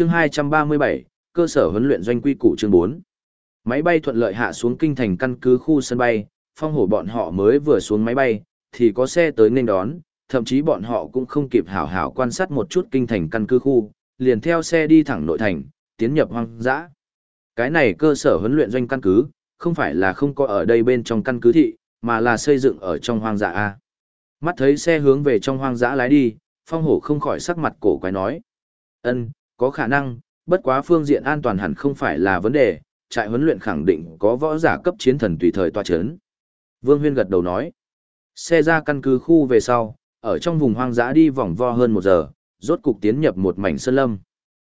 Chương 237, cơ sở huấn luyện doanh quy củ chương 4. Máy bay thuận lợi hạ xuống kinh thành căn cứ khu sân bay, phong hổ bọn họ mới vừa xuống máy bay, thì có xe tới nên đón, thậm chí bọn họ cũng không kịp hảo hảo quan sát một chút kinh thành căn cứ khu, liền theo xe đi thẳng nội thành, tiến nhập hoang dã. Cái này cơ sở huấn luyện doanh căn cứ, không phải là không có ở đây bên trong căn cứ thị, mà là xây dựng ở trong hoang dã A. Mắt thấy xe hướng về trong hoang dã lái đi, phong hổ không khỏi sắc mặt cổ quái nói. ân có khả năng, bất quá phương diện an toàn hẳn không phải là vấn đề, trại huấn luyện khẳng định có võ giả cấp chiến thần tùy thời tòa chấn. Vương Huyên gật đầu nói. Xe ra căn cứ khu về sau, ở trong vùng hoang dã đi vòng vo hơn một giờ, rốt cục tiến nhập một mảnh sơn lâm.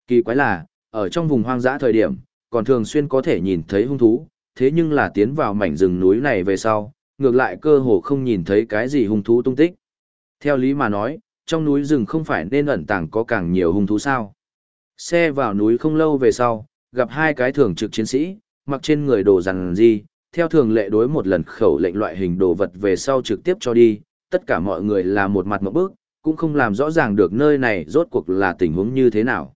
Kỳ quái là, ở trong vùng hoang dã thời điểm, còn thường xuyên có thể nhìn thấy hung thú, thế nhưng là tiến vào mảnh rừng núi này về sau, ngược lại cơ hồ không nhìn thấy cái gì hung thú tung tích. Theo lý mà nói, trong núi rừng không phải nên ẩn tàng có càng nhiều hung thú sao. Xe vào núi không lâu về sau, gặp hai cái thường trực chiến sĩ, mặc trên người đồ rằng gì, theo thường lệ đối một lần khẩu lệnh loại hình đồ vật về sau trực tiếp cho đi, tất cả mọi người là một mặt một bước, cũng không làm rõ ràng được nơi này rốt cuộc là tình huống như thế nào.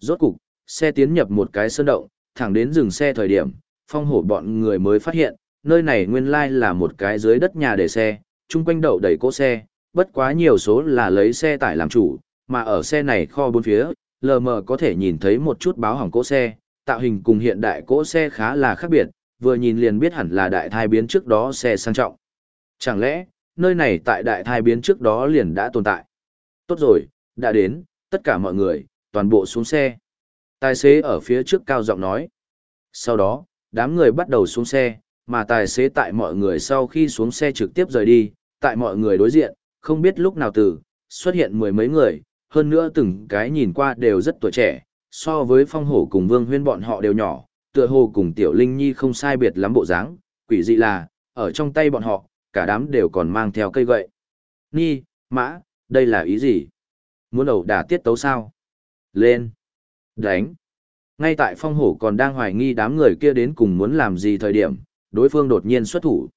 Rốt cuộc, xe tiến nhập một cái sơn động, thẳng đến dừng xe thời điểm, phong hổ bọn người mới phát hiện, nơi này nguyên lai là một cái dưới đất nhà để xe, chung quanh đậu đầy cỗ xe, bất quá nhiều số là lấy xe tải làm chủ, mà ở xe này kho bốn phía, lờ mờ có thể nhìn thấy một chút báo hỏng cỗ xe, tạo hình cùng hiện đại cỗ xe khá là khác biệt, vừa nhìn liền biết hẳn là đại thai biến trước đó xe sang trọng. Chẳng lẽ, nơi này tại đại thai biến trước đó liền đã tồn tại? Tốt rồi, đã đến, tất cả mọi người, toàn bộ xuống xe. Tài xế ở phía trước cao giọng nói. Sau đó, đám người bắt đầu xuống xe, mà tài xế tại mọi người sau khi xuống xe trực tiếp rời đi, tại mọi người đối diện, không biết lúc nào từ, xuất hiện mười mấy người, hơn nữa từng cái nhìn qua đều rất tuổi trẻ, so với phong hổ cùng vương huyên bọn họ đều nhỏ, tựa hồ cùng tiểu linh nhi không sai biệt lắm bộ dáng, quỷ dị là, ở trong tay bọn họ, cả đám đều còn mang theo cây gậy. Ni, mã, đây là ý gì? Muốn ẩu đả tiết tấu sao? Lên! Đánh! Ngay tại phong hổ còn đang hoài nghi đám người kia đến cùng muốn làm gì thời điểm, đối phương đột nhiên xuất thủ.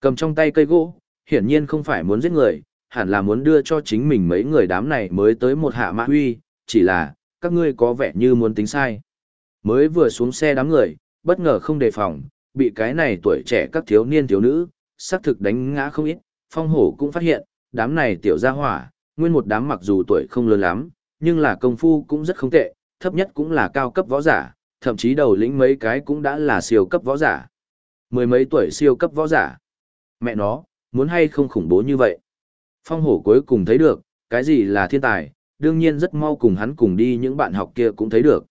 Cầm trong tay cây gỗ, hiển nhiên không phải muốn giết người, hẳn là muốn đưa cho chính mình mấy người đám này mới tới một hạ mã huy, chỉ là, các ngươi có vẻ như muốn tính sai. Mới vừa xuống xe đám người, bất ngờ không đề phòng, bị cái này tuổi trẻ các thiếu niên thiếu nữ, xác thực đánh ngã không ít, phong hổ cũng phát hiện, đám này tiểu gia hỏa, nguyên một đám mặc dù tuổi không lớn lắm, nhưng là công phu cũng rất không tệ, thấp nhất cũng là cao cấp võ giả, thậm chí đầu lĩnh mấy cái cũng đã là siêu cấp võ giả. Mười mấy tuổi siêu cấp võ giả. Mẹ nó, muốn hay không khủng bố như vậy. Phong hổ cuối cùng thấy được, cái gì là thiên tài, đương nhiên rất mau cùng hắn cùng đi những bạn học kia cũng thấy được.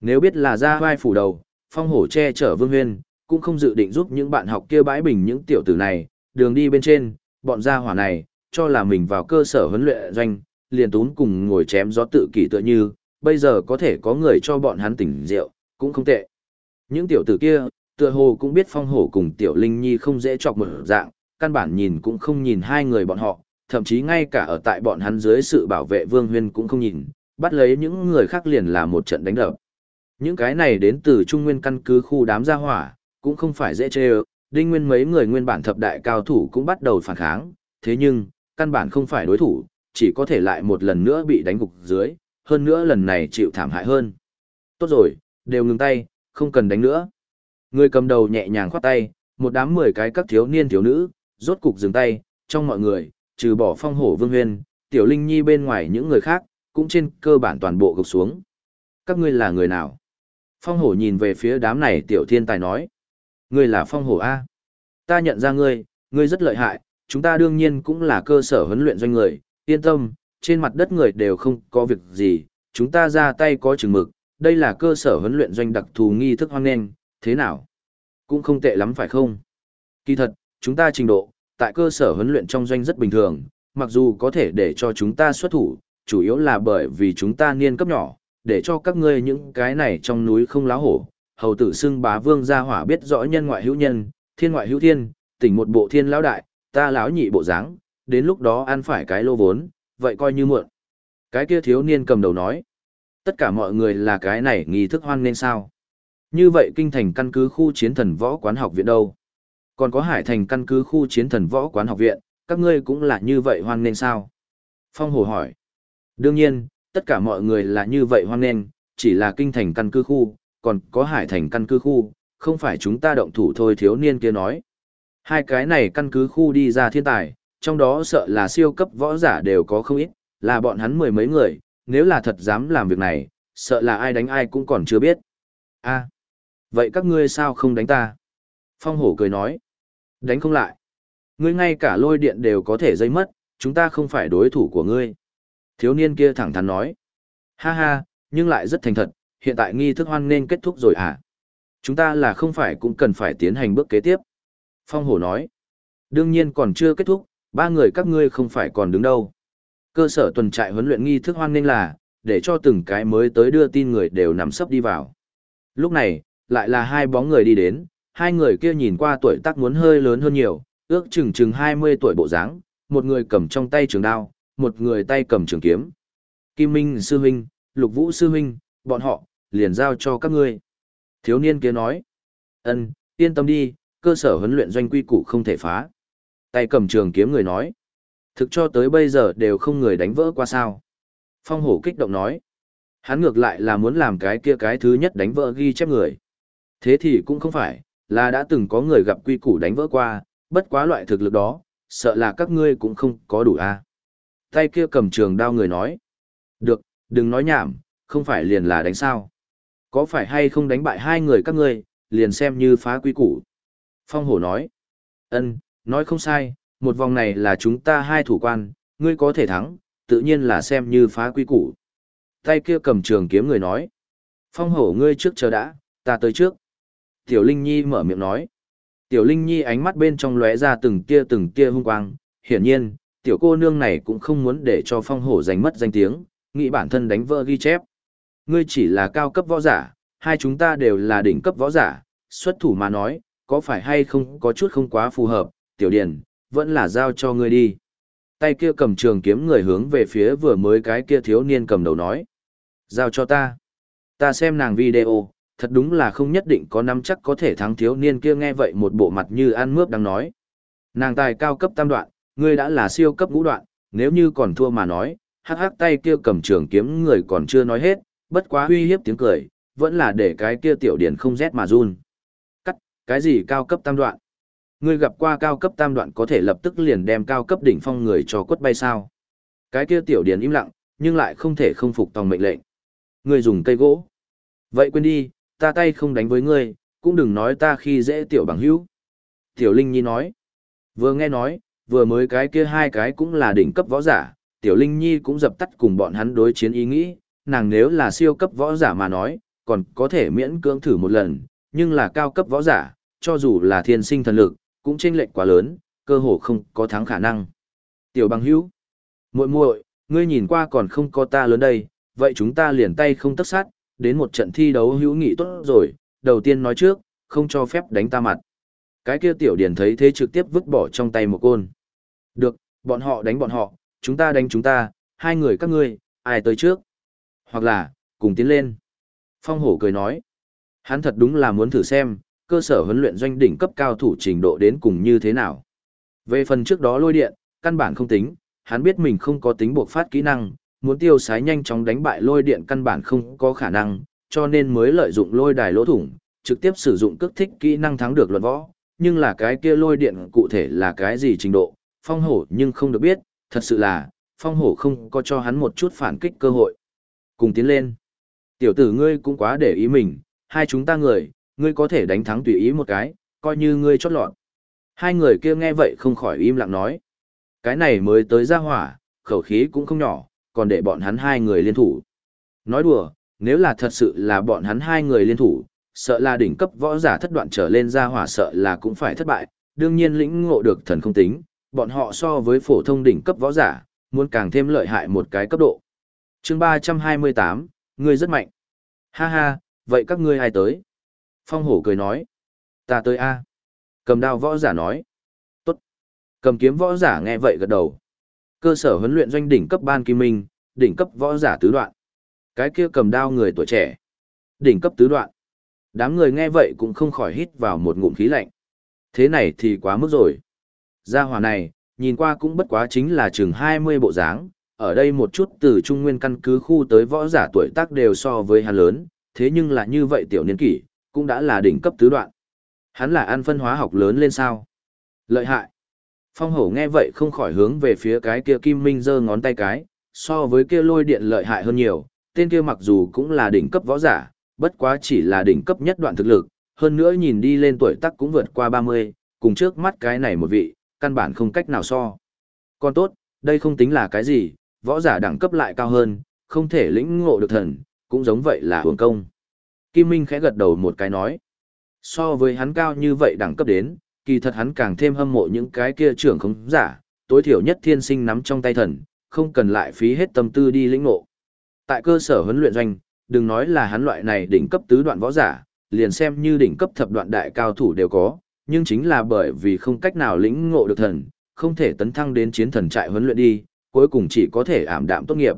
Nếu biết là ra vai phủ đầu, phong hổ che chở vương huyên, cũng không dự định giúp những bạn học kia bãi bình những tiểu tử này, đường đi bên trên, bọn gia hỏa này, cho là mình vào cơ sở huấn luyện doanh, liền tún cùng ngồi chém gió tự kỷ tựa như, bây giờ có thể có người cho bọn hắn tỉnh rượu, cũng không tệ. Những tiểu tử kia, tựa hồ cũng biết phong hổ cùng tiểu linh nhi không dễ chọc mở dạng, căn bản nhìn cũng không nhìn hai người bọn họ, thậm chí ngay cả ở tại bọn hắn dưới sự bảo vệ vương huyên cũng không nhìn, bắt lấy những người khác liền là một trận đánh đập. Những cái này đến từ trung nguyên căn cứ khu đám gia hỏa, cũng không phải dễ chê đinh nguyên mấy người nguyên bản thập đại cao thủ cũng bắt đầu phản kháng, thế nhưng, căn bản không phải đối thủ, chỉ có thể lại một lần nữa bị đánh gục dưới, hơn nữa lần này chịu thảm hại hơn. Tốt rồi, đều ngừng tay, không cần đánh nữa. Người cầm đầu nhẹ nhàng khoát tay, một đám mười cái các thiếu niên thiếu nữ, rốt cục dừng tay, trong mọi người, trừ bỏ phong hổ vương huyên, tiểu linh nhi bên ngoài những người khác, cũng trên cơ bản toàn bộ gục xuống. Các ngươi là người nào? Phong hổ nhìn về phía đám này tiểu thiên tài nói. Ngươi là phong hổ A. Ta nhận ra ngươi, ngươi rất lợi hại, chúng ta đương nhiên cũng là cơ sở huấn luyện doanh người, yên tâm, trên mặt đất người đều không có việc gì, chúng ta ra tay có chừng mực, đây là cơ sở huấn luyện doanh đặc thù nghi thức hoang nghênh, thế nào? Cũng không tệ lắm phải không? Kỳ thật, chúng ta trình độ, tại cơ sở huấn luyện trong doanh rất bình thường, mặc dù có thể để cho chúng ta xuất thủ, chủ yếu là bởi vì chúng ta niên cấp nhỏ, để cho các ngươi những cái này trong núi không láo hổ, hầu tử xưng bá vương gia hỏa biết rõ nhân ngoại hữu nhân, thiên ngoại hữu thiên, tỉnh một bộ thiên lão đại, ta lão nhị bộ dáng, đến lúc đó ăn phải cái lô vốn, vậy coi như muộn. Cái kia thiếu niên cầm đầu nói, tất cả mọi người là cái này nghi thức hoan nên sao. Như vậy kinh thành căn cứ khu chiến thần võ quán học viện đâu? Còn có hải thành căn cứ khu chiến thần võ quán học viện, các ngươi cũng là như vậy hoan nên sao? Phong Hồ hỏi. Đương nhiên, tất cả mọi người là như vậy hoan nên, chỉ là kinh thành căn cứ khu, còn có hải thành căn cứ khu, không phải chúng ta động thủ thôi thiếu niên kia nói. Hai cái này căn cứ khu đi ra thiên tài, trong đó sợ là siêu cấp võ giả đều có không ít, là bọn hắn mười mấy người, nếu là thật dám làm việc này, sợ là ai đánh ai cũng còn chưa biết. a vậy các ngươi sao không đánh ta? Phong hổ cười nói, đánh không lại. Ngươi ngay cả lôi điện đều có thể dây mất, chúng ta không phải đối thủ của ngươi. Thiếu niên kia thẳng thắn nói, ha ha, nhưng lại rất thành thật, hiện tại nghi thức hoan nên kết thúc rồi à? Chúng ta là không phải cũng cần phải tiến hành bước kế tiếp. Phong hổ nói, đương nhiên còn chưa kết thúc, ba người các ngươi không phải còn đứng đâu. Cơ sở tuần trại huấn luyện nghi thức hoan nên là, để cho từng cái mới tới đưa tin người đều nằm sấp đi vào. Lúc này, lại là hai bóng người đi đến, hai người kia nhìn qua tuổi tác muốn hơi lớn hơn nhiều, ước chừng chừng 20 tuổi bộ dáng, một người cầm trong tay trường đao, một người tay cầm trường kiếm. Kim Minh sư huynh, Lục Vũ sư huynh, bọn họ liền giao cho các ngươi. Thiếu niên kia nói: "Ân, yên tâm đi, cơ sở huấn luyện doanh quy củ không thể phá." Tay cầm trường kiếm người nói: "Thực cho tới bây giờ đều không người đánh vỡ qua sao?" Phong hổ kích động nói. Hắn ngược lại là muốn làm cái kia cái thứ nhất đánh vỡ ghi chép người. Thế thì cũng không phải, là đã từng có người gặp quy củ đánh vỡ qua, bất quá loại thực lực đó, sợ là các ngươi cũng không có đủ a. À. Tay kia cầm trường đao người nói. Được, đừng nói nhảm, không phải liền là đánh sao. Có phải hay không đánh bại hai người các ngươi, liền xem như phá quy củ. Phong hổ nói. ân nói không sai, một vòng này là chúng ta hai thủ quan, ngươi có thể thắng, tự nhiên là xem như phá quy củ. Tay kia cầm trường kiếm người nói. Phong hổ ngươi trước chờ đã, ta tới trước. Tiểu Linh Nhi mở miệng nói. Tiểu Linh Nhi ánh mắt bên trong lóe ra từng tia từng tia hung quang. Hiển nhiên, tiểu cô nương này cũng không muốn để cho phong hổ giành mất danh tiếng, nghĩ bản thân đánh vỡ ghi chép. Ngươi chỉ là cao cấp võ giả, hai chúng ta đều là đỉnh cấp võ giả, xuất thủ mà nói, có phải hay không có chút không quá phù hợp, tiểu điển, vẫn là giao cho ngươi đi tay kia cầm trường kiếm người hướng về phía vừa mới cái kia thiếu niên cầm đầu nói. Giao cho ta. Ta xem nàng video, thật đúng là không nhất định có nắm chắc có thể thắng thiếu niên kia nghe vậy một bộ mặt như ăn mướp đang nói. Nàng tài cao cấp tam đoạn, ngươi đã là siêu cấp ngũ đoạn, nếu như còn thua mà nói, hắc hắc tay kia cầm trường kiếm người còn chưa nói hết, bất quá uy hiếp tiếng cười, vẫn là để cái kia tiểu điển không rét mà run. Cắt, cái gì cao cấp tam đoạn? Ngươi gặp qua cao cấp tam đoạn có thể lập tức liền đem cao cấp đỉnh phong người cho quất bay sao. Cái kia tiểu điển im lặng, nhưng lại không thể không phục tòng mệnh lệnh. Ngươi dùng cây gỗ. Vậy quên đi, ta tay không đánh với ngươi, cũng đừng nói ta khi dễ tiểu bằng hữu. Tiểu Linh Nhi nói. Vừa nghe nói, vừa mới cái kia hai cái cũng là đỉnh cấp võ giả, Tiểu Linh Nhi cũng dập tắt cùng bọn hắn đối chiến ý nghĩ, nàng nếu là siêu cấp võ giả mà nói, còn có thể miễn cưỡng thử một lần, nhưng là cao cấp võ giả, cho dù là thiên sinh thần lực, cũng chênh lệch quá lớn, cơ hồ không có thắng khả năng. Tiểu bằng hữu, muội muội, ngươi nhìn qua còn không có ta lớn đây, vậy chúng ta liền tay không tất sát, đến một trận thi đấu hữu nghị tốt rồi, đầu tiên nói trước, không cho phép đánh ta mặt. Cái kia tiểu điển thấy thế trực tiếp vứt bỏ trong tay một côn. Được, bọn họ đánh bọn họ, chúng ta đánh chúng ta, hai người các ngươi, ai tới trước. Hoặc là, cùng tiến lên. Phong hổ cười nói. Hắn thật đúng là muốn thử xem, cơ sở huấn luyện doanh đỉnh cấp cao thủ trình độ đến cùng như thế nào. Về phần trước đó lôi điện, căn bản không tính, hắn biết mình không có tính buộc phát kỹ năng, muốn tiêu sái nhanh chóng đánh bại lôi điện căn bản không có khả năng, cho nên mới lợi dụng lôi đài lỗ thủng, trực tiếp sử dụng cước thích kỹ năng thắng được luận võ, nhưng là cái kia lôi điện cụ thể là cái gì trình độ, phong hổ nhưng không được biết, thật sự là, phong hổ không có cho hắn một chút phản kích cơ hội. Cùng tiến lên. Tiểu tử ngươi cũng quá để ý mình, hai chúng ta người, Ngươi có thể đánh thắng tùy ý một cái, coi như ngươi chót lọt. Hai người kia nghe vậy không khỏi im lặng nói. Cái này mới tới ra hỏa, khẩu khí cũng không nhỏ, còn để bọn hắn hai người liên thủ. Nói đùa, nếu là thật sự là bọn hắn hai người liên thủ, sợ là đỉnh cấp võ giả thất đoạn trở lên ra hỏa sợ là cũng phải thất bại, đương nhiên lĩnh ngộ được thần không tính, bọn họ so với phổ thông đỉnh cấp võ giả, muốn càng thêm lợi hại một cái cấp độ. chương 328, ngươi rất mạnh. Ha ha, vậy các ngươi ai tới? Phong hổ cười nói. Ta tới A. Cầm đao võ giả nói. Tốt. Cầm kiếm võ giả nghe vậy gật đầu. Cơ sở huấn luyện doanh đỉnh cấp ban kim minh, đỉnh cấp võ giả tứ đoạn. Cái kia cầm đao người tuổi trẻ. Đỉnh cấp tứ đoạn. Đám người nghe vậy cũng không khỏi hít vào một ngụm khí lạnh. Thế này thì quá mức rồi. Gia hỏa này, nhìn qua cũng bất quá chính là chừng 20 bộ dáng, ở đây một chút từ trung nguyên căn cứ khu tới võ giả tuổi tác đều so với hắn lớn, thế nhưng là như vậy tiểu niên kỷ, cũng đã là đỉnh cấp tứ đoạn. Hắn là ăn phân hóa học lớn lên sao? Lợi hại. Phong hổ nghe vậy không khỏi hướng về phía cái kia kim minh giơ ngón tay cái, so với kia lôi điện lợi hại hơn nhiều, tên kia mặc dù cũng là đỉnh cấp võ giả, bất quá chỉ là đỉnh cấp nhất đoạn thực lực, hơn nữa nhìn đi lên tuổi tác cũng vượt qua 30, cùng trước mắt cái này một vị, căn bản không cách nào so. Còn tốt, đây không tính là cái gì, võ giả đẳng cấp lại cao hơn, không thể lĩnh ngộ được thần, cũng giống vậy là hưởng công. Kim Minh khẽ gật đầu một cái nói. So với hắn cao như vậy đẳng cấp đến, kỳ thật hắn càng thêm hâm mộ những cái kia trưởng không giả, tối thiểu nhất thiên sinh nắm trong tay thần, không cần lại phí hết tâm tư đi lĩnh ngộ. Tại cơ sở huấn luyện doanh, đừng nói là hắn loại này đỉnh cấp tứ đoạn võ giả, liền xem như đỉnh cấp thập đoạn đại cao thủ đều có, nhưng chính là bởi vì không cách nào lĩnh ngộ được thần, không thể tấn thăng đến chiến thần trại huấn luyện đi, cuối cùng chỉ có thể ảm đạm tốt nghiệp.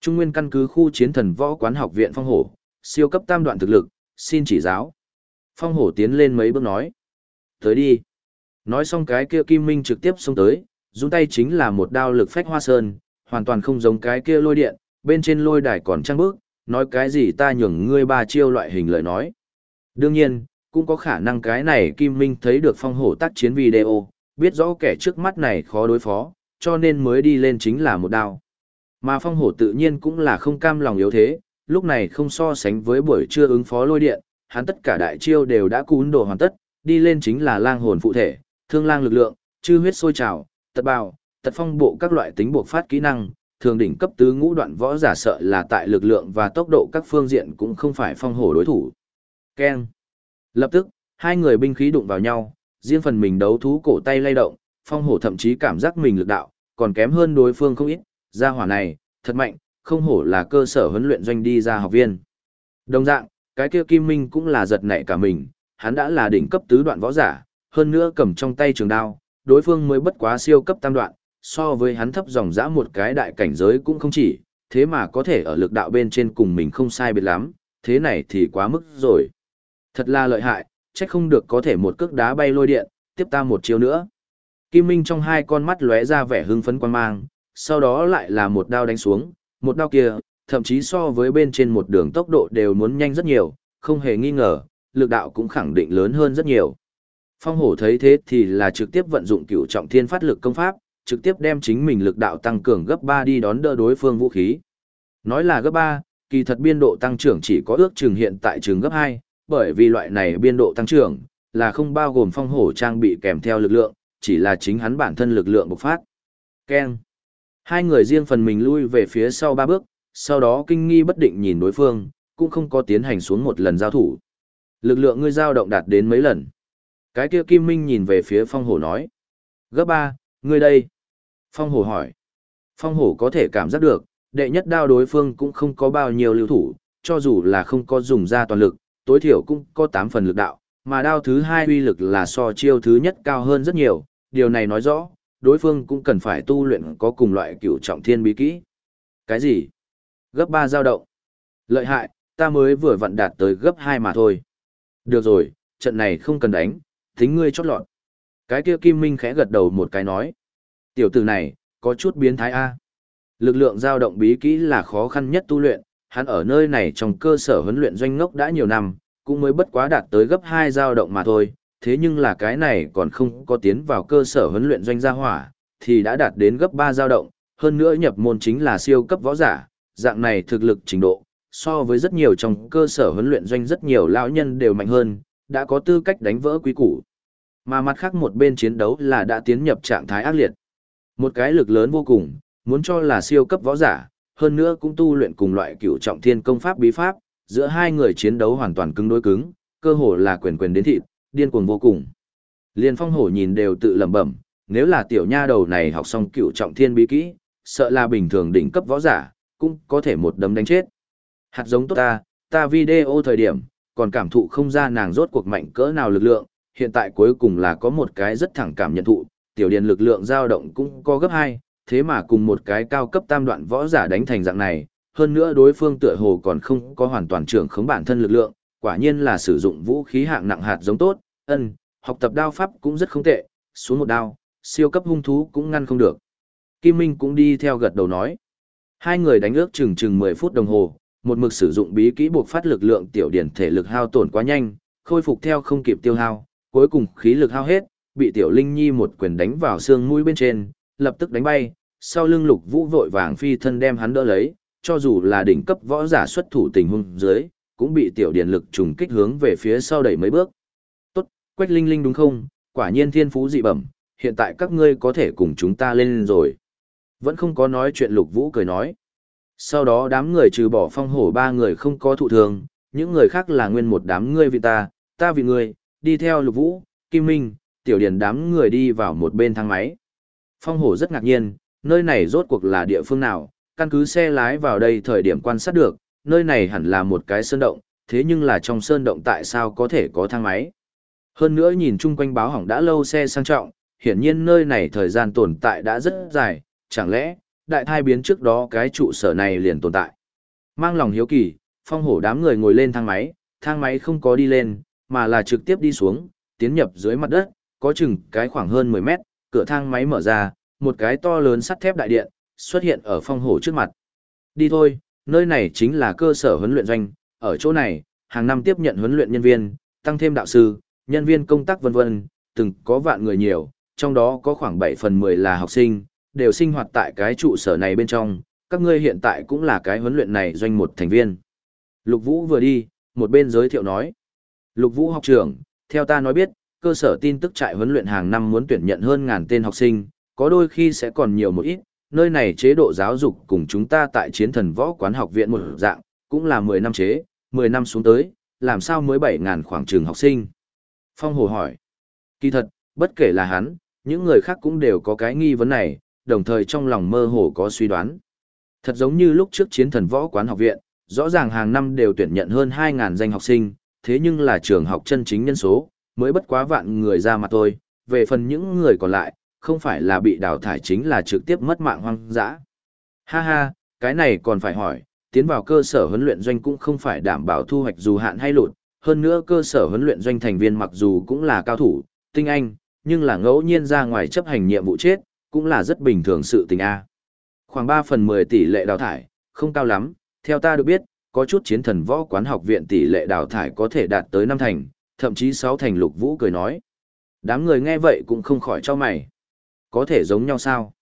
Trung Nguyên căn cứ khu chiến thần võ quán học viện phong hổ, siêu cấp tam đoạn thực lực, xin chỉ giáo. Phong hổ tiến lên mấy bước nói. Tới đi. Nói xong cái kia kim minh trực tiếp xông tới, dùng tay chính là một đao lực phách hoa sơn, hoàn toàn không giống cái kia lôi điện, bên trên lôi đài còn trăng bước, nói cái gì ta nhường ngươi ba chiêu loại hình lời nói. Đương nhiên, cũng có khả năng cái này Kim Minh thấy được phong hổ tác chiến video, biết rõ kẻ trước mắt này khó đối phó, cho nên mới đi lên chính là một đao. Mà phong hổ tự nhiên cũng là không cam lòng yếu thế, lúc này không so sánh với buổi trưa ứng phó lôi điện, hắn tất cả đại chiêu đều đã cún đồ hoàn tất, đi lên chính là lang hồn phụ thể, thương lang lực lượng, chư huyết sôi trào, tật bào, tật phong bộ các loại tính buộc phát kỹ năng, thường đỉnh cấp tứ ngũ đoạn võ giả sợ là tại lực lượng và tốc độ các phương diện cũng không phải phong hổ đối thủ. Keng. Lập tức, hai người binh khí đụng vào nhau, riêng phần mình đấu thú cổ tay lay động, phong hổ thậm chí cảm giác mình lực đạo, còn kém hơn đối phương không ít, gia hỏa này, thật mạnh, không hổ là cơ sở huấn luyện doanh đi ra học viên. Đồng dạng, cái kia Kim Minh cũng là giật nảy cả mình, hắn đã là đỉnh cấp tứ đoạn võ giả, hơn nữa cầm trong tay trường đao, đối phương mới bất quá siêu cấp tam đoạn, so với hắn thấp dòng dã một cái đại cảnh giới cũng không chỉ, thế mà có thể ở lực đạo bên trên cùng mình không sai biệt lắm, thế này thì quá mức rồi. Thật là lợi hại, chắc không được có thể một cước đá bay lôi điện, tiếp ta một chiêu nữa. Kim Minh trong hai con mắt lóe ra vẻ hưng phấn quan mang, sau đó lại là một đao đánh xuống, một đao kia, thậm chí so với bên trên một đường tốc độ đều muốn nhanh rất nhiều, không hề nghi ngờ, lực đạo cũng khẳng định lớn hơn rất nhiều. Phong hổ thấy thế thì là trực tiếp vận dụng cửu trọng thiên phát lực công pháp, trực tiếp đem chính mình lực đạo tăng cường gấp 3 đi đón đỡ đối phương vũ khí. Nói là gấp 3, kỳ thật biên độ tăng trưởng chỉ có ước chừng hiện tại trường gấp 2, bởi vì loại này biên độ tăng trưởng là không bao gồm phong hổ trang bị kèm theo lực lượng, chỉ là chính hắn bản thân lực lượng bộc phát. Keng. Hai người riêng phần mình lui về phía sau ba bước, sau đó kinh nghi bất định nhìn đối phương, cũng không có tiến hành xuống một lần giao thủ. Lực lượng ngươi dao động đạt đến mấy lần. Cái kia Kim Minh nhìn về phía phong hổ nói. Gấp ba, ngươi đây. Phong hổ hỏi. Phong hổ có thể cảm giác được, đệ nhất đao đối phương cũng không có bao nhiêu lưu thủ, cho dù là không có dùng ra toàn lực, tối thiểu cũng có 8 phần lực đạo, mà đao thứ hai uy lực là so chiêu thứ nhất cao hơn rất nhiều, điều này nói rõ, đối phương cũng cần phải tu luyện có cùng loại cửu trọng thiên bí kỹ. Cái gì? Gấp 3 dao động. Lợi hại, ta mới vừa vận đạt tới gấp 2 mà thôi. Được rồi, trận này không cần đánh, tính ngươi chót lọt. Cái kia Kim Minh khẽ gật đầu một cái nói. Tiểu tử này, có chút biến thái A. Lực lượng dao động bí kỹ là khó khăn nhất tu luyện, hắn ở nơi này trong cơ sở huấn luyện doanh ngốc đã nhiều năm, cũng mới bất quá đạt tới gấp 2 dao động mà thôi, thế nhưng là cái này còn không có tiến vào cơ sở huấn luyện doanh gia hỏa, thì đã đạt đến gấp 3 dao động, hơn nữa nhập môn chính là siêu cấp võ giả, dạng này thực lực trình độ, so với rất nhiều trong cơ sở huấn luyện doanh rất nhiều lão nhân đều mạnh hơn, đã có tư cách đánh vỡ quý củ. Mà mặt khác một bên chiến đấu là đã tiến nhập trạng thái ác liệt. Một cái lực lớn vô cùng, muốn cho là siêu cấp võ giả, hơn nữa cũng tu luyện cùng loại cửu trọng thiên công pháp bí pháp, giữa hai người chiến đấu hoàn toàn cứng đối cứng, cơ hồ là quyền quyền đến thịt, điên cuồng vô cùng. Liên phong hổ nhìn đều tự lẩm bẩm, nếu là tiểu nha đầu này học xong cửu trọng thiên bí kỹ, sợ là bình thường đỉnh cấp võ giả, cũng có thể một đấm đánh chết. Hạt giống tốt ta, ta video thời điểm, còn cảm thụ không ra nàng rốt cuộc mạnh cỡ nào lực lượng, hiện tại cuối cùng là có một cái rất thẳng cảm nhận thụ, tiểu điền lực lượng dao động cũng có gấp 2, thế mà cùng một cái cao cấp tam đoạn võ giả đánh thành dạng này, hơn nữa đối phương tựa hồ còn không có hoàn toàn trưởng khống bản thân lực lượng, quả nhiên là sử dụng vũ khí hạng nặng hạt giống tốt, ân, học tập đao pháp cũng rất không tệ, xuống một đao, siêu cấp hung thú cũng ngăn không được. Kim Minh cũng đi theo gật đầu nói. Hai người đánh ước chừng chừng 10 phút đồng hồ, một mực sử dụng bí kỹ buộc phát lực lượng tiểu điển thể lực hao tổn quá nhanh, khôi phục theo không kịp tiêu hao, cuối cùng khí lực hao hết, bị tiểu linh nhi một quyền đánh vào xương mũi bên trên, lập tức đánh bay, sau lưng lục vũ vội vàng phi thân đem hắn đỡ lấy, cho dù là đỉnh cấp võ giả xuất thủ tình huống dưới, cũng bị tiểu điển lực trùng kích hướng về phía sau đẩy mấy bước. Tốt, Quách Linh Linh đúng không? Quả nhiên thiên phú dị bẩm, hiện tại các ngươi có thể cùng chúng ta lên rồi. Vẫn không có nói chuyện lục vũ cười nói. Sau đó đám người trừ bỏ phong hổ ba người không có thụ thường, những người khác là nguyên một đám ngươi vì ta, ta vì ngươi, đi theo lục vũ, kim minh, tiểu điển đám người đi vào một bên thang máy. Phong hổ rất ngạc nhiên, nơi này rốt cuộc là địa phương nào, căn cứ xe lái vào đây thời điểm quan sát được, nơi này hẳn là một cái sơn động, thế nhưng là trong sơn động tại sao có thể có thang máy. Hơn nữa nhìn chung quanh báo hỏng đã lâu xe sang trọng, hiển nhiên nơi này thời gian tồn tại đã rất dài, chẳng lẽ, đại thai biến trước đó cái trụ sở này liền tồn tại. Mang lòng hiếu kỳ, phong hổ đám người ngồi lên thang máy, thang máy không có đi lên, mà là trực tiếp đi xuống, tiến nhập dưới mặt đất, có chừng cái khoảng hơn 10 mét, cửa thang máy mở ra, một cái to lớn sắt thép đại điện, xuất hiện ở phong hổ trước mặt. Đi thôi, nơi này chính là cơ sở huấn luyện doanh, ở chỗ này, hàng năm tiếp nhận huấn luyện nhân viên, tăng thêm đạo sư, nhân viên công tác vân vân, từng có vạn người nhiều, trong đó có khoảng 7 phần 10 là học sinh, đều sinh hoạt tại cái trụ sở này bên trong, các ngươi hiện tại cũng là cái huấn luyện này doanh một thành viên. Lục Vũ vừa đi, một bên giới thiệu nói. Lục Vũ học trưởng, theo ta nói biết, cơ sở tin tức trại huấn luyện hàng năm muốn tuyển nhận hơn ngàn tên học sinh, có đôi khi sẽ còn nhiều một ít, nơi này chế độ giáo dục cùng chúng ta tại chiến thần võ quán học viện một dạng, cũng là 10 năm chế, 10 năm xuống tới, làm sao mới 7 ngàn khoảng trường học sinh. Phong Hồ hỏi, kỳ thật, bất kể là hắn, những người khác cũng đều có cái nghi vấn này, đồng thời trong lòng mơ hồ có suy đoán. Thật giống như lúc trước chiến thần võ quán học viện, rõ ràng hàng năm đều tuyển nhận hơn 2.000 danh học sinh, thế nhưng là trường học chân chính nhân số, mới bất quá vạn người ra mà thôi, về phần những người còn lại, không phải là bị đào thải chính là trực tiếp mất mạng hoang dã. Ha ha, cái này còn phải hỏi, tiến vào cơ sở huấn luyện doanh cũng không phải đảm bảo thu hoạch dù hạn hay lụt, hơn nữa cơ sở huấn luyện doanh thành viên mặc dù cũng là cao thủ, tinh anh, nhưng là ngẫu nhiên ra ngoài chấp hành nhiệm vụ chết, cũng là rất bình thường sự tình A. Khoảng 3 phần 10 tỷ lệ đào thải, không cao lắm, theo ta được biết, có chút chiến thần võ quán học viện tỷ lệ đào thải có thể đạt tới 5 thành, thậm chí 6 thành lục vũ cười nói. Đám người nghe vậy cũng không khỏi cho mày. Có thể giống nhau sao?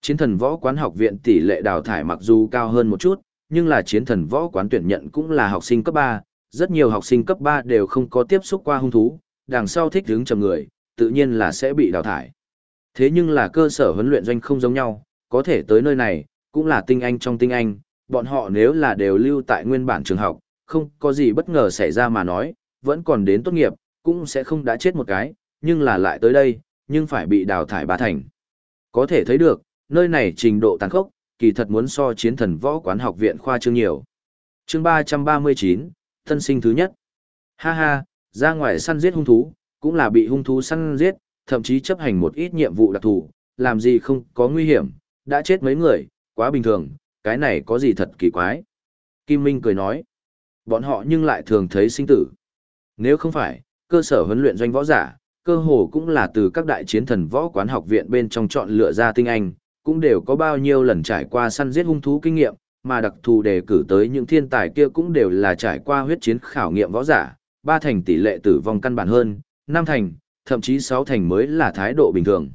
Chiến thần võ quán học viện tỷ lệ đào thải mặc dù cao hơn một chút, nhưng là chiến thần võ quán tuyển nhận cũng là học sinh cấp 3, rất nhiều học sinh cấp 3 đều không có tiếp xúc qua hung thú, đằng sau thích hướng chầm người, tự nhiên là sẽ bị đào thải. Thế nhưng là cơ sở huấn luyện doanh không giống nhau, có thể tới nơi này, cũng là tinh anh trong tinh anh, bọn họ nếu là đều lưu tại nguyên bản trường học, không có gì bất ngờ xảy ra mà nói, vẫn còn đến tốt nghiệp, cũng sẽ không đã chết một cái, nhưng là lại tới đây, nhưng phải bị đào thải ba thành. Có thể thấy được, nơi này trình độ tàn khốc, kỳ thật muốn so chiến thần võ quán học viện khoa trương nhiều. chương 339, thân sinh thứ nhất. Ha ha, ra ngoài săn giết hung thú, cũng là bị hung thú săn giết, thậm chí chấp hành một ít nhiệm vụ đặc thù, làm gì không có nguy hiểm, đã chết mấy người, quá bình thường, cái này có gì thật kỳ quái. Kim Minh cười nói, bọn họ nhưng lại thường thấy sinh tử. Nếu không phải, cơ sở huấn luyện doanh võ giả, cơ hồ cũng là từ các đại chiến thần võ quán học viện bên trong chọn lựa ra tinh anh, cũng đều có bao nhiêu lần trải qua săn giết hung thú kinh nghiệm, mà đặc thù đề cử tới những thiên tài kia cũng đều là trải qua huyết chiến khảo nghiệm võ giả, ba thành tỷ lệ tử vong căn bản hơn, năm thành, thậm chí sáu thành mới là thái độ bình thường.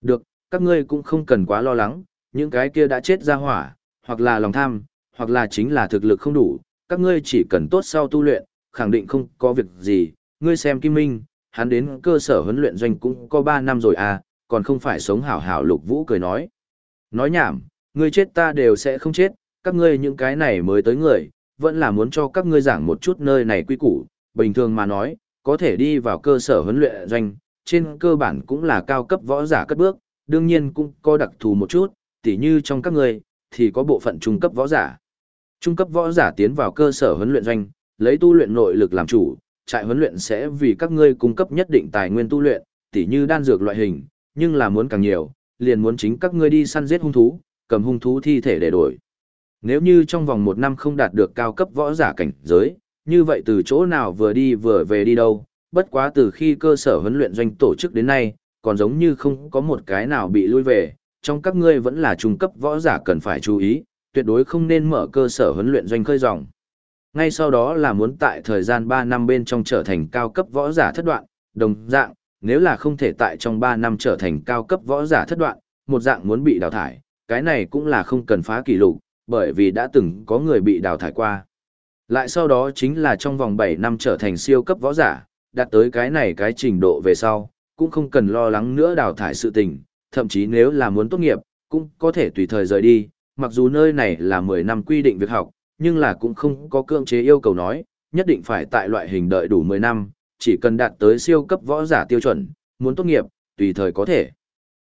Được, các ngươi cũng không cần quá lo lắng, những cái kia đã chết ra hỏa, hoặc là lòng tham, hoặc là chính là thực lực không đủ, các ngươi chỉ cần tốt sau tu luyện, khẳng định không có việc gì, ngươi xem Kim Minh, hắn đến cơ sở huấn luyện doanh cũng có 3 năm rồi à, còn không phải sống hảo hảo lục vũ cười nói. Nói nhảm, ngươi chết ta đều sẽ không chết, các ngươi những cái này mới tới người, vẫn là muốn cho các ngươi giảng một chút nơi này quy củ, bình thường mà nói, có thể đi vào cơ sở huấn luyện doanh, trên cơ bản cũng là cao cấp võ giả cất bước, đương nhiên cũng có đặc thù một chút, tỉ như trong các ngươi, thì có bộ phận trung cấp võ giả. Trung cấp võ giả tiến vào cơ sở huấn luyện doanh, lấy tu luyện nội lực làm chủ, trại huấn luyện sẽ vì các ngươi cung cấp nhất định tài nguyên tu luyện, tỉ như đan dược loại hình, nhưng là muốn càng nhiều, liền muốn chính các ngươi đi săn giết hung thú, cầm hung thú thi thể để đổi. Nếu như trong vòng một năm không đạt được cao cấp võ giả cảnh giới, như vậy từ chỗ nào vừa đi vừa về đi đâu, bất quá từ khi cơ sở huấn luyện doanh tổ chức đến nay, còn giống như không có một cái nào bị lui về, trong các ngươi vẫn là trung cấp võ giả cần phải chú ý, tuyệt đối không nên mở cơ sở huấn luyện doanh khơi dòng. Ngay sau đó là muốn tại thời gian 3 năm bên trong trở thành cao cấp võ giả thất đoạn, đồng dạng, nếu là không thể tại trong 3 năm trở thành cao cấp võ giả thất đoạn, một dạng muốn bị đào thải, cái này cũng là không cần phá kỷ lục, bởi vì đã từng có người bị đào thải qua. Lại sau đó chính là trong vòng 7 năm trở thành siêu cấp võ giả, đạt tới cái này cái trình độ về sau, cũng không cần lo lắng nữa đào thải sự tình, thậm chí nếu là muốn tốt nghiệp, cũng có thể tùy thời rời đi, mặc dù nơi này là 10 năm quy định việc học, nhưng là cũng không có cưỡng chế yêu cầu nói, nhất định phải tại loại hình đợi đủ 10 năm, chỉ cần đạt tới siêu cấp võ giả tiêu chuẩn, muốn tốt nghiệp, tùy thời có thể.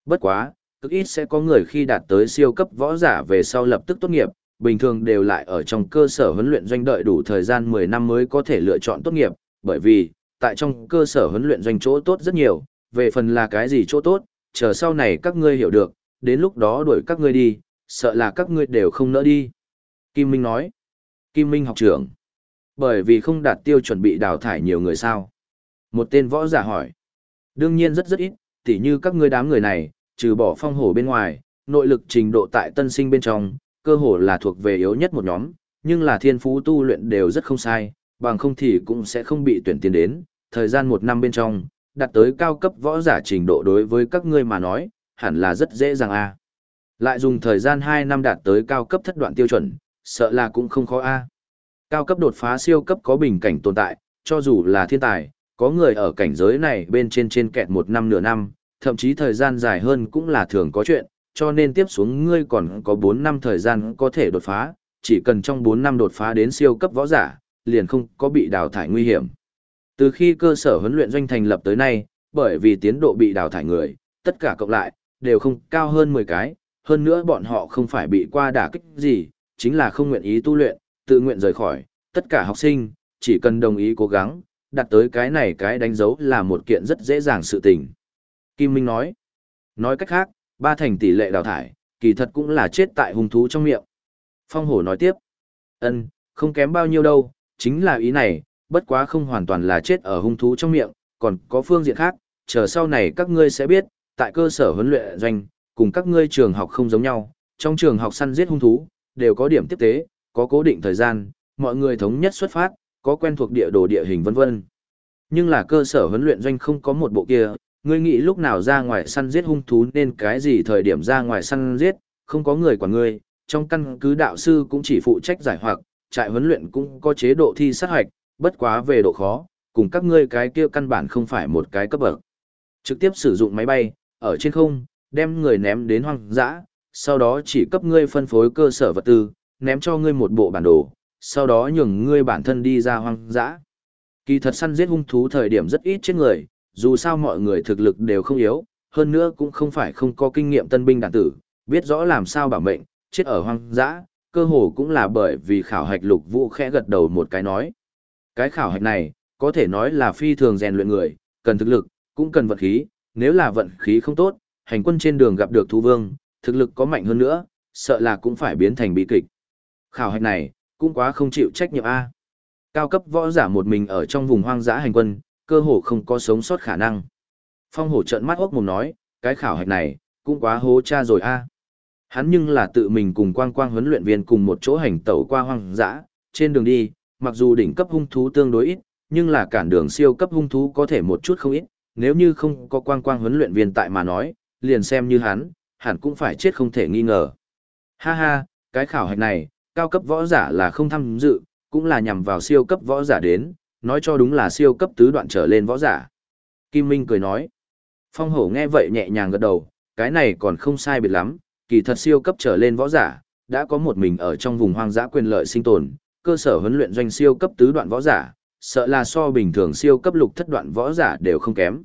Bất quá, cực ít sẽ có người khi đạt tới siêu cấp võ giả về sau lập tức tốt nghiệp, bình thường đều lại ở trong cơ sở huấn luyện doanh đợi đủ thời gian 10 năm mới có thể lựa chọn tốt nghiệp, bởi vì, tại trong cơ sở huấn luyện doanh chỗ tốt rất nhiều, về phần là cái gì chỗ tốt, chờ sau này các ngươi hiểu được, đến lúc đó đuổi các ngươi đi, sợ là các ngươi đều không nỡ đi. Kim Minh nói, Kim Minh học trưởng, bởi vì không đạt tiêu chuẩn bị đào thải nhiều người sao. Một tên võ giả hỏi, đương nhiên rất rất ít, tỉ như các ngươi đám người này, trừ bỏ phong hổ bên ngoài, nội lực trình độ tại tân sinh bên trong, cơ hồ là thuộc về yếu nhất một nhóm, nhưng là thiên phú tu luyện đều rất không sai, bằng không thì cũng sẽ không bị tuyển tiến đến, thời gian một năm bên trong, đạt tới cao cấp võ giả trình độ đối với các ngươi mà nói, hẳn là rất dễ dàng a. Lại dùng thời gian 2 năm đạt tới cao cấp thất đoạn tiêu chuẩn, sợ là cũng không khó a. Cao cấp đột phá siêu cấp có bình cảnh tồn tại, cho dù là thiên tài, có người ở cảnh giới này bên trên trên kẹt một năm nửa năm, thậm chí thời gian dài hơn cũng là thường có chuyện, cho nên tiếp xuống ngươi còn có 4 năm thời gian có thể đột phá, chỉ cần trong 4 năm đột phá đến siêu cấp võ giả, liền không có bị đào thải nguy hiểm. Từ khi cơ sở huấn luyện doanh thành lập tới nay, bởi vì tiến độ bị đào thải người, tất cả cộng lại, đều không cao hơn 10 cái, hơn nữa bọn họ không phải bị qua đả kích gì, chính là không nguyện ý tu luyện, tự nguyện rời khỏi, tất cả học sinh, chỉ cần đồng ý cố gắng, đặt tới cái này cái đánh dấu là một kiện rất dễ dàng sự tình. Kim Minh nói, nói cách khác, ba thành tỷ lệ đào thải, kỳ thật cũng là chết tại hung thú trong miệng. Phong hổ nói tiếp, ân, không kém bao nhiêu đâu, chính là ý này, bất quá không hoàn toàn là chết ở hung thú trong miệng, còn có phương diện khác, chờ sau này các ngươi sẽ biết, tại cơ sở huấn luyện doanh, cùng các ngươi trường học không giống nhau, trong trường học săn giết hung thú, đều có điểm tiếp tế, có cố định thời gian, mọi người thống nhất xuất phát, có quen thuộc địa đồ địa hình vân vân. Nhưng là cơ sở huấn luyện doanh không có một bộ kia, ngươi nghĩ lúc nào ra ngoài săn giết hung thú nên cái gì thời điểm ra ngoài săn giết, không có người quản ngươi, trong căn cứ đạo sư cũng chỉ phụ trách giải hoặc, trại huấn luyện cũng có chế độ thi sát hoạch, bất quá về độ khó, cùng các ngươi cái kia căn bản không phải một cái cấp bậc. Trực tiếp sử dụng máy bay, ở trên không, đem người ném đến hoang dã, sau đó chỉ cấp ngươi phân phối cơ sở vật tư, ném cho ngươi một bộ bản đồ, sau đó nhường ngươi bản thân đi ra hoang dã. Kỳ thật săn giết hung thú thời điểm rất ít chết người, dù sao mọi người thực lực đều không yếu, hơn nữa cũng không phải không có kinh nghiệm tân binh đạn tử, biết rõ làm sao bảo mệnh, chết ở hoang dã, cơ hồ cũng là bởi vì khảo hạch lục vũ khẽ gật đầu một cái nói. Cái khảo hạch này, có thể nói là phi thường rèn luyện người, cần thực lực, cũng cần vận khí, nếu là vận khí không tốt, hành quân trên đường gặp được thú vương, thực lực có mạnh hơn nữa, sợ là cũng phải biến thành bi kịch. Khảo hạch này, cũng quá không chịu trách nhiệm A. Cao cấp võ giả một mình ở trong vùng hoang dã hành quân, cơ hồ không có sống sót khả năng. Phong hổ trợn mắt ốc mồm nói, cái khảo hạch này, cũng quá hố cha rồi A. Hắn nhưng là tự mình cùng quang quang huấn luyện viên cùng một chỗ hành tẩu qua hoang dã, trên đường đi, mặc dù đỉnh cấp hung thú tương đối ít, nhưng là cản đường siêu cấp hung thú có thể một chút không ít, nếu như không có quang quang huấn luyện viên tại mà nói, liền xem như hắn, hẳn cũng phải chết không thể nghi ngờ. Ha ha, cái khảo hạch này, cao cấp võ giả là không tham dự, cũng là nhằm vào siêu cấp võ giả đến, nói cho đúng là siêu cấp tứ đoạn trở lên võ giả. Kim Minh cười nói. Phong hổ nghe vậy nhẹ nhàng gật đầu, cái này còn không sai biệt lắm, kỳ thật siêu cấp trở lên võ giả, đã có một mình ở trong vùng hoang dã quyền lợi sinh tồn, cơ sở huấn luyện doanh siêu cấp tứ đoạn võ giả, sợ là so bình thường siêu cấp lục thất đoạn võ giả đều không kém.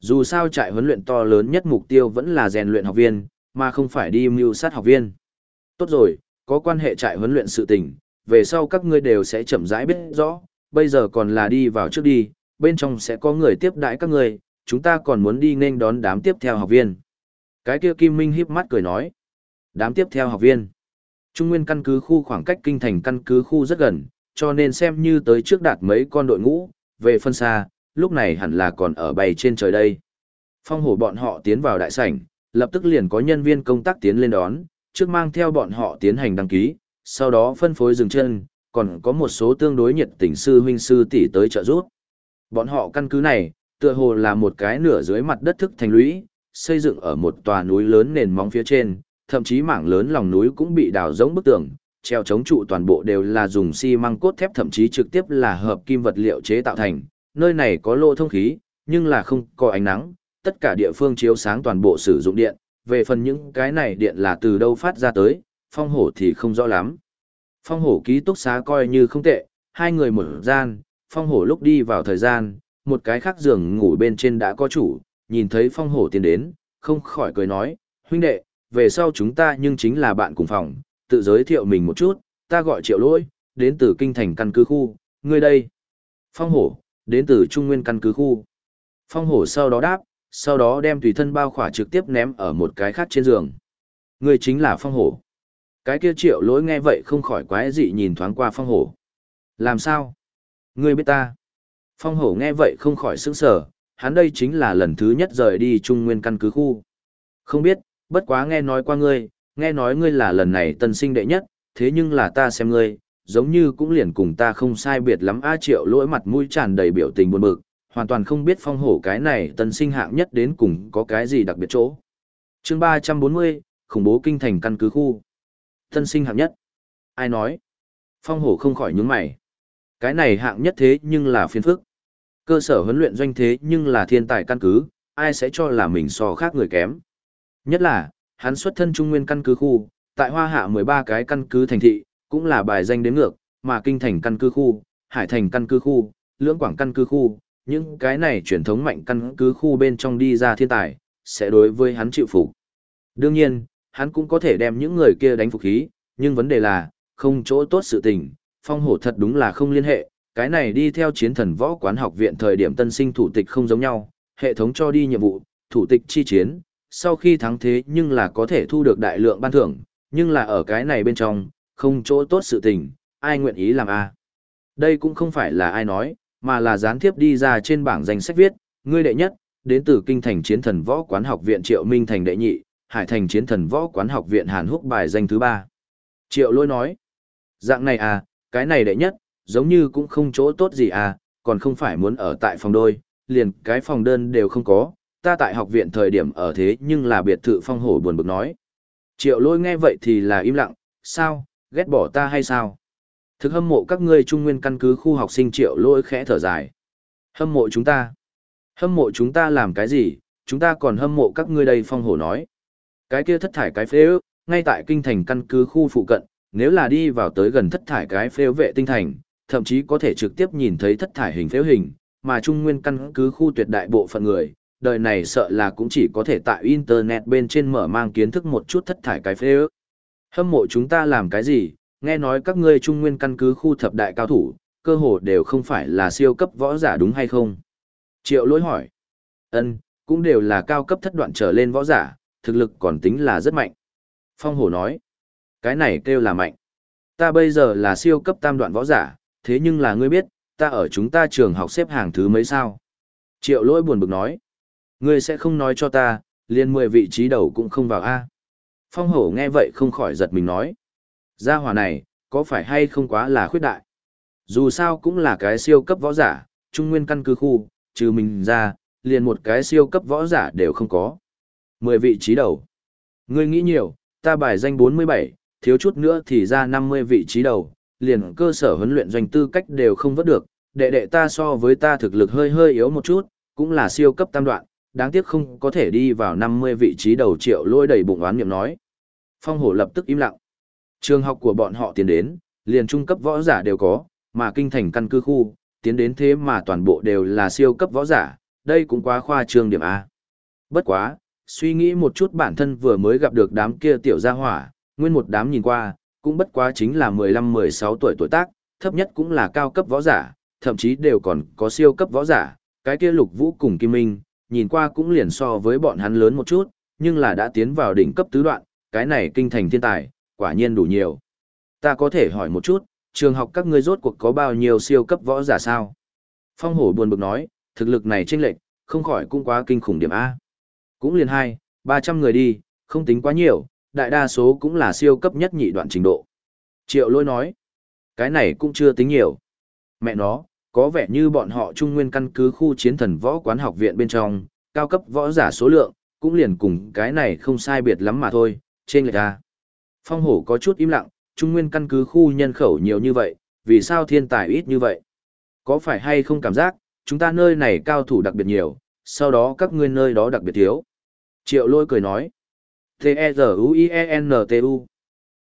Dù sao trại huấn luyện to lớn nhất mục tiêu vẫn là rèn luyện học viên, mà không phải đi mưu sát học viên. Tốt rồi, có quan hệ trại huấn luyện sự tình, về sau các ngươi đều sẽ chậm rãi biết rõ, bây giờ còn là đi vào trước đi, bên trong sẽ có người tiếp đãi các người chúng ta còn muốn đi nên đón đám tiếp theo học viên. Cái kia Kim Minh híp mắt cười nói, đám tiếp theo học viên. Trung nguyên căn cứ khu khoảng cách kinh thành căn cứ khu rất gần, cho nên xem như tới trước đạt mấy con đội ngũ, về phân xa, lúc này hẳn là còn ở bay trên trời đây. Phong hổ bọn họ tiến vào đại sảnh, lập tức liền có nhân viên công tác tiến lên đón, trước mang theo bọn họ tiến hành đăng ký, sau đó phân phối dừng chân, còn có một số tương đối nhiệt tình sư huynh sư tỷ tới trợ giúp. Bọn họ căn cứ này, tựa hồ là một cái nửa dưới mặt đất thức thành lũy, xây dựng ở một tòa núi lớn nền móng phía trên, thậm chí mảng lớn lòng núi cũng bị đào giống bức tường, treo chống trụ toàn bộ đều là dùng xi măng cốt thép thậm chí trực tiếp là hợp kim vật liệu chế tạo thành. Nơi này có lỗ thông khí, nhưng là không có ánh nắng, tất cả địa phương chiếu sáng toàn bộ sử dụng điện, về phần những cái này điện là từ đâu phát ra tới, phong hổ thì không rõ lắm. Phong hổ ký túc xá coi như không tệ, hai người một gian, phong hổ lúc đi vào thời gian, một cái khác giường ngủ bên trên đã có chủ, nhìn thấy phong hổ tiến đến, không khỏi cười nói, huynh đệ, về sau chúng ta nhưng chính là bạn cùng phòng, tự giới thiệu mình một chút, ta gọi triệu lỗi, đến từ kinh thành căn cứ khu, ngươi đây. Phong hổ, đến từ trung nguyên căn cứ khu. Phong hổ sau đó đáp, sau đó đem tùy thân bao khỏa trực tiếp ném ở một cái khác trên giường. Ngươi chính là phong hổ. Cái kia triệu lỗi nghe vậy không khỏi quái dị nhìn thoáng qua phong hổ. Làm sao? Ngươi biết ta. Phong hổ nghe vậy không khỏi sững sờ, hắn đây chính là lần thứ nhất rời đi trung nguyên căn cứ khu. Không biết, bất quá nghe nói qua ngươi, nghe nói ngươi là lần này tân sinh đệ nhất, thế nhưng là ta xem ngươi, giống như cũng liền cùng ta không sai biệt lắm a triệu lỗi mặt mũi tràn đầy biểu tình buồn bực, hoàn toàn không biết phong hổ cái này tân sinh hạng nhất đến cùng có cái gì đặc biệt chỗ. chương 340, khủng bố kinh thành căn cứ khu. Tân sinh hạng nhất. Ai nói? Phong hổ không khỏi nhướng mày. Cái này hạng nhất thế nhưng là phiên phức. Cơ sở huấn luyện doanh thế nhưng là thiên tài căn cứ, ai sẽ cho là mình so khác người kém. Nhất là, hắn xuất thân trung nguyên căn cứ khu, tại hoa hạ 13 cái căn cứ thành thị, cũng là bài danh đến ngược, mà kinh thành căn cứ khu, hải thành căn cứ khu, lưỡng quảng căn cứ khu, những cái này truyền thống mạnh căn cứ khu bên trong đi ra thiên tài, sẽ đối với hắn chịu phục. Đương nhiên, hắn cũng có thể đem những người kia đánh phục khí, nhưng vấn đề là, không chỗ tốt sự tình, phong hổ thật đúng là không liên hệ, cái này đi theo chiến thần võ quán học viện thời điểm tân sinh thủ tịch không giống nhau, hệ thống cho đi nhiệm vụ, thủ tịch chi chiến, sau khi thắng thế nhưng là có thể thu được đại lượng ban thưởng, nhưng là ở cái này bên trong, không chỗ tốt sự tình, ai nguyện ý làm a? Đây cũng không phải là ai nói, mà là gián tiếp đi ra trên bảng danh sách viết, ngươi đệ nhất, đến từ kinh thành chiến thần võ quán học viện Triệu Minh thành đệ nhị, hải thành chiến thần võ quán học viện Hàn Húc bài danh thứ ba. Triệu lôi nói, dạng này à, cái này đệ nhất, giống như cũng không chỗ tốt gì à, còn không phải muốn ở tại phòng đôi, liền cái phòng đơn đều không có, ta tại học viện thời điểm ở thế nhưng là biệt thự phong hổ buồn bực nói. Triệu lôi nghe vậy thì là im lặng, sao, ghét bỏ ta hay sao? Thực hâm mộ các ngươi trung nguyên căn cứ khu học sinh triệu lôi khẽ thở dài. Hâm mộ chúng ta. Hâm mộ chúng ta làm cái gì, chúng ta còn hâm mộ các ngươi đây phong hổ nói. Cái kia thất thải cái phế ước, ngay tại kinh thành căn cứ khu phụ cận, nếu là đi vào tới gần thất thải cái phế vệ tinh thành, thậm chí có thể trực tiếp nhìn thấy thất thải hình phế hình, mà trung nguyên căn cứ khu tuyệt đại bộ phận người, đời này sợ là cũng chỉ có thể tại internet bên trên mở mang kiến thức một chút thất thải cái phế ước. Hâm mộ chúng ta làm cái gì, nghe nói các ngươi trung nguyên căn cứ khu thập đại cao thủ, cơ hồ đều không phải là siêu cấp võ giả đúng hay không? Triệu lỗi hỏi. ân cũng đều là cao cấp thất đoạn trở lên võ giả, thực lực còn tính là rất mạnh. Phong hổ nói. Cái này kêu là mạnh. Ta bây giờ là siêu cấp tam đoạn võ giả, thế nhưng là ngươi biết, ta ở chúng ta trường học xếp hàng thứ mấy sao? Triệu lỗi buồn bực nói. Ngươi sẽ không nói cho ta, liền 10 vị trí đầu cũng không vào A. Phong hổ nghe vậy không khỏi giật mình nói. Gia hỏa này, có phải hay không quá là khuyết đại? Dù sao cũng là cái siêu cấp võ giả, trung nguyên căn cứ khu, trừ mình ra, liền một cái siêu cấp võ giả đều không có. 10 vị trí đầu. Ngươi nghĩ nhiều, ta bài danh 47, thiếu chút nữa thì ra 50 vị trí đầu, liền cơ sở huấn luyện doanh tư cách đều không vớt được, đệ đệ ta so với ta thực lực hơi hơi yếu một chút, cũng là siêu cấp tam đoạn, đáng tiếc không có thể đi vào 50 vị trí đầu triệu lôi đầy bụng oán niệm nói. Phong hổ lập tức im lặng. Trường học của bọn họ tiến đến, liền trung cấp võ giả đều có, mà kinh thành căn cứ khu, tiến đến thế mà toàn bộ đều là siêu cấp võ giả, đây cũng quá khoa trương điểm A. Bất quá, suy nghĩ một chút bản thân vừa mới gặp được đám kia tiểu gia hỏa, nguyên một đám nhìn qua, cũng bất quá chính là 15-16 tuổi tuổi tác, thấp nhất cũng là cao cấp võ giả, thậm chí đều còn có siêu cấp võ giả, cái kia lục vũ cùng kim minh, nhìn qua cũng liền so với bọn hắn lớn một chút, nhưng là đã tiến vào đỉnh cấp tứ đoạn, cái này kinh thành thiên tài, quả nhiên đủ nhiều. Ta có thể hỏi một chút, trường học các ngươi rốt cuộc có bao nhiêu siêu cấp võ giả sao? Phong hổ buồn bực nói, thực lực này chênh lệch, không khỏi cũng quá kinh khủng điểm A. Cũng liền hai, 300 người đi, không tính quá nhiều, đại đa số cũng là siêu cấp nhất nhị đoạn trình độ. Triệu lôi nói, cái này cũng chưa tính nhiều. Mẹ nó, có vẻ như bọn họ trung nguyên căn cứ khu chiến thần võ quán học viện bên trong, cao cấp võ giả số lượng, cũng liền cùng cái này không sai biệt lắm mà thôi, trên lệch ra. Phong hổ có chút im lặng, trung nguyên căn cứ khu nhân khẩu nhiều như vậy, vì sao thiên tài ít như vậy? Có phải hay không cảm giác, chúng ta nơi này cao thủ đặc biệt nhiều, sau đó các ngươi nơi đó đặc biệt thiếu. Triệu lôi cười nói. T-E-Z-U-I-E-N-T-U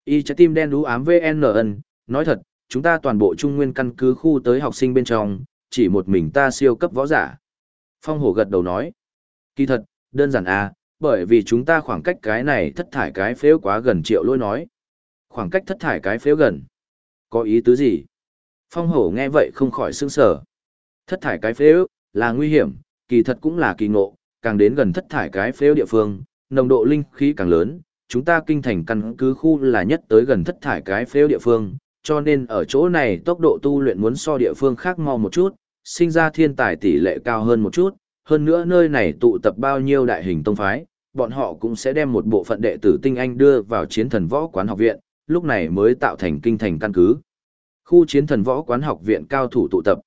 Y trái tim đen đú ám VNN, nói thật, chúng ta toàn bộ trung nguyên căn cứ khu tới học sinh bên trong, chỉ một mình ta siêu cấp võ giả. Phong hổ gật đầu nói. Kỳ thật, đơn giản à, bởi vì chúng ta khoảng cách cái này thất thải cái phếu quá gần triệu lôi nói. Khoảng cách thất thải cái phếu gần. Có ý tứ gì? Phong hổ nghe vậy không khỏi sương sở. Thất thải cái phếu, là nguy hiểm, kỳ thật cũng là kỳ ngộ, càng đến gần thất thải cái phếu địa phương, nồng độ linh khí càng lớn, chúng ta kinh thành căn cứ khu là nhất tới gần thất thải cái phếu địa phương, cho nên ở chỗ này tốc độ tu luyện muốn so địa phương khác mau một chút, sinh ra thiên tài tỷ lệ cao hơn một chút, hơn nữa nơi này tụ tập bao nhiêu đại hình tông phái, bọn họ cũng sẽ đem một bộ phận đệ tử tinh anh đưa vào chiến thần võ quán học viện, lúc này mới tạo thành kinh thành căn cứ. Khu chiến thần võ quán học viện cao thủ tụ tập.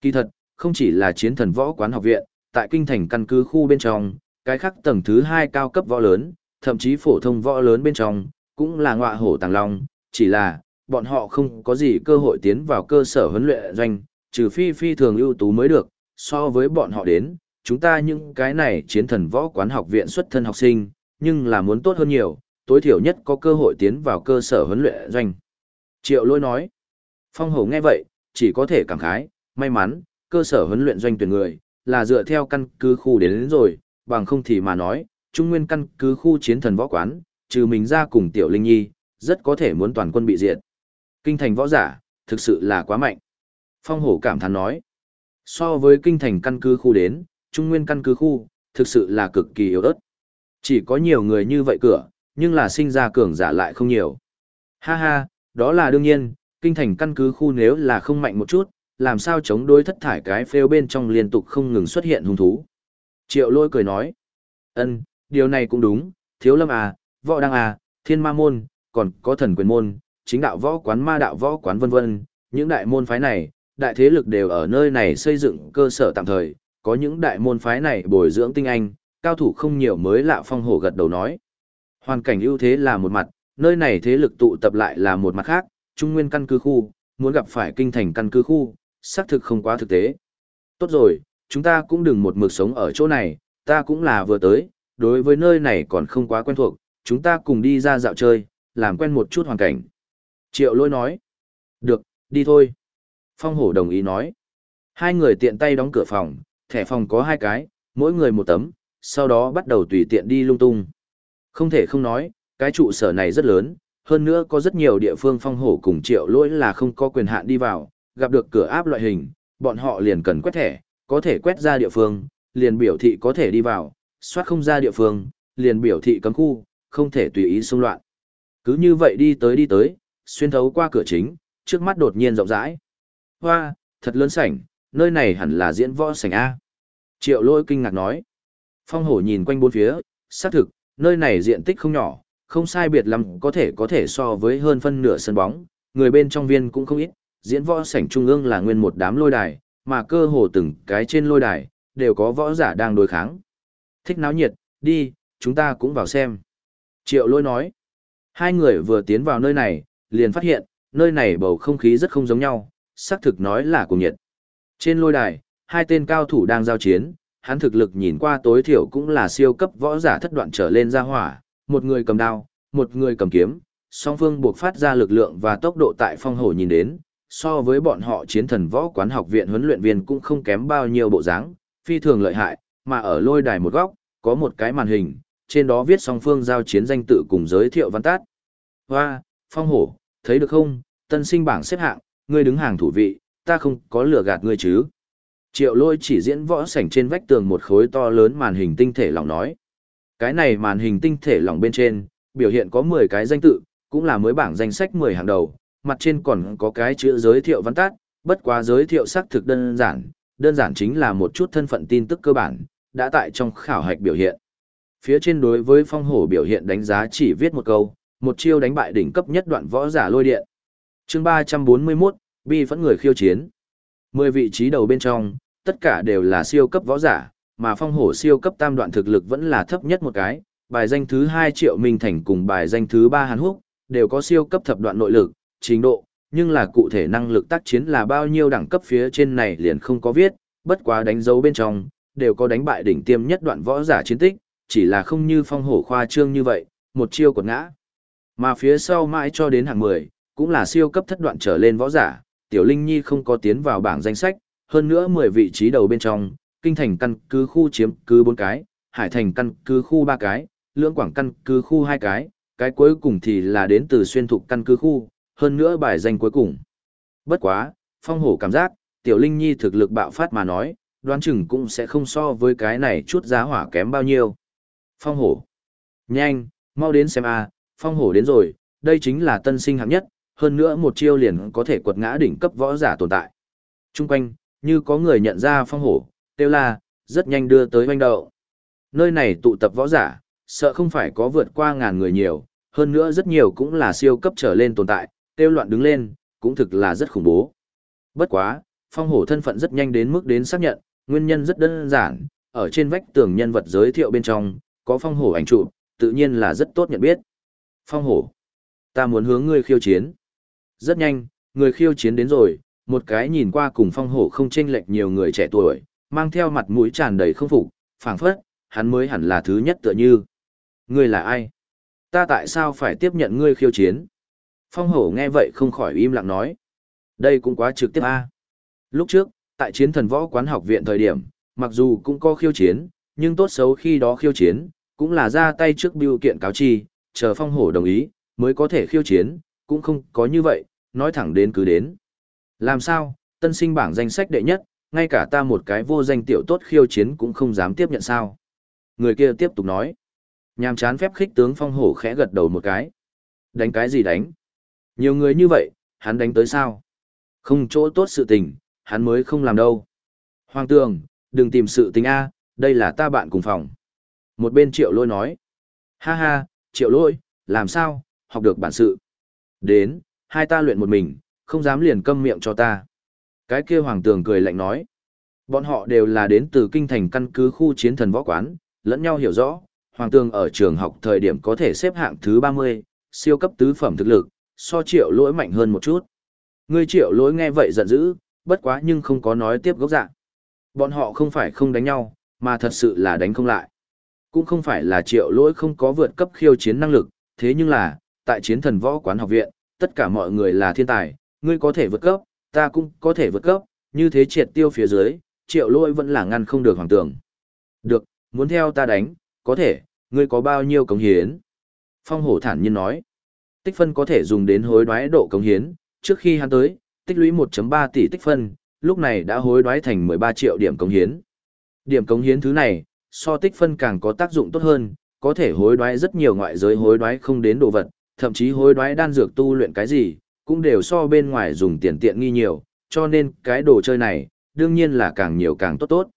Kỳ thật, không chỉ là chiến thần võ quán học viện, tại kinh thành căn cứ khu bên trong, cái khác tầng thứ hai cao cấp võ lớn, thậm chí phổ thông võ lớn bên trong, cũng là ngọa hổ tàng long, chỉ là, bọn họ không có gì cơ hội tiến vào cơ sở huấn luyện doanh, trừ phi phi thường ưu tú mới được, so với bọn họ đến, chúng ta những cái này chiến thần võ quán học viện xuất thân học sinh, nhưng là muốn tốt hơn nhiều, tối thiểu nhất có cơ hội tiến vào cơ sở huấn luyện doanh. Triệu lôi nói, phong hổ nghe vậy, chỉ có thể cảm khái, may mắn, cơ sở huấn luyện doanh tuyển người, là dựa theo căn cứ khu đến, đến rồi, bằng không thì mà nói, trung nguyên căn cứ khu chiến thần võ quán, trừ mình ra cùng tiểu linh nhi, rất có thể muốn toàn quân bị diệt. Kinh thành võ giả, thực sự là quá mạnh. Phong hổ cảm thán nói, so với kinh thành căn cứ khu đến, trung nguyên căn cứ khu, thực sự là cực kỳ yếu ớt. Chỉ có nhiều người như vậy cửa, nhưng là sinh ra cường giả lại không nhiều. Ha ha, đó là đương nhiên, kinh thành căn cứ khu nếu là không mạnh một chút, làm sao chống đối thất thải cái phêu bên trong liên tục không ngừng xuất hiện hung thú. Triệu lôi cười nói, ân, điều này cũng đúng, thiếu lâm à, võ đăng à, thiên ma môn, còn có thần quyền môn, chính đạo võ quán ma đạo võ quán vân vân, những đại môn phái này, đại thế lực đều ở nơi này xây dựng cơ sở tạm thời, có những đại môn phái này bồi dưỡng tinh anh, cao thủ không nhiều mới lạ phong hổ gật đầu nói. Hoàn cảnh ưu thế là một mặt, nơi này thế lực tụ tập lại là một mặt khác, trung nguyên căn cứ khu, muốn gặp phải kinh thành căn cứ khu, xác thực không quá thực tế. Tốt rồi, chúng ta cũng đừng một mực sống ở chỗ này, ta cũng là vừa tới, đối với nơi này còn không quá quen thuộc, chúng ta cùng đi ra dạo chơi, làm quen một chút hoàn cảnh. Triệu lôi nói, được, đi thôi. Phong hổ đồng ý nói. Hai người tiện tay đóng cửa phòng, thẻ phòng có hai cái, mỗi người một tấm, sau đó bắt đầu tùy tiện đi lung tung. Không thể không nói, cái trụ sở này rất lớn, hơn nữa có rất nhiều địa phương phong hổ cùng triệu lỗi là không có quyền hạn đi vào, gặp được cửa áp loại hình, bọn họ liền cần quét thẻ, có thể quét ra địa phương, liền biểu thị có thể đi vào, soát không ra địa phương, liền biểu thị cấm khu, không thể tùy ý xung loạn. Cứ như vậy đi tới đi tới, xuyên thấu qua cửa chính, trước mắt đột nhiên rộng rãi. Hoa, thật lớn sảnh, nơi này hẳn là diễn võ sảnh A. Triệu lôi kinh ngạc nói. Phong hổ nhìn quanh bốn phía, xác thực, nơi này diện tích không nhỏ, không sai biệt lắm có thể có thể so với hơn phân nửa sân bóng, người bên trong viên cũng không ít, diễn võ sảnh trung ương là nguyên một đám lôi đài, mà cơ hồ từng cái trên lôi đài, đều có võ giả đang đối kháng. Thích náo nhiệt, đi, chúng ta cũng vào xem. Triệu lôi nói, hai người vừa tiến vào nơi này, liền phát hiện, nơi này bầu không khí rất không giống nhau, xác thực nói là cùng nhiệt. Trên lôi đài, hai tên cao thủ đang giao chiến, hắn thực lực nhìn qua tối thiểu cũng là siêu cấp võ giả thất đoạn trở lên ra hỏa, một người cầm đao, một người cầm kiếm, song phương buộc phát ra lực lượng và tốc độ tại phong hổ nhìn đến, so với bọn họ chiến thần võ quán học viện huấn luyện viên cũng không kém bao nhiêu bộ dáng, phi thường lợi hại, mà ở lôi đài một góc, có một cái màn hình, trên đó viết song phương giao chiến danh tự cùng giới thiệu văn tát. Hoa, phong hổ, thấy được không, tân sinh bảng xếp hạng, ngươi đứng hàng thủ vị, ta không có lừa gạt ngươi chứ. Triệu lôi chỉ diễn võ sảnh trên vách tường một khối to lớn màn hình tinh thể lỏng nói. Cái này màn hình tinh thể lỏng bên trên, biểu hiện có 10 cái danh tự, cũng là mới bảng danh sách 10 hàng đầu, mặt trên còn có cái chữ giới thiệu văn tát, bất quá giới thiệu xác thực đơn giản, đơn giản chính là một chút thân phận tin tức cơ bản, đã tại trong khảo hạch biểu hiện. phía trên đối với phong hổ biểu hiện đánh giá chỉ viết một câu, một chiêu đánh bại đỉnh cấp nhất đoạn võ giả lôi điện. chương 341, bi vẫn người khiêu chiến. Mười vị trí đầu bên trong, tất cả đều là siêu cấp võ giả, mà phong hổ siêu cấp tam đoạn thực lực vẫn là thấp nhất một cái, bài danh thứ 2 triệu Minh Thành cùng bài danh thứ 3 Hàn Húc, đều có siêu cấp thập đoạn nội lực, trình độ, nhưng là cụ thể năng lực tác chiến là bao nhiêu đẳng cấp phía trên này liền không có viết, bất quá đánh dấu bên trong, đều có đánh bại đỉnh tiêm nhất đoạn võ giả chiến tích, chỉ là không như phong hổ khoa trương như vậy, một chiêu quật ngã. Mà phía sau mãi cho đến hàng 10, cũng là siêu cấp thất đoạn trở lên võ giả, Tiểu Linh Nhi không có tiến vào bảng danh sách, hơn nữa 10 vị trí đầu bên trong, kinh thành căn cứ khu chiếm cứ 4 cái, hải thành căn cứ khu 3 cái, lưỡng quảng căn cứ khu 2 cái, cái cuối cùng thì là đến từ xuyên thục căn cứ khu, hơn nữa bài danh cuối cùng. Bất quá, phong hổ cảm giác, Tiểu Linh Nhi thực lực bạo phát mà nói, đoán chừng cũng sẽ không so với cái này chút giá hỏa kém bao nhiêu. Phong hổ. Nhanh, mau đến xem a, phong hổ đến rồi, đây chính là tân sinh hạng nhất, hơn nữa một chiêu liền có thể quật ngã đỉnh cấp võ giả tồn tại. Trung quanh, như có người nhận ra phong hổ, tiêu la, rất nhanh đưa tới hoanh đậu. Nơi này tụ tập võ giả, sợ không phải có vượt qua ngàn người nhiều, hơn nữa rất nhiều cũng là siêu cấp trở lên tồn tại, tiêu loạn đứng lên, cũng thực là rất khủng bố. Bất quá, phong hổ thân phận rất nhanh đến mức đến xác nhận, nguyên nhân rất đơn giản, ở trên vách tường nhân vật giới thiệu bên trong, có phong hổ ảnh trụ, tự nhiên là rất tốt nhận biết. Phong hổ, ta muốn hướng ngươi khiêu chiến. Rất nhanh, người khiêu chiến đến rồi, một cái nhìn qua cùng phong hổ không chênh lệch nhiều người trẻ tuổi, mang theo mặt mũi tràn đầy không phục, phảng phất, hắn mới hẳn là thứ nhất tựa như. Ngươi là ai? Ta tại sao phải tiếp nhận ngươi khiêu chiến? Phong hổ nghe vậy không khỏi im lặng nói. Đây cũng quá trực tiếp a. Lúc trước, tại chiến thần võ quán học viện thời điểm, mặc dù cũng có khiêu chiến, nhưng tốt xấu khi đó khiêu chiến, cũng là ra tay trước biêu kiện cáo chi, chờ phong hổ đồng ý, mới có thể khiêu chiến, cũng không có như vậy, nói thẳng đến cứ đến. Làm sao, tân sinh bảng danh sách đệ nhất, ngay cả ta một cái vô danh tiểu tốt khiêu chiến cũng không dám tiếp nhận sao. Người kia tiếp tục nói. Nhàm chán phép khích tướng phong hổ khẽ gật đầu một cái. Đánh cái gì đánh? Nhiều người như vậy, hắn đánh tới sao? Không chỗ tốt sự tình, hắn mới không làm đâu. Hoàng tường, đừng tìm sự tình A, đây là ta bạn cùng phòng. Một bên triệu lôi nói. Ha ha, triệu lôi, làm sao, học được bản sự. Đến, hai ta luyện một mình, không dám liền câm miệng cho ta. Cái kia hoàng tường cười lạnh nói. Bọn họ đều là đến từ kinh thành căn cứ khu chiến thần võ quán, lẫn nhau hiểu rõ. Hoàng tường ở trường học thời điểm có thể xếp hạng thứ 30, siêu cấp tứ phẩm thực lực, so triệu lỗi mạnh hơn một chút. Ngươi triệu lỗi nghe vậy giận dữ, bất quá nhưng không có nói tiếp gốc dạng. Bọn họ không phải không đánh nhau, mà thật sự là đánh không lại. Cũng không phải là triệu lỗi không có vượt cấp khiêu chiến năng lực, thế nhưng là, tại chiến thần võ quán học viện, tất cả mọi người là thiên tài, ngươi có thể vượt cấp, ta cũng có thể vượt cấp, như thế triệt tiêu phía dưới, triệu lỗi vẫn là ngăn không được hoàng tưởng. Được, muốn theo ta đánh, có thể, ngươi có bao nhiêu cống hiến? Phong hổ thản nhiên nói, tích phân có thể dùng đến hối đoái độ cống hiến, trước khi hắn tới, tích lũy 1.3 tỷ tích phân, lúc này đã hối đoái thành 13 triệu điểm cống hiến. Điểm cống hiến thứ này, so tích phân càng có tác dụng tốt hơn, có thể hối đoái rất nhiều ngoại giới hối đoái không đến đồ vật, thậm chí hối đoái đan dược tu luyện cái gì, cũng đều so bên ngoài dùng tiền tiện nghi nhiều, cho nên cái đồ chơi này, đương nhiên là càng nhiều càng tốt tốt.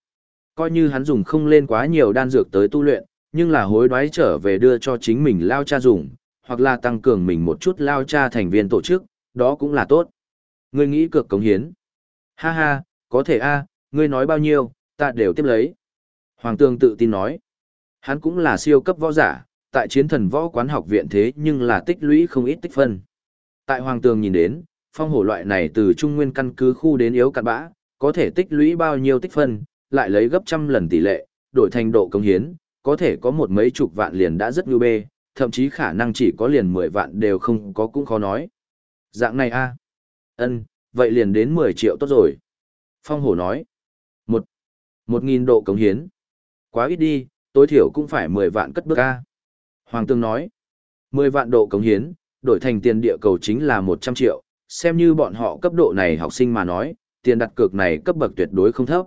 Coi như hắn dùng không lên quá nhiều đan dược tới tu luyện, nhưng là hối đoái trở về đưa cho chính mình lao cha dùng, hoặc là tăng cường mình một chút lao cha thành viên tổ chức, đó cũng là tốt. Ngươi nghĩ cược cống hiến. Ha ha, có thể a, ngươi nói bao nhiêu, ta đều tiếp lấy. Hoàng tường tự tin nói. Hắn cũng là siêu cấp võ giả, tại chiến thần võ quán học viện thế nhưng là tích lũy không ít tích phân. Tại Hoàng Tường nhìn đến, phong hổ loại này từ trung nguyên căn cứ khu đến yếu cạn bã, có thể tích lũy bao nhiêu tích phân, lại lấy gấp trăm lần tỷ lệ, đổi thành độ công hiến, có thể có một mấy chục vạn liền đã rất ngư bê, thậm chí khả năng chỉ có liền mười vạn đều không có cũng khó nói. Dạng này a ân vậy liền đến mười triệu tốt rồi. Phong hổ nói. Một, một nghìn độ cống hiến. Quá ít đi, tối thiểu cũng phải mười vạn cất bước a Hoàng Tương nói. mười vạn độ cống hiến, đổi thành tiền địa cầu chính là một trăm triệu, xem như bọn họ cấp độ này học sinh mà nói, tiền đặt cược này cấp bậc tuyệt đối không thấp.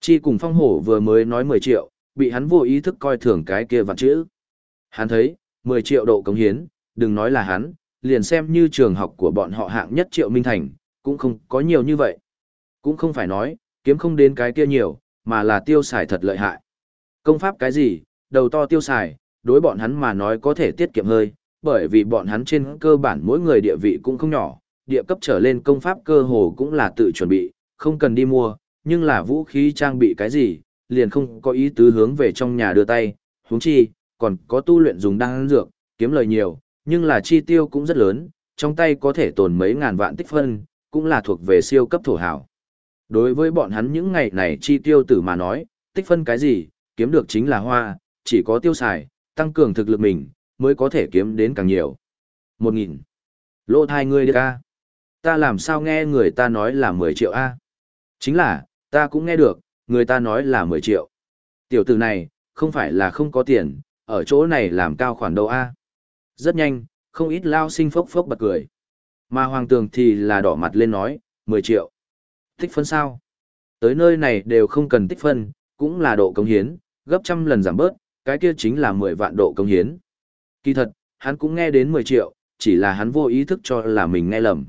Chi cùng phong hổ vừa mới nói mười triệu, bị hắn vô ý thức coi thường cái kia vạn chữ. Hắn thấy, mười triệu độ cống hiến, đừng nói là hắn, liền xem như trường học của bọn họ hạng nhất triệu minh thành, cũng không có nhiều như vậy. Cũng không phải nói, kiếm không đến cái kia nhiều, mà là tiêu xài thật lợi hại. Công pháp cái gì, đầu to tiêu xài, đối bọn hắn mà nói có thể tiết kiệm hơi, bởi vì bọn hắn trên cơ bản mỗi người địa vị cũng không nhỏ, địa cấp trở lên công pháp cơ hồ cũng là tự chuẩn bị, không cần đi mua, nhưng là vũ khí trang bị cái gì, liền không có ý tứ hướng về trong nhà đưa tay, huống chi, còn có tu luyện dùng đan dược, kiếm lời nhiều, nhưng là chi tiêu cũng rất lớn, trong tay có thể tồn mấy ngàn vạn tích phân, cũng là thuộc về siêu cấp thổ hảo. Đối với bọn hắn những ngày này chi tiêu tử mà nói, tích phân cái gì, kiếm được chính là hoa, chỉ có tiêu xài, tăng cường thực lực mình, mới có thể kiếm đến càng nhiều. Một nghìn. Lô thai ngươi đi ca. Ta làm sao nghe người ta nói là 10 triệu A. Chính là, ta cũng nghe được, người ta nói là 10 triệu. Tiểu tử này, không phải là không có tiền, ở chỗ này làm cao khoản đầu A. Rất nhanh, không ít lao sinh phốc phốc bật cười. Mà hoàng tường thì là đỏ mặt lên nói, 10 triệu. Tích phân sao? Tới nơi này đều không cần tích phân, cũng là độ công hiến, gấp trăm lần giảm bớt, cái kia chính là 10 vạn độ công hiến. Kỳ thật, hắn cũng nghe đến 10 triệu, chỉ là hắn vô ý thức cho là mình nghe lầm.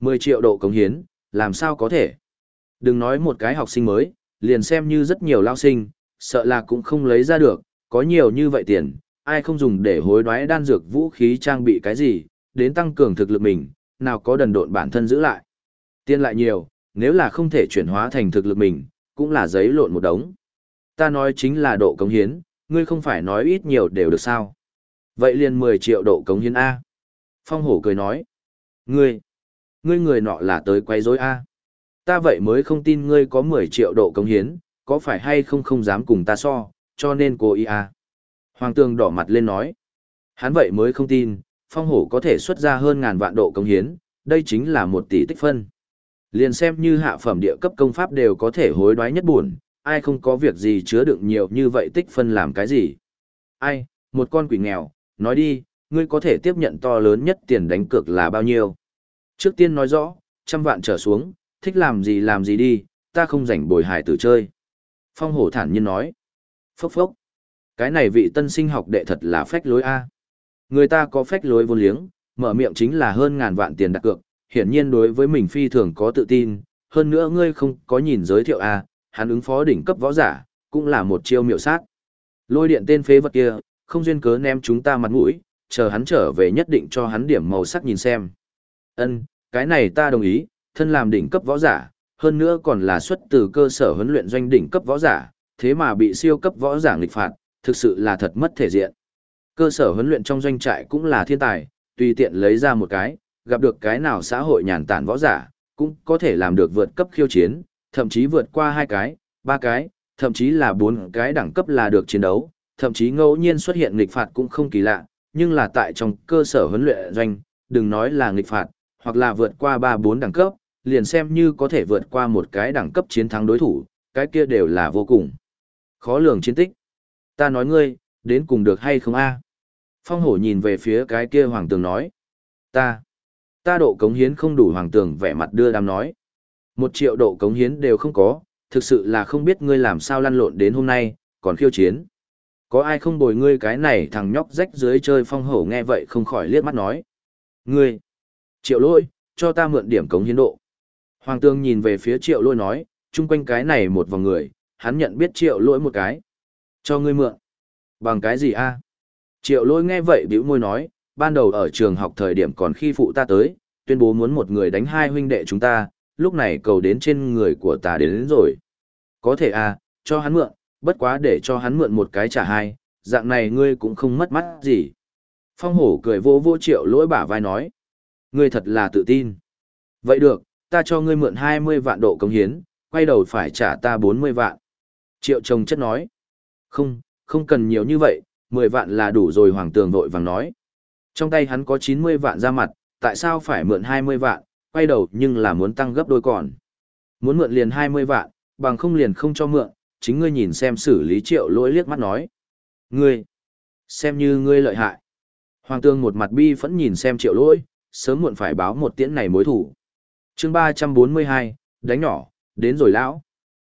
10 triệu độ công hiến, làm sao có thể? Đừng nói một cái học sinh mới, liền xem như rất nhiều lao sinh, sợ là cũng không lấy ra được, có nhiều như vậy tiền, ai không dùng để hối đoái đan dược vũ khí trang bị cái gì, đến tăng cường thực lực mình, nào có đần độn bản thân giữ lại. Tiền lại nhiều, nếu là không thể chuyển hóa thành thực lực mình, cũng là giấy lộn một đống. Ta nói chính là độ cống hiến, ngươi không phải nói ít nhiều đều được sao. Vậy liền 10 triệu độ cống hiến A. Phong hổ cười nói. Ngươi, ngươi người nọ là tới quay rối A. Ta vậy mới không tin ngươi có 10 triệu độ cống hiến, có phải hay không không dám cùng ta so, cho nên cô ý à. Hoàng tường đỏ mặt lên nói. Hắn vậy mới không tin, phong hổ có thể xuất ra hơn ngàn vạn độ công hiến, đây chính là một tỷ tích phân. Liền xem như hạ phẩm địa cấp công pháp đều có thể hối đoái nhất buồn, ai không có việc gì chứa đựng nhiều như vậy tích phân làm cái gì. Ai, một con quỷ nghèo, nói đi, ngươi có thể tiếp nhận to lớn nhất tiền đánh cược là bao nhiêu. Trước tiên nói rõ, trăm vạn trở xuống, thích làm gì làm gì đi, ta không rảnh bồi hải tử chơi. Phong hổ thản nhiên nói. Phốc phốc. Cái này vị tân sinh học đệ thật là phách lối A. Người ta có phách lối vô liếng, mở miệng chính là hơn ngàn vạn tiền đặt cược, hiển nhiên đối với mình phi thường có tự tin, hơn nữa ngươi không có nhìn giới thiệu A, hắn ứng phó đỉnh cấp võ giả, cũng là một chiêu miệu sát. Lôi điện tên phế vật kia, không duyên cớ ném chúng ta mặt mũi, chờ hắn trở về nhất định cho hắn điểm màu sắc nhìn xem. Ân, cái này ta đồng ý, thân làm đỉnh cấp võ giả, hơn nữa còn là xuất từ cơ sở huấn luyện doanh đỉnh cấp võ giả, thế mà bị siêu cấp võ giả nghịch phạt, thực sự là thật mất thể diện. Cơ sở huấn luyện trong doanh trại cũng là thiên tài, tùy tiện lấy ra một cái, gặp được cái nào xã hội nhàn tản võ giả, cũng có thể làm được vượt cấp khiêu chiến, thậm chí vượt qua hai cái, ba cái, thậm chí là bốn cái đẳng cấp là được chiến đấu, thậm chí ngẫu nhiên xuất hiện nghịch phạt cũng không kỳ lạ, nhưng là tại trong cơ sở huấn luyện doanh, đừng nói là nghịch phạt, hoặc là vượt qua ba bốn đẳng cấp, liền xem như có thể vượt qua một cái đẳng cấp chiến thắng đối thủ, cái kia đều là vô cùng khó lường chiến tích. Ta nói ngươi, đến cùng được hay không a? Phong hổ nhìn về phía cái kia hoàng tường nói. Ta, ta độ cống hiến không đủ hoàng tường vẻ mặt đưa đám nói. Một triệu độ cống hiến đều không có, thực sự là không biết ngươi làm sao lăn lộn đến hôm nay, còn khiêu chiến. Có ai không bồi ngươi cái này thằng nhóc rách dưới chơi phong hổ nghe vậy không khỏi liếc mắt nói. Ngươi, triệu lôi, cho ta mượn điểm cống hiến độ. Hoàng tường nhìn về phía triệu lôi nói, chung quanh cái này một vòng người, hắn nhận biết triệu lỗi một cái. Cho ngươi mượn. Bằng cái gì a? Triệu lỗi nghe vậy bĩu môi nói, ban đầu ở trường học thời điểm còn khi phụ ta tới, tuyên bố muốn một người đánh hai huynh đệ chúng ta, lúc này cầu đến trên người của ta đến, đến rồi. Có thể a, cho hắn mượn, bất quá để cho hắn mượn một cái trả hai, dạng này ngươi cũng không mất mắt gì. Phong hổ cười vô vô triệu lỗi bả vai nói. Ngươi thật là tự tin. Vậy được, ta cho ngươi mượn 20 vạn độ công hiến, quay đầu phải trả ta 40 vạn. Triệu chồng chất nói. Không, không cần nhiều như vậy, 10 vạn là đủ rồi hoàng tường vội vàng nói. Trong tay hắn có 90 vạn ra mặt, tại sao phải mượn 20 vạn, quay đầu nhưng là muốn tăng gấp đôi còn. Muốn mượn liền 20 vạn, bằng không liền không cho mượn, chính ngươi nhìn xem xử lý triệu lỗi liếc mắt nói. Ngươi, xem như ngươi lợi hại. Hoàng tường một mặt bi phẫn nhìn xem triệu lỗi, sớm muộn phải báo một tiễn này mối thủ. chương 342, đánh nhỏ, đến rồi lão.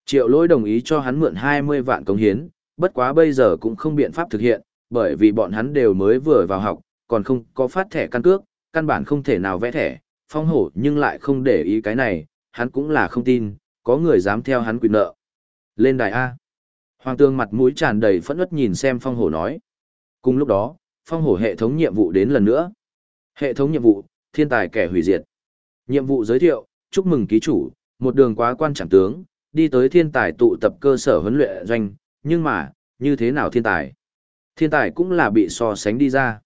Triệu lỗi đồng ý cho hắn mượn 20 vạn công hiến, bất quá bây giờ cũng không biện pháp thực hiện, bởi vì bọn hắn đều mới vừa vào học, còn không có phát thẻ căn cước, căn bản không thể nào vẽ thẻ, phong hổ nhưng lại không để ý cái này, hắn cũng là không tin, có người dám theo hắn quyền nợ. Lên đài A. Hoàng tương mặt mũi tràn đầy phẫn uất nhìn xem phong hổ nói. Cùng lúc đó, phong hổ hệ thống nhiệm vụ đến lần nữa. Hệ thống nhiệm vụ, thiên tài kẻ hủy diệt. Nhiệm vụ giới thiệu, chúc mừng ký chủ, một đường quá quan chẳng tướng, đi tới thiên tài tụ tập cơ sở huấn luyện doanh, nhưng mà, như thế nào thiên tài? Thiên tài cũng là bị so sánh đi ra.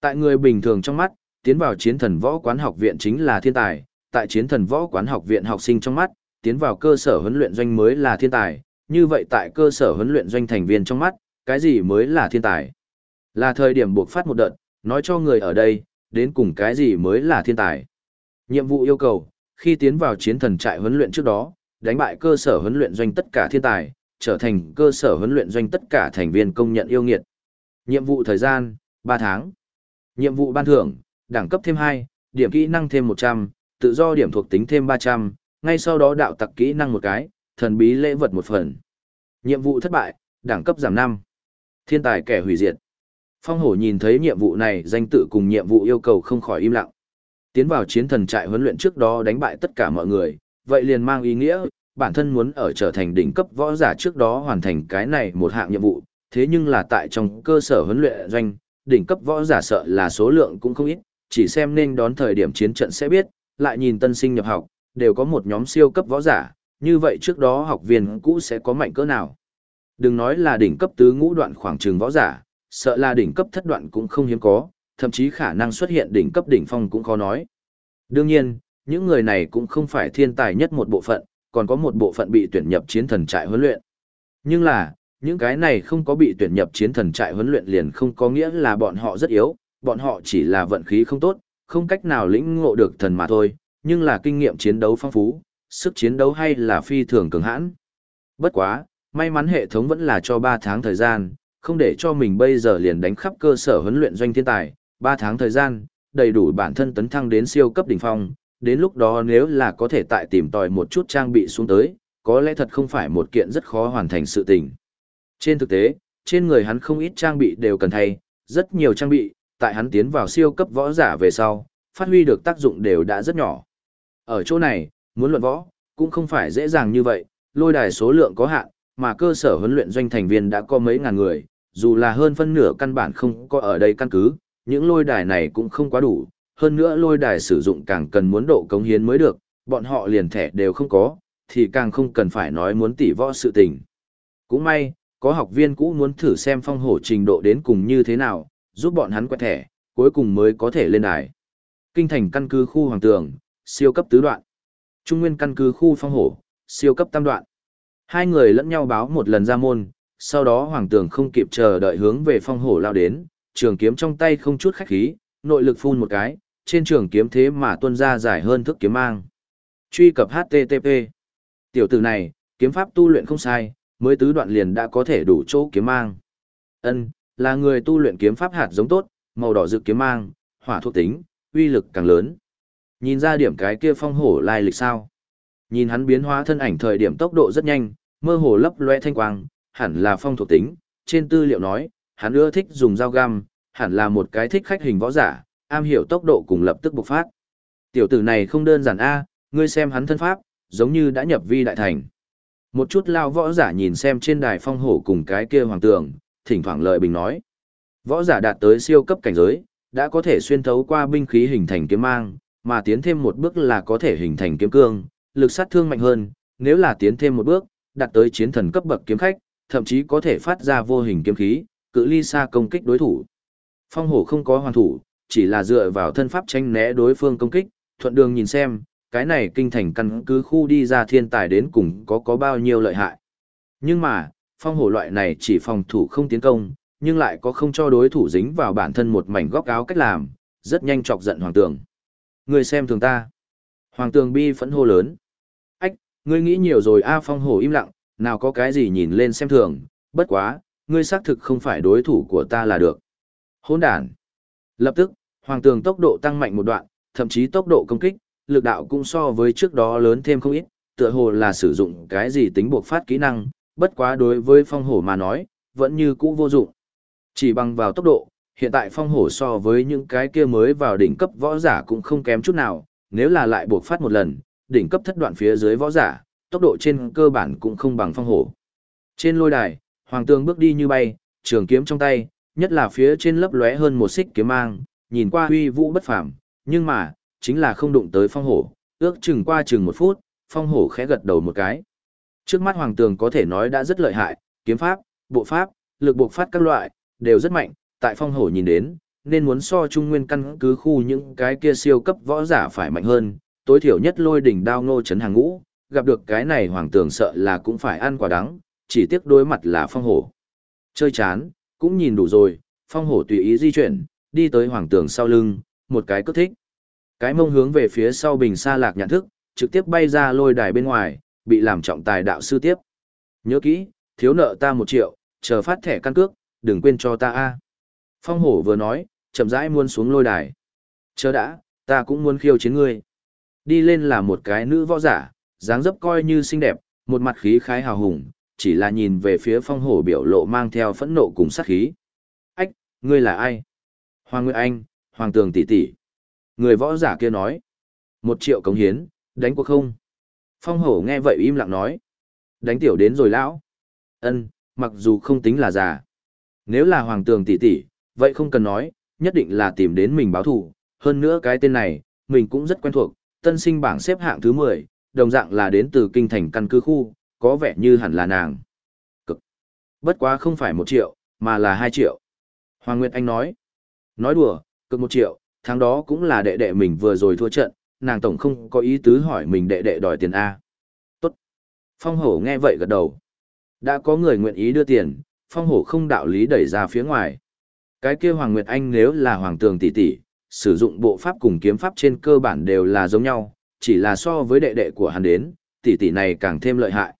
Tại người bình thường trong mắt, tiến vào chiến thần võ quán học viện chính là thiên tài, tại chiến thần võ quán học viện học sinh trong mắt, tiến vào cơ sở huấn luyện doanh mới là thiên tài, như vậy tại cơ sở huấn luyện doanh thành viên trong mắt, cái gì mới là thiên tài? Là thời điểm buộc phát một đợt, nói cho người ở đây, đến cùng cái gì mới là thiên tài. Nhiệm vụ yêu cầu, khi tiến vào chiến thần trại huấn luyện trước đó, đánh bại cơ sở huấn luyện doanh tất cả thiên tài, trở thành cơ sở huấn luyện doanh tất cả thành viên công nhận yêu nghiệt. Nhiệm vụ thời gian, 3 tháng. Nhiệm vụ ban thưởng, đẳng cấp thêm 2, điểm kỹ năng thêm 100, tự do điểm thuộc tính thêm 300, ngay sau đó đạo tặc kỹ năng một cái, thần bí lễ vật một phần. Nhiệm vụ thất bại, đẳng cấp giảm 5. Thiên tài kẻ hủy diệt. Phong hổ nhìn thấy nhiệm vụ này danh tự cùng nhiệm vụ yêu cầu không khỏi im lặng. Tiến vào chiến thần trại huấn luyện trước đó đánh bại tất cả mọi người, vậy liền mang ý nghĩa, bản thân muốn ở trở thành đỉnh cấp võ giả trước đó hoàn thành cái này một hạng nhiệm vụ, thế nhưng là tại trong cơ sở huấn luyện doanh, đỉnh cấp võ giả sợ là số lượng cũng không ít, chỉ xem nên đón thời điểm chiến trận sẽ biết, lại nhìn tân sinh nhập học, đều có một nhóm siêu cấp võ giả, như vậy trước đó học viên cũ sẽ có mạnh cỡ nào. Đừng nói là đỉnh cấp tứ ngũ đoạn khoảng trường võ giả, sợ là đỉnh cấp thất đoạn cũng không hiếm có, thậm chí khả năng xuất hiện đỉnh cấp đỉnh phong cũng khó nói. Đương nhiên, những người này cũng không phải thiên tài nhất một bộ phận, còn có một bộ phận bị tuyển nhập chiến thần trại huấn luyện. Nhưng là, những cái này không có bị tuyển nhập chiến thần trại huấn luyện liền không có nghĩa là bọn họ rất yếu, bọn họ chỉ là vận khí không tốt, không cách nào lĩnh ngộ được thần mà thôi, nhưng là kinh nghiệm chiến đấu phong phú, sức chiến đấu hay là phi thường cường hãn. Bất quá, may mắn hệ thống vẫn là cho 3 tháng thời gian, không để cho mình bây giờ liền đánh khắp cơ sở huấn luyện doanh thiên tài, 3 tháng thời gian, đầy đủ bản thân tấn thăng đến siêu cấp đỉnh phong, đến lúc đó nếu là có thể tại tìm tòi một chút trang bị xuống tới, có lẽ thật không phải một kiện rất khó hoàn thành sự tình. Trên thực tế, trên người hắn không ít trang bị đều cần thay, rất nhiều trang bị, tại hắn tiến vào siêu cấp võ giả về sau, phát huy được tác dụng đều đã rất nhỏ. Ở chỗ này, muốn luận võ, cũng không phải dễ dàng như vậy, lôi đài số lượng có hạn, mà cơ sở huấn luyện doanh thành viên đã có mấy ngàn người, dù là hơn phân nửa căn bản không có ở đây căn cứ, những lôi đài này cũng không quá đủ, hơn nữa lôi đài sử dụng càng cần muốn độ cống hiến mới được, bọn họ liền thẻ đều không có, thì càng không cần phải nói muốn tỉ võ sự tình. Cũng may, có học viên cũ muốn thử xem phong hổ trình độ đến cùng như thế nào, giúp bọn hắn quét thẻ, cuối cùng mới có thể lên đài. Kinh thành căn cứ khu hoàng tường, siêu cấp tứ đoạn. Trung nguyên căn cứ khu phong hổ, siêu cấp tam đoạn. Hai người lẫn nhau báo một lần ra môn, sau đó hoàng tường không kịp chờ đợi hướng về phong hổ lao đến, trường kiếm trong tay không chút khách khí, nội lực phun một cái, trên trường kiếm thế mà tuân ra dài hơn thức kiếm mang. Truy cập HTTP. Tiểu tử này, kiếm pháp tu luyện không sai, mới tứ đoạn liền đã có thể đủ chỗ kiếm mang. Ân, là người tu luyện kiếm pháp hạt giống tốt, màu đỏ dự kiếm mang, hỏa thuộc tính, uy lực càng lớn. Nhìn ra điểm cái kia phong hổ lai lịch sao? Nhìn hắn biến hóa thân ảnh thời điểm tốc độ rất nhanh, mơ hồ lấp loe thanh quang, hẳn là phong thuộc tính, trên tư liệu nói, hắn ưa thích dùng dao găm, hẳn là một cái thích khách hình võ giả, am hiểu tốc độ cùng lập tức bộc phát. Tiểu tử này không đơn giản a, ngươi xem hắn thân pháp, giống như đã nhập vi đại thành. Một chút lao võ giả nhìn xem trên đài phong hổ cùng cái kia hoàng tường, thỉnh thoảng lợi bình nói. Võ giả đạt tới siêu cấp cảnh giới, đã có thể xuyên thấu qua binh khí hình thành kiếm mang, mà tiến thêm một bước là có thể hình thành kiếm cương, lực sát thương mạnh hơn, nếu là tiến thêm một bước, đạt tới chiến thần cấp bậc kiếm khách, thậm chí có thể phát ra vô hình kiếm khí, cự ly xa công kích đối thủ. Phong hổ không có hoàn thủ, chỉ là dựa vào thân pháp tranh né đối phương công kích, thuận đường nhìn xem, cái này kinh thành căn cứ khu đi ra thiên tài đến cùng có có bao nhiêu lợi hại. Nhưng mà, phong hổ loại này chỉ phòng thủ không tiến công, nhưng lại có không cho đối thủ dính vào bản thân một mảnh góc áo cách làm, rất nhanh chọc giận hoàng tường. Người xem thường ta. Hoàng tường bi phẫn hô lớn. Ách, ngươi nghĩ nhiều rồi a phong hổ im lặng, nào có cái gì nhìn lên xem thường, bất quá, ngươi xác thực không phải đối thủ của ta là được. Hỗn đàn. Lập tức, hoàng tường tốc độ tăng mạnh một đoạn, thậm chí tốc độ công kích, lực đạo cũng so với trước đó lớn thêm không ít, tựa hồ là sử dụng cái gì tính buộc phát kỹ năng, bất quá đối với phong hổ mà nói, vẫn như cũ vô dụng. Chỉ bằng vào tốc độ, hiện tại phong hổ so với những cái kia mới vào đỉnh cấp võ giả cũng không kém chút nào, nếu là lại buộc phát một lần, đỉnh cấp thất đoạn phía dưới võ giả, tốc độ trên cơ bản cũng không bằng phong hổ. Trên lôi đài, Hoàng tường bước đi như bay, trường kiếm trong tay, nhất là phía trên lấp lóe hơn một xích kiếm mang, nhìn qua huy vũ bất phàm, nhưng mà, chính là không đụng tới phong hổ, ước chừng qua chừng một phút, phong hổ khẽ gật đầu một cái. Trước mắt hoàng tường có thể nói đã rất lợi hại, kiếm pháp, bộ pháp, lực buộc phát các loại, đều rất mạnh, tại phong hổ nhìn đến, nên muốn so trung nguyên căn cứ khu những cái kia siêu cấp võ giả phải mạnh hơn, tối thiểu nhất lôi đỉnh đao ngô chấn hàng ngũ, gặp được cái này hoàng tường sợ là cũng phải ăn quả đắng, chỉ tiếc đối mặt là phong hổ. Chơi chán, cũng nhìn đủ rồi, phong hổ tùy ý di chuyển, đi tới hoàng tường sau lưng, một cái cước thích. Cái mông hướng về phía sau bình xa lạc nhận thức, trực tiếp bay ra lôi đài bên ngoài, bị làm trọng tài đạo sư tiếp. Nhớ kỹ, thiếu nợ ta một triệu, chờ phát thẻ căn cước, đừng quên cho ta a. Phong hổ vừa nói, chậm rãi muôn xuống lôi đài. Chờ đã, ta cũng muốn khiêu chiến ngươi. Đi lên là một cái nữ võ giả, dáng dấp coi như xinh đẹp, một mặt khí khái hào hùng, chỉ là nhìn về phía phong hổ biểu lộ mang theo phẫn nộ cùng sát khí. Ách, ngươi là ai? Hoàng Nguyệt Anh, Hoàng Tường tỷ tỷ. Người võ giả kia nói. Một triệu cống hiến, đánh cuộc không? Phong hổ nghe vậy im lặng nói. Đánh tiểu đến rồi lão. Ân, mặc dù không tính là già. Nếu là Hoàng Tường tỷ tỷ, vậy không cần nói, nhất định là tìm đến mình báo thù. Hơn nữa cái tên này, mình cũng rất quen thuộc, tân sinh bảng xếp hạng thứ 10, đồng dạng là đến từ kinh thành căn cứ khu, có vẻ như hẳn là nàng. Cực. Bất quá không phải một triệu, mà là hai triệu. Hoàng Nguyệt Anh nói. Nói đùa, cực một triệu, tháng đó cũng là đệ đệ mình vừa rồi thua trận, nàng tổng không có ý tứ hỏi mình đệ đệ đòi tiền A. Tốt. Phong hổ nghe vậy gật đầu. Đã có người nguyện ý đưa tiền, phong hổ không đạo lý đẩy ra phía ngoài. Cái kia Hoàng Nguyệt Anh nếu là Hoàng Tường tỷ tỷ, sử dụng bộ pháp cùng kiếm pháp trên cơ bản đều là giống nhau, chỉ là so với đệ đệ của hắn đến, tỷ tỷ này càng thêm lợi hại.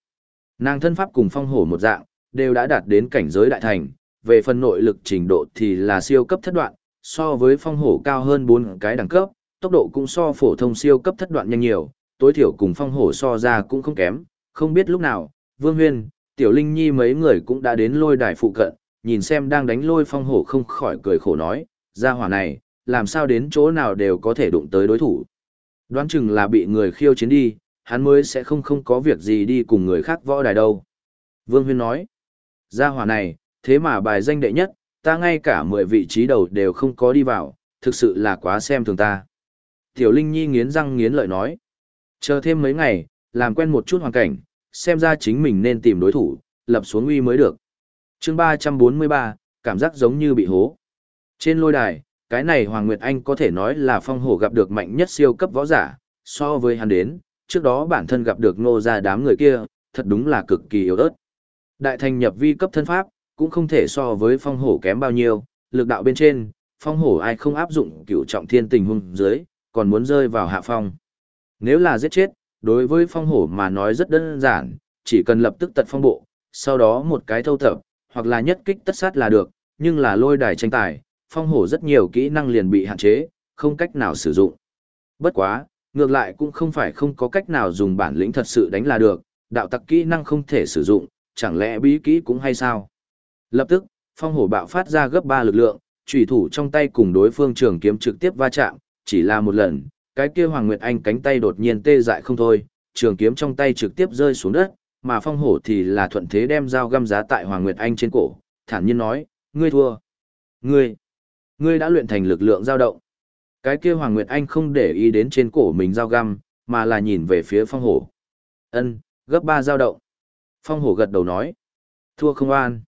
Nàng thân pháp cùng phong hổ một dạng, đều đã đạt đến cảnh giới đại thành, về phần nội lực trình độ thì là siêu cấp thất đoạn, so với phong hổ cao hơn 4 cái đẳng cấp, tốc độ cũng so phổ thông siêu cấp thất đoạn nhanh nhiều, tối thiểu cùng phong hổ so ra cũng không kém, không biết lúc nào, Vương Huyên, Tiểu Linh Nhi mấy người cũng đã đến lôi đài phụ cận, nhìn xem đang đánh lôi phong hổ không khỏi cười khổ nói, ra hỏa này, làm sao đến chỗ nào đều có thể đụng tới đối thủ. Đoán chừng là bị người khiêu chiến đi, hắn mới sẽ không không có việc gì đi cùng người khác võ đài đâu. Vương Huyên nói, Gia hỏa này, thế mà bài danh đệ nhất, ta ngay cả 10 vị trí đầu đều không có đi vào, thực sự là quá xem thường ta. Tiểu Linh Nhi nghiến răng nghiến lợi nói, chờ thêm mấy ngày, làm quen một chút hoàn cảnh, xem ra chính mình nên tìm đối thủ, lập xuống uy mới được. chương 343, cảm giác giống như bị hố. Trên lôi đài, cái này Hoàng Nguyệt Anh có thể nói là phong hổ gặp được mạnh nhất siêu cấp võ giả, so với hắn đến, trước đó bản thân gặp được ngô ra đám người kia, thật đúng là cực kỳ yếu ớt. Đại thành nhập vi cấp thân pháp, cũng không thể so với phong hổ kém bao nhiêu, lực đạo bên trên, phong hổ ai không áp dụng cửu trọng thiên tình hung dưới, còn muốn rơi vào hạ phong. Nếu là giết chết, đối với phong hổ mà nói rất đơn giản, chỉ cần lập tức tật phong bộ, sau đó một cái thâu thập hoặc là nhất kích tất sát là được, nhưng là lôi đài tranh tài, phong hổ rất nhiều kỹ năng liền bị hạn chế, không cách nào sử dụng. Bất quá, ngược lại cũng không phải không có cách nào dùng bản lĩnh thật sự đánh là được, đạo tặc kỹ năng không thể sử dụng, chẳng lẽ bí kỹ cũng hay sao? Lập tức, phong hổ bạo phát ra gấp 3 lực lượng, chủy thủ trong tay cùng đối phương trường kiếm trực tiếp va chạm, chỉ là một lần, cái kia Hoàng Nguyệt Anh cánh tay đột nhiên tê dại không thôi, trường kiếm trong tay trực tiếp rơi xuống đất, mà phong hổ thì là thuận thế đem dao găm giá tại Hoàng Nguyệt Anh trên cổ, thản nhiên nói, ngươi thua. Ngươi, ngươi đã luyện thành lực lượng dao động. Cái kia Hoàng Nguyệt Anh không để ý đến trên cổ mình dao găm, mà là nhìn về phía phong hổ. Ân, gấp ba dao động. Phong hổ gật đầu nói, thua không an.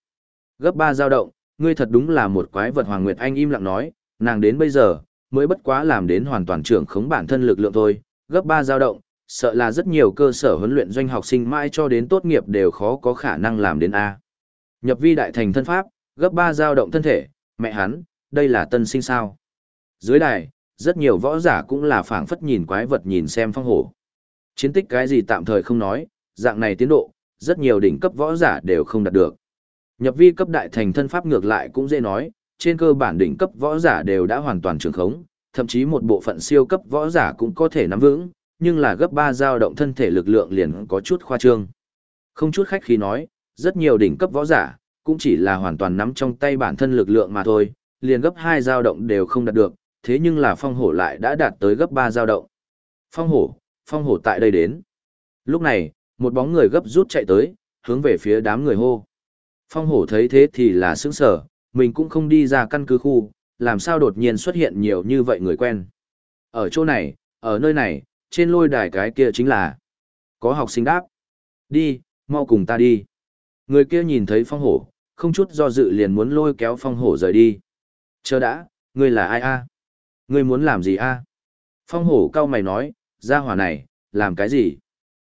Gấp ba dao động, ngươi thật đúng là một quái vật Hoàng Nguyệt Anh im lặng nói, nàng đến bây giờ, mới bất quá làm đến hoàn toàn trưởng khống bản thân lực lượng thôi, gấp ba dao động, sợ là rất nhiều cơ sở huấn luyện doanh học sinh mãi cho đến tốt nghiệp đều khó có khả năng làm đến A. Nhập vi đại thành thân pháp, gấp ba dao động thân thể, mẹ hắn, đây là tân sinh sao. Dưới đài, rất nhiều võ giả cũng là phảng phất nhìn quái vật nhìn xem phong hổ. Chiến tích cái gì tạm thời không nói, dạng này tiến độ, rất nhiều đỉnh cấp võ giả đều không đạt được. Nhập vi cấp đại thành thân pháp ngược lại cũng dễ nói, trên cơ bản đỉnh cấp võ giả đều đã hoàn toàn trường khống, thậm chí một bộ phận siêu cấp võ giả cũng có thể nắm vững, nhưng là gấp 3 dao động thân thể lực lượng liền có chút khoa trương. Không chút khách khí nói, rất nhiều đỉnh cấp võ giả, cũng chỉ là hoàn toàn nắm trong tay bản thân lực lượng mà thôi, liền gấp 2 dao động đều không đạt được, thế nhưng là phong hổ lại đã đạt tới gấp 3 dao động. Phong hổ, phong hổ tại đây đến. Lúc này, một bóng người gấp rút chạy tới, hướng về phía đám người hô. Phong hổ thấy thế thì là sững sở, mình cũng không đi ra căn cứ khu, làm sao đột nhiên xuất hiện nhiều như vậy người quen. Ở chỗ này, ở nơi này, trên lôi đài cái kia chính là có học sinh đáp. Đi, mau cùng ta đi. Người kia nhìn thấy phong hổ, không chút do dự liền muốn lôi kéo phong hổ rời đi. Chờ đã, ngươi là ai a? Ngươi muốn làm gì a? À? Phong hổ cao mày nói, ra hỏa này, làm cái gì?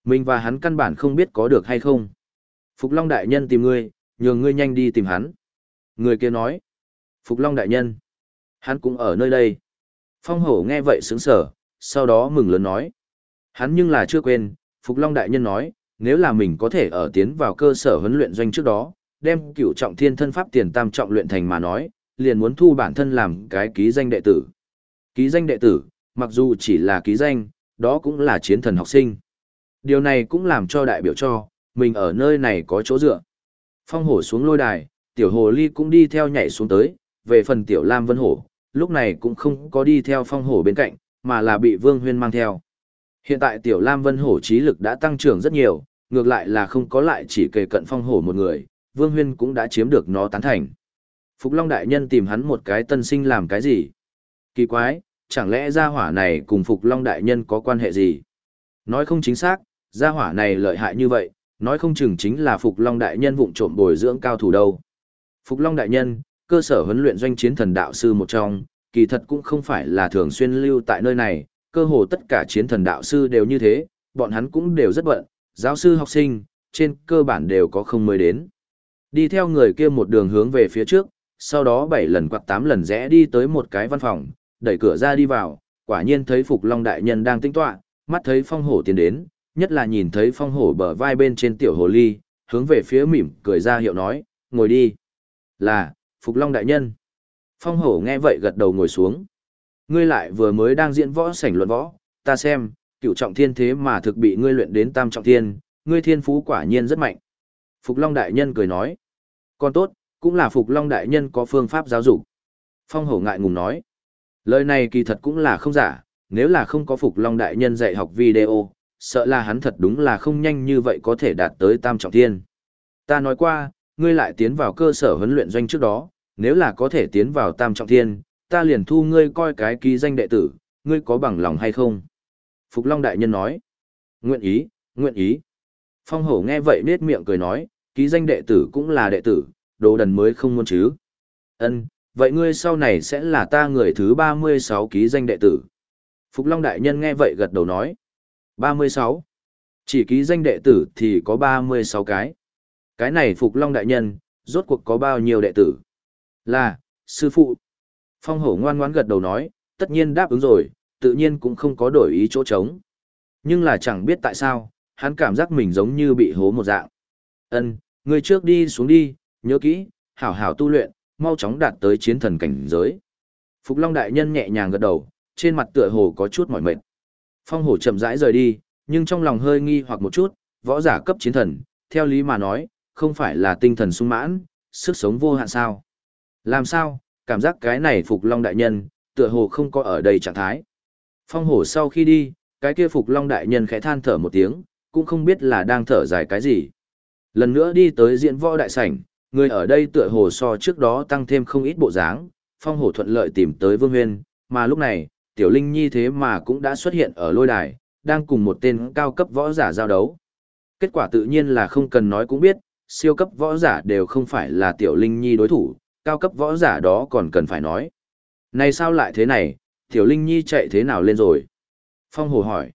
Mình và hắn căn bản không biết có được hay không. Phục Long Đại Nhân tìm ngươi, nhường ngươi nhanh đi tìm hắn. Người kia nói, Phục Long Đại Nhân, hắn cũng ở nơi đây. Phong hổ nghe vậy sướng sở, sau đó mừng lớn nói. Hắn nhưng là chưa quên, Phục Long Đại Nhân nói, nếu là mình có thể ở tiến vào cơ sở huấn luyện doanh trước đó, đem cửu trọng thiên thân pháp tiền tam trọng luyện thành mà nói, liền muốn thu bản thân làm cái ký danh đệ tử. Ký danh đệ tử, mặc dù chỉ là ký danh, đó cũng là chiến thần học sinh. Điều này cũng làm cho đại biểu cho, mình ở nơi này có chỗ dựa. Phong hổ xuống lôi đài, tiểu hồ ly cũng đi theo nhảy xuống tới, về phần tiểu lam vân hổ, lúc này cũng không có đi theo phong hổ bên cạnh, mà là bị vương huyên mang theo. Hiện tại tiểu lam vân hổ trí lực đã tăng trưởng rất nhiều, ngược lại là không có lại chỉ kề cận phong hổ một người, vương huyên cũng đã chiếm được nó tán thành. Phục Long Đại Nhân tìm hắn một cái tân sinh làm cái gì? Kỳ quái, chẳng lẽ gia hỏa này cùng Phục Long Đại Nhân có quan hệ gì? Nói không chính xác, gia hỏa này lợi hại như vậy, nói không chừng chính là Phục Long Đại Nhân vụng trộm bồi dưỡng cao thủ đâu. Phục Long Đại Nhân, cơ sở huấn luyện doanh chiến thần đạo sư một trong, kỳ thật cũng không phải là thường xuyên lưu tại nơi này, cơ hồ tất cả chiến thần đạo sư đều như thế, bọn hắn cũng đều rất bận, giáo sư học sinh, trên cơ bản đều có không mới đến. Đi theo người kia một đường hướng về phía trước, sau đó bảy lần quạt tám lần rẽ đi tới một cái văn phòng, đẩy cửa ra đi vào, quả nhiên thấy Phục Long Đại Nhân đang tinh tọa, mắt thấy phong hổ tiến đến, nhất là nhìn thấy phong hổ bờ vai bên trên tiểu hồ ly, hướng về phía mỉm cười ra hiệu nói, ngồi đi. Là, Phục Long Đại Nhân. Phong hổ nghe vậy gật đầu ngồi xuống. Ngươi lại vừa mới đang diễn võ sảnh luận võ, ta xem, cựu trọng thiên thế mà thực bị ngươi luyện đến tam trọng thiên, ngươi thiên phú quả nhiên rất mạnh. Phục Long Đại Nhân cười nói. con tốt, cũng là Phục Long Đại Nhân có phương pháp giáo dục. Phong hổ ngại ngùng nói. Lời này kỳ thật cũng là không giả, nếu là không có Phục Long Đại Nhân dạy học video, sợ là hắn thật đúng là không nhanh như vậy có thể đạt tới tam trọng thiên. Ta nói qua, ngươi lại tiến vào cơ sở huấn luyện doanh trước đó, nếu là có thể tiến vào tam trọng thiên, ta liền thu ngươi coi cái ký danh đệ tử, ngươi có bằng lòng hay không? Phục Long Đại Nhân nói, nguyện ý, nguyện ý. Phong hổ nghe vậy nết miệng cười nói, ký danh đệ tử cũng là đệ tử, đồ đần mới không muốn chứ. Ân, vậy ngươi sau này sẽ là ta người thứ 36 ký danh đệ tử. Phục Long Đại Nhân nghe vậy gật đầu nói. 36. Chỉ ký danh đệ tử thì có 36 cái. Cái này Phục Long Đại Nhân, rốt cuộc có bao nhiêu đệ tử? Là, sư phụ. Phong hổ ngoan ngoãn gật đầu nói, tất nhiên đáp ứng rồi, tự nhiên cũng không có đổi ý chỗ trống. Nhưng là chẳng biết tại sao, hắn cảm giác mình giống như bị hố một dạng. Ân, người trước đi xuống đi, nhớ kỹ, hảo hảo tu luyện, mau chóng đạt tới chiến thần cảnh giới. Phục Long đại nhân nhẹ nhàng gật đầu, trên mặt tựa hồ có chút mỏi mệt. Phong hổ chậm rãi rời đi, nhưng trong lòng hơi nghi hoặc một chút, võ giả cấp chiến thần, theo lý mà nói, không phải là tinh thần sung mãn, sức sống vô hạn sao. Làm sao, cảm giác cái này Phục Long đại nhân, tựa hồ không có ở đây trạng thái. Phong hổ sau khi đi, cái kia Phục Long đại nhân khẽ than thở một tiếng, cũng không biết là đang thở dài cái gì. Lần nữa đi tới diễn võ đại sảnh, người ở đây tựa hồ so trước đó tăng thêm không ít bộ dáng, phong hổ thuận lợi tìm tới Vương Huyên, mà lúc này, Tiểu Linh Nhi thế mà cũng đã xuất hiện ở lôi đài, đang cùng một tên cao cấp võ giả giao đấu. Kết quả tự nhiên là không cần nói cũng biết, siêu cấp võ giả đều không phải là Tiểu Linh Nhi đối thủ, cao cấp võ giả đó còn cần phải nói. Này sao lại thế này, Tiểu Linh Nhi chạy thế nào lên rồi? Phong Hồ hỏi.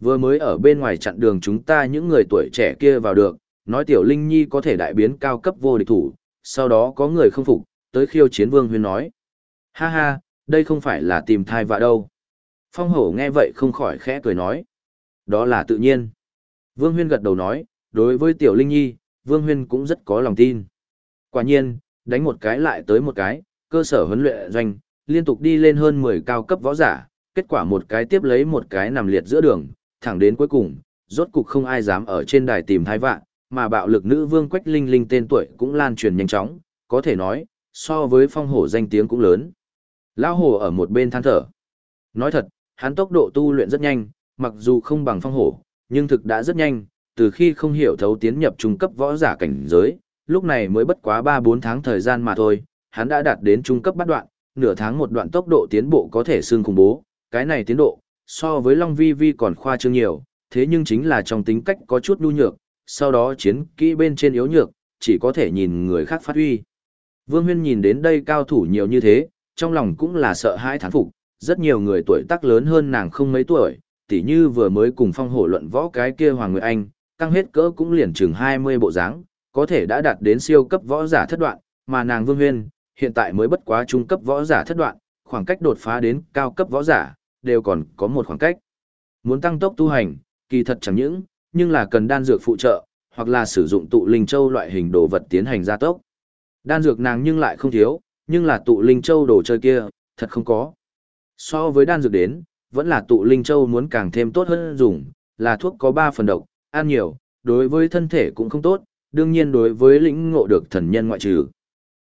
Vừa mới ở bên ngoài chặn đường chúng ta những người tuổi trẻ kia vào được, nói Tiểu Linh Nhi có thể đại biến cao cấp vô địch thủ, sau đó có người không phục, tới khiêu chiến Vương Huyên nói. Ha ha, đây không phải là tìm thai vạ đâu. Phong Hổ nghe vậy không khỏi khẽ cười nói. Đó là tự nhiên. Vương Huyên gật đầu nói, đối với Tiểu Linh Nhi, Vương Huyên cũng rất có lòng tin. Quả nhiên, đánh một cái lại tới một cái, cơ sở huấn luyện doanh, liên tục đi lên hơn 10 cao cấp võ giả, kết quả một cái tiếp lấy một cái nằm liệt giữa đường, thẳng đến cuối cùng, rốt cục không ai dám ở trên đài tìm thai vạn, mà bạo lực nữ vương Quách Linh Linh tên tuổi cũng lan truyền nhanh chóng, có thể nói, so với phong hổ danh tiếng cũng lớn. Lão hổ ở một bên than thở. Nói thật, hắn tốc độ tu luyện rất nhanh, mặc dù không bằng phong hổ, nhưng thực đã rất nhanh, từ khi không hiểu thấu tiến nhập trung cấp võ giả cảnh giới, lúc này mới bất quá 3-4 tháng thời gian mà thôi, hắn đã đạt đến trung cấp bắt đoạn, nửa tháng một đoạn tốc độ tiến bộ có thể xương khủng bố, cái này tiến độ, so với Long Vi Vi còn khoa trương nhiều, thế nhưng chính là trong tính cách có chút nhu nhược, sau đó chiến kỹ bên trên yếu nhược, chỉ có thể nhìn người khác phát huy. Vương Huyên nhìn đến đây cao thủ nhiều như thế, trong lòng cũng là sợ hãi thán phục, rất nhiều người tuổi tác lớn hơn nàng không mấy tuổi, tỉ như vừa mới cùng phong hổ luận võ cái kia Hoàng Nguyệt Anh, căng hết cỡ cũng liền chừng 20 bộ dáng, có thể đã đạt đến siêu cấp võ giả thất đoạn, mà nàng Vương Huyên, hiện tại mới bất quá trung cấp võ giả thất đoạn, khoảng cách đột phá đến cao cấp võ giả, đều còn có một khoảng cách. Muốn tăng tốc tu hành, kỳ thật chẳng những, nhưng là cần đan dược phụ trợ, hoặc là sử dụng tụ linh châu loại hình đồ vật tiến hành gia tốc. Đan dược nàng nhưng lại không thiếu, nhưng là tụ linh châu đồ chơi kia, thật không có. So với đan dược đến, vẫn là tụ linh châu muốn càng thêm tốt hơn dùng, là thuốc có 3 phần độc, ăn nhiều, đối với thân thể cũng không tốt, đương nhiên đối với lĩnh ngộ được thần nhân ngoại trừ.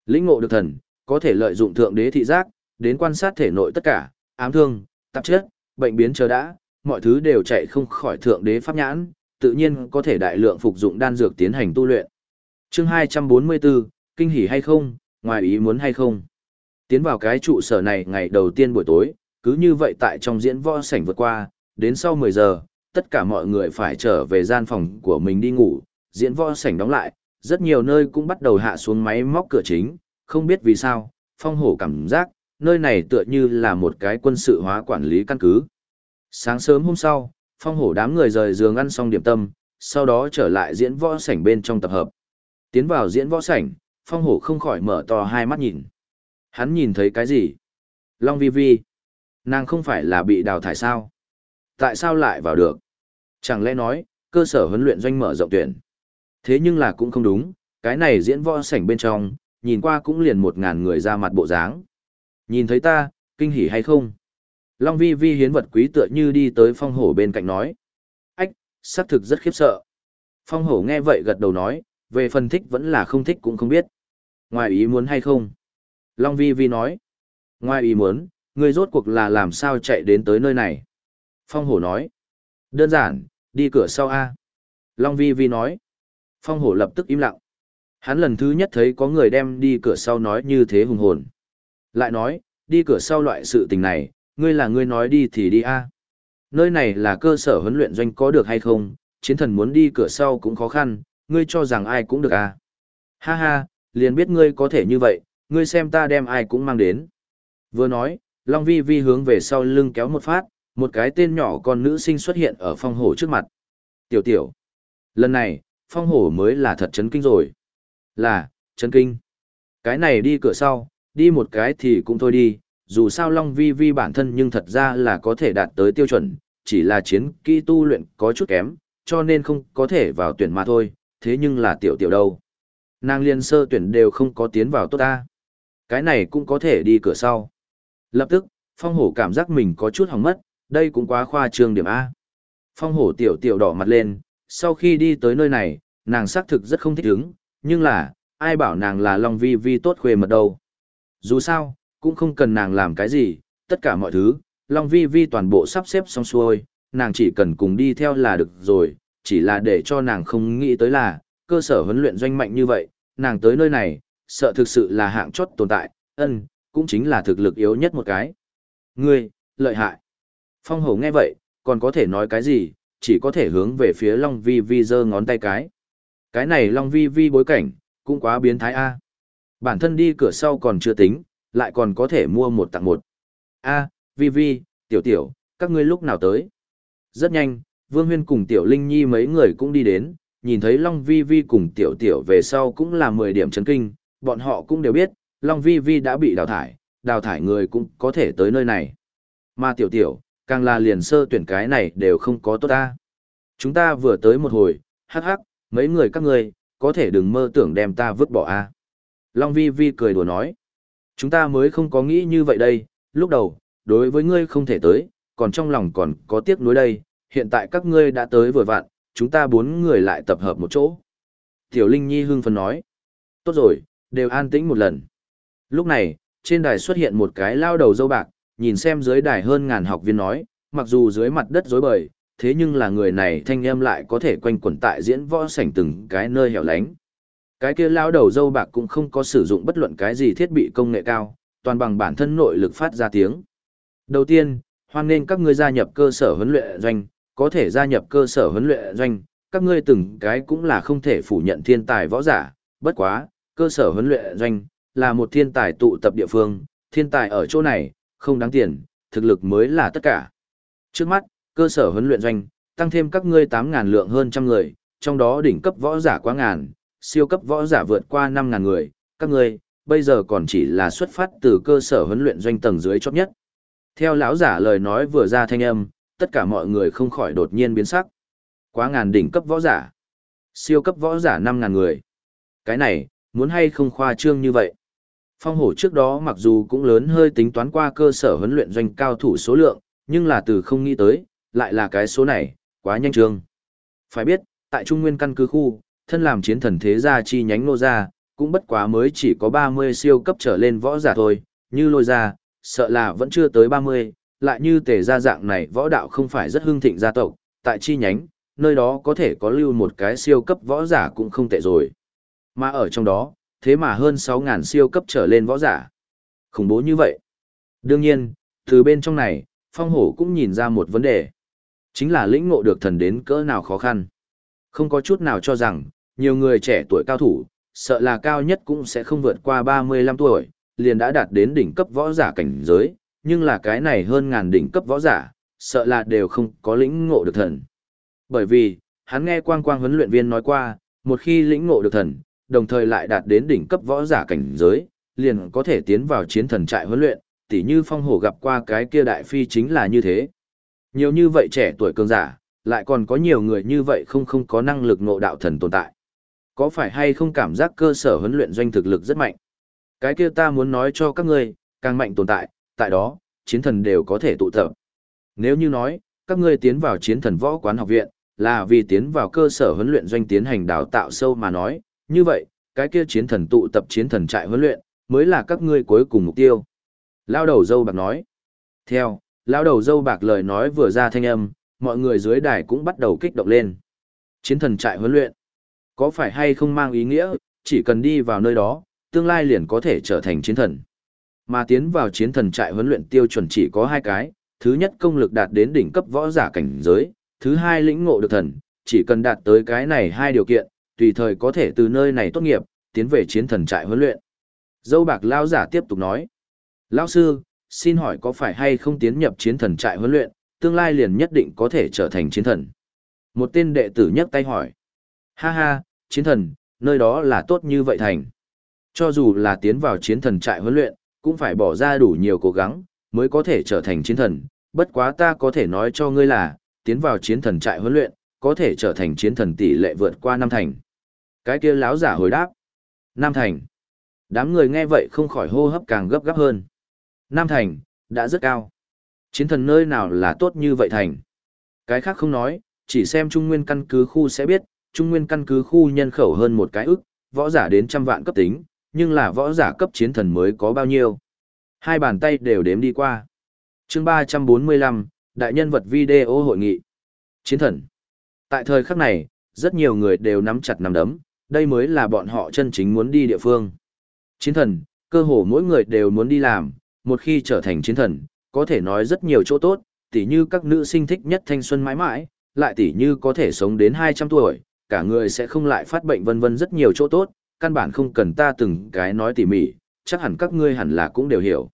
Lĩnh ngộ được thần, có thể lợi dụng thượng đế thị giác, đến quan sát thể nội tất cả, ám thương, tạp chất, bệnh biến chờ đã, mọi thứ đều chạy không khỏi thượng đế pháp nhãn, tự nhiên có thể đại lượng phục dụng đan dược tiến hành tu luyện. Chương 244, kinh hỉ hay không, ngoài ý muốn hay không. Tiến vào cái trụ sở này ngày đầu tiên buổi tối, cứ như vậy tại trong diễn võ sảnh vượt qua, đến sau 10 giờ, tất cả mọi người phải trở về gian phòng của mình đi ngủ, diễn võ sảnh đóng lại, rất nhiều nơi cũng bắt đầu hạ xuống máy móc cửa chính, không biết vì sao, phong hổ cảm giác, nơi này tựa như là một cái quân sự hóa quản lý căn cứ. Sáng sớm hôm sau, phong hổ đám người rời giường ăn xong điểm tâm, sau đó trở lại diễn võ sảnh bên trong tập hợp. Tiến vào diễn võ sảnh, phong hổ không khỏi mở to hai mắt nhìn. Hắn nhìn thấy cái gì? Long vi vi. Nàng không phải là bị đào thải sao? Tại sao lại vào được? Chẳng lẽ nói, cơ sở huấn luyện doanh mở rộng tuyển. Thế nhưng là cũng không đúng, cái này diễn võ sảnh bên trong, nhìn qua cũng liền một ngàn người ra mặt bộ dáng. Nhìn thấy ta, kinh hỉ hay không? Long vi vi hiến vật quý tựa như đi tới phong hổ bên cạnh nói. Ách, xác thực rất khiếp sợ. Phong hổ nghe vậy gật đầu nói, về phần thích vẫn là không thích cũng không biết. Ngoài ý muốn hay không? Long vi vi nói. Ngoài ý muốn, người rốt cuộc là làm sao chạy đến tới nơi này? Phong hổ nói. Đơn giản, đi cửa sau A. Long vi vi nói. Phong hổ lập tức im lặng. Hắn lần thứ nhất thấy có người đem đi cửa sau nói như thế hùng hồn. Lại nói, đi cửa sau loại sự tình này, ngươi là ngươi nói đi thì đi a. Nơi này là cơ sở huấn luyện doanh có được hay không, chiến thần muốn đi cửa sau cũng khó khăn, ngươi cho rằng ai cũng được a. Ha ha, liền biết ngươi có thể như vậy, ngươi xem ta đem ai cũng mang đến. Vừa nói, Long Vi Vi hướng về sau lưng kéo một phát, một cái tên nhỏ con nữ sinh xuất hiện ở phong hổ trước mặt. Tiểu tiểu. Lần này, phong hổ mới là thật chấn kinh rồi. Là, chấn kinh. Cái này đi cửa sau, đi một cái thì cũng thôi đi, dù sao Long Vi Vi bản thân nhưng thật ra là có thể đạt tới tiêu chuẩn, chỉ là chiến kỹ tu luyện có chút kém, cho nên không có thể vào tuyển mà thôi, thế nhưng là tiểu tiểu đâu. Nàng liên sơ tuyển đều không có tiến vào tốt ta. Cái này cũng có thể đi cửa sau. Lập tức, phong hổ cảm giác mình có chút hỏng mất, đây cũng quá khoa trương điểm A. Phong hổ tiểu tiểu đỏ mặt lên, sau khi đi tới nơi này, nàng xác thực rất không thích ứng, nhưng là, ai bảo nàng là Long Vi Vi tốt khuê mật đâu. Dù sao, cũng không cần nàng làm cái gì, tất cả mọi thứ, Long Vi Vi toàn bộ sắp xếp xong xuôi, nàng chỉ cần cùng đi theo là được rồi, chỉ là để cho nàng không nghĩ tới là, cơ sở huấn luyện doanh mạnh như vậy, nàng tới nơi này, sợ thực sự là hạng chót tồn tại, ân, cũng chính là thực lực yếu nhất một cái. Ngươi, lợi hại. Phong hổ nghe vậy, còn có thể nói cái gì, chỉ có thể hướng về phía Long Vi Vi giơ ngón tay cái. Cái này Long Vi Vi bối cảnh, cũng quá biến thái A. Bản thân đi cửa sau còn chưa tính, lại còn có thể mua một tặng một. A, Vi Vi, Tiểu Tiểu, các ngươi lúc nào tới? Rất nhanh, Vương Huyên cùng Tiểu Linh Nhi mấy người cũng đi đến, nhìn thấy Long Vi Vi cùng Tiểu Tiểu về sau cũng là 10 điểm chấn kinh, bọn họ cũng đều biết, Long Vi Vi đã bị đào thải, đào thải người cũng có thể tới nơi này. Mà Tiểu Tiểu, càng là liền sơ tuyển cái này đều không có tốt ta. Chúng ta vừa tới một hồi, hắc hắc, mấy người các ngươi, có thể đừng mơ tưởng đem ta vứt bỏ a. Long Vi Vi cười đùa nói. Chúng ta mới không có nghĩ như vậy đây, lúc đầu, đối với ngươi không thể tới, còn trong lòng còn có tiếc nuối đây, hiện tại các ngươi đã tới vừa vặn, chúng ta bốn người lại tập hợp một chỗ. Tiểu Linh Nhi hưng phấn nói. Tốt rồi, đều an tĩnh một lần. Lúc này, trên đài xuất hiện một cái lao đầu dâu bạc, nhìn xem dưới đài hơn ngàn học viên nói, mặc dù dưới mặt đất rối bời, thế nhưng là người này thanh em lại có thể quanh quẩn tại diễn võ sảnh từng cái nơi hẻo lánh. Cái kia lao đầu dâu bạc cũng không có sử dụng bất luận cái gì thiết bị công nghệ cao, toàn bằng bản thân nội lực phát ra tiếng. Đầu tiên, hoan nên các ngươi gia nhập cơ sở huấn luyện doanh, có thể gia nhập cơ sở huấn luyện doanh, các ngươi từng cái cũng là không thể phủ nhận thiên tài võ giả, bất quá, cơ sở huấn luyện doanh là một thiên tài tụ tập địa phương, thiên tài ở chỗ này, không đáng tiền, thực lực mới là tất cả. Trước mắt, cơ sở huấn luyện doanh, tăng thêm các ngươi 8.000 lượng hơn trăm người, trong đó đỉnh cấp võ giả quá ngàn, siêu cấp võ giả vượt qua 5.000 người, các ngươi, bây giờ còn chỉ là xuất phát từ cơ sở huấn luyện doanh tầng dưới chót nhất. Theo lão giả lời nói vừa ra thanh âm, tất cả mọi người không khỏi đột nhiên biến sắc. Quá ngàn đỉnh cấp võ giả, siêu cấp võ giả 5.000 người. Cái này, muốn hay không khoa trương như vậy. Phong hổ trước đó mặc dù cũng lớn hơi tính toán qua cơ sở huấn luyện doanh cao thủ số lượng, nhưng là từ không nghĩ tới, lại là cái số này, quá nhanh trương. Phải biết, tại Trung Nguyên căn cứ khu, thân làm chiến thần thế gia chi nhánh nô gia, cũng bất quá mới chỉ có 30 siêu cấp trở lên võ giả thôi, như lôi gia, sợ là vẫn chưa tới 30, lại như tề gia dạng này võ đạo không phải rất hưng thịnh gia tộc, tại chi nhánh, nơi đó có thể có lưu một cái siêu cấp võ giả cũng không tệ rồi. Mà ở trong đó, thế mà hơn 6.000 siêu cấp trở lên võ giả. Khủng bố như vậy. Đương nhiên, từ bên trong này, phong hổ cũng nhìn ra một vấn đề. Chính là lĩnh ngộ được thần đến cỡ nào khó khăn. Không có chút nào cho rằng, nhiều người trẻ tuổi cao thủ, sợ là cao nhất cũng sẽ không vượt qua 35 tuổi, liền đã đạt đến đỉnh cấp võ giả cảnh giới, nhưng là cái này hơn ngàn đỉnh cấp võ giả, sợ là đều không có lĩnh ngộ được thần. Bởi vì, hắn nghe quang quang huấn luyện viên nói qua, một khi lĩnh ngộ được thần, đồng thời lại đạt đến đỉnh cấp võ giả cảnh giới, liền có thể tiến vào chiến thần trại huấn luyện, tỉ như phong hổ gặp qua cái kia đại phi chính là như thế. Nhiều như vậy trẻ tuổi cường giả, lại còn có nhiều người như vậy không không có năng lực ngộ đạo thần tồn tại. Có phải hay không cảm giác cơ sở huấn luyện doanh thực lực rất mạnh? Cái kia ta muốn nói cho các ngươi, càng mạnh tồn tại, tại đó, chiến thần đều có thể tụ tập. Nếu như nói, các ngươi tiến vào chiến thần võ quán học viện, là vì tiến vào cơ sở huấn luyện doanh tiến hành đào tạo sâu mà nói, như vậy, cái kia chiến thần tụ tập chiến thần trại huấn luyện, mới là các ngươi cuối cùng mục tiêu. Lao đầu dâu bạc nói. Theo, lao đầu dâu bạc lời nói vừa ra thanh âm, mọi người dưới đài cũng bắt đầu kích động lên. Chiến thần trại huấn luyện. Có phải hay không mang ý nghĩa, chỉ cần đi vào nơi đó, tương lai liền có thể trở thành chiến thần. Mà tiến vào chiến thần trại huấn luyện tiêu chuẩn chỉ có hai cái, thứ nhất công lực đạt đến đỉnh cấp võ giả cảnh giới, thứ hai lĩnh ngộ được thần, chỉ cần đạt tới cái này hai điều kiện, tùy thời có thể từ nơi này tốt nghiệp, tiến về chiến thần trại huấn luyện. Dâu bạc lao giả tiếp tục nói. Lao sư, xin hỏi có phải hay không tiến nhập chiến thần trại huấn luyện, tương lai liền nhất định có thể trở thành chiến thần. Một tên đệ tử nhấc tay hỏi. Ha ha, chiến thần, nơi đó là tốt như vậy thành. Cho dù là tiến vào chiến thần trại huấn luyện, cũng phải bỏ ra đủ nhiều cố gắng, mới có thể trở thành chiến thần. Bất quá ta có thể nói cho ngươi là, tiến vào chiến thần trại huấn luyện, có thể trở thành chiến thần tỷ lệ vượt qua năm thành. Cái kia láo giả hồi đáp. Nam Thành. Đám người nghe vậy không khỏi hô hấp càng gấp gáp hơn. Nam Thành, đã rất cao. Chiến thần nơi nào là tốt như vậy thành. Cái khác không nói, chỉ xem Trung Nguyên căn cứ khu sẽ biết, Trung Nguyên căn cứ khu nhân khẩu hơn một cái ức, võ giả đến trăm vạn cấp tính, nhưng là võ giả cấp chiến thần mới có bao nhiêu. Hai bàn tay đều đếm đi qua. chương 345, Đại nhân vật video hội nghị. Chiến thần. Tại thời khắc này, rất nhiều người đều nắm chặt nắm đấm, đây mới là bọn họ chân chính muốn đi địa phương. Chiến thần, cơ hồ mỗi người đều muốn đi làm, một khi trở thành chiến thần, có thể nói rất nhiều chỗ tốt, tỉ như các nữ sinh thích nhất thanh xuân mãi mãi, lại tỉ như có thể sống đến 200 tuổi, cả người sẽ không lại phát bệnh vân vân rất nhiều chỗ tốt, căn bản không cần ta từng cái nói tỉ mỉ, chắc hẳn các ngươi hẳn là cũng đều hiểu.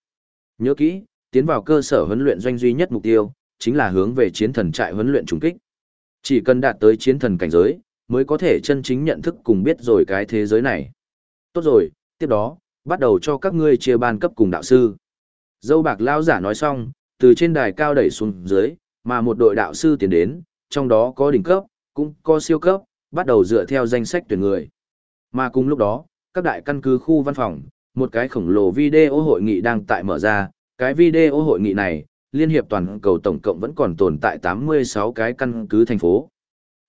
Nhớ kỹ, tiến vào cơ sở huấn luyện doanh duy nhất mục tiêu, chính là hướng về chiến thần trại huấn luyện trùng kích. Chỉ cần đạt tới chiến thần cảnh giới, mới có thể chân chính nhận thức cùng biết rồi cái thế giới này. Tốt rồi, tiếp đó, bắt đầu cho các ngươi chia ban cấp cùng đạo sư. Dâu bạc lao giả nói xong, từ trên đài cao đẩy xuống dưới, mà một đội đạo sư tiến đến, trong đó có đỉnh cấp, cũng có siêu cấp, bắt đầu dựa theo danh sách tuyển người. Mà cùng lúc đó, các đại căn cứ khu văn phòng, một cái khổng lồ video hội nghị đang tại mở ra, cái video hội nghị này, Liên hiệp toàn cầu tổng cộng vẫn còn tồn tại 86 cái căn cứ thành phố.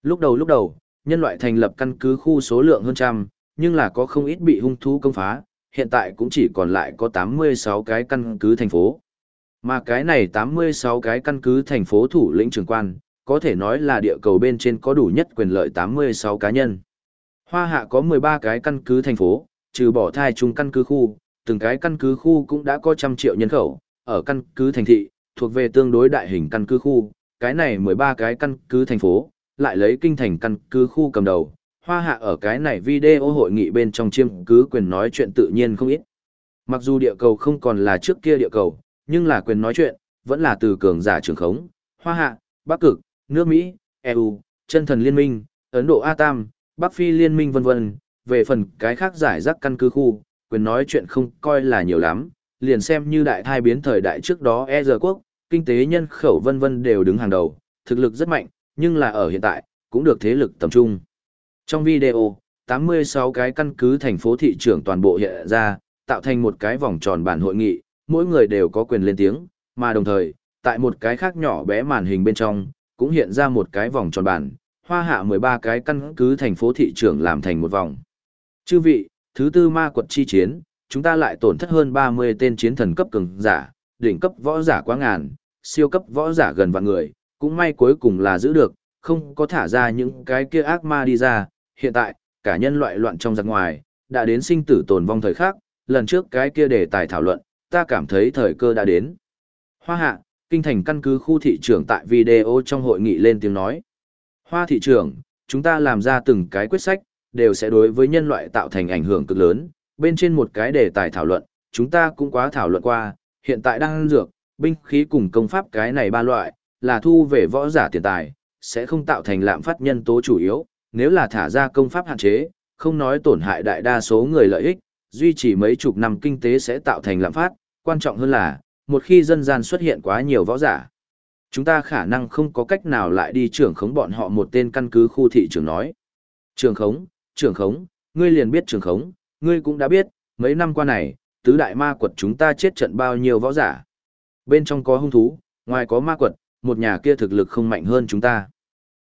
Lúc đầu lúc đầu, nhân loại thành lập căn cứ khu số lượng hơn trăm, nhưng là có không ít bị hung thú công phá, hiện tại cũng chỉ còn lại có 86 cái căn cứ thành phố. Mà cái này 86 cái căn cứ thành phố thủ lĩnh trưởng quan, có thể nói là địa cầu bên trên có đủ nhất quyền lợi 86 cá nhân. Hoa hạ có 13 cái căn cứ thành phố, trừ bỏ thai trung căn cứ khu, từng cái căn cứ khu cũng đã có trăm triệu nhân khẩu, ở căn cứ thành thị, thuộc về tương đối đại hình căn cứ khu, cái này 13 cái căn cứ thành phố, lại lấy kinh thành căn cứ khu cầm đầu. Hoa hạ ở cái này video hội nghị bên trong chiêm cứ quyền nói chuyện tự nhiên không ít. Mặc dù địa cầu không còn là trước kia địa cầu, nhưng là quyền nói chuyện, vẫn là từ cường giả trường khống, Hoa hạ, Bắc Cực, nước Mỹ, EU, chân thần liên minh, Ấn Độ A Tam, Bắc Phi liên minh vân vân, về phần cái khác giải rác căn cứ khu, quyền nói chuyện không coi là nhiều lắm, liền xem như đại thai biến thời đại trước đó e giờ quốc, kinh tế nhân khẩu vân vân đều đứng hàng đầu, thực lực rất mạnh, nhưng là ở hiện tại, cũng được thế lực tầm trung. Trong video, 86 cái căn cứ thành phố thị trưởng toàn bộ hiện ra, tạo thành một cái vòng tròn bản hội nghị, mỗi người đều có quyền lên tiếng, mà đồng thời, tại một cái khác nhỏ bé màn hình bên trong, cũng hiện ra một cái vòng tròn bản, hoa hạ 13 cái căn cứ thành phố thị trưởng làm thành một vòng. Chư vị, thứ tư ma quật chi chiến, chúng ta lại tổn thất hơn 30 tên chiến thần cấp cường giả, đỉnh cấp võ giả quá ngàn, siêu cấp võ giả gần vạn người, cũng may cuối cùng là giữ được, không có thả ra những cái kia ác ma đi ra, hiện tại, cả nhân loại loạn trong giặc ngoài, đã đến sinh tử tồn vong thời khắc, lần trước cái kia để tài thảo luận, ta cảm thấy thời cơ đã đến. Hoa hạ, kinh thành căn cứ khu thị trưởng tại video trong hội nghị lên tiếng nói. Hoa thị trưởng, chúng ta làm ra từng cái quyết sách, đều sẽ đối với nhân loại tạo thành ảnh hưởng cực lớn, bên trên một cái đề tài thảo luận, chúng ta cũng quá thảo luận qua, hiện tại đang dược, binh khí cùng công pháp cái này ba loại, là thu về võ giả tiền tài, sẽ không tạo thành lạm phát nhân tố chủ yếu, nếu là thả ra công pháp hạn chế, không nói tổn hại đại đa số người lợi ích, duy trì mấy chục năm kinh tế sẽ tạo thành lạm phát, quan trọng hơn là, một khi dân gian xuất hiện quá nhiều võ giả, chúng ta khả năng không có cách nào lại đi trưởng khống bọn họ một tên căn cứ khu thị trưởng nói. Trưởng khống, trưởng khống, ngươi liền biết trưởng khống, ngươi cũng đã biết, mấy năm qua này, tứ đại ma quật chúng ta chết trận bao nhiêu võ giả. Bên trong có hung thú, ngoài có ma quật, một nhà kia thực lực không mạnh hơn chúng ta.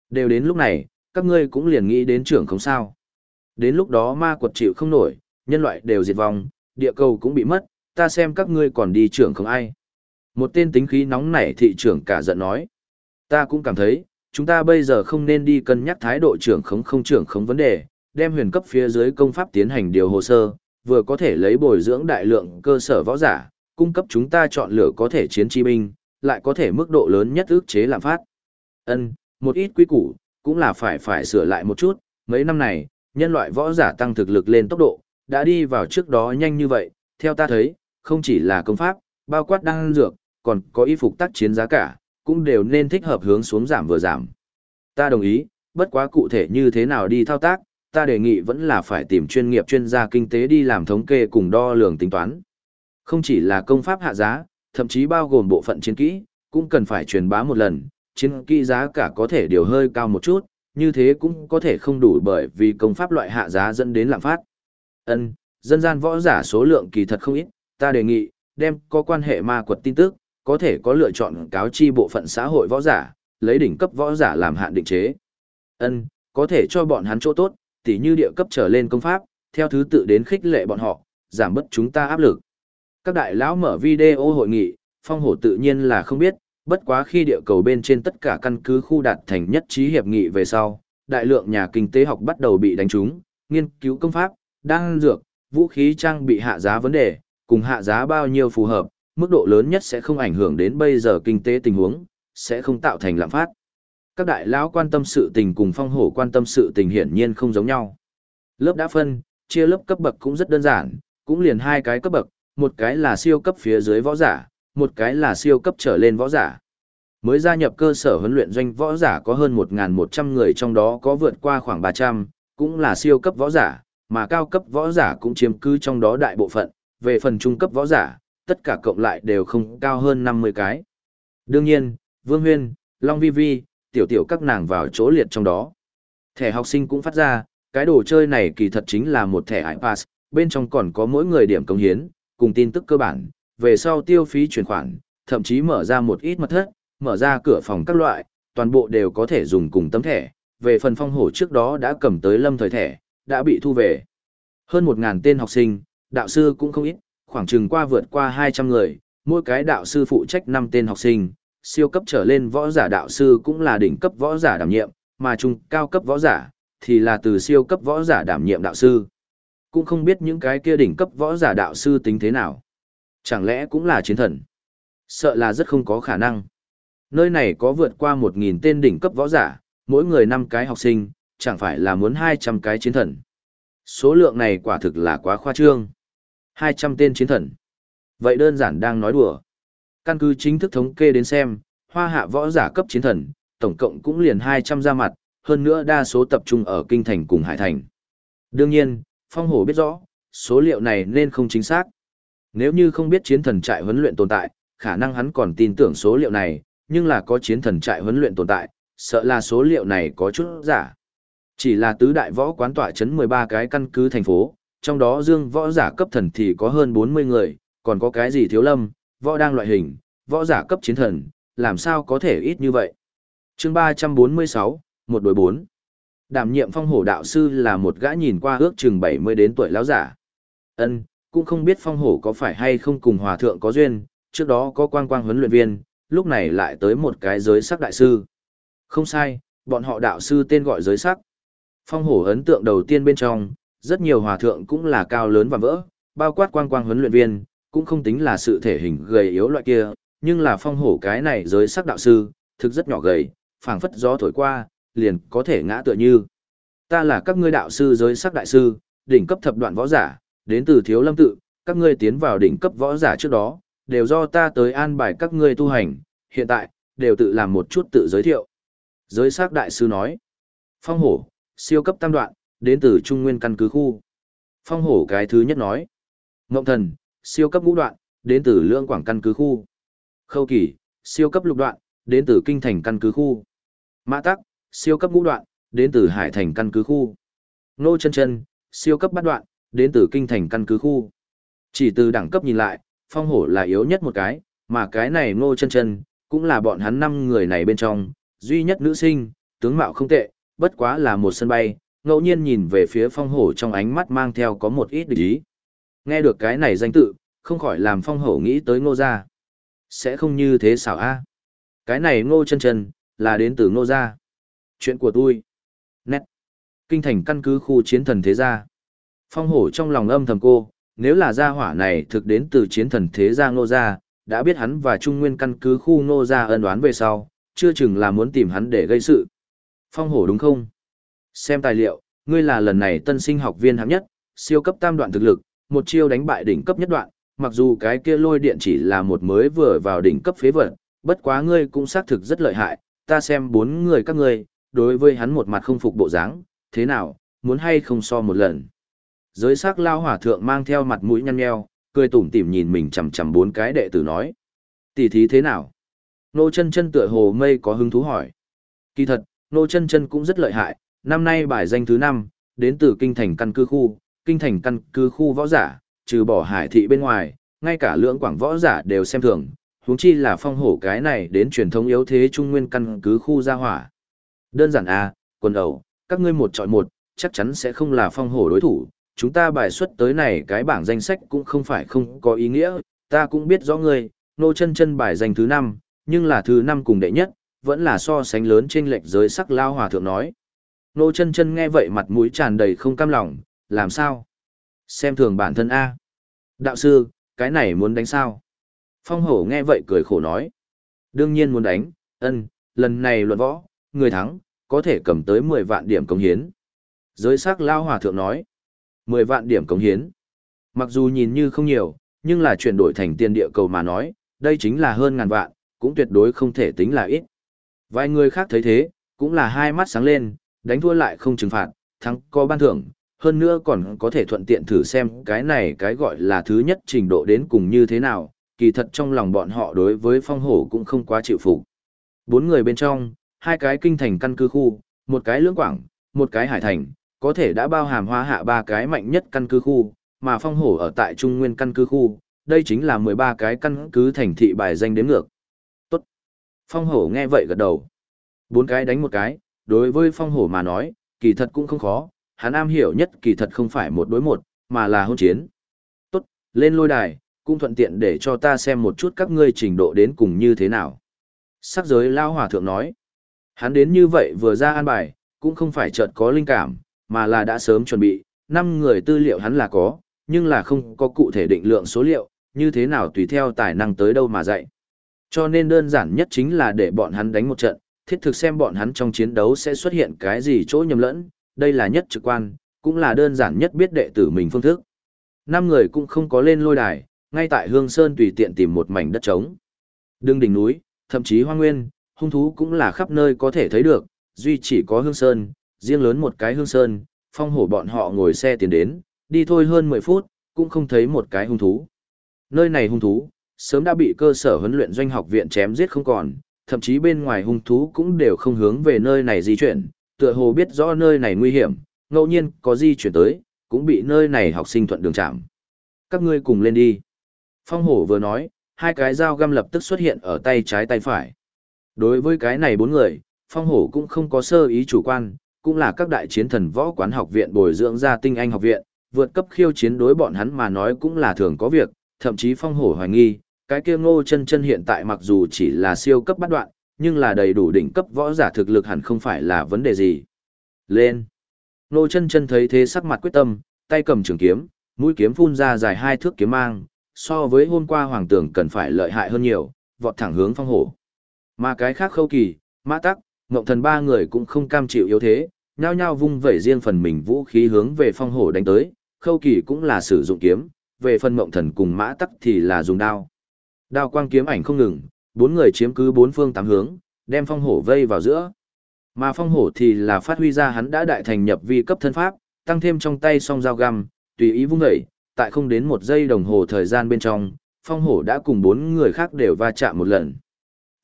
Đều đến lúc này, các ngươi cũng liền nghĩ đến trưởng khống sao. Đến lúc đó ma quật chịu không nổi, nhân loại đều diệt vong, địa cầu cũng bị mất, ta xem các ngươi còn đi trưởng không ai. Một tên tính khí nóng nảy thị trưởng cả giận nói. Ta cũng cảm thấy, chúng ta bây giờ không nên đi cân nhắc thái độ trưởng khống không trưởng khống vấn đề, đem huyền cấp phía dưới công pháp tiến hành điều hồ sơ, vừa có thể lấy bồi dưỡng đại lượng cơ sở võ giả, cung cấp chúng ta chọn lựa có thể chiến chi binh, lại có thể mức độ lớn nhất ước chế lạm phát. Ân, một ít quy củ, cũng là phải phải sửa lại một chút, mấy năm này, nhân loại võ giả tăng thực lực lên tốc độ, đã đi vào trước đó nhanh như vậy, theo ta thấy, không chỉ là công pháp, bao quát đan dược, còn có y phục tác chiến giá cả, cũng đều nên thích hợp hướng xuống giảm vừa giảm. Ta đồng ý, bất quá cụ thể như thế nào đi thao tác, ta đề nghị vẫn là phải tìm chuyên nghiệp chuyên gia kinh tế đi làm thống kê cùng đo lường tính toán. Không chỉ là công pháp hạ giá, thậm chí bao gồm bộ phận chiến kỹ, cũng cần phải truyền bá một lần, chiến kỹ giá cả có thể điều hơi cao một chút, như thế cũng có thể không đủ bởi vì công pháp loại hạ giá dẫn đến lạm phát. Ân, dân gian võ giả số lượng kỳ thật không ít, ta đề nghị, đem có quan hệ ma quật tin tức, có thể có lựa chọn cáo chi bộ phận xã hội võ giả, lấy đỉnh cấp võ giả làm hạn định chế. Ân, có thể cho bọn hắn chỗ tốt, tỉ như địa cấp trở lên công pháp, theo thứ tự đến khích lệ bọn họ, giảm bớt chúng ta áp lực. Các đại lão mở video hội nghị, phong hổ tự nhiên là không biết, bất quá khi địa cầu bên trên tất cả căn cứ khu đạt thành nhất trí hiệp nghị về sau, đại lượng nhà kinh tế học bắt đầu bị đánh trúng, nghiên cứu công pháp, đan dược, vũ khí trang bị hạ giá vấn đề, cùng hạ giá bao nhiêu phù hợp, mức độ lớn nhất sẽ không ảnh hưởng đến bây giờ kinh tế tình huống, sẽ không tạo thành lạm phát. Các đại lão quan tâm sự tình cùng phong hổ quan tâm sự tình hiển nhiên không giống nhau. Lớp đã phân, chia lớp cấp bậc cũng rất đơn giản, cũng liền hai cái cấp bậc, một cái là siêu cấp phía dưới võ giả, một cái là siêu cấp trở lên võ giả. Mới gia nhập cơ sở huấn luyện doanh võ giả có hơn 1.100 người trong đó có vượt qua khoảng 300, cũng là siêu cấp võ giả, mà cao cấp võ giả cũng chiếm cứ trong đó đại bộ phận, về phần trung cấp võ giả, tất cả cộng lại đều không cao hơn 50 cái. Đương nhiên, Vương Huyên, Long Vi Vi, tiểu tiểu các nàng vào chỗ liệt trong đó. Thẻ học sinh cũng phát ra, cái đồ chơi này kỳ thật chính là một thẻ iPass, bên trong còn có mỗi người điểm công hiến, cùng tin tức cơ bản, về sau tiêu phí chuyển khoản, thậm chí mở ra một ít mật thất, mở ra cửa phòng các loại, toàn bộ đều có thể dùng cùng tấm thẻ. Về phần phong hổ trước đó đã cầm tới lâm thời thẻ, đã bị thu về. Hơn 1.000 tên học sinh, đạo sư cũng không ít, khoảng chừng qua vượt qua 200 người, mỗi cái đạo sư phụ trách 5 tên học sinh, siêu cấp trở lên võ giả đạo sư cũng là đỉnh cấp võ giả đảm nhiệm, mà trung cao cấp võ giả thì là từ siêu cấp võ giả đảm nhiệm đạo sư. Cũng không biết những cái kia đỉnh cấp võ giả đạo sư tính thế nào. Chẳng lẽ cũng là chiến thần? Sợ là rất không có khả năng. Nơi này có vượt qua 1.000 tên đỉnh cấp võ giả, mỗi người 5 cái học sinh, chẳng phải là muốn 200 cái chiến thần. Số lượng này quả thực là quá khoa trương. 200 tên chiến thần. Vậy đơn giản đang nói đùa. Căn cứ chính thức thống kê đến xem, hoa hạ võ giả cấp chiến thần, tổng cộng cũng liền 200 ra mặt, hơn nữa đa số tập trung ở kinh thành cùng hải thành. Đương nhiên, Phong Hổ biết rõ, số liệu này nên không chính xác. Nếu như không biết chiến thần trại huấn luyện tồn tại, khả năng hắn còn tin tưởng số liệu này, nhưng là có chiến thần trại huấn luyện tồn tại, sợ là số liệu này có chút giả. Chỉ là tứ đại võ quán tỏa chấn 13 cái căn cứ thành phố, trong đó dương võ giả cấp thần thì có hơn 40 người, còn có cái gì thiếu lâm, võ đang loại hình, võ giả cấp chiến thần, làm sao có thể ít như vậy. chương 346, một đối bốn. Đảm nhiệm phong hổ đạo sư là một gã nhìn qua ước chừng 70 đến tuổi lão giả. ân cũng không biết phong hổ có phải hay không cùng hòa thượng có duyên, trước đó có quang quang huấn luyện viên, lúc này lại tới một cái giới sắc đại sư. Không sai, bọn họ đạo sư tên gọi giới sắc. Phong hổ ấn tượng đầu tiên bên trong, rất nhiều hòa thượng cũng là cao lớn và vỡ, bao quát quang quang huấn luyện viên, cũng không tính là sự thể hình gầy yếu loại kia, nhưng là phong hổ cái này giới sắc đạo sư, thực rất nhỏ gầy, phảng phất gió thổi qua, liền có thể ngã tựa như. Ta là các ngươi đạo sư giới sắc đại sư, đỉnh cấp thập đoạn võ giả, đến từ thiếu lâm tự, các ngươi tiến vào đỉnh cấp võ giả trước đó, đều do ta tới an bài các ngươi tu hành, hiện tại, đều tự làm một chút tự giới thiệu. Giới sắc đại sư nói, phong hổ, siêu cấp tam đoạn, đến từ trung nguyên căn cứ khu. Phong hổ cái thứ nhất nói, ngộng thần, siêu cấp ngũ đoạn, đến từ lương quảng căn cứ khu. Khâu kỳ, siêu cấp lục đoạn, đến từ kinh thành căn cứ khu. Mã tắc, siêu cấp ngũ đoạn, đến từ hải thành căn cứ khu. Nô chân chân, siêu cấp bát đoạn, đến từ kinh thành căn cứ khu. Chỉ từ đẳng cấp nhìn lại, phong hổ là yếu nhất một cái, mà cái này ngô chân chân, cũng là bọn hắn năm người này bên trong, duy nhất nữ sinh, tướng mạo không tệ, bất quá là một sân bay, ngẫu nhiên nhìn về phía phong hổ trong ánh mắt mang theo có một ít địch ý. Nghe được cái này danh tự, không khỏi làm phong hổ nghĩ tới ngô gia. Sẽ không như thế xảo a Cái này ngô chân chân, là đến từ ngô gia. Chuyện của tôi. Nét. Kinh thành căn cứ khu chiến thần thế gia. Phong hổ trong lòng âm thầm cô, nếu là gia hỏa này thực đến từ chiến thần thế gia ngô gia, đã biết hắn và trung nguyên căn cứ khu ngô gia ân đoán về sau, chưa chừng là muốn tìm hắn để gây sự. Phong hổ đúng không? Xem tài liệu, ngươi là lần này tân sinh học viên hạng nhất, siêu cấp tam đoạn thực lực, một chiêu đánh bại đỉnh cấp nhất đoạn, mặc dù cái kia lôi điện chỉ là một mới vừa vào đỉnh cấp phế vật, bất quá ngươi cũng xác thực rất lợi hại, ta xem bốn người các ngươi, đối với hắn một mặt không phục bộ dáng, thế nào, muốn hay không so một lần. Giới sắc lao hỏa thượng mang theo mặt mũi nhăn nheo, cười tủm tỉm nhìn mình chằm chằm bốn cái đệ tử nói. Tỷ thí thế nào? Nô chân chân tựa hồ mây có hứng thú hỏi. Kỳ thật, nô chân chân cũng rất lợi hại, năm nay bài danh thứ năm đến từ kinh thành căn cứ khu, kinh thành căn cứ khu võ giả, trừ bỏ hải thị bên ngoài, ngay cả lưỡng quảng võ giả đều xem thường, huống chi là phong hổ cái này đến truyền thống yếu thế trung nguyên căn cứ khu gia hỏa. Đơn giản à, quần đầu, các ngươi một chọi một, chắc chắn sẽ không là phong hổ đối thủ, chúng ta bài xuất tới này cái bảng danh sách cũng không phải không có ý nghĩa, ta cũng biết rõ ngươi, nô chân chân bài danh thứ năm nhưng là thứ năm cùng đệ nhất, vẫn là so sánh lớn trên lệch giới sắc lao hòa thượng nói. Nô chân chân nghe vậy mặt mũi tràn đầy không cam lòng, làm sao? Xem thường bản thân A. Đạo sư, cái này muốn đánh sao? Phong hổ nghe vậy cười khổ nói. Đương nhiên muốn đánh, ân, lần này luận võ, người thắng, có thể cầm tới 10 vạn điểm công hiến. Giới sắc lao hòa thượng nói. 10 vạn điểm công hiến. Mặc dù nhìn như không nhiều, nhưng là chuyển đổi thành tiền địa cầu mà nói, đây chính là hơn ngàn vạn, cũng tuyệt đối không thể tính là ít. Vài người khác thấy thế, cũng là hai mắt sáng lên, đánh thua lại không trừng phạt, thắng có ban thưởng, hơn nữa còn có thể thuận tiện thử xem cái này cái gọi là thứ nhất trình độ đến cùng như thế nào, kỳ thật trong lòng bọn họ đối với phong hổ cũng không quá chịu phục. Bốn người bên trong, hai cái kinh thành căn cứ khu, một cái lưỡng quảng, một cái hải thành, có thể đã bao hàm hoa hạ ba cái mạnh nhất căn cứ khu, mà phong hổ ở tại trung nguyên căn cứ khu, đây chính là 13 cái căn cứ thành thị bài danh đếm ngược. Tốt. Phong hổ nghe vậy gật đầu. Bốn cái đánh một cái, đối với phong hổ mà nói, kỳ thật cũng không khó, hắn am hiểu nhất kỳ thật không phải một đối một, mà là hôn chiến. Tốt, lên lôi đài, cũng thuận tiện để cho ta xem một chút các ngươi trình độ đến cùng như thế nào. Sắc giới lao hòa thượng nói. Hắn đến như vậy vừa ra an bài, cũng không phải chợt có linh cảm, mà là đã sớm chuẩn bị, năm người tư liệu hắn là có, nhưng là không có cụ thể định lượng số liệu, như thế nào tùy theo tài năng tới đâu mà dạy. Cho nên đơn giản nhất chính là để bọn hắn đánh một trận, thiết thực xem bọn hắn trong chiến đấu sẽ xuất hiện cái gì chỗ nhầm lẫn, đây là nhất trực quan, cũng là đơn giản nhất biết đệ tử mình phương thức. Năm người cũng không có lên lôi đài, ngay tại Hương Sơn tùy tiện tìm một mảnh đất trống. đường đỉnh núi, thậm chí hoang nguyên, hung thú cũng là khắp nơi có thể thấy được, duy chỉ có Hương Sơn, riêng lớn một cái Hương Sơn, phong hổ bọn họ ngồi xe tiến đến, đi thôi hơn 10 phút, cũng không thấy một cái hung thú. Nơi này hung thú, sớm đã bị cơ sở huấn luyện doanh học viện chém giết không còn, thậm chí bên ngoài hung thú cũng đều không hướng về nơi này di chuyển, tựa hồ biết rõ nơi này nguy hiểm, ngẫu nhiên có di chuyển tới, cũng bị nơi này học sinh thuận đường chạm. Các ngươi cùng lên đi. Phong hổ vừa nói, hai cái dao găm lập tức xuất hiện ở tay trái tay phải. Đối với cái này bốn người, phong hổ cũng không có sơ ý chủ quan, cũng là các đại chiến thần võ quán học viện bồi dưỡng ra tinh anh học viện, vượt cấp khiêu chiến đối bọn hắn mà nói cũng là thường có việc, thậm chí phong hổ hoài nghi, cái kia ngô chân chân hiện tại mặc dù chỉ là siêu cấp bắt đoạn, nhưng là đầy đủ đỉnh cấp võ giả thực lực hẳn không phải là vấn đề gì. Lên! Ngô chân chân thấy thế sắc mặt quyết tâm, tay cầm trường kiếm, mũi kiếm phun ra dài hai thước kiếm mang, so với hôm qua hoàng tưởng cần phải lợi hại hơn nhiều, vọt thẳng hướng phong hổ. Mà cái khác khâu kỳ, mã tắc, ngộng thần ba người cũng không cam chịu yếu thế, nhao nhao vung vẩy riêng phần mình vũ khí hướng về phong hổ đánh tới, khâu kỳ cũng là sử dụng kiếm, về phần mộng thần cùng mã tắc thì là dùng đao. Đao quang kiếm ảnh không ngừng, bốn người chiếm cứ bốn phương tám hướng, đem phong hổ vây vào giữa. Mà phong hổ thì là phát huy ra hắn đã đại thành nhập vi cấp thân pháp, tăng thêm trong tay song dao găm, tùy ý vung vẩy, tại không đến một giây đồng hồ thời gian bên trong, phong hổ đã cùng bốn người khác đều va chạm một lần.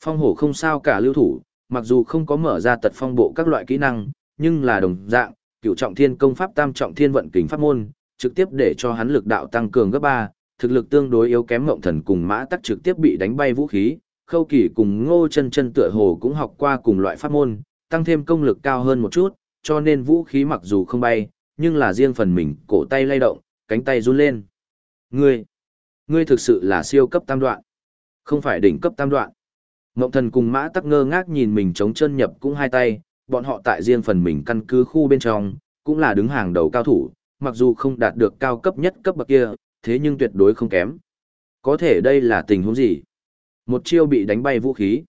Phong hổ không sao cả lưu thủ, mặc dù không có mở ra tật phong bộ các loại kỹ năng, nhưng là đồng dạng, cựu trọng thiên công pháp tam trọng thiên vận kính pháp môn, trực tiếp để cho hắn lực đạo tăng cường gấp ba thực lực tương đối yếu kém ngộng thần cùng mã tắc trực tiếp bị đánh bay vũ khí, khâu kỳ cùng ngô chân chân tựa hồ cũng học qua cùng loại pháp môn, tăng thêm công lực cao hơn một chút, cho nên vũ khí mặc dù không bay, nhưng là riêng phần mình cổ tay lay động, cánh tay run lên. Ngươi, ngươi thực sự là siêu cấp tam đoạn, không phải đỉnh cấp tam đoạn. Ngộng thần cùng mã tắc ngơ ngác nhìn mình chống chân nhập cũng hai tay, bọn họ tại riêng phần mình căn cứ khu bên trong, cũng là đứng hàng đầu cao thủ, mặc dù không đạt được cao cấp nhất cấp bậc kia, thế nhưng tuyệt đối không kém. Có thể đây là tình huống gì? Một chiêu bị đánh bay vũ khí.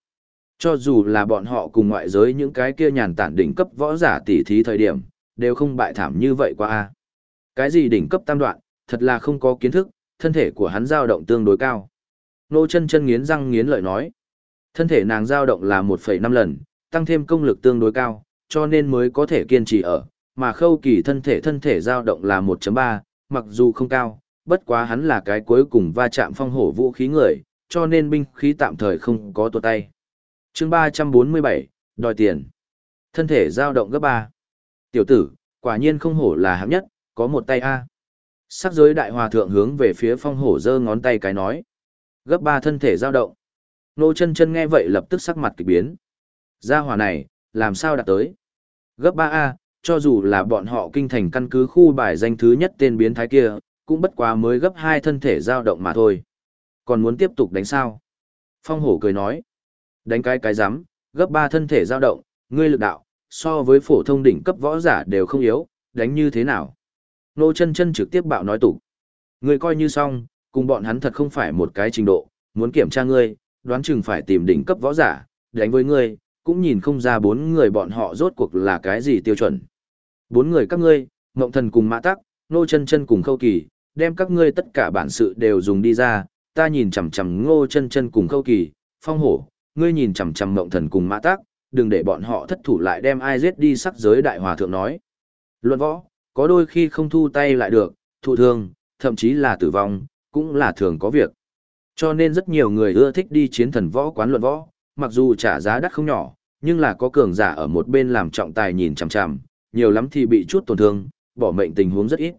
Cho dù là bọn họ cùng ngoại giới những cái kia nhàn tản đỉnh cấp võ giả tỉ thí thời điểm, đều không bại thảm như vậy qua a. Cái gì đỉnh cấp tam đoạn, thật là không có kiến thức, thân thể của hắn dao động tương đối cao. Nô chân chân nghiến răng nghiến lợi nói. Thân thể nàng dao động là 1,5 lần, tăng thêm công lực tương đối cao, cho nên mới có thể kiên trì ở, mà khâu kỳ thân thể thân thể dao động là 1.3, mặc dù không cao, bất quá hắn là cái cuối cùng va chạm phong hổ vũ khí người, cho nên binh khí tạm thời không có tuột tay. chương 347, đòi tiền. Thân thể dao động gấp 3. Tiểu tử, quả nhiên không hổ là hạng nhất, có một tay A. Sắc giới đại hòa thượng hướng về phía phong hổ giơ ngón tay cái nói. Gấp 3 thân thể dao động. Nô chân chân nghe vậy lập tức sắc mặt kỳ biến. Gia hỏa này, làm sao đạt tới? Gấp 3A, cho dù là bọn họ kinh thành căn cứ khu bài danh thứ nhất tên biến thái kia, cũng bất quá mới gấp hai thân thể dao động mà thôi. Còn muốn tiếp tục đánh sao? Phong hổ cười nói. Đánh cái cái rắm gấp ba thân thể dao động, ngươi lực đạo, so với phổ thông đỉnh cấp võ giả đều không yếu, đánh như thế nào? Nô chân chân trực tiếp bạo nói tục. Ngươi coi như xong, cùng bọn hắn thật không phải một cái trình độ, muốn kiểm tra ngươi, đoán chừng phải tìm đỉnh cấp võ giả, đánh với ngươi, cũng nhìn không ra bốn người bọn họ rốt cuộc là cái gì tiêu chuẩn. Bốn người các ngươi, Ngộng Thần cùng Mã Tắc, Nô Chân Chân cùng Khâu Kỳ, đem các ngươi tất cả bản sự đều dùng đi ra, ta nhìn chằm chằm Ngô Chân Chân cùng Khâu Kỳ, Phong Hổ, ngươi nhìn chằm chằm Ngộng Thần cùng Mã Tắc, đừng để bọn họ thất thủ lại đem ai giết đi sắc giới đại hòa thượng nói. Luận võ, có đôi khi không thu tay lại được, thụ thương, thậm chí là tử vong, cũng là thường có việc. Cho nên rất nhiều người ưa thích đi chiến thần võ quán luận võ, mặc dù trả giá đắt không nhỏ, nhưng là có cường giả ở một bên làm trọng tài nhìn chằm chằm, nhiều lắm thì bị chút tổn thương, bỏ mệnh tình huống rất ít.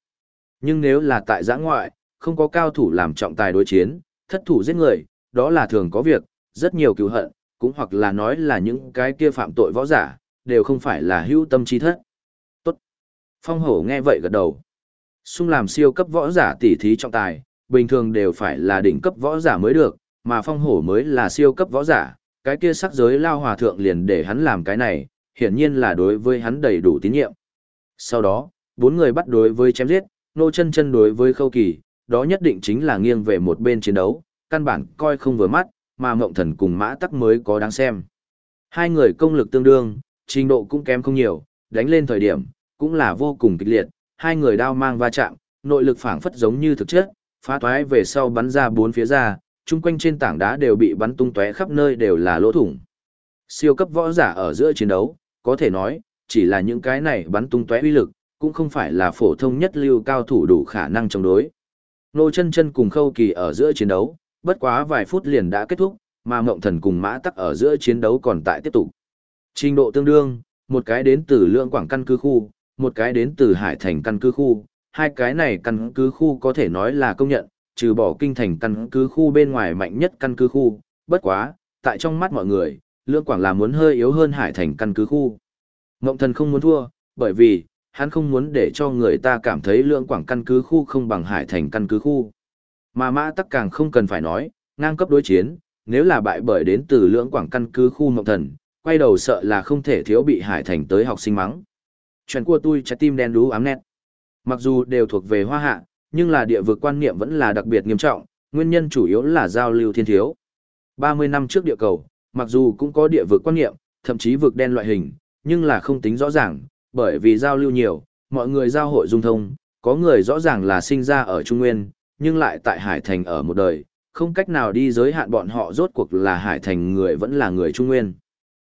Nhưng nếu là tại giã ngoại, không có cao thủ làm trọng tài đối chiến, thất thủ giết người, đó là thường có việc, rất nhiều cứu hận, cũng hoặc là nói là những cái kia phạm tội võ giả, đều không phải là hữu tâm trí thất. Tốt. Phong hổ nghe vậy gật đầu. Xung làm siêu cấp võ giả tỉ thí trọng tài, bình thường đều phải là đỉnh cấp võ giả mới được, mà phong hổ mới là siêu cấp võ giả, cái kia sắc giới lao hòa thượng liền để hắn làm cái này, hiển nhiên là đối với hắn đầy đủ tín nhiệm. Sau đó, bốn người bắt đối với chém giết, nô chân chân đối với khâu kỳ, đó nhất định chính là nghiêng về một bên chiến đấu, căn bản coi không vừa mắt, mà mộng thần cùng mã tắc mới có đáng xem. Hai người công lực tương đương, trình độ cũng kém không nhiều, đánh lên thời điểm, cũng là vô cùng kịch liệt, hai người đao mang va chạm, nội lực phảng phất giống như thực chất, phá toái về sau bắn ra bốn phía ra, chung quanh trên tảng đá đều bị bắn tung tóe khắp nơi đều là lỗ thủng. Siêu cấp võ giả ở giữa chiến đấu, có thể nói, chỉ là những cái này bắn tung tóe uy lực, cũng không phải là phổ thông nhất lưu cao thủ đủ khả năng chống đối. Nô chân chân cùng khâu kỳ ở giữa chiến đấu, bất quá vài phút liền đã kết thúc, mà mộng thần cùng mã tắc ở giữa chiến đấu còn tại tiếp tục. Trình độ tương đương, một cái đến từ lượng quảng căn cứ khu, một cái đến từ hải thành căn cứ khu, hai cái này căn cứ khu có thể nói là công nhận, trừ bỏ kinh thành căn cứ khu bên ngoài mạnh nhất căn cứ khu, bất quá, tại trong mắt mọi người, lượng quảng là muốn hơi yếu hơn hải thành căn cứ khu. Mộng thần không muốn thua, bởi vì, hắn không muốn để cho người ta cảm thấy lượng quảng căn cứ khu không bằng hải thành căn cứ khu. Mà mã tắc càng không cần phải nói, ngang cấp đối chiến, nếu là bại bởi đến từ lượng quảng căn cứ khu mộng thần, quay đầu sợ là không thể thiếu bị hải thành tới học sinh mắng. Chuyện của tôi trái tim đen đú ám nét. Mặc dù đều thuộc về hoa hạ, nhưng là địa vực quan niệm vẫn là đặc biệt nghiêm trọng, nguyên nhân chủ yếu là giao lưu thiên thiếu. 30 năm trước địa cầu, mặc dù cũng có địa vực quan niệm, thậm chí vực đen loại hình, nhưng là không tính rõ ràng, bởi vì giao lưu nhiều, mọi người giao hội dung thông, có người rõ ràng là sinh ra ở Trung Nguyên, nhưng lại tại Hải Thành ở một đời, không cách nào đi giới hạn bọn họ rốt cuộc là Hải Thành người vẫn là người Trung Nguyên.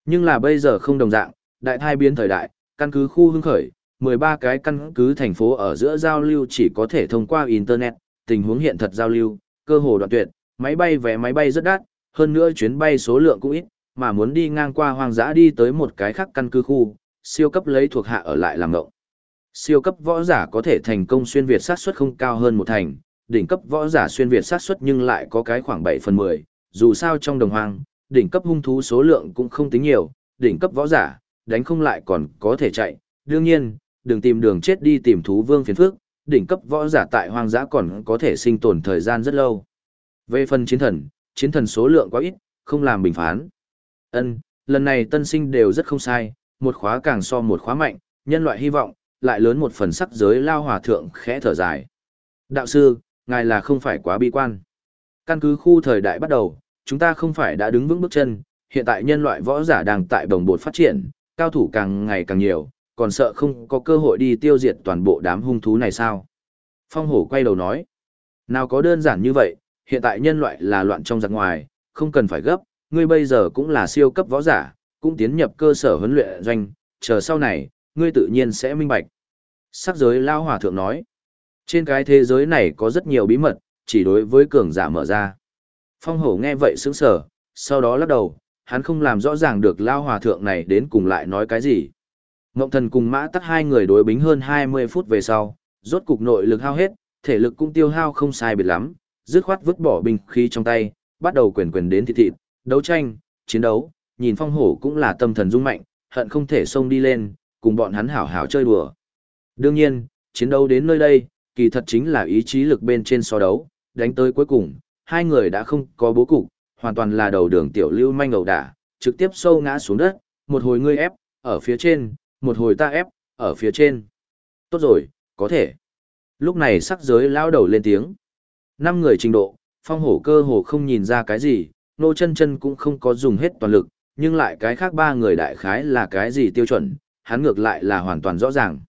Nhưng là bây giờ không đồng dạng, đại thai biến thời đại, căn cứ khu hưng khởi, 13 cái căn cứ thành phố ở giữa giao lưu chỉ có thể thông qua Internet, tình huống hiện thật giao lưu, cơ hồ đoạn tuyệt, máy bay vé máy bay rất đắt, hơn nữa chuyến bay số lượng cũng ít, mà muốn đi ngang qua hoang dã đi tới một cái khác căn cứ khu, siêu cấp lấy thuộc hạ ở lại làm ngộng. Siêu cấp võ giả có thể thành công xuyên Việt sát suất không cao hơn một thành, đỉnh cấp võ giả xuyên Việt sát suất nhưng lại có cái khoảng 7 phần 10, dù sao trong đồng hoang, đỉnh cấp hung thú số lượng cũng không tính nhiều, đỉnh cấp võ giả, đánh không lại còn có thể chạy. Đương nhiên, đừng tìm đường chết đi tìm thú vương phiền phước, đỉnh cấp võ giả tại hoang dã còn có thể sinh tồn thời gian rất lâu. Về phần chiến thần, chiến thần số lượng quá ít, không làm bình phán. Ân, lần này tân sinh đều rất không sai, một khóa càng so một khóa mạnh, nhân loại hy vọng, lại lớn một phần sắc giới lao hòa thượng khẽ thở dài. Đạo sư, ngài là không phải quá bi quan. Căn cứ khu thời đại bắt đầu, chúng ta không phải đã đứng vững bước chân, hiện tại nhân loại võ giả đang tại đồng bột phát triển, cao thủ càng ngày càng nhiều, còn sợ không có cơ hội đi tiêu diệt toàn bộ đám hung thú này sao? Phong hổ quay đầu nói, nào có đơn giản như vậy, hiện tại nhân loại là loạn trong giặc ngoài, không cần phải gấp, ngươi bây giờ cũng là siêu cấp võ giả, cũng tiến nhập cơ sở huấn luyện doanh, chờ sau này, ngươi tự nhiên sẽ minh bạch. Sắc giới lao hòa thượng nói, trên cái thế giới này có rất nhiều bí mật, chỉ đối với cường giả mở ra. Phong hổ nghe vậy sững sờ, sau đó lắc đầu, hắn không làm rõ ràng được lao hòa thượng này đến cùng lại nói cái gì. Ngộng thần cùng mã tắc hai người đối bính hơn 20 phút về sau, rốt cục nội lực hao hết, thể lực cũng tiêu hao không sai biệt lắm, dứt khoát vứt bỏ binh khí trong tay, bắt đầu quyền quyền đến thịt thịt, đấu tranh, chiến đấu, nhìn phong hổ cũng là tâm thần rung mạnh, hận không thể xông đi lên, cùng bọn hắn hảo hảo chơi đùa. Đương nhiên, chiến đấu đến nơi đây, kỳ thật chính là ý chí lực bên trên so đấu, đánh tới cuối cùng, hai người đã không có bố cục, hoàn toàn là đầu đường tiểu lưu manh ẩu đả, trực tiếp sâu ngã xuống đất, một hồi ngươi ép, ở phía trên, một hồi ta ép, ở phía trên. Tốt rồi, có thể. Lúc này sắc giới lao đầu lên tiếng. Năm người trình độ, phong hổ cơ hồ không nhìn ra cái gì, nô chân chân cũng không có dùng hết toàn lực, nhưng lại cái khác ba người đại khái là cái gì tiêu chuẩn, hắn ngược lại là hoàn toàn rõ ràng.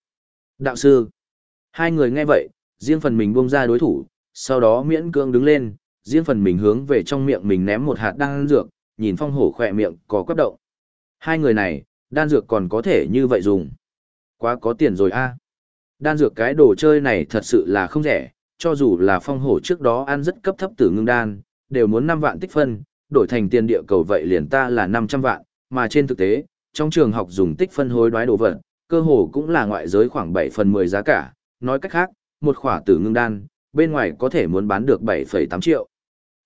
Đạo sư, hai người nghe vậy, riêng phần mình buông ra đối thủ, sau đó miễn cưỡng đứng lên, riêng phần mình hướng về trong miệng mình ném một hạt đan dược, nhìn phong hổ khỏe miệng có quắp động. Hai người này, đan dược còn có thể như vậy dùng. Quá có tiền rồi a. Đan dược cái đồ chơi này thật sự là không rẻ, cho dù là phong hổ trước đó ăn rất cấp thấp tử ngưng đan, đều muốn 5 vạn tích phân, đổi thành tiền địa cầu vậy liền ta là 500 vạn, mà trên thực tế, trong trường học dùng tích phân hối đoái đồ vật, cơ hồ cũng là ngoại giới khoảng 7 phần 10 giá cả, nói cách khác, một khỏa tử ngưng đan, bên ngoài có thể muốn bán được 7,8 triệu.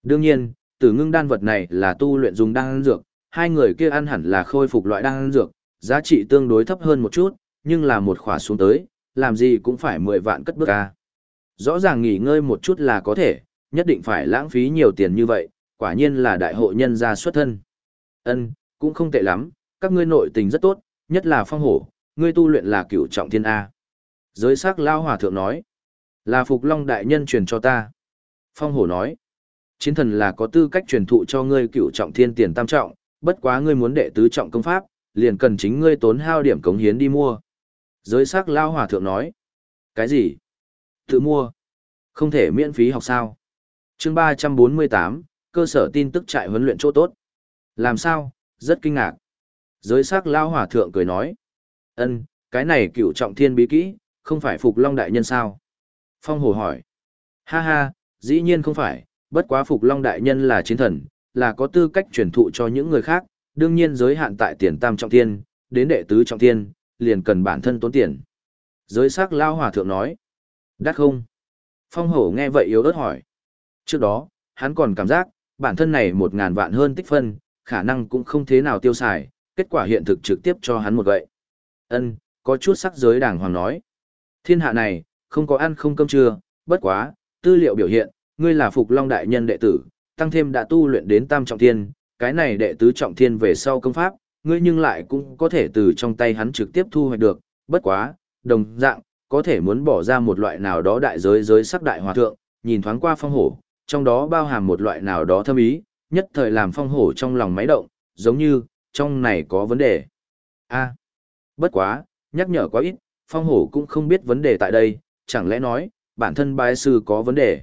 Đương nhiên, tử ngưng đan vật này là tu luyện dùng đan dược, hai người kia ăn hẳn là khôi phục loại đan dược, giá trị tương đối thấp hơn một chút, nhưng là một khỏa xuống tới, làm gì cũng phải 10 vạn cất bước ca. Rõ ràng nghỉ ngơi một chút là có thể, nhất định phải lãng phí nhiều tiền như vậy, quả nhiên là đại hội nhân gia xuất thân. Ân, cũng không tệ lắm, các ngươi nội tình rất tốt, nhất là phong hổ, ngươi tu luyện là cửu trọng thiên A. Giới sắc lao hòa thượng nói, là Phục Long Đại Nhân truyền cho ta. Phong hổ nói, chiến thần là có tư cách truyền thụ cho ngươi cửu trọng thiên tiền tam trọng, bất quá ngươi muốn đệ tứ trọng công pháp, liền cần chính ngươi tốn hao điểm cống hiến đi mua. Giới sắc lao hòa thượng nói, cái gì? Tự mua. Không thể miễn phí học sao? chương 348, cơ sở tin tức trại huấn luyện chỗ tốt. Làm sao? Rất kinh ngạc. Giới sắc lao hỏa thượng cười nói. ân cái này cựu trọng thiên bí kỹ, không phải Phục Long Đại Nhân sao? Phong Hồ hỏi. Ha ha, dĩ nhiên không phải, bất quá Phục Long Đại Nhân là chiến thần, là có tư cách truyền thụ cho những người khác, đương nhiên giới hạn tại tiền tam trọng thiên, đến đệ tứ trọng thiên, liền cần bản thân tốn tiền. Giới sắc lao hòa thượng nói. Đắt không? Phong hổ nghe vậy yếu ớt hỏi. Trước đó, hắn còn cảm giác, bản thân này một ngàn vạn hơn tích phân, khả năng cũng không thế nào tiêu xài, kết quả hiện thực trực tiếp cho hắn một gậy. Ân, có chút sắc giới đàng hoàng nói. Thiên hạ này, không có ăn không cơm trưa, bất quá, tư liệu biểu hiện, ngươi là Phục Long Đại Nhân đệ tử, tăng thêm đã tu luyện đến tam trọng thiên, cái này đệ tứ trọng thiên về sau công pháp, ngươi nhưng lại cũng có thể từ trong tay hắn trực tiếp thu hoạch được, bất quá, đồng dạng, có thể muốn bỏ ra một loại nào đó đại giới giới sắc đại hòa thượng, nhìn thoáng qua phong hổ, trong đó bao hàm một loại nào đó thâm ý, nhất thời làm phong hổ trong lòng máy động, giống như, trong này có vấn đề. a bất quá, nhắc nhở quá ít, phong hổ cũng không biết vấn đề tại đây, chẳng lẽ nói, bản thân bái sư có vấn đề.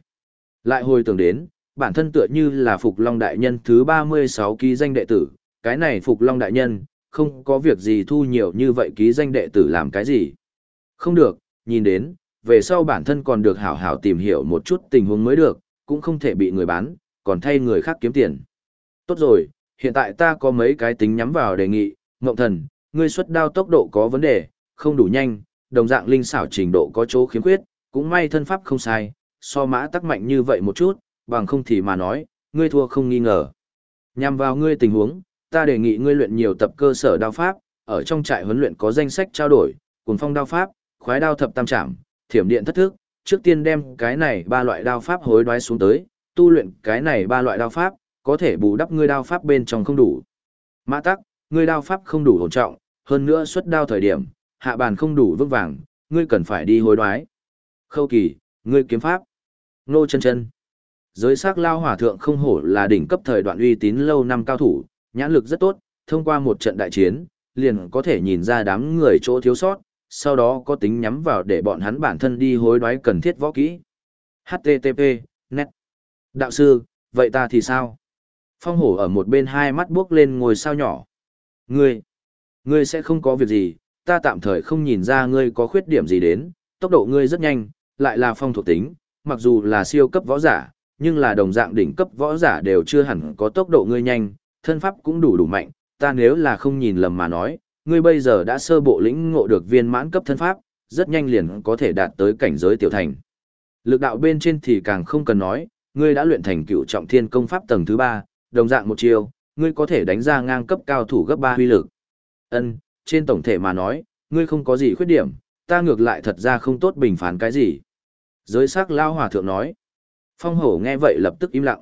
Lại hồi tưởng đến, bản thân tựa như là Phục Long Đại Nhân thứ 36 ký danh đệ tử, cái này Phục Long Đại Nhân, không có việc gì thu nhiều như vậy ký danh đệ tử làm cái gì. Không được, nhìn đến, về sau bản thân còn được hảo hảo tìm hiểu một chút tình huống mới được, cũng không thể bị người bán, còn thay người khác kiếm tiền. Tốt rồi, hiện tại ta có mấy cái tính nhắm vào đề nghị, Ngộng Thần, ngươi xuất đao tốc độ có vấn đề, không đủ nhanh, đồng dạng linh xảo trình độ có chỗ khiếm khuyết, cũng may thân pháp không sai, so mã tắc mạnh như vậy một chút, bằng không thì mà nói, ngươi thua không nghi ngờ. Nhằm vào ngươi tình huống, ta đề nghị ngươi luyện nhiều tập cơ sở đao pháp, ở trong trại huấn luyện có danh sách trao đổi, cuồng phong đao pháp, khoái đao thập tam trảm, thiểm điện thất thức, trước tiên đem cái này ba loại đao pháp hối đoái xuống tới, tu luyện cái này ba loại đao pháp, có thể bù đắp ngươi đao pháp bên trong không đủ. Mã tắc, ngươi đao pháp không đủ ổn trọng, hơn nữa xuất đao thời điểm, hạ bàn không đủ vững vàng, ngươi cần phải đi hối đoái. Khâu kỳ, ngươi kiếm pháp. Nô chân chân. Giới sắc lao hỏa thượng không hổ là đỉnh cấp thời đoạn uy tín lâu năm cao thủ, nhãn lực rất tốt, thông qua một trận đại chiến, liền có thể nhìn ra đám người chỗ thiếu sót, sau đó có tính nhắm vào để bọn hắn bản thân đi hối đoái cần thiết võ kỹ. HTTP, net. Đạo sư, vậy ta thì sao? Phong hổ ở một bên hai mắt bước lên ngồi sao nhỏ. Ngươi, ngươi sẽ không có việc gì, ta tạm thời không nhìn ra ngươi có khuyết điểm gì đến, tốc độ ngươi rất nhanh, lại là phong thuộc tính, mặc dù là siêu cấp võ giả, nhưng là đồng dạng đỉnh cấp võ giả đều chưa hẳn có tốc độ ngươi nhanh, thân pháp cũng đủ đủ mạnh, ta nếu là không nhìn lầm mà nói, ngươi bây giờ đã sơ bộ lĩnh ngộ được viên mãn cấp thân pháp, rất nhanh liền có thể đạt tới cảnh giới tiểu thành. Lực đạo bên trên thì càng không cần nói, ngươi đã luyện thành cựu trọng thiên công pháp tầng thứ 3, đồng dạng một chiều, ngươi có thể đánh ra ngang cấp cao thủ gấp 3 huy lực. Ân, trên tổng thể mà nói, ngươi không có gì khuyết điểm, ta ngược lại thật ra không tốt bình phán cái gì. Giới sắc lao hòa thượng nói. Phong hổ nghe vậy lập tức im lặng.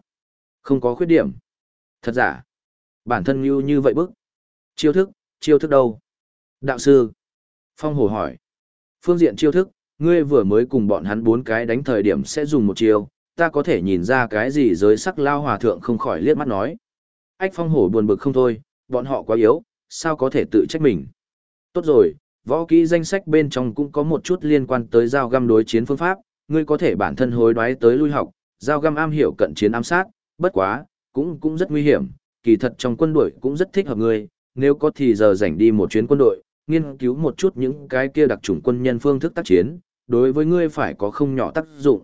Không có khuyết điểm. Thật giả. Bản thân như như vậy bức. Chiêu thức, chiêu thức đâu? Đạo sư. Phong hổ hỏi. Phương diện chiêu thức, ngươi vừa mới cùng bọn hắn bốn cái đánh thời điểm sẽ dùng một chiêu, ta có thể nhìn ra cái gì giới sắc lao hòa thượng không khỏi liếc mắt nói. Ách phong hổ buồn bực không thôi, bọn họ quá yếu, sao có thể tự trách mình. Tốt rồi, võ kỹ danh sách bên trong cũng có một chút liên quan tới giao găm đối chiến phương pháp, ngươi có thể bản thân hối đoái tới lui học, giao găm am hiểu cận chiến ám sát, bất quá, cũng cũng rất nguy hiểm, kỳ thật trong quân đội cũng rất thích hợp ngươi, nếu có thì giờ rảnh đi một chuyến quân đội, nghiên cứu một chút những cái kia đặc chủng quân nhân phương thức tác chiến, đối với ngươi phải có không nhỏ tác dụng.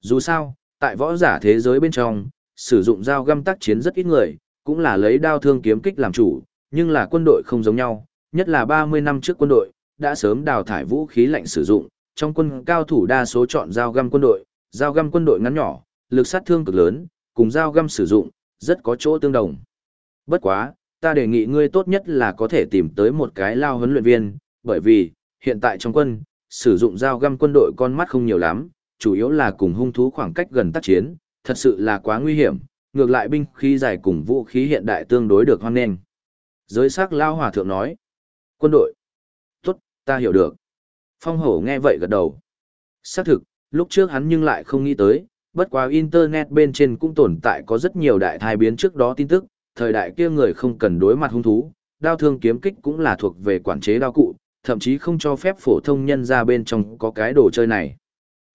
Dù sao, tại võ giả thế giới bên trong, sử dụng dao găm tác chiến rất ít người, cũng là lấy đao thương kiếm kích làm chủ, nhưng là quân đội không giống nhau, nhất là 30 năm trước quân đội, đã sớm đào thải vũ khí lạnh sử dụng, trong quân cao thủ đa số chọn dao găm quân đội, dao găm quân đội ngắn nhỏ, lực sát thương cực lớn, cùng dao găm sử dụng, rất có chỗ tương đồng. Bất quá, ta đề nghị ngươi tốt nhất là có thể tìm tới một cái lao huấn luyện viên, bởi vì, hiện tại trong quân, sử dụng dao găm quân đội con mắt không nhiều lắm, chủ yếu là cùng hung thú khoảng cách gần tác chiến, thật sự là quá nguy hiểm, ngược lại binh khí dài cùng vũ khí hiện đại tương đối được hoan nghênh. Giới sắc lao hòa thượng nói, Quân đội. Tốt, ta hiểu được. Phong hổ nghe vậy gật đầu. Xác thực, lúc trước hắn nhưng lại không nghĩ tới, bất quá Internet bên trên cũng tồn tại có rất nhiều đại thai biến trước đó tin tức, thời đại kia người không cần đối mặt hung thú, đao thương kiếm kích cũng là thuộc về quản chế đao cụ, thậm chí không cho phép phổ thông nhân ra bên trong có cái đồ chơi này.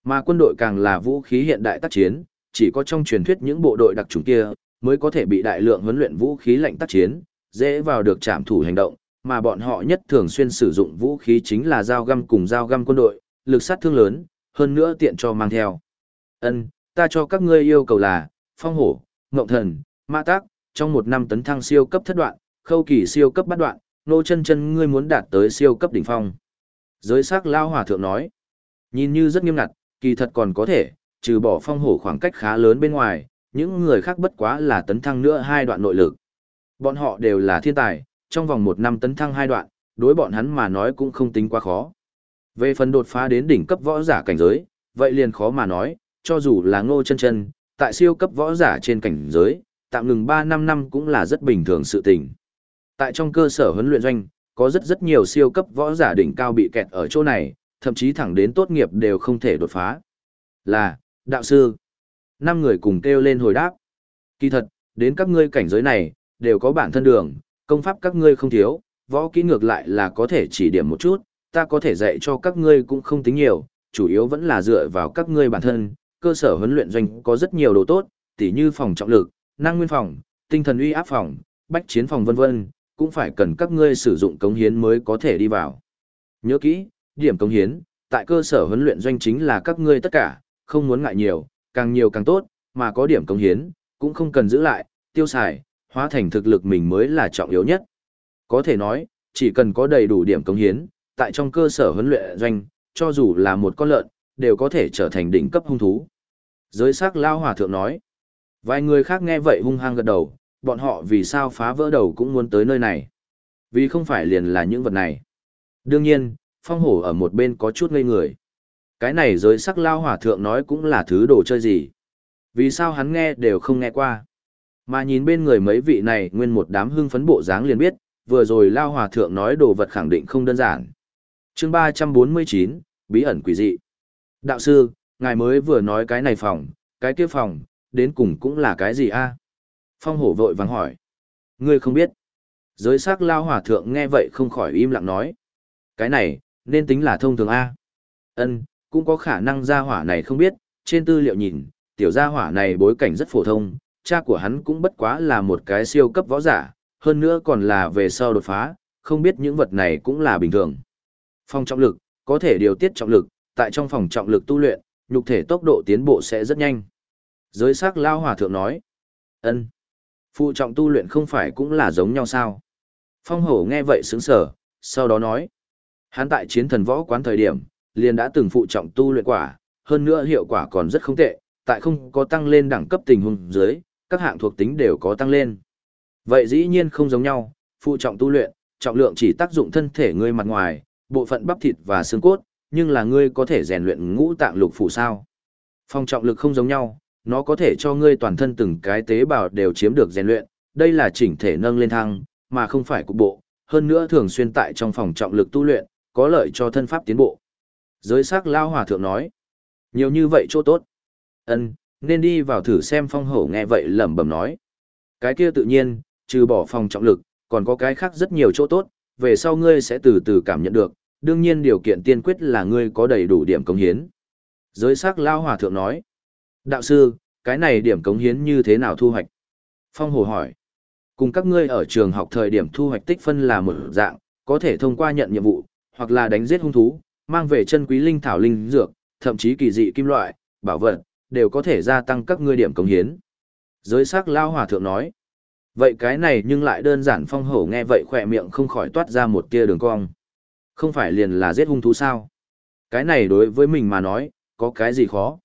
Mà quân đội càng là vũ khí hiện đại tác chiến, chỉ có trong truyền thuyết những bộ đội đặc chủng kia mới có thể bị đại lượng huấn luyện vũ khí lạnh tác chiến, dễ vào được trạm thủ hành động, mà bọn họ nhất thường xuyên sử dụng vũ khí chính là dao găm cùng dao găm quân đội, lực sát thương lớn, hơn nữa tiện cho mang theo. Ân, ta cho các ngươi yêu cầu là, phong hổ, ngộng thần, mã tác, trong một năm tấn thăng siêu cấp thất đoạn, khâu kỳ siêu cấp bắt đoạn, nô chân chân ngươi muốn đạt tới siêu cấp đỉnh phong. Giới sắc lao hòa thượng nói, nhìn như rất nghiêm ngặt, kỳ thật còn có thể, trừ bỏ phong hổ khoảng cách khá lớn bên ngoài, những người khác bất quá là tấn thăng nữa hai đoạn nội lực. Bọn họ đều là thiên tài, trong vòng một năm tấn thăng hai đoạn, đối bọn hắn mà nói cũng không tính quá khó. Về phần đột phá đến đỉnh cấp võ giả cảnh giới, vậy liền khó mà nói, cho dù là ngô chân chân, tại siêu cấp võ giả trên cảnh giới, tạm ngừng 3 năm năm cũng là rất bình thường sự tình. Tại trong cơ sở huấn luyện doanh, có rất rất nhiều siêu cấp võ giả đỉnh cao bị kẹt ở chỗ này, thậm chí thẳng đến tốt nghiệp đều không thể đột phá. Là, đạo sư. Năm người cùng kêu lên hồi đáp. Kỳ thật, đến các ngươi cảnh giới này, đều có bản thân đường, công pháp các ngươi không thiếu, võ kỹ ngược lại là có thể chỉ điểm một chút, ta có thể dạy cho các ngươi cũng không tính nhiều, chủ yếu vẫn là dựa vào các ngươi bản thân, cơ sở huấn luyện doanh có rất nhiều đồ tốt, tỉ như phòng trọng lực, năng nguyên phòng, tinh thần uy áp phòng, bách chiến phòng vân vân, cũng phải cần các ngươi sử dụng cống hiến mới có thể đi vào. Nhớ kỹ, điểm cống hiến, tại cơ sở huấn luyện doanh chính là các ngươi tất cả, không muốn ngại nhiều, càng nhiều càng tốt, mà có điểm cống hiến, cũng không cần giữ lại, tiêu xài, hóa thành thực lực mình mới là trọng yếu nhất. Có thể nói, chỉ cần có đầy đủ điểm cống hiến, tại trong cơ sở huấn luyện doanh, cho dù là một con lợn, đều có thể trở thành đỉnh cấp hung thú. Giới sắc lao hòa thượng nói. Vài người khác nghe vậy hung hăng gật đầu, bọn họ vì sao phá vỡ đầu cũng muốn tới nơi này. Vì không phải liền là những vật này. Đương nhiên, phong hổ ở một bên có chút ngây người. Cái này giới sắc lao hỏa thượng nói cũng là thứ đồ chơi gì. Vì sao hắn nghe đều không nghe qua. Mà nhìn bên người mấy vị này nguyên một đám hưng phấn bộ dáng liền biết, vừa rồi lao hòa thượng nói đồ vật khẳng định không đơn giản. chương ba trăm bốn mươi chín bí ẩn quỷ dị. Đạo sư, ngài mới vừa nói cái này phòng, cái kia phòng, đến cùng cũng là cái gì a Phong hổ vội vàng hỏi. Ngươi không biết. Giới sắc lao hòa thượng nghe vậy không khỏi im lặng nói. Cái này, nên tính là thông thường A. ân cũng có khả năng gia hỏa này không biết, trên tư liệu nhìn, tiểu gia hỏa này bối cảnh rất phổ thông, cha của hắn cũng bất quá là một cái siêu cấp võ giả, hơn nữa còn là về sau đột phá, không biết những vật này cũng là bình thường. Phong trọng lực, có thể điều tiết trọng lực, tại trong phòng trọng lực tu luyện, nhục thể tốc độ tiến bộ sẽ rất nhanh. Giới sắc lao hòa thượng nói, ân Phụ trọng tu luyện không phải cũng là giống nhau sao? Phong hổ nghe vậy sướng sở, sau đó nói. Hắn tại chiến thần võ quán thời điểm, liền đã từng phụ trọng tu luyện quả, hơn nữa hiệu quả còn rất không tệ, tại không có tăng lên đẳng cấp tình huống dưới, các hạng thuộc tính đều có tăng lên. Vậy dĩ nhiên không giống nhau, phụ trọng tu luyện, trọng lượng chỉ tác dụng thân thể ngươi mặt ngoài, bộ phận bắp thịt và xương cốt, nhưng là ngươi có thể rèn luyện ngũ tạng lục phủ sao. Phong trọng lực không giống nhau, nó có thể cho ngươi toàn thân từng cái tế bào đều chiếm được rèn luyện, đây là chỉnh thể nâng lên thăng, mà không phải cục bộ, hơn nữa thường xuyên tại trong phòng trọng lực tu luyện, có lợi cho thân pháp tiến bộ. Giới sắc lao hòa thượng nói, nhiều như vậy chỗ tốt. ân nên đi vào thử xem phong hổ nghe vậy lẩm bẩm nói. Cái kia tự nhiên, trừ bỏ phòng trọng lực, còn có cái khác rất nhiều chỗ tốt, về sau ngươi sẽ từ từ cảm nhận được, đương nhiên điều kiện tiên quyết là ngươi có đầy đủ điểm công hiến. Giới sắc lao hòa thượng nói, Đạo sư, cái này điểm cống hiến như thế nào thu hoạch? Phong Hồ hỏi. Cùng các ngươi ở trường học thời điểm thu hoạch tích phân là một dạng, có thể thông qua nhận nhiệm vụ, hoặc là đánh giết hung thú, mang về chân quý linh thảo linh dược, thậm chí kỳ dị kim loại, bảo vật, đều có thể gia tăng các ngươi điểm cống hiến. Giới sắc lao hòa thượng nói. Vậy cái này nhưng lại đơn giản phong hổ nghe vậy khỏe miệng không khỏi toát ra một tia đường cong. Không phải liền là giết hung thú sao? Cái này đối với mình mà nói, có cái gì khó?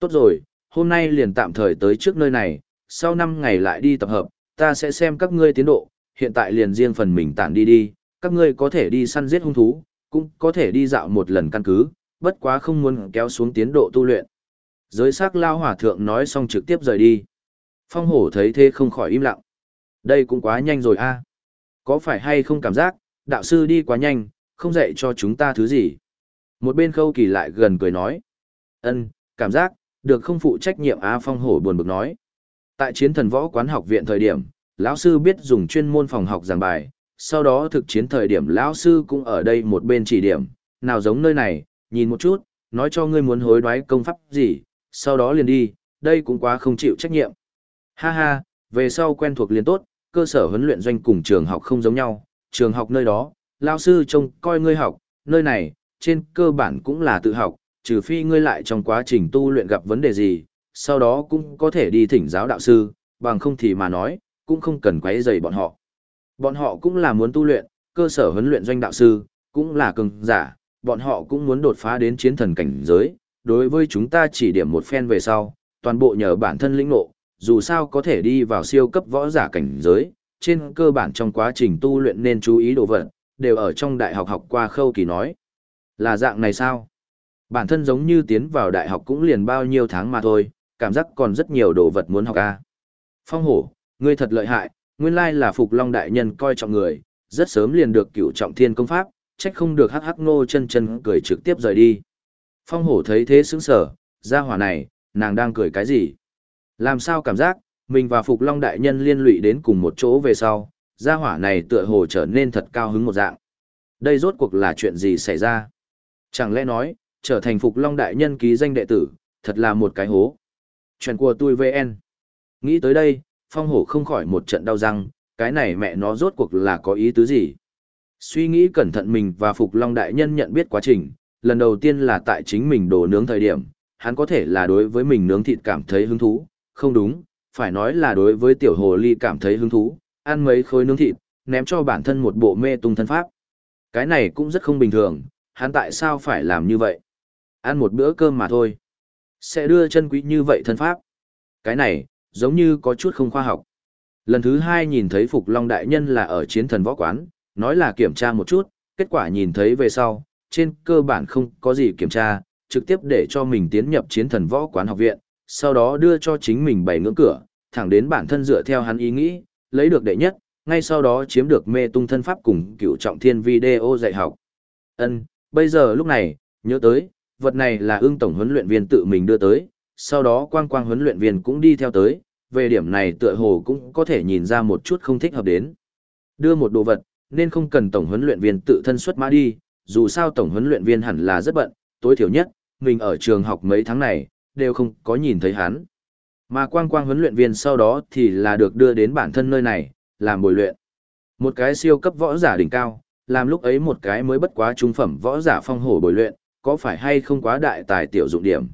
Tốt rồi, hôm nay liền tạm thời tới trước nơi này, sau 5 ngày lại đi tập hợp, ta sẽ xem các ngươi tiến độ, hiện tại liền riêng phần mình tản đi đi, các ngươi có thể đi săn giết hung thú, cũng có thể đi dạo một lần căn cứ, bất quá không muốn kéo xuống tiến độ tu luyện. Giới sắc lao hỏa thượng nói xong trực tiếp rời đi. Phong hổ thấy thế không khỏi im lặng. Đây cũng quá nhanh rồi a. Có phải hay không cảm giác, đạo sư đi quá nhanh, không dạy cho chúng ta thứ gì. Một bên khâu kỳ lại gần cười nói. ân cảm giác, được không phụ trách nhiệm Á Phong hổ buồn bực nói. Tại chiến thần võ quán học viện thời điểm, lão sư biết dùng chuyên môn phòng học giảng bài, sau đó thực chiến thời điểm lão sư cũng ở đây một bên chỉ điểm, nào giống nơi này, nhìn một chút, nói cho ngươi muốn hối đoái công pháp gì, sau đó liền đi, đây cũng quá không chịu trách nhiệm. Ha ha, về sau quen thuộc liền tốt, cơ sở huấn luyện doanh cùng trường học không giống nhau, trường học nơi đó, lão sư trông coi ngươi học, nơi này, trên cơ bản cũng là tự học, trừ phi ngươi lại trong quá trình tu luyện gặp vấn đề gì, sau đó cũng có thể đi thỉnh giáo đạo sư, bằng không thì mà nói, cũng không cần quấy rầy bọn họ. Bọn họ cũng là muốn tu luyện, cơ sở huấn luyện doanh đạo sư, cũng là cường giả, bọn họ cũng muốn đột phá đến chiến thần cảnh giới, đối với chúng ta chỉ điểm một phen về sau, toàn bộ nhờ bản thân lĩnh ngộ, dù sao có thể đi vào siêu cấp võ giả cảnh giới, trên cơ bản trong quá trình tu luyện nên chú ý đồ vật, đều ở trong đại học học qua khâu kỳ nói. Là dạng này sao? Bản thân giống như tiến vào đại học cũng liền bao nhiêu tháng mà thôi, cảm giác còn rất nhiều đồ vật muốn học a. Phong hổ, ngươi thật lợi hại, nguyên lai là Phục Long đại nhân coi trọng người, rất sớm liền được cửu trọng thiên công pháp, trách không được hắc hắc nô chân chân cười trực tiếp rời đi. Phong hổ thấy thế sững sở, ra hỏa này, nàng đang cười cái gì? Làm sao cảm giác, mình và Phục Long đại nhân liên lụy đến cùng một chỗ về sau, gia hỏa này tựa hồ trở nên thật cao hứng một dạng. Đây rốt cuộc là chuyện gì xảy ra? Chẳng lẽ nói, trở thành Phục Long đại nhân ký danh đệ tử, thật là một cái hố. Chuyện của tôi VN. Nghĩ tới đây, phong hổ không khỏi một trận đau răng, cái này mẹ nó rốt cuộc là có ý tứ gì. Suy nghĩ cẩn thận mình và Phục Long Đại Nhân nhận biết quá trình, lần đầu tiên là tại chính mình đồ nướng thời điểm, hắn có thể là đối với mình nướng thịt cảm thấy hứng thú, không đúng, phải nói là đối với tiểu hồ ly cảm thấy hứng thú, ăn mấy khối nướng thịt, ném cho bản thân một bộ mê tung thân pháp. Cái này cũng rất không bình thường, hắn tại sao phải làm như vậy? Ăn một bữa cơm mà thôi. Sẽ đưa chân quý như vậy thân pháp. Cái này, giống như có chút không khoa học. Lần thứ hai nhìn thấy Phục Long Đại Nhân là ở chiến thần võ quán, nói là kiểm tra một chút, kết quả nhìn thấy về sau, trên cơ bản không có gì kiểm tra, trực tiếp để cho mình tiến nhập chiến thần võ quán học viện, sau đó đưa cho chính mình bảy ngưỡng cửa, thẳng đến bản thân dựa theo hắn ý nghĩ, lấy được đệ nhất, ngay sau đó chiếm được mê tung thân pháp cùng cựu trọng thiên video dạy học. Ân, bây giờ lúc này, nhớ tới, vật này là ương tổng huấn luyện viên tự mình đưa tới, sau đó quang quang huấn luyện viên cũng đi theo tới, về điểm này tựa hồ cũng có thể nhìn ra một chút không thích hợp đến. Đưa một đồ vật, nên không cần tổng huấn luyện viên tự thân xuất mã đi, dù sao tổng huấn luyện viên hẳn là rất bận, tối thiểu nhất, mình ở trường học mấy tháng này, đều không có nhìn thấy hắn. Mà quang quang huấn luyện viên sau đó thì là được đưa đến bản thân nơi này, làm bồi luyện. Một cái siêu cấp võ giả đỉnh cao, làm lúc ấy một cái mới bất quá trung phẩm võ giả phong hổ bồi luyện, có phải hay không quá đại tài tiểu dụng điểm.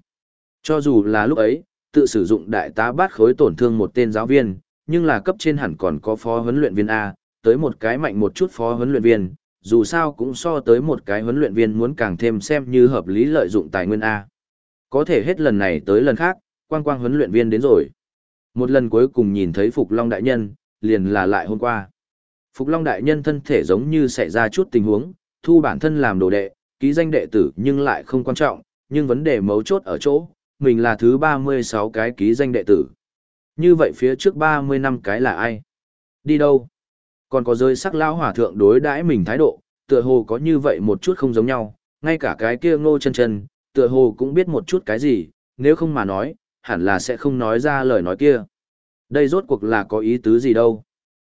Cho dù là lúc ấy, tự sử dụng đại tá bát khối tổn thương một tên giáo viên, nhưng là cấp trên hẳn còn có phó huấn luyện viên A, tới một cái mạnh một chút phó huấn luyện viên, dù sao cũng so tới một cái huấn luyện viên muốn càng thêm xem như hợp lý lợi dụng tài nguyên A. Có thể hết lần này tới lần khác, quang quang huấn luyện viên đến rồi. Một lần cuối cùng nhìn thấy Phục Long Đại Nhân, liền là lại hôm qua. Phục Long Đại Nhân thân thể giống như xảy ra chút tình huống, thu bản thân làm đồ đệ, ký danh đệ tử nhưng lại không quan trọng, nhưng vấn đề mấu chốt ở chỗ, mình là thứ 36 cái ký danh đệ tử. Như vậy phía trước 30 năm cái là ai? Đi đâu? Còn có rơi sắc lão hỏa thượng đối đãi mình thái độ, tựa hồ có như vậy một chút không giống nhau, ngay cả cái kia ngô chân chân, tựa hồ cũng biết một chút cái gì, nếu không mà nói, hẳn là sẽ không nói ra lời nói kia. Đây rốt cuộc là có ý tứ gì đâu.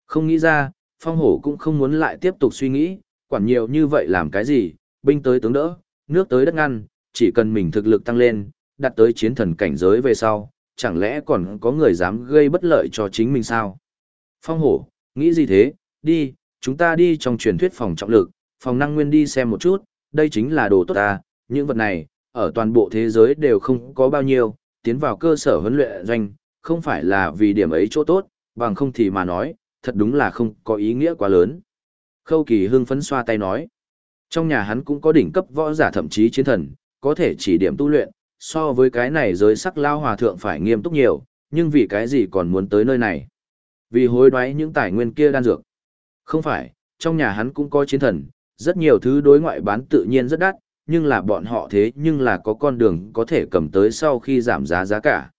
Không nghĩ ra, phong hổ cũng không muốn lại tiếp tục suy nghĩ, quản nhiều như vậy làm cái gì, binh tới tướng đỡ, nước tới đất ngăn, chỉ cần mình thực lực tăng lên, đặt tới chiến thần cảnh giới về sau, chẳng lẽ còn có người dám gây bất lợi cho chính mình sao? Phong hổ, nghĩ gì thế, đi, chúng ta đi trong truyền thuyết phòng trọng lực, phòng năng nguyên đi xem một chút, đây chính là đồ tốt ta, những vật này, ở toàn bộ thế giới đều không có bao nhiêu, tiến vào cơ sở huấn luyện doanh, không phải là vì điểm ấy chỗ tốt, bằng không thì mà nói, thật đúng là không có ý nghĩa quá lớn. Khâu kỳ hưng phấn xoa tay nói, trong nhà hắn cũng có đỉnh cấp võ giả thậm chí chiến thần, có thể chỉ điểm tu luyện, so với cái này giới sắc lao hòa thượng phải nghiêm túc nhiều, nhưng vì cái gì còn muốn tới nơi này? Vì hối đoái những tài nguyên kia đan dược. Không phải, trong nhà hắn cũng có chiến thần, rất nhiều thứ đối ngoại bán tự nhiên rất đắt, nhưng là bọn họ thế nhưng là có con đường có thể cầm tới sau khi giảm giá giá cả.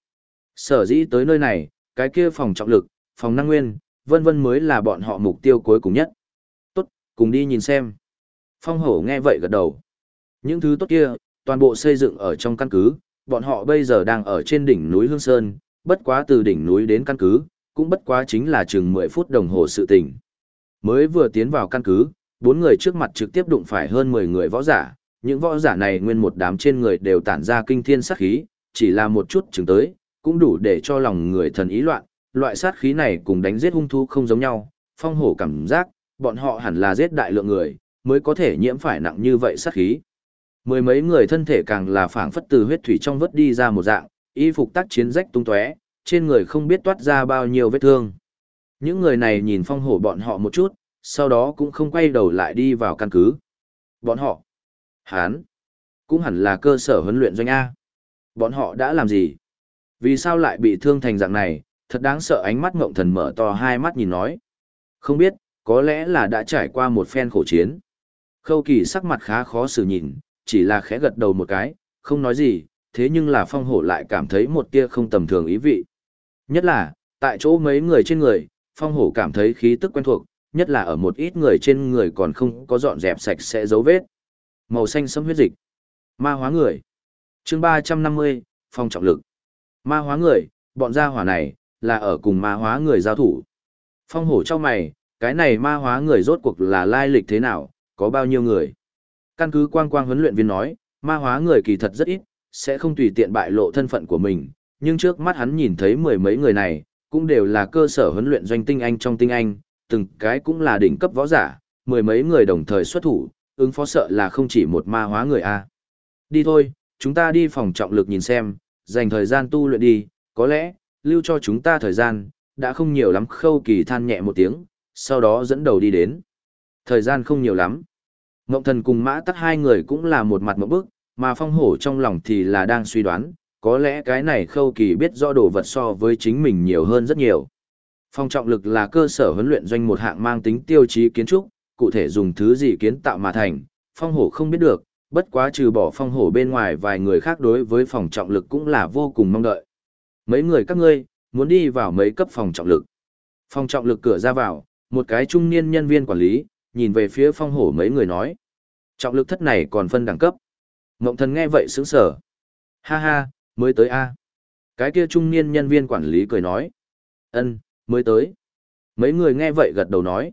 Sở dĩ tới nơi này, cái kia phòng trọng lực, phòng năng nguyên, vân vân mới là bọn họ mục tiêu cuối cùng nhất. Tốt, Cùng đi nhìn xem. Phong hổ nghe vậy gật đầu. Những thứ tốt kia, toàn bộ xây dựng ở trong căn cứ, bọn họ bây giờ đang ở trên đỉnh núi Hương Sơn, bất quá từ đỉnh núi đến căn cứ, cũng bất quá chính là chừng 10 phút đồng hồ sự tình. Mới vừa tiến vào căn cứ, bốn người trước mặt trực tiếp đụng phải hơn 10 người võ giả, những võ giả này nguyên một đám trên người đều tản ra kinh thiên sát khí, chỉ là một chút chừng tới, cũng đủ để cho lòng người thần ý loạn, loại sát khí này cùng đánh giết hung thú không giống nhau, phong hổ cảm giác, bọn họ hẳn là giết đại lượng người, mới có thể nhiễm phải nặng như vậy sát khí. Mười mấy người thân thể càng là phảng phất từ huyết thủy trong vớt đi ra một dạng, y phục tác chiến rách tung tóe, trên người không biết toát ra bao nhiêu vết thương. Những người này nhìn phong hổ bọn họ một chút, sau đó cũng không quay đầu lại đi vào căn cứ. Bọn họ, hán, cũng hẳn là cơ sở huấn luyện doanh A. Bọn họ đã làm gì? Vì sao lại bị thương thành dạng này? Thật đáng sợ ánh mắt ngộng thần mở to hai mắt nhìn nói. Không biết, có lẽ là đã trải qua một phen khổ chiến. Khâu kỳ sắc mặt khá khó xử nhìn, chỉ là khẽ gật đầu một cái, không nói gì, thế nhưng là phong hổ lại cảm thấy một tia không tầm thường ý vị. Nhất là, tại chỗ mấy người trên người, phong hổ cảm thấy khí tức quen thuộc, nhất là ở một ít người trên người còn không có dọn dẹp sạch sẽ dấu vết. Màu xanh sẫm huyết dịch. Ma hóa người. chương 350, phong trọng lực. Ma hóa người, bọn gia hỏa này, là ở cùng ma hóa người giao thủ. Phong hổ trong mày, cái này ma hóa người rốt cuộc là lai lịch thế nào, có bao nhiêu người. Căn cứ quang quang huấn luyện viên nói, ma hóa người kỳ thật rất ít, sẽ không tùy tiện bại lộ thân phận của mình, nhưng trước mắt hắn nhìn thấy mười mấy người này, cũng đều là cơ sở huấn luyện doanh tinh anh trong tinh anh, từng cái cũng là đỉnh cấp võ giả, mười mấy người đồng thời xuất thủ, ứng phó sợ là không chỉ một ma hóa người a. Đi thôi, chúng ta đi phòng trọng lực nhìn xem, dành thời gian tu luyện đi, có lẽ, lưu cho chúng ta thời gian, đã không nhiều lắm khâu kỳ than nhẹ một tiếng, sau đó dẫn đầu đi đến. Thời gian không nhiều lắm. Ngộng thần cùng mã tắt hai người cũng là một mặt một bức, mà phong hổ trong lòng thì là đang suy đoán, có lẽ cái này khâu kỳ biết rõ đồ vật so với chính mình nhiều hơn rất nhiều. Phong trọng lực là cơ sở huấn luyện doanh một hạng mang tính tiêu chí kiến trúc, cụ thể dùng thứ gì kiến tạo mà thành, phong hổ không biết được, bất quá trừ bỏ phong hổ bên ngoài vài người khác đối với phòng trọng lực cũng là vô cùng mong đợi. Mấy người các ngươi, muốn đi vào mấy cấp phòng trọng lực. Phòng trọng lực cửa ra vào, một cái trung niên nhân viên quản lý, nhìn về phía phong hổ mấy người nói. Trọng lực thất này còn phân đẳng cấp. Ngộng thần nghe vậy sướng sở. Ha ha, mới tới a Cái kia trung niên nhân viên quản lý cười nói. ân mới tới. Mấy người nghe vậy gật đầu nói.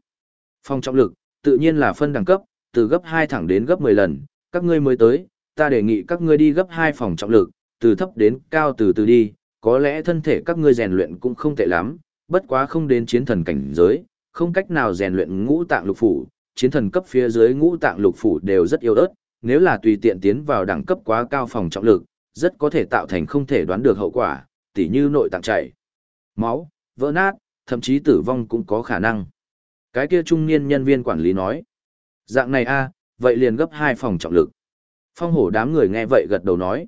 Phòng trọng lực, tự nhiên là phân đẳng cấp, từ gấp 2 thẳng đến gấp 10 lần, các ngươi mới tới, ta đề nghị các ngươi đi gấp 2 phòng trọng lực, từ thấp đến cao từ từ đi, có lẽ thân thể các ngươi rèn luyện cũng không tệ lắm, bất quá không đến chiến thần cảnh giới, không cách nào rèn luyện ngũ tạng lục phủ, chiến thần cấp phía dưới ngũ tạng lục phủ đều rất yếu ớt, nếu là tùy tiện tiến vào đẳng cấp quá cao phòng trọng lực, rất có thể tạo thành không thể đoán được hậu quả, tỉ như nội tạng chảy, máu, vỡ nát, thậm chí tử vong cũng có khả năng. Cái kia trung niên nhân viên quản lý nói, dạng này a, vậy liền gấp hai phòng trọng lực. Phong hổ đám người nghe vậy gật đầu nói,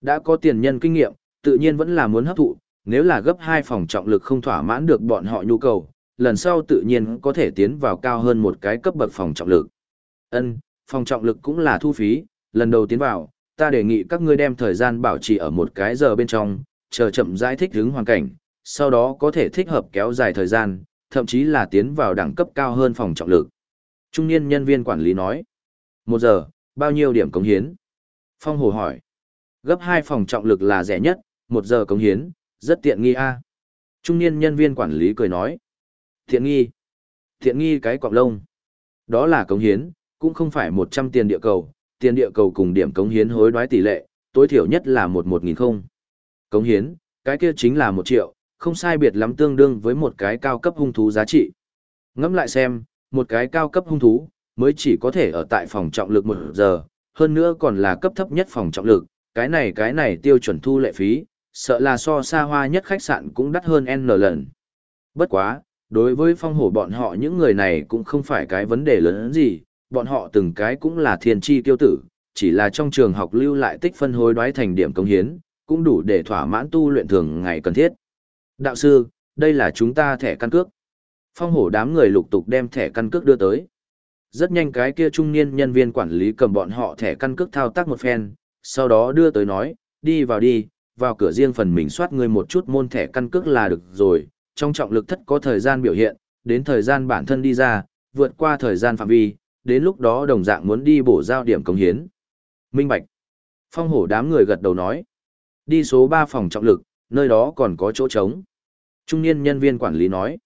đã có tiền nhân kinh nghiệm, tự nhiên vẫn là muốn hấp thụ, nếu là gấp hai phòng trọng lực không thỏa mãn được bọn họ nhu cầu, lần sau tự nhiên có thể tiến vào cao hơn một cái cấp bậc phòng trọng lực. Ân, phòng trọng lực cũng là thu phí, lần đầu tiến vào, ta đề nghị các ngươi đem thời gian bảo trì ở một cái giờ bên trong, chờ chậm rãi thích ứng hoàn cảnh, sau đó có thể thích hợp kéo dài thời gian, thậm chí là tiến vào đẳng cấp cao hơn phòng trọng lực. Trung niên nhân viên quản lý nói, một giờ, bao nhiêu điểm cống hiến? Phong Hồ hỏi, gấp hai phòng trọng lực là rẻ nhất, một giờ cống hiến, rất tiện nghi a. Trung niên nhân viên quản lý cười nói, thiện nghi, thiện nghi cái quạng lông. Đó là cống hiến, cũng không phải 100 tiền địa cầu, tiền địa cầu cùng điểm cống hiến hối đoái tỷ lệ, tối thiểu nhất là một một nghìn không. Cống hiến, cái kia chính là một triệu, không sai biệt lắm tương đương với một cái cao cấp hung thú giá trị. Ngẫm lại xem, một cái cao cấp hung thú, mới chỉ có thể ở tại phòng trọng lực một giờ, hơn nữa còn là cấp thấp nhất phòng trọng lực, cái này cái này tiêu chuẩn thu lệ phí, sợ là so xa hoa nhất khách sạn cũng đắt hơn N lần. Bất quá, đối với phong hổ bọn họ những người này cũng không phải cái vấn đề lớn gì, bọn họ từng cái cũng là thiên tri tiêu tử, chỉ là trong trường học lưu lại tích phân hối đoái thành điểm công hiến, cũng đủ để thỏa mãn tu luyện thường ngày cần thiết. Đạo sư, đây là chúng ta thẻ căn cước. Phong hổ đám người lục tục đem thẻ căn cước đưa tới. Rất nhanh cái kia trung niên nhân viên quản lý cầm bọn họ thẻ căn cước thao tác một phen, sau đó đưa tới nói, đi vào đi, vào cửa riêng phần mình soát người một chút môn thẻ căn cước là được rồi, trong trọng lực thất có thời gian biểu hiện, đến thời gian bản thân đi ra, vượt qua thời gian phạm vi, đến lúc đó đồng dạng muốn đi bổ giao điểm công hiến. Minh Bạch. Phong hổ đám người gật đầu nói. Đi số 3 phòng trọng lực, nơi đó còn có chỗ trống. Trung niên nhân viên quản lý nói.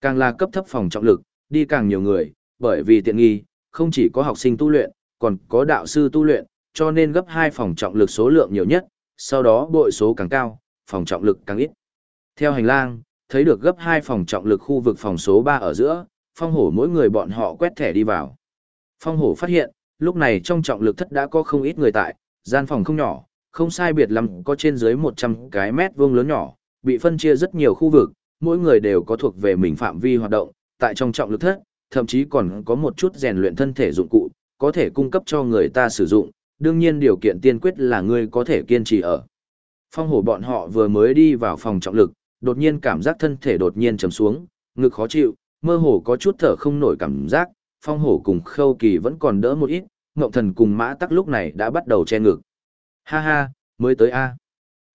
Càng là cấp thấp phòng trọng lực, đi càng nhiều người, bởi vì tiện nghi, không chỉ có học sinh tu luyện, còn có đạo sư tu luyện, cho nên gấp 2 phòng trọng lực số lượng nhiều nhất, sau đó bội số càng cao, phòng trọng lực càng ít. Theo hành lang, thấy được gấp hai phòng trọng lực khu vực phòng số ba ở giữa, phong hổ mỗi người bọn họ quét thẻ đi vào. Phong hổ phát hiện, lúc này trong trọng lực thất đã có không ít người tại, gian phòng không nhỏ, không sai biệt lắm có trên dưới 100 cái mét vuông lớn nhỏ, bị phân chia rất nhiều khu vực, mỗi người đều có thuộc về mình phạm vi hoạt động, tại trong trọng lực thất, thậm chí còn có một chút rèn luyện thân thể dụng cụ, có thể cung cấp cho người ta sử dụng, đương nhiên điều kiện tiên quyết là người có thể kiên trì ở. Phong hổ bọn họ vừa mới đi vào phòng trọng lực, đột nhiên cảm giác thân thể đột nhiên trầm xuống, ngực khó chịu, mơ hồ có chút thở không nổi cảm giác, phong hổ cùng khâu kỳ vẫn còn đỡ một ít, ngộng thần cùng mã tắc lúc này đã bắt đầu che ngực. Ha ha, mới tới A.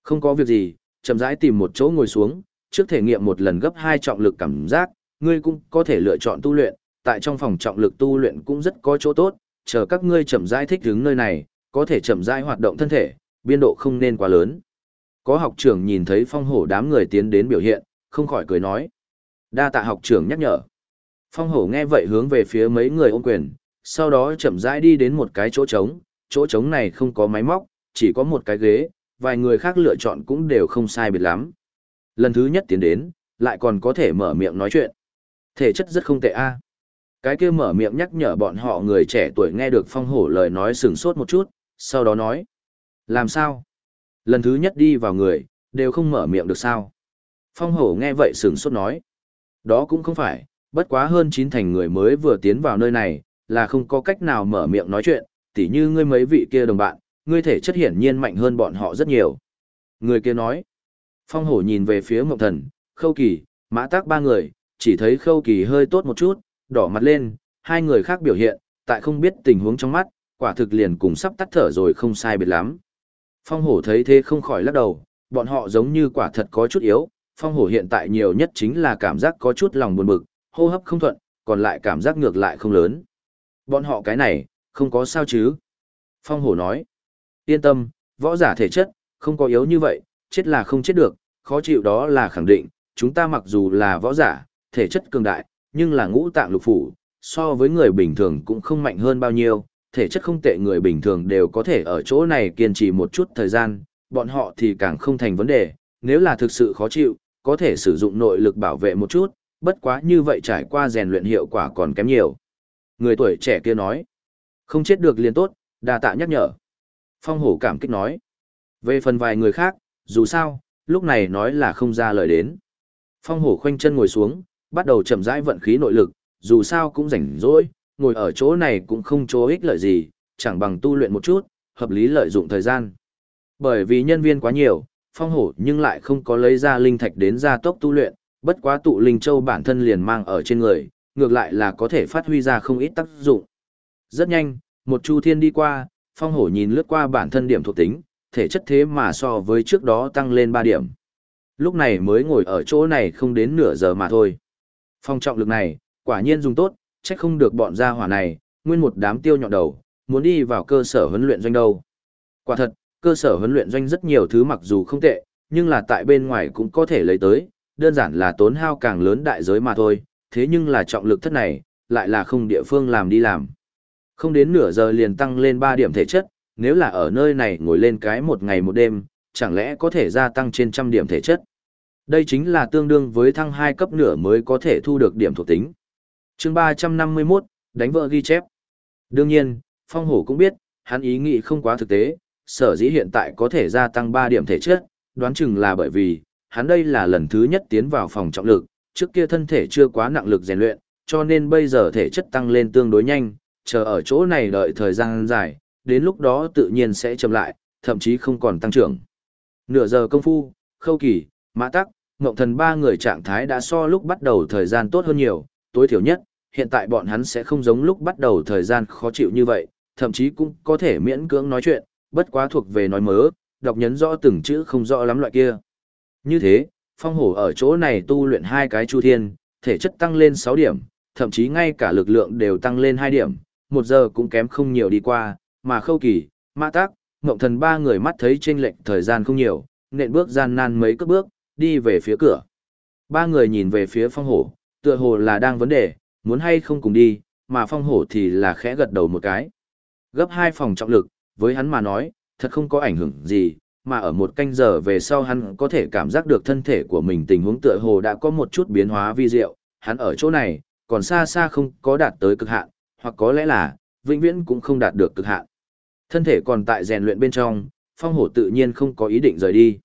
Không có việc gì, chậm rãi tìm một chỗ ngồi xuống, trước thể nghiệm một lần gấp hai trọng lực cảm giác, ngươi cũng có thể lựa chọn tu luyện, tại trong phòng trọng lực tu luyện cũng rất có chỗ tốt, chờ các ngươi chậm rãi thích ứng nơi này, có thể chậm rãi hoạt động thân thể, biên độ không nên quá lớn. Có học trưởng nhìn thấy phong hổ đám người tiến đến biểu hiện, không khỏi cười nói. Đa tạ học trưởng nhắc nhở. Phong hổ nghe vậy hướng về phía mấy người ôm quyền, sau đó chậm rãi đi đến một cái chỗ trống, chỗ trống này không có máy móc, chỉ có một cái ghế, vài người khác lựa chọn cũng đều không sai biệt lắm. Lần thứ nhất tiến đến, lại còn có thể mở miệng nói chuyện. Thể chất rất không tệ a. Cái kia mở miệng nhắc nhở bọn họ người trẻ tuổi nghe được phong hổ lời nói sừng sốt một chút, sau đó nói. Làm sao? Lần thứ nhất đi vào người, đều không mở miệng được sao? Phong hổ nghe vậy sửng sốt nói. Đó cũng không phải, bất quá hơn chín thành người mới vừa tiến vào nơi này, là không có cách nào mở miệng nói chuyện, tỉ như ngươi mấy vị kia đồng bạn, ngươi thể chất hiển nhiên mạnh hơn bọn họ rất nhiều. Người kia nói. Phong hổ nhìn về phía mộng thần, khâu kỳ, mã tác ba người, chỉ thấy khâu kỳ hơi tốt một chút, đỏ mặt lên, hai người khác biểu hiện, tại không biết tình huống trong mắt, quả thực liền cùng sắp tắt thở rồi không sai biệt lắm. Phong hổ thấy thế không khỏi lắc đầu, bọn họ giống như quả thật có chút yếu, phong hổ hiện tại nhiều nhất chính là cảm giác có chút lòng buồn bực, hô hấp không thuận, còn lại cảm giác ngược lại không lớn. Bọn họ cái này, không có sao chứ. Phong hổ nói, yên tâm, võ giả thể chất, không có yếu như vậy, chết là không chết được, khó chịu đó là khẳng định, chúng ta mặc dù là võ giả, thể chất cường đại, nhưng là ngũ tạng lục phủ, so với người bình thường cũng không mạnh hơn bao nhiêu, thể chất không tệ người bình thường đều có thể ở chỗ này kiên trì một chút thời gian, bọn họ thì càng không thành vấn đề, nếu là thực sự khó chịu, có thể sử dụng nội lực bảo vệ một chút, bất quá như vậy trải qua rèn luyện hiệu quả còn kém nhiều. Người tuổi trẻ kia nói, không chết được liền tốt, đà tạ nhắc nhở. Phong hổ cảm kích nói, về phần vài người khác, dù sao, lúc này nói là không ra lời đến. Phong hổ khoanh chân ngồi xuống, bắt đầu chậm rãi vận khí nội lực, dù sao cũng rảnh rỗi, ngồi ở chỗ này cũng không chỗ ích lợi gì, chẳng bằng tu luyện một chút, hợp lý lợi dụng thời gian. Bởi vì nhân viên quá nhiều, phong hổ nhưng lại không có lấy ra linh thạch đến gia tốc tu luyện, bất quá tụ linh châu bản thân liền mang ở trên người, ngược lại là có thể phát huy ra không ít tác dụng. Rất nhanh, một chu thiên đi qua, phong hổ nhìn lướt qua bản thân điểm thuộc tính, thể chất thế mà so với trước đó tăng lên 3 điểm. Lúc này mới ngồi ở chỗ này không đến nửa giờ mà thôi. Phong trọng lực này, quả nhiên dùng tốt, trách không được bọn gia hỏa này, nguyên một đám tiêu nhọn đầu, muốn đi vào cơ sở huấn luyện doanh đâu. Quả thật, cơ sở huấn luyện doanh rất nhiều thứ mặc dù không tệ, nhưng là tại bên ngoài cũng có thể lấy tới, đơn giản là tốn hao càng lớn đại giới mà thôi, thế nhưng là trọng lực thất này, lại là không địa phương làm đi làm. Không đến nửa giờ liền tăng lên 3 điểm thể chất, nếu là ở nơi này ngồi lên cái một ngày một đêm, chẳng lẽ có thể gia tăng trên trăm điểm thể chất. Đây chính là tương đương với thăng 2 cấp nửa mới có thể thu được điểm thuộc tính chương 351, đánh vợ ghi chép. Đương nhiên, Phong Hổ cũng biết, hắn ý nghĩ không quá thực tế, sở dĩ hiện tại có thể gia tăng 3 điểm thể chất, đoán chừng là bởi vì, hắn đây là lần thứ nhất tiến vào phòng trọng lực, trước kia thân thể chưa quá nặng lực rèn luyện, cho nên bây giờ thể chất tăng lên tương đối nhanh, chờ ở chỗ này đợi thời gian dài, đến lúc đó tự nhiên sẽ chậm lại, thậm chí không còn tăng trưởng. Nửa giờ công phu, khâu kỳ, mã tắc, ngộng thần ba người trạng thái đã so lúc bắt đầu thời gian tốt hơn nhiều, tối thiểu nhất, hiện tại bọn hắn sẽ không giống lúc bắt đầu thời gian khó chịu như vậy, thậm chí cũng có thể miễn cưỡng nói chuyện, bất quá thuộc về nói mớ, đọc nhấn rõ từng chữ không rõ lắm loại kia. Như thế, phong hổ ở chỗ này tu luyện hai cái chu thiên, thể chất tăng lên 6 điểm, thậm chí ngay cả lực lượng đều tăng lên 2 điểm, một giờ cũng kém không nhiều đi qua, mà khâu kỳ, mã tác, mộng thần ba người mắt thấy trên lệnh thời gian không nhiều, nện bước gian nan mấy cước bước, đi về phía cửa. Ba người nhìn về phía phong hổ, tựa hồ là đang vấn đề, muốn hay không cùng đi, mà phong hổ thì là khẽ gật đầu một cái. Gấp hai phòng trọng lực, với hắn mà nói, thật không có ảnh hưởng gì, mà ở một canh giờ về sau hắn có thể cảm giác được thân thể của mình tình huống tựa hồ đã có một chút biến hóa vi diệu, hắn ở chỗ này, còn xa xa không có đạt tới cực hạn, hoặc có lẽ là, vĩnh viễn cũng không đạt được cực hạn. Thân thể còn tại rèn luyện bên trong, phong hổ tự nhiên không có ý định rời đi.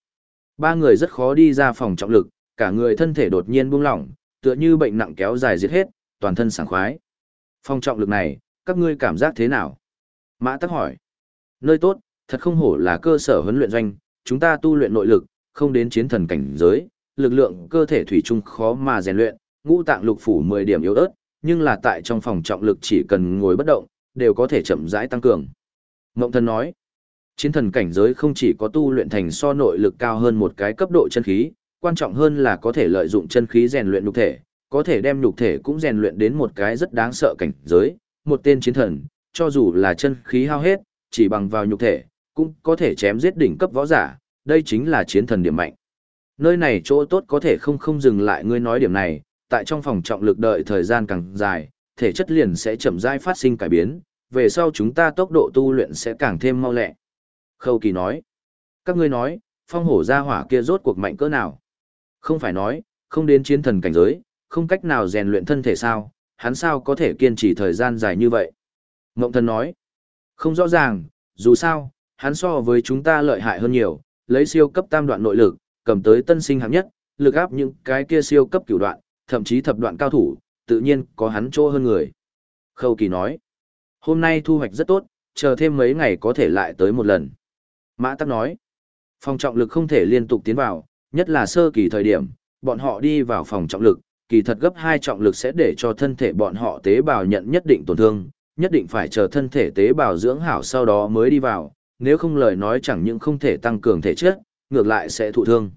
Ba người rất khó đi ra phòng trọng lực, cả người thân thể đột nhiên buông lỏng, tựa như bệnh nặng kéo dài giết hết, toàn thân sảng khoái. Phòng trọng lực này, các ngươi cảm giác thế nào? Mã Tắc hỏi. Nơi tốt, thật không hổ là cơ sở huấn luyện doanh, chúng ta tu luyện nội lực, không đến chiến thần cảnh giới, lực lượng cơ thể thủy chung khó mà rèn luyện, ngũ tạng lục phủ 10 điểm yếu ớt, nhưng là tại trong phòng trọng lực chỉ cần ngồi bất động, đều có thể chậm rãi tăng cường. Mộng thần nói, chiến thần cảnh giới không chỉ có tu luyện thành so nội lực cao hơn một cái cấp độ chân khí, quan trọng hơn là có thể lợi dụng chân khí rèn luyện nhục thể, có thể đem nhục thể cũng rèn luyện đến một cái rất đáng sợ cảnh giới, một tên chiến thần, cho dù là chân khí hao hết, chỉ bằng vào nhục thể, cũng có thể chém giết đỉnh cấp võ giả, đây chính là chiến thần điểm mạnh. Nơi này chỗ tốt có thể không không dừng lại ngươi nói điểm này, tại trong phòng trọng lực đợi thời gian càng dài, thể chất liền sẽ chậm rãi phát sinh cải biến, về sau chúng ta tốc độ tu luyện sẽ càng thêm mau lẹ. Khâu Kỳ nói, các ngươi nói, phong hổ gia hỏa kia rốt cuộc mạnh cỡ nào? Không phải nói, không đến chiến thần cảnh giới, không cách nào rèn luyện thân thể sao, hắn sao có thể kiên trì thời gian dài như vậy? Ngộng thần nói, không rõ ràng, dù sao, hắn so với chúng ta lợi hại hơn nhiều, lấy siêu cấp tam đoạn nội lực, cầm tới tân sinh hạng nhất, lực áp những cái kia siêu cấp cửu đoạn, thậm chí thập đoạn cao thủ, tự nhiên có hắn chỗ hơn người. Khâu Kỳ nói, hôm nay thu hoạch rất tốt, chờ thêm mấy ngày có thể lại tới một lần. Mã Tắc nói, phòng trọng lực không thể liên tục tiến vào, nhất là sơ kỳ thời điểm, bọn họ đi vào phòng trọng lực, kỳ thật gấp hai trọng lực sẽ để cho thân thể bọn họ tế bào nhận nhất định tổn thương, nhất định phải chờ thân thể tế bào dưỡng hảo sau đó mới đi vào, nếu không lời nói chẳng những không thể tăng cường thể chất, ngược lại sẽ thụ thương.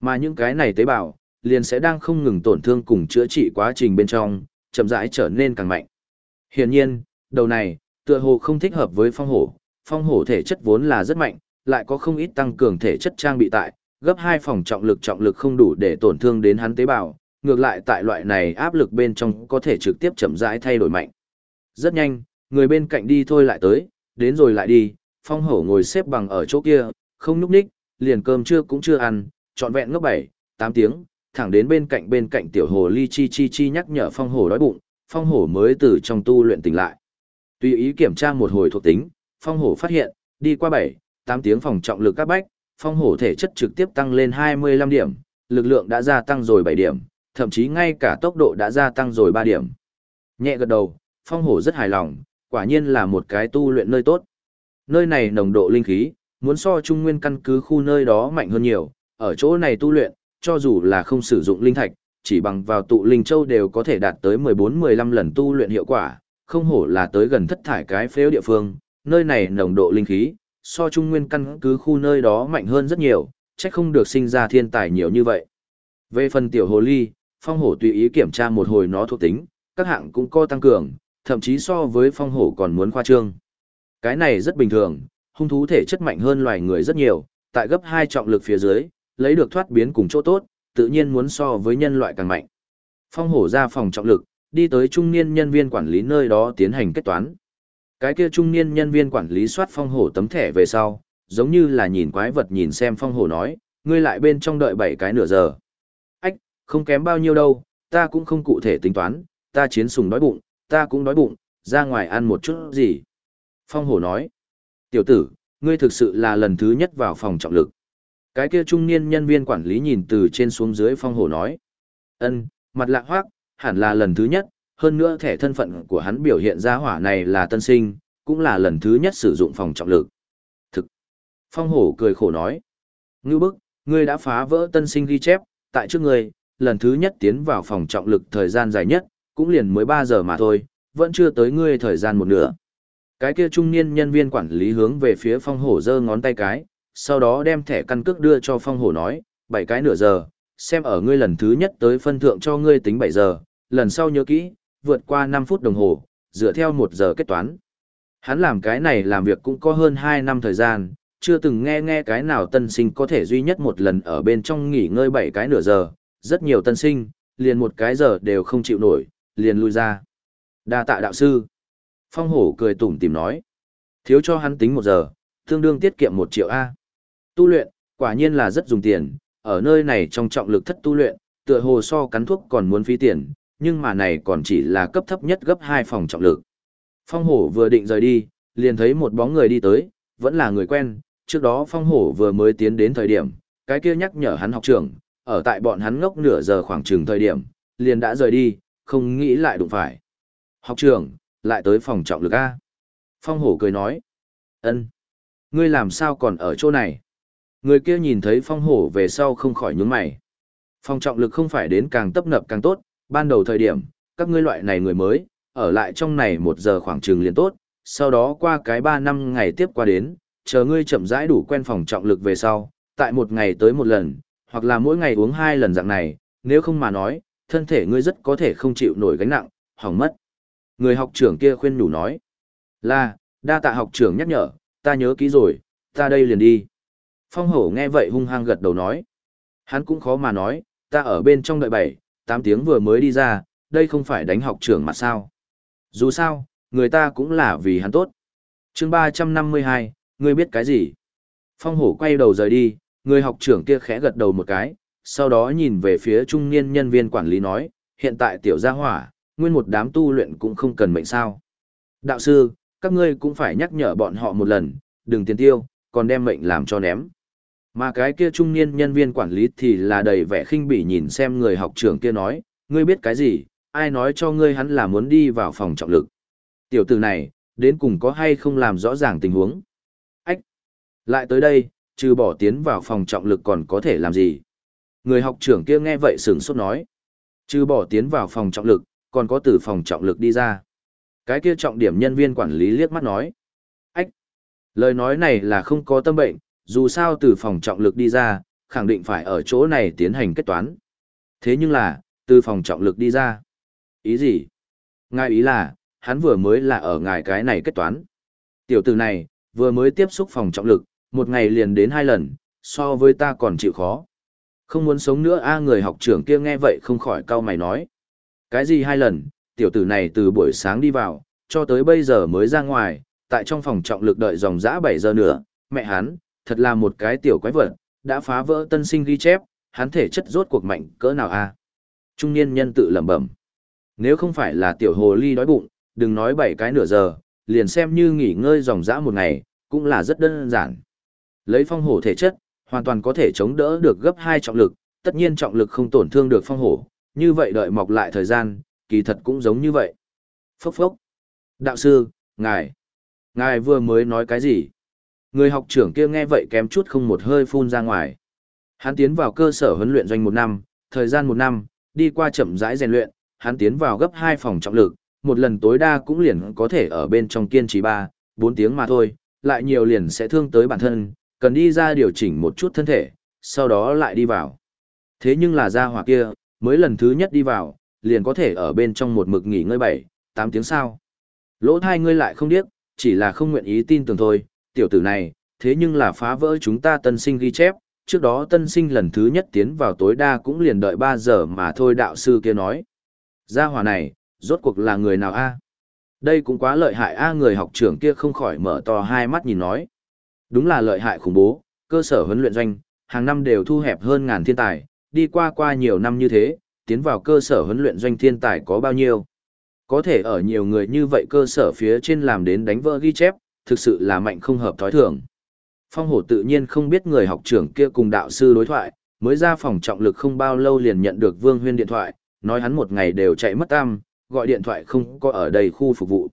Mà những cái này tế bào, liền sẽ đang không ngừng tổn thương cùng chữa trị quá trình bên trong, chậm rãi trở nên càng mạnh. Hiển nhiên, đầu này, tựa hồ không thích hợp với phong hổ, phong hổ thể chất vốn là rất mạnh, lại có không ít tăng cường thể chất trang bị tại, gấp hai phòng trọng lực trọng lực không đủ để tổn thương đến hắn tế bào, ngược lại tại loại này áp lực bên trong có thể trực tiếp chậm rãi thay đổi mạnh. Rất nhanh, người bên cạnh đi thôi lại tới, đến rồi lại đi, phong hổ ngồi xếp bằng ở chỗ kia, không núp ních, liền cơm trưa cũng chưa ăn, trọn vẹn ngốc bảy, tám tiếng, thẳng đến bên cạnh bên cạnh tiểu hồ ly chi chi chi nhắc nhở phong hổ đói bụng, phong hổ mới từ trong tu luyện tỉnh lại. Tùy ý kiểm tra một hồi thuộc tính, phong hổ phát hiện, đi qua bảy, tám tiếng phòng trọng lực các bách, phong hổ thể chất trực tiếp tăng lên hai mươi lăm điểm, lực lượng đã gia tăng rồi 7 điểm, thậm chí ngay cả tốc độ đã gia tăng rồi 3 điểm. Nhẹ gật đầu, phong hổ rất hài lòng, quả nhiên là một cái tu luyện nơi tốt. Nơi này nồng độ linh khí, muốn so trung nguyên căn cứ khu nơi đó mạnh hơn nhiều, ở chỗ này tu luyện, cho dù là không sử dụng linh thạch, chỉ bằng vào tụ linh châu đều có thể đạt tới 14-15 lần tu luyện hiệu quả, không hổ là tới gần thất thải cái phếu địa phương, nơi này nồng độ linh khí, so trung nguyên căn cứ khu nơi đó mạnh hơn rất nhiều, chắc không được sinh ra thiên tài nhiều như vậy. Về phần tiểu hồ ly, phong hổ tùy ý kiểm tra một hồi nó thuộc tính, các hạng cũng có tăng cường, thậm chí so với phong hổ còn muốn khoa trương. Cái này rất bình thường, hung thú thể chất mạnh hơn loài người rất nhiều, tại gấp hai trọng lực phía dưới, lấy được thoát biến cùng chỗ tốt, tự nhiên muốn so với nhân loại càng mạnh. Phong hổ ra phòng trọng lực, đi tới trung niên nhân viên quản lý nơi đó tiến hành kết toán. Cái kia trung niên nhân viên quản lý soát phong hổ tấm thẻ về sau, giống như là nhìn quái vật nhìn xem phong hổ nói, ngươi lại bên trong đợi bảy cái nửa giờ. Ách, không kém bao nhiêu đâu, ta cũng không cụ thể tính toán, ta chiến sùng đói bụng, ta cũng đói bụng, ra ngoài ăn một chút gì. Phong hổ nói, tiểu tử, ngươi thực sự là lần thứ nhất vào phòng trọng lực. Cái kia trung niên nhân viên quản lý nhìn từ trên xuống dưới phong hổ nói. ân mặt lạ hoác, hẳn là lần thứ nhất, hơn nữa thẻ thân phận của hắn biểu hiện ra hỏa này là tân sinh, cũng là lần thứ nhất sử dụng phòng trọng lực. Thực. Phong hổ cười khổ nói. Ngư bức, ngươi đã phá vỡ tân sinh ghi chép, tại trước ngươi, lần thứ nhất tiến vào phòng trọng lực thời gian dài nhất, cũng liền mới 3 giờ mà thôi, vẫn chưa tới ngươi thời gian một nửa. Cái kia trung niên nhân viên quản lý hướng về phía phong hổ giơ ngón tay cái, sau đó đem thẻ căn cước đưa cho phong hổ nói, bảy cái nửa giờ, xem ở ngươi lần thứ nhất tới phân thượng cho ngươi tính 7 giờ, lần sau nhớ kỹ, vượt qua 5 phút đồng hồ, dựa theo 1 giờ kết toán. Hắn làm cái này làm việc cũng có hơn 2 năm thời gian, chưa từng nghe nghe cái nào tân sinh có thể duy nhất một lần ở bên trong nghỉ ngơi 7 cái nửa giờ, rất nhiều tân sinh, liền một cái giờ đều không chịu nổi, liền lui ra. đa tạ đạo sư. Phong hổ cười tủm tìm nói. Thiếu cho hắn tính một giờ, tương đương tiết kiệm một triệu A. Tu luyện, quả nhiên là rất dùng tiền, ở nơi này trong trọng lực thất tu luyện, tựa hồ so cắn thuốc còn muốn phí tiền, nhưng mà này còn chỉ là cấp thấp nhất gấp 2 phòng trọng lực. Phong hổ vừa định rời đi, liền thấy một bóng người đi tới, vẫn là người quen, trước đó phong hổ vừa mới tiến đến thời điểm, cái kia nhắc nhở hắn học trưởng, ở tại bọn hắn ngốc nửa giờ khoảng chừng thời điểm, liền đã rời đi, không nghĩ lại đụng phải. Học trưởng, lại tới phòng trọng lực A. Phong hổ cười nói, ân, ngươi làm sao còn ở chỗ này? Người kia nhìn thấy phong hổ về sau không khỏi nhướng mày. Phòng trọng lực không phải đến càng tấp nập càng tốt, ban đầu thời điểm, các ngươi loại này người mới, ở lại trong này một giờ khoảng chừng liền tốt, sau đó qua cái ba năm ngày tiếp qua đến, chờ ngươi chậm rãi đủ quen phòng trọng lực về sau, tại một ngày tới một lần, hoặc là mỗi ngày uống hai lần dạng này, nếu không mà nói, thân thể ngươi rất có thể không chịu nổi gánh nặng, hỏng mất. Người học trưởng kia khuyên nhủ nói, là, đa tạ học trưởng nhắc nhở, ta nhớ kỹ rồi, ta đây liền đi. Phong hổ nghe vậy hung hăng gật đầu nói, hắn cũng khó mà nói, ta ở bên trong đợi bảy, tám tiếng vừa mới đi ra, đây không phải đánh học trưởng mà sao. Dù sao, người ta cũng là vì hắn tốt. chương ba trăm năm mươi hai, ngươi biết cái gì? Phong hổ quay đầu rời đi, người học trưởng kia khẽ gật đầu một cái, sau đó nhìn về phía trung niên nhân viên quản lý nói, hiện tại tiểu gia hỏa, nguyên một đám tu luyện cũng không cần mệnh sao. Đạo sư, các ngươi cũng phải nhắc nhở bọn họ một lần, đừng tiền tiêu, còn đem mệnh làm cho ném. Mà cái kia trung niên nhân viên quản lý thì là đầy vẻ khinh bỉ nhìn xem người học trưởng kia nói, ngươi biết cái gì, ai nói cho ngươi hắn là muốn đi vào phòng trọng lực. Tiểu tử này, đến cùng có hay không làm rõ ràng tình huống. Ách! Lại tới đây, trừ bỏ tiến vào phòng trọng lực còn có thể làm gì? Người học trưởng kia nghe vậy sửng sốt nói. Trừ bỏ tiến vào phòng trọng lực, còn có từ phòng trọng lực đi ra. Cái kia trọng điểm nhân viên quản lý liếc mắt nói. Ách! Lời nói này là không có tâm bệnh, dù sao từ phòng trọng lực đi ra, khẳng định phải ở chỗ này tiến hành kết toán. Thế nhưng là, từ phòng trọng lực đi ra. Ý gì? Ngài ý là, hắn vừa mới là ở ngài cái này kết toán. Tiểu tử này, vừa mới tiếp xúc phòng trọng lực, một ngày liền đến hai lần, so với ta còn chịu khó. Không muốn sống nữa a người học trưởng kia nghe vậy không khỏi cau mày nói. Cái gì hai lần, tiểu tử này từ buổi sáng đi vào, cho tới bây giờ mới ra ngoài, tại trong phòng trọng lực đợi dòng dã 7 giờ nữa, mẹ hắn, thật là một cái tiểu quái vật, đã phá vỡ tân sinh ghi chép, hắn thể chất rốt cuộc mạnh cỡ nào a? Trung niên nhân tự lẩm bẩm. Nếu không phải là tiểu hồ ly đói bụng, đừng nói bảy cái nửa giờ, liền xem như nghỉ ngơi dòng dã một ngày, cũng là rất đơn giản. Lấy phong hổ thể chất, hoàn toàn có thể chống đỡ được gấp hai trọng lực, tất nhiên trọng lực không tổn thương được phong hổ, như vậy đợi mọc lại thời gian, kỳ thật cũng giống như vậy. Phốc phốc. Đạo sư, ngài, ngài vừa mới nói cái gì? Người học trưởng kia nghe vậy kém chút không một hơi phun ra ngoài. Hắn tiến vào cơ sở huấn luyện doanh một năm, thời gian một năm, đi qua chậm rãi rèn luyện, hắn tiến vào gấp hai phòng trọng lực, một lần tối đa cũng liền có thể ở bên trong kiên trì ba, bốn tiếng mà thôi, lại nhiều liền sẽ thương tới bản thân, cần đi ra điều chỉnh một chút thân thể, sau đó lại đi vào. Thế nhưng là ra hỏa kia, mới lần thứ nhất đi vào, liền có thể ở bên trong một mực nghỉ ngơi bảy, tám tiếng sau. Lỗ thai ngươi lại không điếc, chỉ là không nguyện ý tin tưởng thôi, tiểu tử này, thế nhưng là phá vỡ chúng ta tân sinh ghi chép, trước đó tân sinh lần thứ nhất tiến vào tối đa cũng liền đợi 3 giờ mà thôi đạo sư kia nói. Gia hỏa này, rốt cuộc là người nào a? Đây cũng quá lợi hại a người học trưởng kia không khỏi mở to hai mắt nhìn nói. Đúng là lợi hại khủng bố, cơ sở huấn luyện doanh, hàng năm đều thu hẹp hơn ngàn thiên tài, đi qua qua nhiều năm như thế, tiến vào cơ sở huấn luyện doanh thiên tài có bao nhiêu. Có thể ở nhiều người như vậy cơ sở phía trên làm đến đánh vỡ ghi chép, thực sự là mạnh không hợp thói thường. Phong hổ tự nhiên không biết người học trưởng kia cùng đạo sư đối thoại, mới ra phòng trọng lực không bao lâu liền nhận được Vương Huyên điện thoại, nói hắn một ngày đều chạy mất tam, gọi điện thoại không có ở đây khu phục vụ.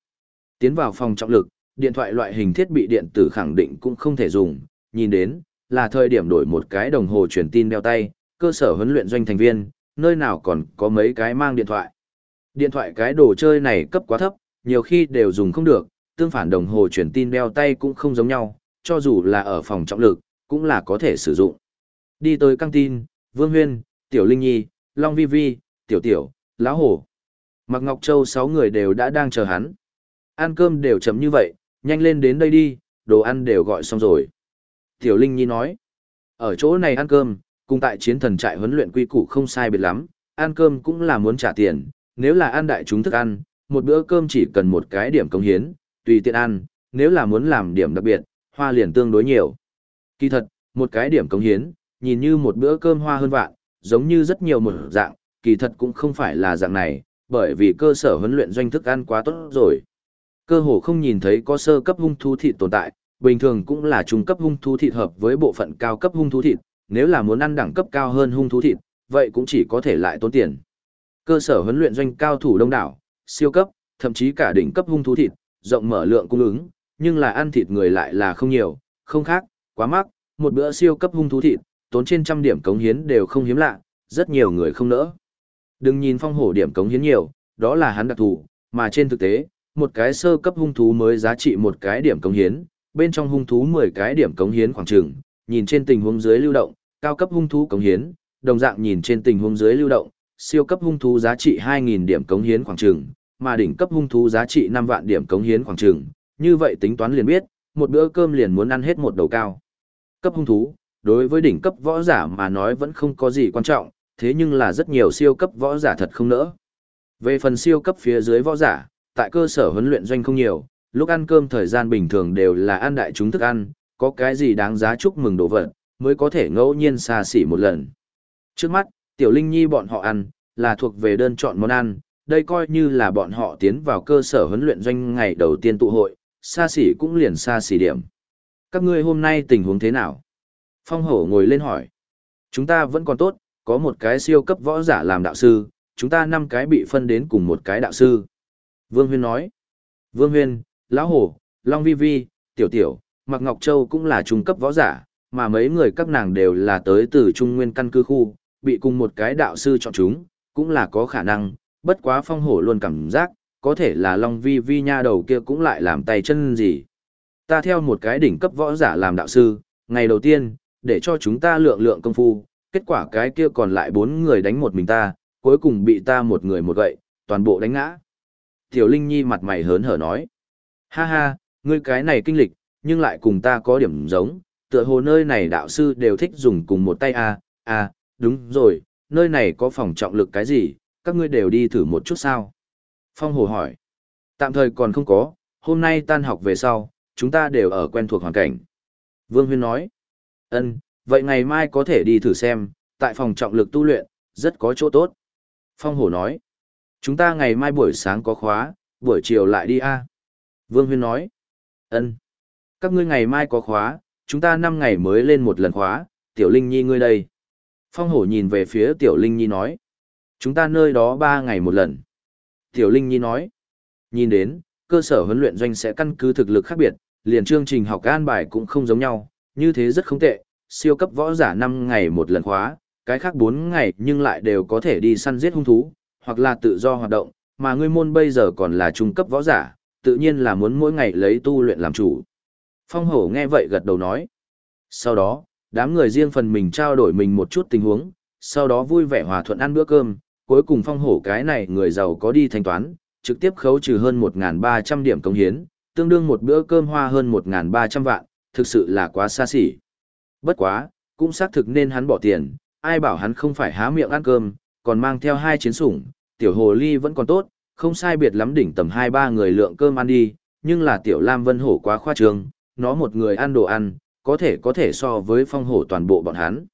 Tiến vào phòng trọng lực, điện thoại loại hình thiết bị điện tử khẳng định cũng không thể dùng, nhìn đến, là thời điểm đổi một cái đồng hồ truyền tin đeo tay, cơ sở huấn luyện doanh thành viên, nơi nào còn có mấy cái mang điện thoại. Điện thoại cái đồ chơi này cấp quá thấp, nhiều khi đều dùng không được, tương phản đồng hồ truyền tin đeo tay cũng không giống nhau, cho dù là ở phòng trọng lực, cũng là có thể sử dụng. Đi tới căng tin, Vương Huyên, Tiểu Linh Nhi, Long Vi Vi, Tiểu Tiểu, Lão Hổ. Mặc Ngọc Châu sáu người đều đã đang chờ hắn. Ăn cơm đều chấm như vậy, nhanh lên đến đây đi, đồ ăn đều gọi xong rồi. Tiểu Linh Nhi nói, ở chỗ này ăn cơm, cùng tại chiến thần trại huấn luyện quy củ không sai biệt lắm, ăn cơm cũng là muốn trả tiền, nếu là ăn đại chúng thức ăn, một bữa cơm chỉ cần một cái điểm công hiến, tùy tiện ăn, nếu là muốn làm điểm đặc biệt, hoa liền tương đối nhiều. Kỳ thật, một cái điểm cống hiến, nhìn như một bữa cơm hoa hơn vạn, giống như rất nhiều một dạng, kỳ thật cũng không phải là dạng này, bởi vì cơ sở huấn luyện doanh thức ăn quá tốt rồi. Cơ hồ không nhìn thấy có sơ cấp hung thú thịt tồn tại, bình thường cũng là trung cấp hung thú thịt hợp với bộ phận cao cấp hung thú thịt, nếu là muốn ăn đẳng cấp cao hơn hung thú thịt, vậy cũng chỉ có thể lại tốn tiền. Cơ sở huấn luyện doanh cao thủ đông đảo, siêu cấp, thậm chí cả đỉnh cấp hung thú thịt, rộng mở lượng cung ứng, nhưng là ăn thịt người lại là không nhiều, không khác, quá mắc, một bữa siêu cấp hung thú thịt, tốn trên trăm điểm cống hiến đều không hiếm lạ, rất nhiều người không nỡ. Đừng nhìn phong hổ điểm cống hiến nhiều, đó là hắn đặc thù, mà trên thực tế, một cái sơ cấp hung thú mới giá trị một cái điểm cống hiến, bên trong hung thú 10 cái điểm cống hiến khoảng chừng, nhìn trên tình huống dưới lưu động, cao cấp hung thú cống hiến, đồng dạng nhìn trên tình huống dưới lưu động, siêu cấp hung thú giá trị 2000 điểm cống hiến khoảng chừng, mà đỉnh cấp hung thú giá trị 5 vạn điểm cống hiến khoảng chừng. Như vậy tính toán liền biết, một bữa cơm liền muốn ăn hết một đầu cao. Cấp hung thú, đối với đỉnh cấp võ giả mà nói vẫn không có gì quan trọng, thế nhưng là rất nhiều siêu cấp võ giả thật không nỡ. Về phần siêu cấp phía dưới võ giả, tại cơ sở huấn luyện doanh không nhiều, lúc ăn cơm thời gian bình thường đều là ăn đại chúng thức ăn, có cái gì đáng giá chúc mừng đồ vật, mới có thể ngẫu nhiên xa xỉ một lần. Trước mắt, Tiểu Linh Nhi bọn họ ăn, là thuộc về đơn chọn món ăn, đây coi như là bọn họ tiến vào cơ sở huấn luyện doanh ngày đầu tiên tụ hội, xa xỉ cũng liền xa xỉ điểm. Các ngươi hôm nay tình huống thế nào? Phong hổ ngồi lên hỏi. Chúng ta vẫn còn tốt, có một cái siêu cấp võ giả làm đạo sư, chúng ta năm cái bị phân đến cùng một cái đạo sư. Vương Huyên nói. Vương Huyên, Lão Hổ, Long Vi Vi, Tiểu Tiểu, Mạc Ngọc Châu cũng là trung cấp võ giả, mà mấy người các nàng đều là tới từ trung nguyên căn cư khu, bị cùng một cái đạo sư chọn chúng, cũng là có khả năng, bất quá phong hổ luôn cảm giác, có thể là Long Vi Vi nha đầu kia cũng lại làm tay chân gì. Ta theo một cái đỉnh cấp võ giả làm đạo sư, ngày đầu tiên, để cho chúng ta lượng lượng công phu, kết quả cái kia còn lại bốn người đánh một mình ta, cuối cùng bị ta một người một gậy, toàn bộ đánh ngã. Tiểu Linh Nhi mặt mày hớn hở nói, ha ha, ngươi cái này kinh lịch, nhưng lại cùng ta có điểm giống, tựa hồ nơi này đạo sư đều thích dùng cùng một tay à, à, đúng rồi, nơi này có phòng trọng lực cái gì, các ngươi đều đi thử một chút sao? Phong Hồ hỏi, tạm thời còn không có, hôm nay tan học về sau, chúng ta đều ở quen thuộc hoàn cảnh. Vương Huyên nói, ân, vậy ngày mai có thể đi thử xem, tại phòng trọng lực tu luyện, rất có chỗ tốt. Phong Hổ nói, chúng ta ngày mai buổi sáng có khóa, buổi chiều lại đi a. Vương Huyên nói, ân, các ngươi ngày mai có khóa, chúng ta năm ngày mới lên một lần khóa, Tiểu Linh Nhi ngươi đây. Phong Hổ nhìn về phía Tiểu Linh Nhi nói, chúng ta nơi đó ba ngày một lần. Tiểu Linh Nhi nói, nhìn đến, cơ sở huấn luyện doanh sẽ căn cứ thực lực khác biệt, liền chương trình học an bài cũng không giống nhau, như thế rất không tệ, siêu cấp võ giả 5 ngày một lần khóa, cái khác 4 ngày nhưng lại đều có thể đi săn giết hung thú, hoặc là tự do hoạt động, mà ngươi môn bây giờ còn là trung cấp võ giả, tự nhiên là muốn mỗi ngày lấy tu luyện làm chủ. Phong hổ nghe vậy gật đầu nói. Sau đó, đám người riêng phần mình trao đổi mình một chút tình huống, sau đó vui vẻ hòa thuận ăn bữa cơm, cuối cùng phong hổ cái này người giàu có đi thanh toán, trực tiếp khấu trừ hơn 1.300 điểm công hiến, tương đương một bữa cơm hoa hơn 1.300 vạn, thực sự là quá xa xỉ. Bất quá, cũng xác thực nên hắn bỏ tiền, ai bảo hắn không phải há miệng ăn cơm, còn mang theo hai chiến sủng, tiểu hồ ly vẫn còn tốt, không sai biệt lắm đỉnh tầm 2-3 người lượng cơm ăn đi, nhưng là tiểu lam vân hổ quá khoa trương, nó một người ăn đồ ăn, có thể có thể so với phong hổ toàn bộ bọn hắn.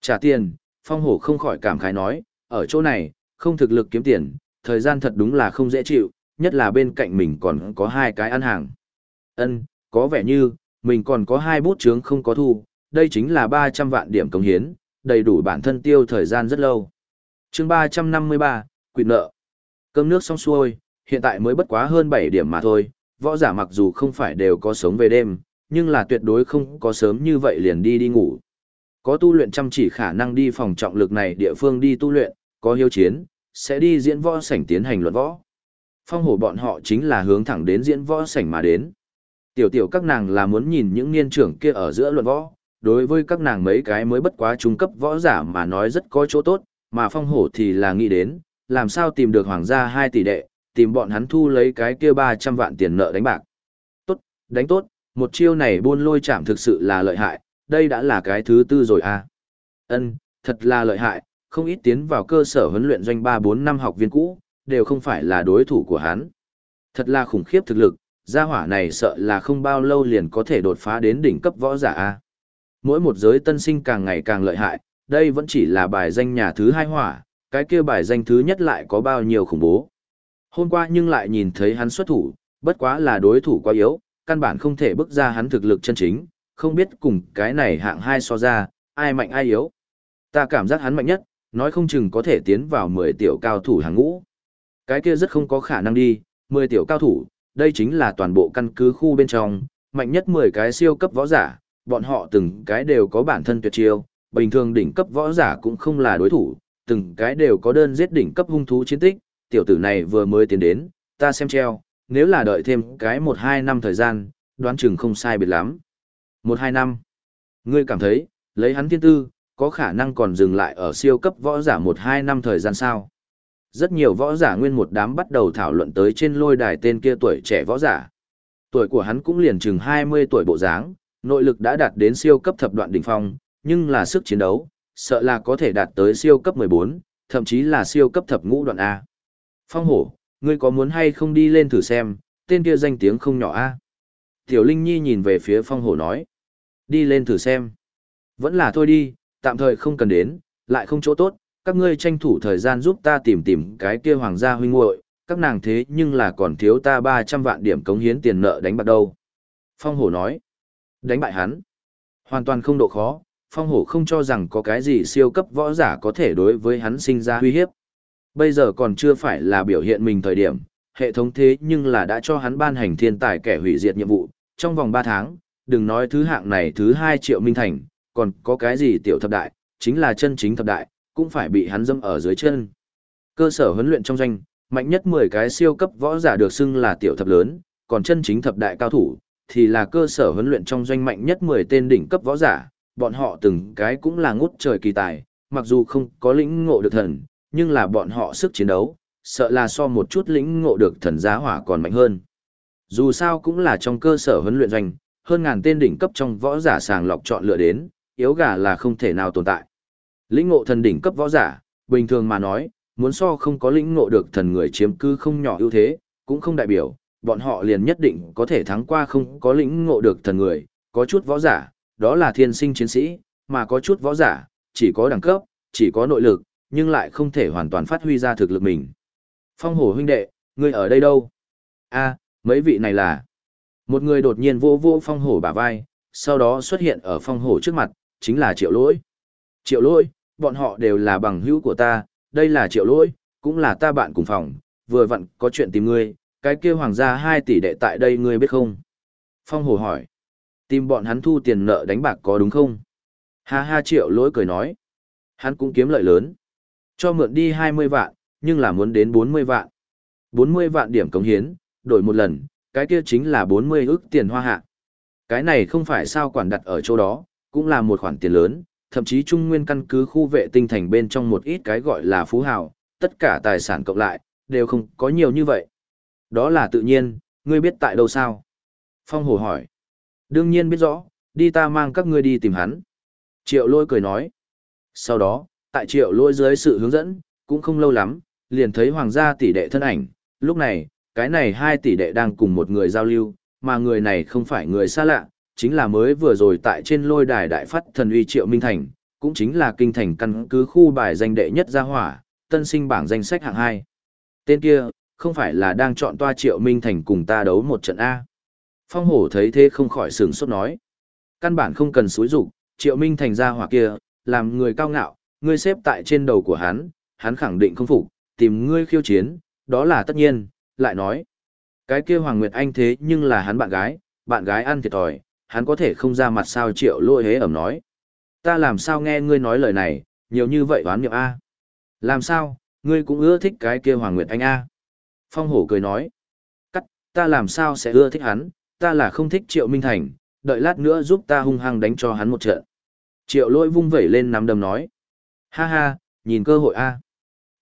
Trả tiền, phong hổ không khỏi cảm khái nói, ở chỗ này, không thực lực kiếm tiền, thời gian thật đúng là không dễ chịu, nhất là bên cạnh mình còn có hai cái ăn hàng. Ân, có vẻ như, mình còn có hai bút chướng không có thu, đây chính là 300 vạn điểm công hiến, đầy đủ bản thân tiêu thời gian rất lâu. chương 353, quỵt nợ. Cơm nước xong xuôi, hiện tại mới bất quá hơn 7 điểm mà thôi, võ giả mặc dù không phải đều có sống về đêm, nhưng là tuyệt đối không có sớm như vậy liền đi đi ngủ. Có tu luyện chăm chỉ khả năng đi phòng trọng lực này địa phương đi tu luyện, có hiếu chiến, sẽ đi diễn võ sảnh tiến hành luận võ. Phong hổ bọn họ chính là hướng thẳng đến diễn võ sảnh mà đến. Tiểu tiểu các nàng là muốn nhìn những niên trưởng kia ở giữa luận võ, đối với các nàng mấy cái mới bất quá trung cấp võ giả mà nói rất có chỗ tốt, mà phong hổ thì là nghĩ đến, làm sao tìm được hoàng gia 2 tỷ đệ, tìm bọn hắn thu lấy cái kia 300 vạn tiền nợ đánh bạc. Tốt, đánh tốt, một chiêu này buôn lôi chạm thực sự là lợi hại, đây đã là cái thứ tư rồi à. Ân, thật là lợi hại, không ít tiến vào cơ sở huấn luyện doanh 3-4 năm học viên cũ, đều không phải là đối thủ của hắn. Thật là khủng khiếp thực lực, gia hỏa này sợ là không bao lâu liền có thể đột phá đến đỉnh cấp võ giả A. Mỗi một giới tân sinh càng ngày càng lợi hại, đây vẫn chỉ là bài danh nhà thứ hai hỏa, cái kia bài danh thứ nhất lại có bao nhiêu khủng bố. Hôm qua nhưng lại nhìn thấy hắn xuất thủ, bất quá là đối thủ quá yếu, căn bản không thể bước ra hắn thực lực chân chính, không biết cùng cái này hạng hai so ra, ai mạnh ai yếu. Ta cảm giác hắn mạnh nhất, nói không chừng có thể tiến vào 10 tiểu cao thủ hàng ngũ. Cái kia rất không có khả năng đi, 10 tiểu cao thủ, đây chính là toàn bộ căn cứ khu bên trong, mạnh nhất 10 cái siêu cấp võ giả, bọn họ từng cái đều có bản thân tuyệt chiêu, bình thường đỉnh cấp võ giả cũng không là đối thủ, từng cái đều có đơn giết đỉnh cấp hung thú chiến tích, tiểu tử này vừa mới tiến đến, ta xem treo, nếu là đợi thêm cái 1-2 năm thời gian, đoán chừng không sai biệt lắm. 1-2 năm. Ngươi cảm thấy, lấy hắn thiên tư, có khả năng còn dừng lại ở siêu cấp võ giả 1-2 năm thời gian sao? Rất nhiều võ giả nguyên một đám bắt đầu thảo luận tới trên lôi đài tên kia tuổi trẻ võ giả. Tuổi của hắn cũng liền chừng 20 tuổi bộ dáng, nội lực đã đạt đến siêu cấp thập đoạn đỉnh phong, nhưng là sức chiến đấu, sợ là có thể đạt tới siêu cấp 14, thậm chí là siêu cấp thập ngũ đoạn A. Phong hổ, ngươi có muốn hay không đi lên thử xem, tên kia danh tiếng không nhỏ A. Tiểu Linh Nhi nhìn về phía phong hổ nói. Đi lên thử xem. Vẫn là thôi đi, tạm thời không cần đến, lại không chỗ tốt, các ngươi tranh thủ thời gian giúp ta tìm tìm cái kia hoàng gia huynh muội, các nàng thế nhưng là còn thiếu ta 300 vạn điểm cống hiến tiền nợ đánh bạc đâu. Phong hổ nói. Đánh bại hắn. Hoàn toàn không độ khó, phong hổ không cho rằng có cái gì siêu cấp võ giả có thể đối với hắn sinh ra uy hiếp. Bây giờ còn chưa phải là biểu hiện mình thời điểm, hệ thống thế nhưng là đã cho hắn ban hành thiên tài kẻ hủy diệt nhiệm vụ, trong vòng 3 tháng, đừng nói thứ hạng này thứ 2 triệu minh thành, còn có cái gì tiểu thập đại, chính là chân chính thập đại, cũng phải bị hắn dâm ở dưới chân. Cơ sở huấn luyện trong doanh, mạnh nhất 10 cái siêu cấp võ giả được xưng là tiểu thập lớn, còn chân chính thập đại cao thủ, thì là cơ sở huấn luyện trong doanh mạnh nhất 10 tên đỉnh cấp võ giả, bọn họ từng cái cũng là ngút trời kỳ tài, mặc dù không có lĩnh ngộ được thần, nhưng là bọn họ sức chiến đấu, sợ là so một chút lĩnh ngộ được thần giá hỏa còn mạnh hơn. Dù sao cũng là trong cơ sở huấn luyện doanh, hơn ngàn tên đỉnh cấp trong võ giả sàng lọc chọn lựa đến, yếu gà là không thể nào tồn tại. Lĩnh ngộ thần đỉnh cấp võ giả, bình thường mà nói, muốn so không có lĩnh ngộ được thần người chiếm cư không nhỏ ưu thế, cũng không đại biểu, bọn họ liền nhất định có thể thắng qua không có lĩnh ngộ được thần người, có chút võ giả, đó là thiên sinh chiến sĩ, mà có chút võ giả, chỉ có đẳng cấp, chỉ có nội lực, nhưng lại không thể hoàn toàn phát huy ra thực lực mình. Phong hổ huynh đệ, ngươi ở đây đâu? a mấy vị này là... Một người đột nhiên vô vô phong hổ bả vai, sau đó xuất hiện ở phong hổ trước mặt, chính là triệu lỗi. Triệu lỗi, bọn họ đều là bằng hữu của ta, đây là triệu lỗi, cũng là ta bạn cùng phòng, vừa vặn có chuyện tìm ngươi, cái kia hoàng gia 2 tỷ đệ tại đây ngươi biết không? Phong hổ hỏi, tìm bọn hắn thu tiền nợ đánh bạc có đúng không? Ha ha triệu lỗi cười nói, hắn cũng kiếm lợi lớn, cho mượn đi 20 vạn, nhưng là muốn đến 40 vạn. 40 vạn điểm cống hiến, đổi một lần, cái kia chính là 40 ức tiền hoa hạ. Cái này không phải sao quản đặt ở chỗ đó, cũng là một khoản tiền lớn, thậm chí trung nguyên căn cứ khu vệ tinh thành bên trong một ít cái gọi là phú hào, tất cả tài sản cộng lại, đều không có nhiều như vậy. Đó là tự nhiên, ngươi biết tại đâu sao? Phong hồ hỏi. Đương nhiên biết rõ, đi ta mang các ngươi đi tìm hắn. Triệu lôi cười nói. Sau đó, tại triệu lôi dưới sự hướng dẫn, cũng không lâu lắm, liền thấy hoàng gia tỷ đệ thân ảnh. Lúc này, cái này hai tỷ đệ đang cùng một người giao lưu, mà người này không phải người xa lạ, chính là mới vừa rồi tại trên lôi đài đại phát thần uy triệu minh thành, cũng chính là kinh thành căn cứ khu bài danh đệ nhất gia hỏa, tân sinh bảng danh sách hạng hai. Tên kia, không phải là đang chọn toa triệu minh thành cùng ta đấu một trận A. Phong hổ thấy thế không khỏi sửng sốt nói. Căn bản không cần xúi rục, triệu minh thành gia hỏa kia, làm người cao ngạo, ngươi xếp tại trên đầu của hắn, hắn khẳng định không phục, tìm ngươi khiêu chiến, đó là tất nhiên, lại nói. Cái kia Hoàng Nguyệt Anh thế nhưng là hắn bạn gái, bạn gái ăn thiệt thòi, hắn có thể không ra mặt sao triệu lôi hế ẩm nói. Ta làm sao nghe ngươi nói lời này, nhiều như vậy đoán niệm A. Làm sao, ngươi cũng ưa thích cái kia Hoàng Nguyệt Anh A. Phong hổ cười nói. Cắt, ta làm sao sẽ ưa thích hắn, ta là không thích triệu Minh Thành, đợi lát nữa giúp ta hung hăng đánh cho hắn một trận. Triệu lôi vung vẩy lên nắm đầm nói. Ha ha, nhìn cơ hội A.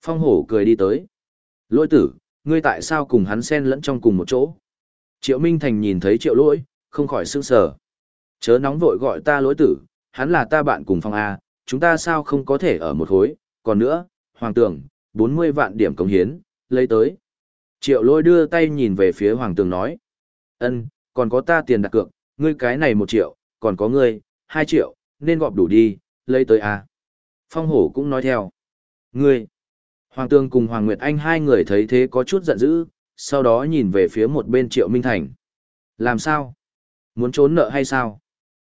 Phong hổ cười đi tới. lôi tử, ngươi tại sao cùng hắn xen lẫn trong cùng một chỗ? Triệu Minh Thành nhìn thấy triệu lỗi, không khỏi sững sờ. Chớ nóng vội gọi ta lỗi tử, hắn là ta bạn cùng phòng A, chúng ta sao không có thể ở một hối, còn nữa, hoàng tường, 40 vạn điểm công hiến, lấy tới. Triệu lỗi đưa tay nhìn về phía hoàng tường nói. ân còn có ta tiền đặt cược, ngươi cái này một triệu, còn có ngươi, hai triệu, nên gọp đủ đi, lấy tới A. Phong hổ cũng nói theo. Ngươi, Hoàng Tương cùng Hoàng Nguyệt Anh hai người thấy thế có chút giận dữ, sau đó nhìn về phía một bên Triệu Minh Thành. Làm sao? Muốn trốn nợ hay sao?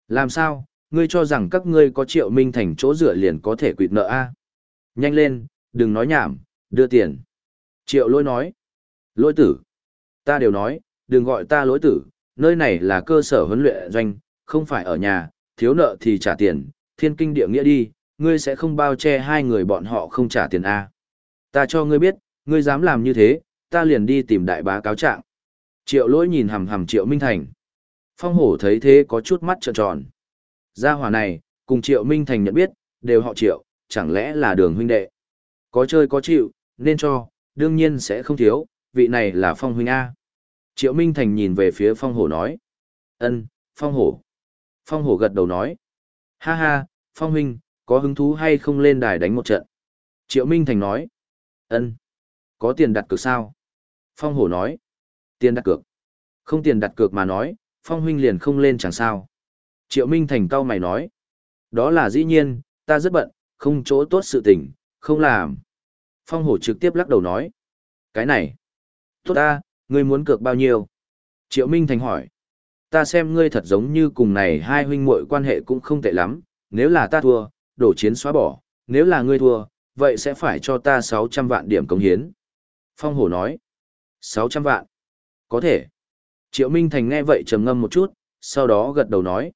Làm sao? Ngươi cho rằng các ngươi có Triệu Minh Thành chỗ dựa liền có thể quỵt nợ a? Nhanh lên, đừng nói nhảm, đưa tiền. Triệu lôi nói. Lôi tử. Ta đều nói, đừng gọi ta lỗi tử, nơi này là cơ sở huấn luyện doanh, không phải ở nhà, thiếu nợ thì trả tiền, thiên kinh địa nghĩa đi, ngươi sẽ không bao che hai người bọn họ không trả tiền A. Ta cho ngươi biết, ngươi dám làm như thế, ta liền đi tìm đại bá cáo trạng. Triệu lỗi nhìn hầm hầm Triệu Minh Thành. Phong hổ thấy thế có chút mắt trợn tròn. Gia hỏa này, cùng Triệu Minh Thành nhận biết, đều họ Triệu, chẳng lẽ là đường huynh đệ. Có chơi có chịu, nên cho, đương nhiên sẽ không thiếu, vị này là Phong huynh A. Triệu Minh Thành nhìn về phía Phong hổ nói. ân Phong hổ. Phong hổ gật đầu nói. Ha ha, Phong huynh, có hứng thú hay không lên đài đánh một trận? Triệu Minh Thành nói ân Có tiền đặt cược sao? Phong hổ nói. Tiền đặt cược. Không tiền đặt cược mà nói, Phong huynh liền không lên chẳng sao. Triệu Minh Thành cau mày nói. Đó là dĩ nhiên, ta rất bận, không chỗ tốt sự tình, không làm. Phong hổ trực tiếp lắc đầu nói. Cái này. Tốt ta, ngươi muốn cược bao nhiêu? Triệu Minh Thành hỏi. Ta xem ngươi thật giống như cùng này hai huynh muội quan hệ cũng không tệ lắm, nếu là ta thua, đổ chiến xóa bỏ, nếu là ngươi thua, vậy sẽ phải cho ta 600 vạn điểm cống hiến. Phong hổ nói, 600 vạn, có thể. Triệu Minh Thành nghe vậy trầm ngâm một chút, sau đó gật đầu nói,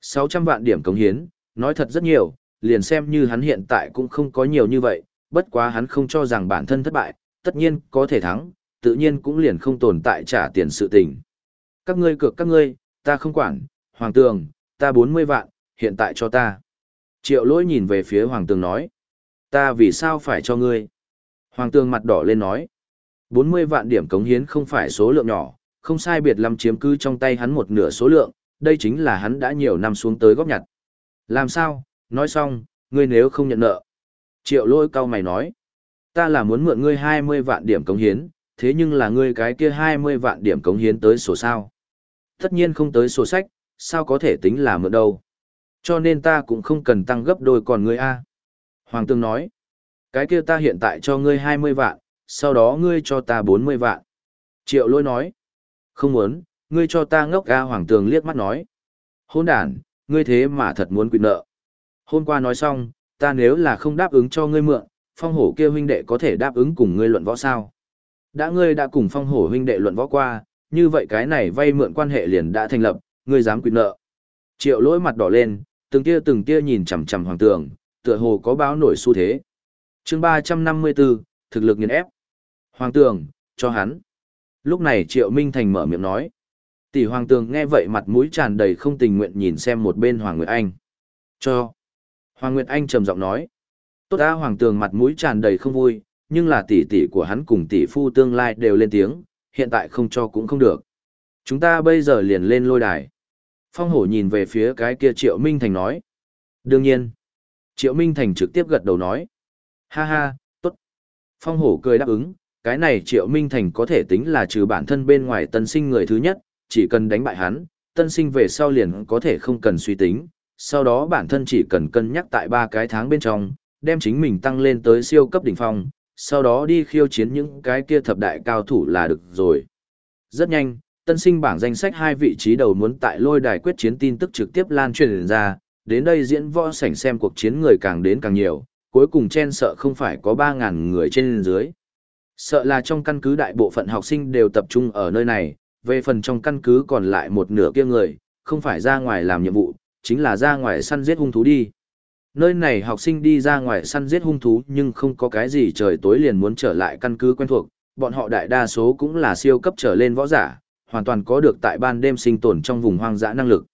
600 vạn điểm cống hiến, nói thật rất nhiều, liền xem như hắn hiện tại cũng không có nhiều như vậy, bất quá hắn không cho rằng bản thân thất bại, tất nhiên có thể thắng, tự nhiên cũng liền không tồn tại trả tiền sự tình. Các ngươi cược các ngươi, ta không quản, Hoàng Tường, ta 40 vạn, hiện tại cho ta. Triệu lỗi nhìn về phía Hoàng Tường nói. Ta vì sao phải cho ngươi? Hoàng Tường mặt đỏ lên nói. 40 vạn điểm cống hiến không phải số lượng nhỏ, không sai biệt lắm chiếm cứ trong tay hắn một nửa số lượng, đây chính là hắn đã nhiều năm xuống tới góp nhặt. Làm sao? Nói xong, ngươi nếu không nhận nợ. Triệu lôi cao mày nói. Ta là muốn mượn ngươi 20 vạn điểm cống hiến, thế nhưng là ngươi cái kia 20 vạn điểm cống hiến tới sổ sao. Tất nhiên không tới sổ sách, sao có thể tính là mượn đâu. Cho nên ta cũng không cần tăng gấp đôi còn ngươi A. Hoàng Tương nói, cái kia ta hiện tại cho ngươi 20 vạn, sau đó ngươi cho ta 40 vạn. Triệu lôi nói, không muốn, ngươi cho ta ngốc A Hoàng Tường liếc mắt nói. Hôn đàn, ngươi thế mà thật muốn quyền nợ. Hôm qua nói xong, ta nếu là không đáp ứng cho ngươi mượn, phong hổ kia huynh đệ có thể đáp ứng cùng ngươi luận võ sao. Đã ngươi đã cùng phong hổ huynh đệ luận võ qua, như vậy cái này vay mượn quan hệ liền đã thành lập, ngươi dám quyền nợ. Triệu lỗi mặt đỏ lên, từng tia từng tia nhìn chằm chằm hoàng tường, tựa hồ có báo nổi xu thế. chương 354, thực lực nghiền ép. Hoàng tường, cho hắn. Lúc này Triệu Minh Thành mở miệng nói. Tỷ hoàng tường nghe vậy mặt mũi tràn đầy không tình nguyện nhìn xem một bên Hoàng Nguyệt Anh. Cho. Hoàng Nguyệt Anh trầm giọng nói. Tốt đã hoàng tường mặt mũi tràn đầy không vui, nhưng là tỷ tỷ của hắn cùng tỷ phu tương lai đều lên tiếng, hiện tại không cho cũng không được. Chúng ta bây giờ liền lên lôi đài. Phong hổ nhìn về phía cái kia Triệu Minh Thành nói. Đương nhiên. Triệu Minh Thành trực tiếp gật đầu nói. Ha ha, tốt. Phong hổ cười đáp ứng, cái này Triệu Minh Thành có thể tính là trừ bản thân bên ngoài tân sinh người thứ nhất, chỉ cần đánh bại hắn, tân sinh về sau liền có thể không cần suy tính, sau đó bản thân chỉ cần cân nhắc tại ba cái tháng bên trong, đem chính mình tăng lên tới siêu cấp đỉnh phong, sau đó đi khiêu chiến những cái kia thập đại cao thủ là được rồi. Rất nhanh, tân sinh bảng danh sách hai vị trí đầu muốn tại lôi đài quyết chiến tin tức trực tiếp lan truyền ra, đến đây diễn võ sảnh xem cuộc chiến người càng đến càng nhiều, cuối cùng chen sợ không phải có 3.000 người trên dưới. Sợ là trong căn cứ đại bộ phận học sinh đều tập trung ở nơi này, về phần trong căn cứ còn lại một nửa kia người, không phải ra ngoài làm nhiệm vụ, chính là ra ngoài săn giết hung thú đi. Nơi này học sinh đi ra ngoài săn giết hung thú nhưng không có cái gì trời tối liền muốn trở lại căn cứ quen thuộc, bọn họ đại đa số cũng là siêu cấp trở lên võ giả, hoàn toàn có được tại ban đêm sinh tồn trong vùng hoang dã năng lực.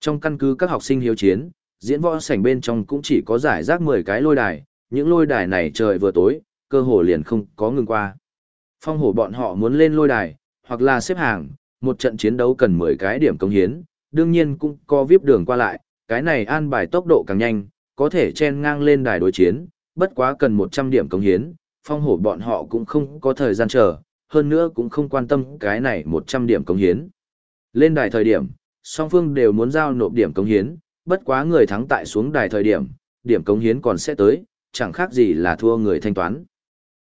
Trong căn cứ các học sinh hiếu chiến, diễn võ sảnh bên trong cũng chỉ có giải rác 10 cái lôi đài, những lôi đài này trời vừa tối, cơ hồ liền không có ngừng qua. Phong hổ bọn họ muốn lên lôi đài, hoặc là xếp hàng, một trận chiến đấu cần 10 cái điểm công hiến, đương nhiên cũng có vip đường qua lại, cái này an bài tốc độ càng nhanh, có thể chen ngang lên đài đối chiến, bất quá cần 100 điểm công hiến, phong hổ bọn họ cũng không có thời gian chờ, hơn nữa cũng không quan tâm cái này 100 điểm công hiến. Lên đài thời điểm, song phương đều muốn giao nộp điểm công hiến, bất quá người thắng tại xuống đài thời điểm, điểm công hiến còn sẽ tới, chẳng khác gì là thua người thanh toán.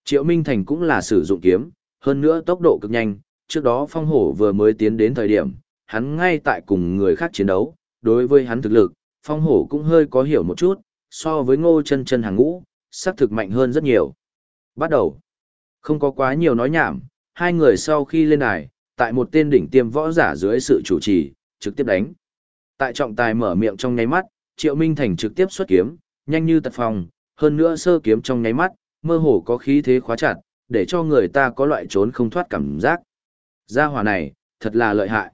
Triệu Minh Thành cũng là sử dụng kiếm, hơn nữa tốc độ cực nhanh, trước đó phong hổ vừa mới tiến đến thời điểm, hắn ngay tại cùng người khác chiến đấu, đối với hắn thực lực, phong hổ cũng hơi có hiểu một chút, so với ngô chân chân hàng ngũ, sắc thực mạnh hơn rất nhiều. Bắt đầu, không có quá nhiều nói nhảm, hai người sau khi lên đài, tại một tên đỉnh tiêm võ giả dưới sự chủ trì, trực tiếp đánh. Tại trọng tài mở miệng trong nháy mắt, Triệu Minh Thành trực tiếp xuất kiếm, nhanh như tật phòng, hơn nữa sơ kiếm trong nháy mắt, mơ hồ có khí thế khóa chặt, để cho người ta có loại trốn không thoát cảm giác. Gia hỏa này, thật là lợi hại.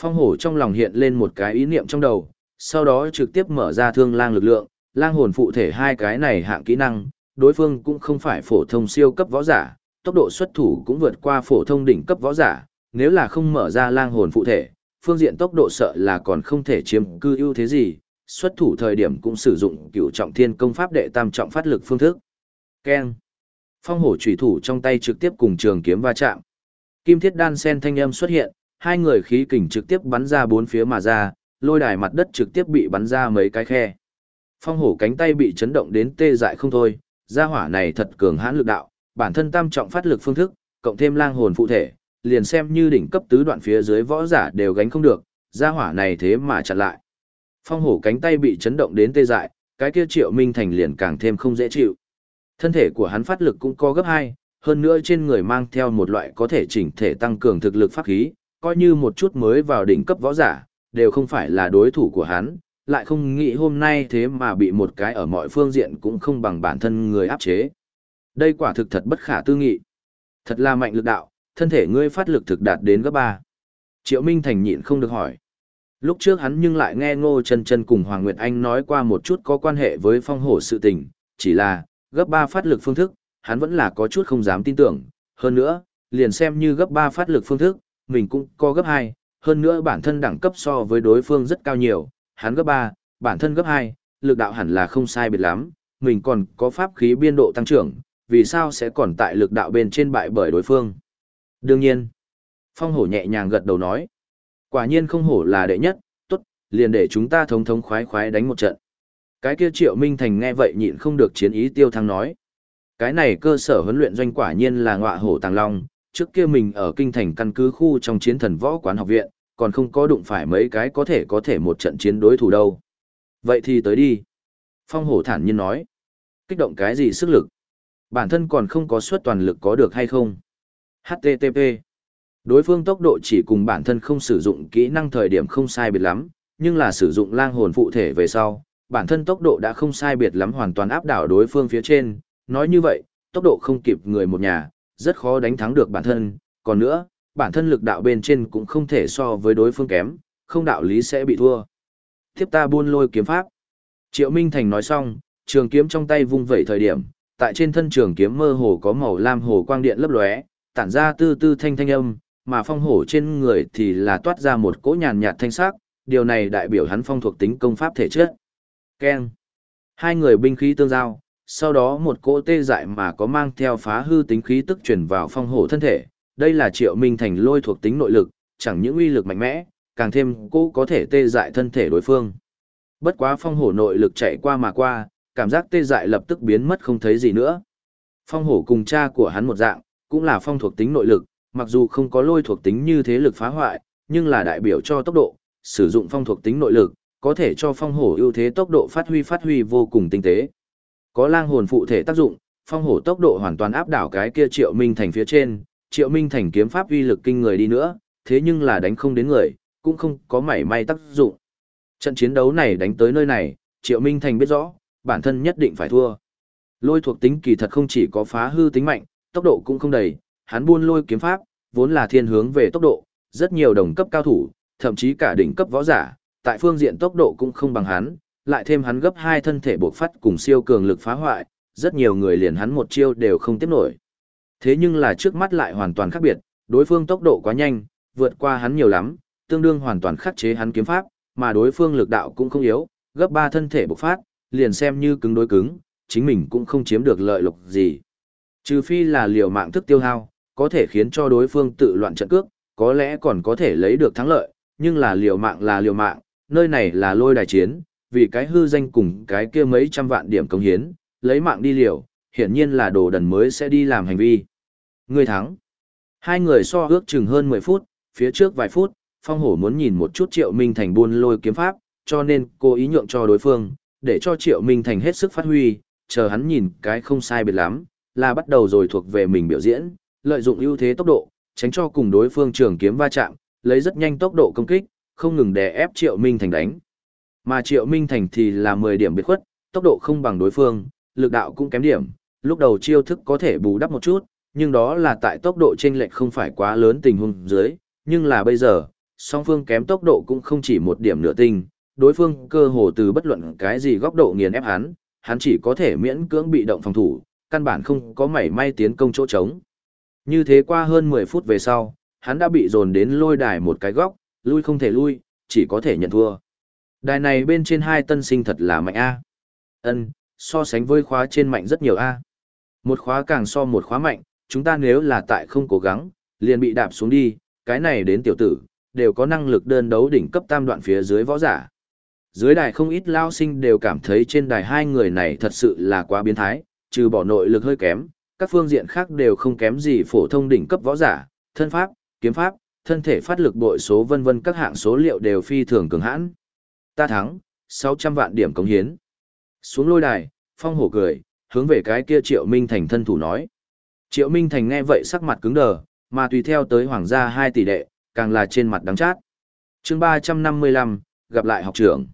Phong hổ trong lòng hiện lên một cái ý niệm trong đầu, sau đó trực tiếp mở ra thương lang lực lượng, lang hồn phụ thể hai cái này hạng kỹ năng, đối phương cũng không phải phổ thông siêu cấp võ giả, tốc độ xuất thủ cũng vượt qua phổ thông đỉnh cấp võ giả, nếu là không mở ra lang hồn phụ thể, phương diện tốc độ sợ là còn không thể chiếm cư ưu thế gì, xuất thủ thời điểm cũng sử dụng cửu trọng thiên công pháp đệ tam trọng phát lực phương thức. Keng. Phong hổ chủy thủ trong tay trực tiếp cùng trường kiếm va chạm. Kim thiết đan sen thanh âm xuất hiện, hai người khí kình trực tiếp bắn ra bốn phía mà ra, lôi đài mặt đất trực tiếp bị bắn ra mấy cái khe. Phong hổ cánh tay bị chấn động đến tê dại không thôi, gia hỏa này thật cường hãn lực đạo, bản thân tam trọng phát lực phương thức, cộng thêm lang hồn phụ thể, liền xem như đỉnh cấp tứ đoạn phía dưới võ giả đều gánh không được, gia hỏa này thế mà chặn lại. Phong hổ cánh tay bị chấn động đến tê dại, cái kia triệu minh thành liền càng thêm không dễ chịu. Thân thể của hắn phát lực cũng có gấp hai, hơn nữa trên người mang theo một loại có thể chỉnh thể tăng cường thực lực pháp khí, coi như một chút mới vào đỉnh cấp võ giả, đều không phải là đối thủ của hắn, lại không nghĩ hôm nay thế mà bị một cái ở mọi phương diện cũng không bằng bản thân người áp chế. Đây quả thực thật bất khả tư nghị. Thật là mạnh lực đạo, thân thể ngươi phát lực thực đạt đến gấp ba. Triệu Minh Thành nhịn không được hỏi. Lúc trước hắn nhưng lại nghe Ngô Chân Chân cùng Hoàng Nguyệt Anh nói qua một chút có quan hệ với phong hổ sự tình, chỉ là, gấp ba phát lực phương thức, hắn vẫn là có chút không dám tin tưởng, hơn nữa, liền xem như gấp ba phát lực phương thức, mình cũng có gấp hai, hơn nữa bản thân đẳng cấp so với đối phương rất cao nhiều, hắn gấp ba, bản thân gấp hai, lực đạo hẳn là không sai biệt lắm, mình còn có pháp khí biên độ tăng trưởng, vì sao sẽ còn tại lực đạo bên trên bại bởi đối phương. Đương nhiên, phong hổ nhẹ nhàng gật đầu nói, quả nhiên không hổ là đệ nhất, tốt, liền để chúng ta thống thống khoái khoái đánh một trận. Cái kia triệu Minh Thành nghe vậy nhịn không được chiến ý tiêu thăng nói. Cái này cơ sở huấn luyện doanh quả nhiên là ngọa hổ tàng long, trước kia mình ở kinh thành căn cứ khu trong chiến thần võ quán học viện, còn không có đụng phải mấy cái có thể có thể một trận chiến đối thủ đâu. Vậy thì tới đi. Phong hổ thản nhiên nói. Kích động cái gì sức lực? Bản thân còn không có suất toàn lực có được hay không? HTTP. Đối phương tốc độ chỉ cùng bản thân không sử dụng kỹ năng thời điểm không sai biệt lắm, nhưng là sử dụng lang hồn phụ thể về sau, bản thân tốc độ đã không sai biệt lắm hoàn toàn áp đảo đối phương phía trên, nói như vậy, tốc độ không kịp người một nhà, rất khó đánh thắng được bản thân, còn nữa, bản thân lực đạo bên trên cũng không thể so với đối phương kém, không đạo lý sẽ bị thua. Tiếp ta buôn lôi kiếm pháp. Triệu Minh Thành nói xong, trường kiếm trong tay vung vẩy thời điểm, tại trên thân trường kiếm mơ hồ có màu lam hồ quang điện lấp lóe, tản ra tư tư thanh thanh âm, mà phong hổ trên người thì là toát ra một cỗ nhàn nhạt thanh sắc, điều này đại biểu hắn phong thuộc tính công pháp thể chất. Keng. Hai người binh khí tương giao, sau đó một cỗ tê dại mà có mang theo phá hư tính khí tức chuyển vào phong hổ thân thể. Đây là triệu minh thành lôi thuộc tính nội lực, chẳng những uy lực mạnh mẽ, càng thêm cỗ có thể tê dại thân thể đối phương. Bất quá phong hổ nội lực chạy qua mà qua, cảm giác tê dại lập tức biến mất không thấy gì nữa. Phong hổ cùng cha của hắn một dạng, cũng là phong thuộc tính nội lực, mặc dù không có lôi thuộc tính như thế lực phá hoại, nhưng là đại biểu cho tốc độ, sử dụng phong thuộc tính nội lực, có thể cho phong hổ ưu thế tốc độ phát huy phát huy vô cùng tinh tế. Có lang hồn phụ thể tác dụng, phong hổ tốc độ hoàn toàn áp đảo cái kia Triệu Minh Thành phía trên, Triệu Minh Thành kiếm pháp uy lực kinh người đi nữa, thế nhưng là đánh không đến người, cũng không có mảy may tác dụng. Trận chiến đấu này đánh tới nơi này, Triệu Minh Thành biết rõ, bản thân nhất định phải thua. Lôi thuộc tính kỳ thật không chỉ có phá hư tính mạnh, tốc độ cũng không đầy, hắn buôn lôi kiếm pháp, vốn là thiên hướng về tốc độ, rất nhiều đồng cấp cao thủ, thậm chí cả đỉnh cấp võ giả, tại phương diện tốc độ cũng không bằng hắn, lại thêm hắn gấp hai thân thể bộc phát cùng siêu cường lực phá hoại, rất nhiều người liền hắn một chiêu đều không tiếp nổi. Thế nhưng là trước mắt lại hoàn toàn khác biệt, đối phương tốc độ quá nhanh, vượt qua hắn nhiều lắm, tương đương hoàn toàn khắc chế hắn kiếm pháp, mà đối phương lực đạo cũng không yếu, gấp ba thân thể bộc phát, liền xem như cứng đối cứng, chính mình cũng không chiếm được lợi lộc gì. Trừ phi là liều mạng thức tiêu hao, có thể khiến cho đối phương tự loạn trận cước, có lẽ còn có thể lấy được thắng lợi, nhưng là liều mạng là liều mạng, nơi này là lôi đài chiến, vì cái hư danh cùng cái kia mấy trăm vạn điểm công hiến, lấy mạng đi liều, hiển nhiên là đồ đần mới sẽ đi làm hành vi. Người thắng. Hai người so ước chừng hơn 10 phút, phía trước vài phút, Phong Hổ muốn nhìn một chút Triệu Minh Thành buôn lôi kiếm pháp, cho nên cô ý nhượng cho đối phương, để cho Triệu Minh Thành hết sức phát huy, chờ hắn nhìn cái không sai biệt lắm, là bắt đầu rồi thuộc về mình biểu diễn, lợi dụng ưu thế tốc độ, tránh cho cùng đối phương trường kiếm va chạm, lấy rất nhanh tốc độ công kích, không ngừng đè ép Triệu Minh Thành đánh. Mà Triệu Minh Thành thì là 10 điểm biệt khuất, tốc độ không bằng đối phương, lực đạo cũng kém điểm, lúc đầu chiêu thức có thể bù đắp một chút, nhưng đó là tại tốc độ chênh lệch không phải quá lớn tình huống dưới, nhưng là bây giờ, song phương kém tốc độ cũng không chỉ một điểm nửa tinh, đối phương cơ hồ từ bất luận cái gì góc độ nghiền ép hắn, hắn chỉ có thể miễn cưỡng bị động phòng thủ, căn bản không có mảy may tiến công chỗ trống. Như thế qua hơn 10 phút về sau, hắn đã bị dồn đến lôi đài một cái góc, lui không thể lui, chỉ có thể nhận thua. Đài này bên trên hai tân sinh thật là mạnh A. ân so sánh với khóa trên mạnh rất nhiều A. Một khóa càng so một khóa mạnh, chúng ta nếu là tại không cố gắng, liền bị đạp xuống đi, cái này đến tiểu tử, đều có năng lực đơn đấu đỉnh cấp tam đoạn phía dưới võ giả. Dưới đài không ít lao sinh đều cảm thấy trên đài hai người này thật sự là quá biến thái, trừ bỏ nội lực hơi kém, các phương diện khác đều không kém gì phổ thông đỉnh cấp võ giả, thân pháp, kiếm pháp, thân thể phát lực bội số vân vân các hạng số liệu đều phi thường cường hãn. Ta thắng, 600 vạn điểm cống hiến. Xuống lôi đài, phong hổ cười, hướng về cái kia Triệu Minh Thành thân thủ nói. Triệu Minh Thành nghe vậy sắc mặt cứng đờ, mà tùy theo tới hoàng gia hai tỷ đệ, càng là trên mặt đắng chát. chương 355, gặp lại học trưởng.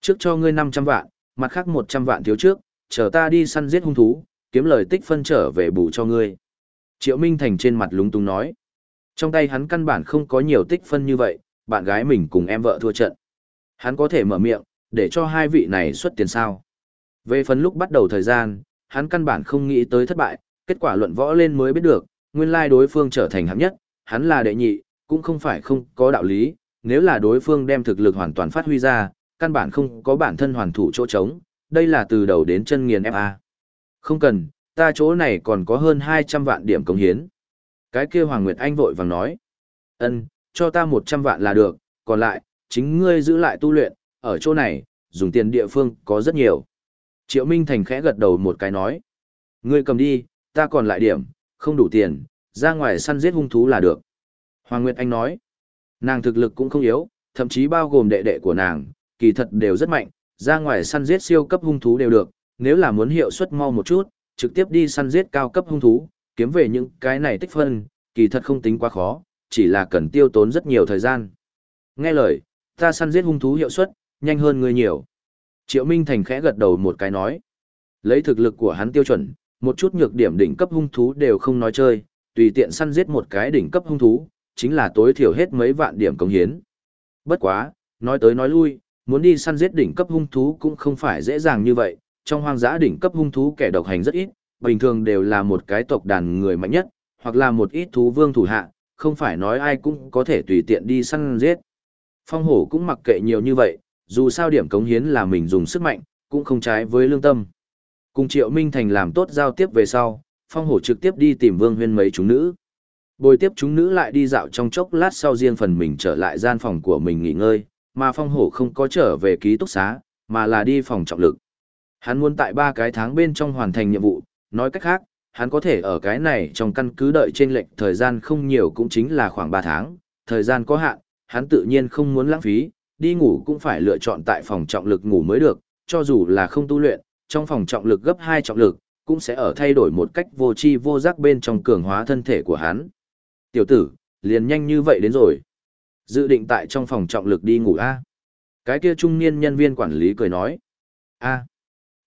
Trước cho ngươi 500 vạn, mặt khác 100 vạn thiếu trước, chờ ta đi săn giết hung thú, kiếm lời tích phân trở về bù cho ngươi. Triệu Minh Thành trên mặt lúng túng nói. Trong tay hắn căn bản không có nhiều tích phân như vậy, bạn gái mình cùng em vợ thua trận. Hắn có thể mở miệng, để cho hai vị này xuất tiền sao. Về phần lúc bắt đầu thời gian, hắn căn bản không nghĩ tới thất bại, kết quả luận võ lên mới biết được, nguyên lai đối phương trở thành hạng nhất, hắn là đệ nhị, cũng không phải không có đạo lý, nếu là đối phương đem thực lực hoàn toàn phát huy ra, căn bản không có bản thân hoàn thủ chỗ trống, đây là từ đầu đến chân nghiền FA. Không cần, ta chỗ này còn có hơn 200 vạn điểm công hiến. Cái kia Hoàng Nguyệt Anh vội vàng nói, ân, cho ta 100 vạn là được, còn lại, chính ngươi giữ lại tu luyện, ở chỗ này, dùng tiền địa phương có rất nhiều. Triệu Minh Thành khẽ gật đầu một cái nói, ngươi cầm đi, ta còn lại điểm, không đủ tiền, ra ngoài săn giết hung thú là được. Hoàng Nguyệt Anh nói, nàng thực lực cũng không yếu, thậm chí bao gồm đệ đệ của nàng, kỳ thật đều rất mạnh, ra ngoài săn giết siêu cấp hung thú đều được, nếu là muốn hiệu suất mau một chút, trực tiếp đi săn giết cao cấp hung thú, kiếm về những cái này tích phân, kỳ thật không tính quá khó, chỉ là cần tiêu tốn rất nhiều thời gian. Nghe lời, ta săn giết hung thú hiệu suất, nhanh hơn người nhiều. Triệu Minh Thành khẽ gật đầu một cái nói. Lấy thực lực của hắn tiêu chuẩn, một chút nhược điểm đỉnh cấp hung thú đều không nói chơi, tùy tiện săn giết một cái đỉnh cấp hung thú, chính là tối thiểu hết mấy vạn điểm cống hiến. Bất quá, nói tới nói lui, muốn đi săn giết đỉnh cấp hung thú cũng không phải dễ dàng như vậy, trong hoang dã đỉnh cấp hung thú kẻ độc hành rất ít, bình thường đều là một cái tộc đàn người mạnh nhất, hoặc là một ít thú vương thủ hạ, không phải nói ai cũng có thể tùy tiện đi săn giết. Phong hổ cũng mặc kệ nhiều như vậy, dù sao điểm cống hiến là mình dùng sức mạnh, cũng không trái với lương tâm. Cùng Triệu Minh Thành làm tốt giao tiếp về sau, Phong hổ trực tiếp đi tìm Vương Huyên mấy chúng nữ. Bồi tiếp chúng nữ lại đi dạo trong chốc lát sau riêng phần mình trở lại gian phòng của mình nghỉ ngơi, mà Phong hổ không có trở về ký túc xá, mà là đi phòng trọng lực. Hắn muốn tại ba cái tháng bên trong hoàn thành nhiệm vụ, nói cách khác, hắn có thể ở cái này trong căn cứ đợi trên lệnh thời gian không nhiều cũng chính là khoảng 3 tháng, thời gian có hạn, hắn tự nhiên không muốn lãng phí, đi ngủ cũng phải lựa chọn tại phòng trọng lực ngủ mới được, cho dù là không tu luyện, trong phòng trọng lực gấp 2 trọng lực, cũng sẽ ở thay đổi một cách vô tri vô giác bên trong cường hóa thân thể của hắn. Tiểu tử, liền nhanh như vậy đến rồi. Dự định tại trong phòng trọng lực đi ngủ a Cái kia trung niên nhân viên quản lý cười nói. a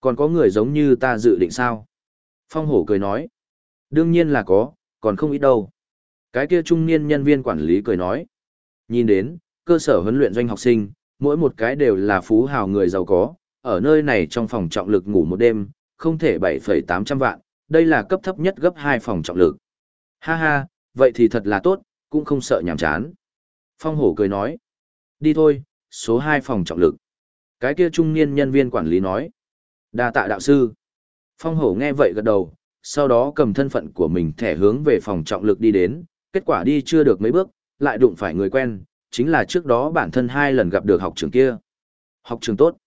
còn có người giống như ta dự định sao? Phong hổ cười nói. Đương nhiên là có, còn không ít đâu. Cái kia trung niên nhân viên quản lý cười nói. Nhìn đến, cơ sở huấn luyện doanh học sinh, mỗi một cái đều là phú hào người giàu có, ở nơi này trong phòng trọng lực ngủ một đêm, không thể 7,800 vạn, đây là cấp thấp nhất gấp 2 phòng trọng lực. Ha ha, vậy thì thật là tốt, cũng không sợ nhàm chán. Phong hổ cười nói. Đi thôi, số 2 phòng trọng lực. Cái kia trung niên nhân viên quản lý nói. đa tạ đạo sư. Phong hổ nghe vậy gật đầu, sau đó cầm thân phận của mình thẻ hướng về phòng trọng lực đi đến, kết quả đi chưa được mấy bước, lại đụng phải người quen, chính là trước đó bản thân hai lần gặp được học trường kia. Học trường tốt.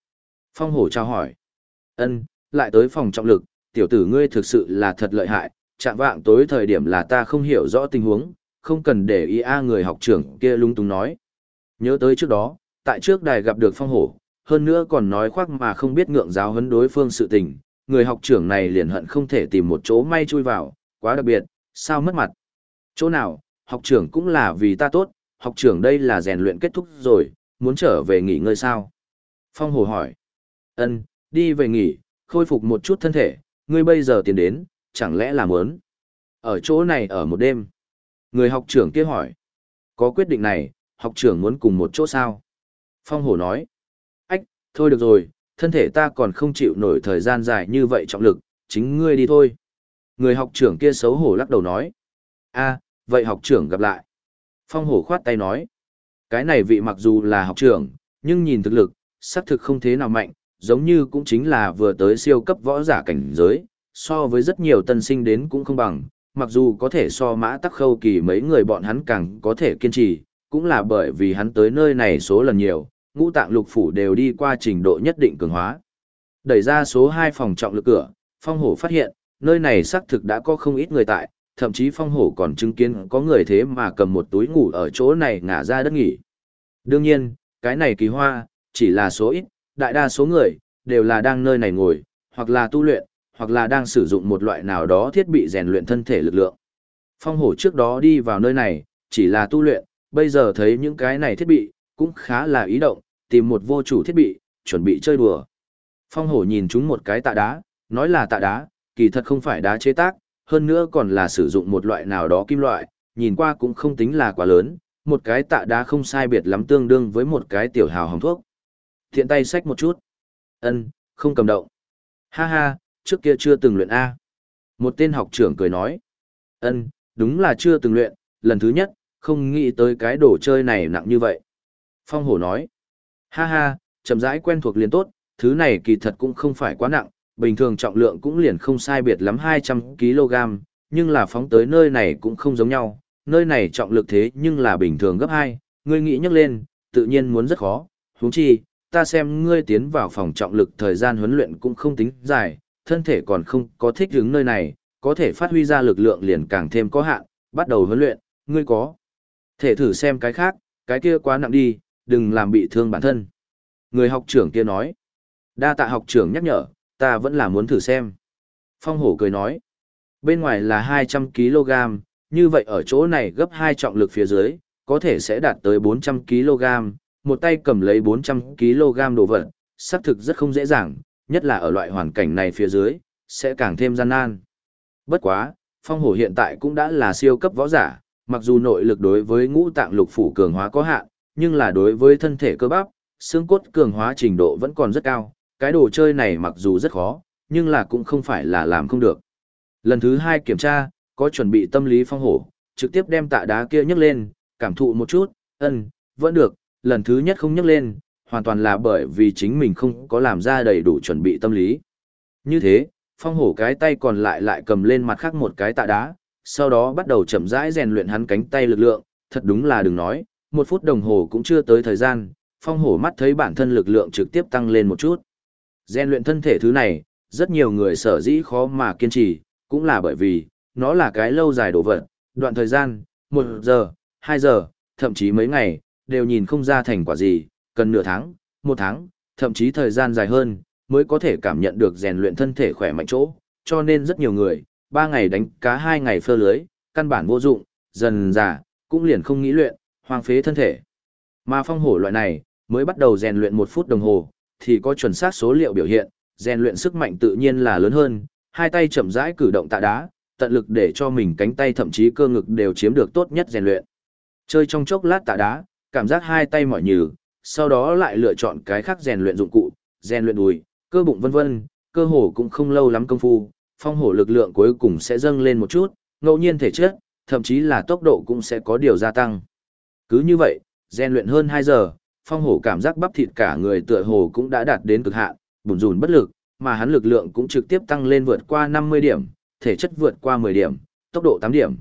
Phong hổ trao hỏi. ân lại tới phòng trọng lực, tiểu tử ngươi thực sự là thật lợi hại, chạm vạng tối thời điểm là ta không hiểu rõ tình huống, không cần để ý a người học trưởng kia lung tung nói. Nhớ tới trước đó, tại trước đài gặp được phong hổ, hơn nữa còn nói khoác mà không biết ngượng giáo hấn đối phương sự tình, người học trưởng này liền hận không thể tìm một chỗ may chui vào, quá đặc biệt, sao mất mặt. Chỗ nào, học trưởng cũng là vì ta tốt, học trưởng đây là rèn luyện kết thúc rồi, muốn trở về nghỉ ngơi sao? Phong Hồ hỏi. Ân, đi về nghỉ, khôi phục một chút thân thể, ngươi bây giờ tiến đến, chẳng lẽ là muốn? Ở chỗ này ở một đêm. Người học trưởng kia hỏi. Có quyết định này, học trưởng muốn cùng một chỗ sao? Phong Hổ nói. Ách, thôi được rồi, thân thể ta còn không chịu nổi thời gian dài như vậy trọng lực, chính ngươi đi thôi. Người học trưởng kia xấu hổ lắc đầu nói. a vậy học trưởng gặp lại. Phong hổ khoát tay nói. Cái này vị mặc dù là học trưởng, nhưng nhìn thực lực, xác thực không thế nào mạnh, giống như cũng chính là vừa tới siêu cấp võ giả cảnh giới, so với rất nhiều tân sinh đến cũng không bằng, mặc dù có thể so mã tắc khâu kỳ mấy người bọn hắn càng có thể kiên trì, cũng là bởi vì hắn tới nơi này số lần nhiều, ngũ tạng lục phủ đều đi qua trình độ nhất định cường hóa. Đẩy ra số 2 phòng trọng lực cửa, phong hổ phát hiện, nơi này xác thực đã có không ít người tại, thậm chí phong hổ còn chứng kiến có người thế mà cầm một túi ngủ ở chỗ này ngả ra đất nghỉ. Đương nhiên, cái này kỳ hoa, chỉ là số ít, đại đa số người, đều là đang nơi này ngồi, hoặc là tu luyện, hoặc là đang sử dụng một loại nào đó thiết bị rèn luyện thân thể lực lượng. Phong hổ trước đó đi vào nơi này, chỉ là tu luyện, bây giờ thấy những cái này thiết bị, cũng khá là ý động, tìm một vô chủ thiết bị, chuẩn bị chơi đùa. Phong hổ nhìn chúng một cái tạ đá, nói là tạ đá, kỳ thật không phải đá chế tác, hơn nữa còn là sử dụng một loại nào đó kim loại, nhìn qua cũng không tính là quá lớn, một cái tạ đá không sai biệt lắm tương đương với một cái tiểu hào hồng thuốc. Thiện tay xách một chút. ân không cầm động. Ha ha, trước kia chưa từng luyện A. Một tên học trưởng cười nói. ân đúng là chưa từng luyện, lần thứ nhất, không nghĩ tới cái đồ chơi này nặng như vậy. Phong hổ nói. Ha ha, chậm rãi quen thuộc liền tốt, thứ này kỳ thật cũng không phải quá nặng, bình thường trọng lượng cũng liền không sai biệt lắm 200kg, nhưng là phóng tới nơi này cũng không giống nhau, nơi này trọng lực thế nhưng là bình thường gấp 2, ngươi nghĩ nhắc lên, tự nhiên muốn rất khó, huống chi, ta xem ngươi tiến vào phòng trọng lực thời gian huấn luyện cũng không tính dài, thân thể còn không có thích ứng nơi này, có thể phát huy ra lực lượng liền càng thêm có hạn, bắt đầu huấn luyện, ngươi có thể thử xem cái khác, cái kia quá nặng đi, đừng làm bị thương bản thân. Người học trưởng kia nói. Đa tạ học trưởng nhắc nhở, ta vẫn là muốn thử xem. Phong hổ cười nói. Bên ngoài là 200kg, như vậy ở chỗ này gấp 2 trọng lực phía dưới, có thể sẽ đạt tới 400kg, một tay cầm lấy 400kg đồ vật, xác thực rất không dễ dàng, nhất là ở loại hoàn cảnh này phía dưới, sẽ càng thêm gian nan. Bất quá, phong hổ hiện tại cũng đã là siêu cấp võ giả, mặc dù nội lực đối với ngũ tạng lục phủ cường hóa có hạn, nhưng là đối với thân thể cơ bắp, xương cốt cường hóa trình độ vẫn còn rất cao, cái đồ chơi này mặc dù rất khó, nhưng là cũng không phải là làm không được. Lần thứ hai kiểm tra, có chuẩn bị tâm lý phong hổ, trực tiếp đem tạ đá kia nhấc lên, cảm thụ một chút, ân, vẫn được, lần thứ nhất không nhấc lên, hoàn toàn là bởi vì chính mình không có làm ra đầy đủ chuẩn bị tâm lý. Như thế, phong hổ cái tay còn lại lại cầm lên mặt khác một cái tạ đá, sau đó bắt đầu chậm rãi rèn luyện hắn cánh tay lực lượng, thật đúng là đừng nói, một phút đồng hồ cũng chưa tới thời gian, phong hổ mắt thấy bản thân lực lượng trực tiếp tăng lên một chút. Rèn luyện thân thể thứ này, rất nhiều người sở dĩ khó mà kiên trì, cũng là bởi vì, nó là cái lâu dài đổ vật, đoạn thời gian, một giờ, hai giờ, thậm chí mấy ngày, đều nhìn không ra thành quả gì, cần nửa tháng, một tháng, thậm chí thời gian dài hơn, mới có thể cảm nhận được rèn luyện thân thể khỏe mạnh chỗ, cho nên rất nhiều người, ba ngày đánh cá hai ngày phơ lưới, căn bản vô dụng, dần già, cũng liền không nghĩ luyện, hoang phế thân thể. Mà phong hổ loại này, mới bắt đầu rèn luyện một phút đồng hồ, thì có chuẩn xác số liệu biểu hiện, rèn luyện sức mạnh tự nhiên là lớn hơn, hai tay chậm rãi cử động tạ đá, tận lực để cho mình cánh tay thậm chí cơ ngực đều chiếm được tốt nhất rèn luyện. Chơi trong chốc lát tạ đá, cảm giác hai tay mỏi nhừ, sau đó lại lựa chọn cái khác rèn luyện dụng cụ, rèn luyện đùi, cơ bụng vân vân, cơ hồ cũng không lâu lắm công phu, phong hổ lực lượng cuối cùng sẽ dâng lên một chút, ngẫu nhiên thể chất, thậm chí là tốc độ cũng sẽ có điều gia tăng. Cứ như vậy, rèn luyện hơn 2 giờ, phong hổ cảm giác bắp thịt cả người tựa hồ cũng đã đạt đến cực hạn, bùn rùn bất lực, mà hắn lực lượng cũng trực tiếp tăng lên vượt qua 50 điểm, thể chất vượt qua 10 điểm, tốc độ 8 điểm.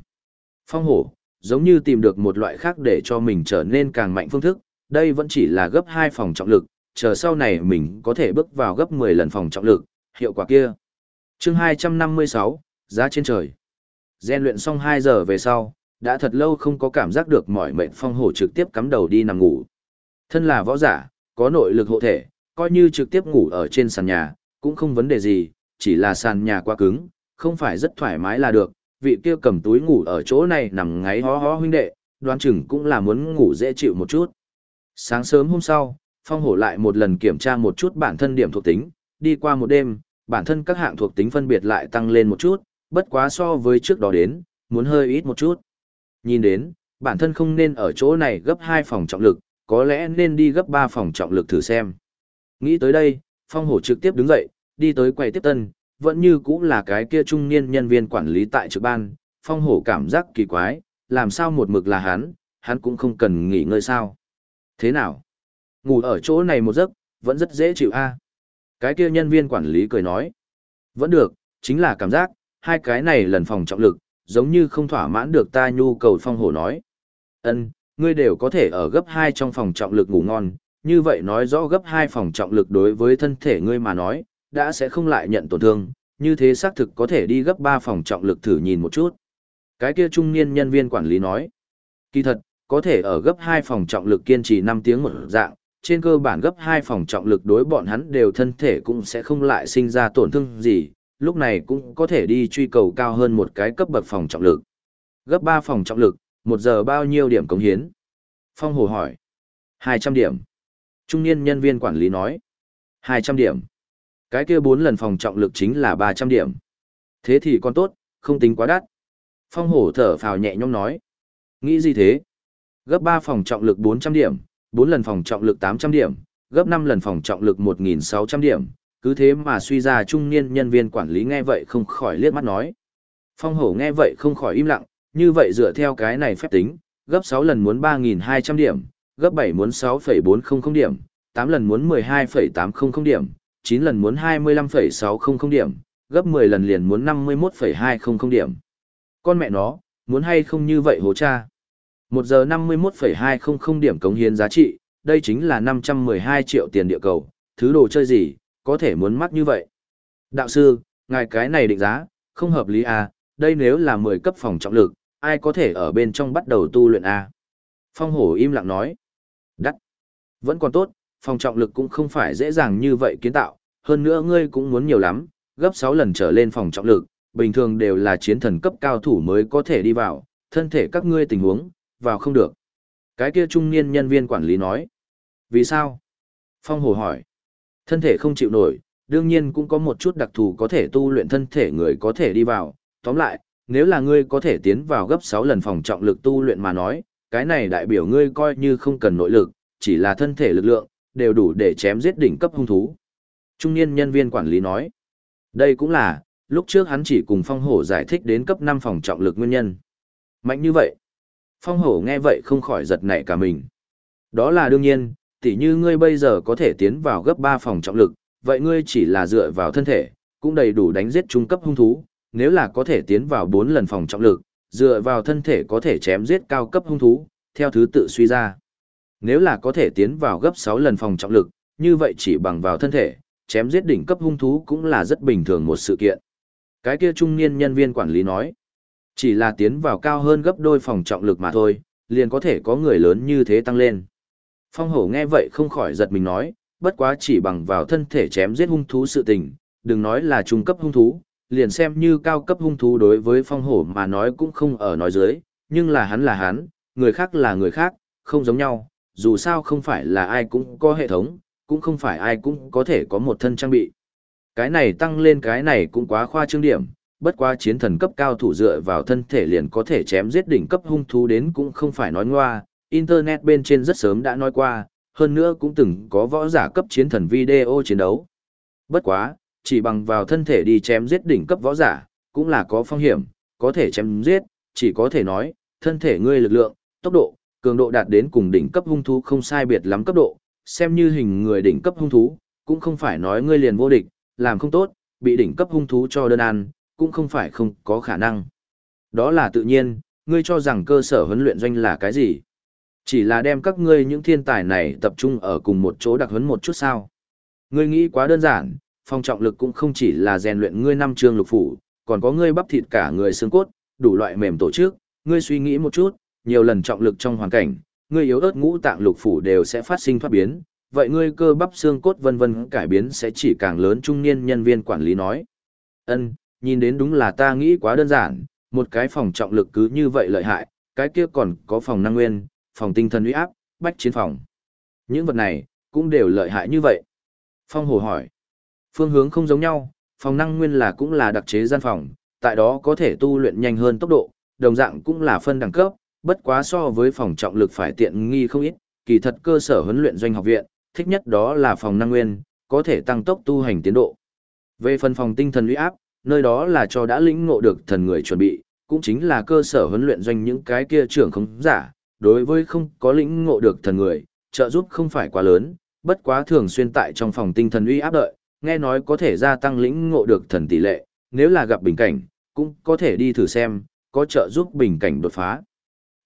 Phong hổ, giống như tìm được một loại khác để cho mình trở nên càng mạnh phương thức, đây vẫn chỉ là gấp 2 phòng trọng lực, chờ sau này mình có thể bước vào gấp 10 lần phòng trọng lực, hiệu quả kia. chương 256, giá trên trời. Gen luyện xong 2 giờ về sau, đã thật lâu không có cảm giác được mỏi mệt phong hổ trực tiếp cắm đầu đi nằm ngủ. Thân là võ giả, có nội lực hộ thể, coi như trực tiếp ngủ ở trên sàn nhà, cũng không vấn đề gì, chỉ là sàn nhà quá cứng, không phải rất thoải mái là được, vị kia cầm túi ngủ ở chỗ này nằm ngáy hó hó huynh đệ, đoán chừng cũng là muốn ngủ dễ chịu một chút. Sáng sớm hôm sau, Phong Hổ lại một lần kiểm tra một chút bản thân điểm thuộc tính, đi qua một đêm, bản thân các hạng thuộc tính phân biệt lại tăng lên một chút, bất quá so với trước đó đến, muốn hơi ít một chút. Nhìn đến, bản thân không nên ở chỗ này gấp 2 phòng trọng lực, có lẽ nên đi gấp 3 phòng trọng lực thử xem. Nghĩ tới đây, Phong Hổ trực tiếp đứng dậy, đi tới quầy tiếp tân, vẫn như cũng là cái kia trung niên nhân viên quản lý tại trực ban, Phong Hổ cảm giác kỳ quái, làm sao một mực là hắn, hắn cũng không cần nghỉ ngơi sao. Thế nào? Ngủ ở chỗ này một giấc, vẫn rất dễ chịu a. Cái kia nhân viên quản lý cười nói. Vẫn được, chính là cảm giác, hai cái này lần phòng trọng lực, giống như không thỏa mãn được ta nhu cầu phong hổ nói. Ân, ngươi đều có thể ở gấp hai trong phòng trọng lực ngủ ngon, như vậy nói rõ gấp hai phòng trọng lực đối với thân thể ngươi mà nói, đã sẽ không lại nhận tổn thương, như thế xác thực có thể đi gấp ba phòng trọng lực thử nhìn một chút. Cái kia trung niên nhân viên quản lý nói, kỳ thật, có thể ở gấp 2 phòng trọng lực kiên trì 5 tiếng một dạng, trên cơ bản gấp 2 phòng trọng lực đối bọn hắn đều thân thể cũng sẽ không lại sinh ra tổn thương gì, lúc này cũng có thể đi truy cầu cao hơn một cái cấp bậc phòng trọng lực. Gấp 3 phòng trọng lực, một giờ bao nhiêu điểm cống hiến? Phong Hồ hỏi. 200 điểm. Trung niên nhân viên quản lý nói. 200 điểm. Cái kia 4 lần phòng trọng lực chính là 300 điểm. Thế thì còn tốt, không tính quá đắt. Phong Hổ thở phào nhẹ nhõm nói. Nghĩ gì thế? Gấp 3 phòng trọng lực 400 điểm, 4 lần phòng trọng lực 800 điểm, gấp 5 lần phòng trọng lực 1.600 điểm, cứ thế mà suy ra trung niên nhân viên quản lý nghe vậy không khỏi liếc mắt nói. Phong hổ nghe vậy không khỏi im lặng, như vậy dựa theo cái này phép tính, gấp 6 lần muốn 3.200 điểm, gấp 7 muốn 6,400 điểm, 8 lần muốn 12,800 điểm, 9 lần muốn 25,600 điểm, gấp 10 lần liền muốn 51,200 điểm. Con mẹ nó, muốn hay không như vậy hố cha. 1 giờ 51,200 điểm cống hiến giá trị, đây chính là 512 triệu tiền địa cầu, thứ đồ chơi gì, có thể muốn mắc như vậy. Đạo sư, ngài cái này định giá, không hợp lý à, đây nếu là 10 cấp phòng trọng lực, ai có thể ở bên trong bắt đầu tu luyện à? Phong hổ im lặng nói. Đắt. Vẫn còn tốt, phòng trọng lực cũng không phải dễ dàng như vậy kiến tạo, hơn nữa ngươi cũng muốn nhiều lắm, gấp 6 lần trở lên phòng trọng lực, bình thường đều là chiến thần cấp cao thủ mới có thể đi vào, thân thể các ngươi tình huống, vào không được. Cái kia trung niên nhân viên quản lý nói. Vì sao? Phong hồ hỏi. Thân thể không chịu nổi, đương nhiên cũng có một chút đặc thù có thể tu luyện thân thể người có thể đi vào. Tóm lại, nếu là ngươi có thể tiến vào gấp 6 lần phòng trọng lực tu luyện mà nói, cái này đại biểu ngươi coi như không cần nội lực, chỉ là thân thể lực lượng, đều đủ để chém giết đỉnh cấp hung thú. Trung niên nhân viên quản lý nói. Đây cũng là, lúc trước hắn chỉ cùng phong hổ giải thích đến cấp 5 phòng trọng lực nguyên nhân. Mạnh như vậy. Phong hổ nghe vậy không khỏi giật nảy cả mình. Đó là đương nhiên, tỉ như ngươi bây giờ có thể tiến vào gấp 3 phòng trọng lực, vậy ngươi chỉ là dựa vào thân thể, cũng đầy đủ đánh giết trung cấp hung thú, nếu là có thể tiến vào 4 lần phòng trọng lực, dựa vào thân thể có thể chém giết cao cấp hung thú, theo thứ tự suy ra. Nếu là có thể tiến vào gấp 6 lần phòng trọng lực, như vậy chỉ bằng vào thân thể, chém giết đỉnh cấp hung thú cũng là rất bình thường một sự kiện. Cái kia trung niên nhân viên quản lý nói, chỉ là tiến vào cao hơn gấp đôi phòng trọng lực mà thôi, liền có thể có người lớn như thế tăng lên. Phong hổ nghe vậy không khỏi giật mình nói, bất quá chỉ bằng vào thân thể chém giết hung thú sự tình, đừng nói là trung cấp hung thú, liền xem như cao cấp hung thú đối với phong hổ mà nói cũng không ở nói dưới, nhưng là hắn là hắn, người khác là người khác, không giống nhau, dù sao không phải là ai cũng có hệ thống, cũng không phải ai cũng có thể có một thân trang bị. Cái này tăng lên cái này cũng quá khoa trương điểm, bất quá chiến thần cấp cao thủ dựa vào thân thể liền có thể chém giết đỉnh cấp hung thú đến cũng không phải nói ngoa, internet bên trên rất sớm đã nói qua, hơn nữa cũng từng có võ giả cấp chiến thần video chiến đấu. Bất quá, chỉ bằng vào thân thể đi chém giết đỉnh cấp võ giả, cũng là có phong hiểm, có thể chém giết, chỉ có thể nói, thân thể ngươi lực lượng, tốc độ, cường độ đạt đến cùng đỉnh cấp hung thú không sai biệt lắm cấp độ, xem như hình người đỉnh cấp hung thú, cũng không phải nói ngươi liền vô địch, làm không tốt, bị đỉnh cấp hung thú cho đơn ăn, cũng không phải không có khả năng. Đó là tự nhiên, ngươi cho rằng cơ sở huấn luyện doanh là cái gì? Chỉ là đem các ngươi những thiên tài này tập trung ở cùng một chỗ đặc huấn một chút sao? Ngươi nghĩ quá đơn giản, phong trọng lực cũng không chỉ là rèn luyện ngươi năm trường lục phủ, còn có ngươi bắp thịt cả người xương cốt, đủ loại mềm tổ chức, ngươi suy nghĩ một chút, nhiều lần trọng lực trong hoàn cảnh, ngươi yếu ớt ngũ tạng lục phủ đều sẽ phát sinh thoát biến, vậy ngươi cơ bắp xương cốt vân vân cải biến sẽ chỉ càng lớn trung niên nhân viên quản lý nói. Ân, nhìn đến đúng là ta nghĩ quá đơn giản, một cái phòng trọng lực cứ như vậy lợi hại, cái kia còn có phòng năng nguyên, phòng tinh thần uy áp, bách chiến phòng. Những vật này, cũng đều lợi hại như vậy. Phong Hồ hỏi, phương hướng không giống nhau, phòng năng nguyên là cũng là đặc chế gian phòng, tại đó có thể tu luyện nhanh hơn tốc độ, đồng dạng cũng là phân đẳng cấp, bất quá so với phòng trọng lực phải tiện nghi không ít, kỳ thật cơ sở huấn luyện doanh học viện, thích nhất đó là phòng năng nguyên, có thể tăng tốc tu hành tiến độ. Về phần phòng tinh thần uy áp, nơi đó là cho đã lĩnh ngộ được thần người chuẩn bị, cũng chính là cơ sở huấn luyện doanh những cái kia trưởng không giả, đối với không có lĩnh ngộ được thần người, trợ giúp không phải quá lớn, bất quá thường xuyên tại trong phòng tinh thần uy áp đợi, nghe nói có thể gia tăng lĩnh ngộ được thần tỷ lệ, nếu là gặp bình cảnh, cũng có thể đi thử xem, có trợ giúp bình cảnh đột phá.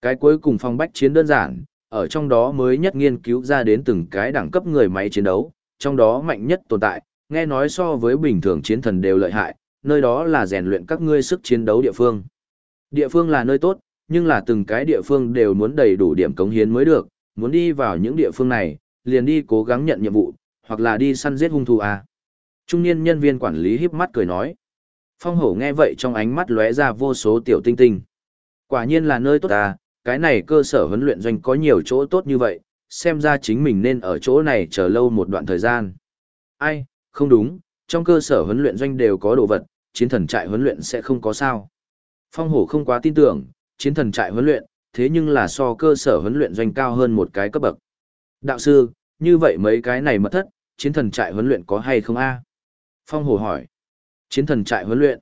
Cái cuối cùng phòng bách chiến đơn giản, ở trong đó mới nhất nghiên cứu ra đến từng cái đẳng cấp người máy chiến đấu, trong đó mạnh nhất tồn tại, nghe nói so với bình thường chiến thần đều lợi hại, nơi đó là rèn luyện các ngươi sức chiến đấu địa phương. Địa phương là nơi tốt, nhưng là từng cái địa phương đều muốn đầy đủ điểm cống hiến mới được, muốn đi vào những địa phương này, liền đi cố gắng nhận nhiệm vụ, hoặc là đi săn giết hung thú à. Trung niên nhân viên quản lý híp mắt cười nói. Phong hổ nghe vậy trong ánh mắt lóe ra vô số tiểu tinh tinh. Quả nhiên là nơi tốt à, cái này cơ sở huấn luyện doanh có nhiều chỗ tốt như vậy, xem ra chính mình nên ở chỗ này chờ lâu một đoạn thời gian. Ai, không đúng, trong cơ sở huấn luyện doanh đều có đồ vật, chiến thần trại huấn luyện sẽ không có sao. Phong hổ không quá tin tưởng, chiến thần trại huấn luyện, thế nhưng là so cơ sở huấn luyện doanh cao hơn một cái cấp bậc. Đạo sư, như vậy mấy cái này mất thất, chiến thần trại huấn luyện có hay không a? Phong hổ hỏi. Chiến thần trại huấn luyện.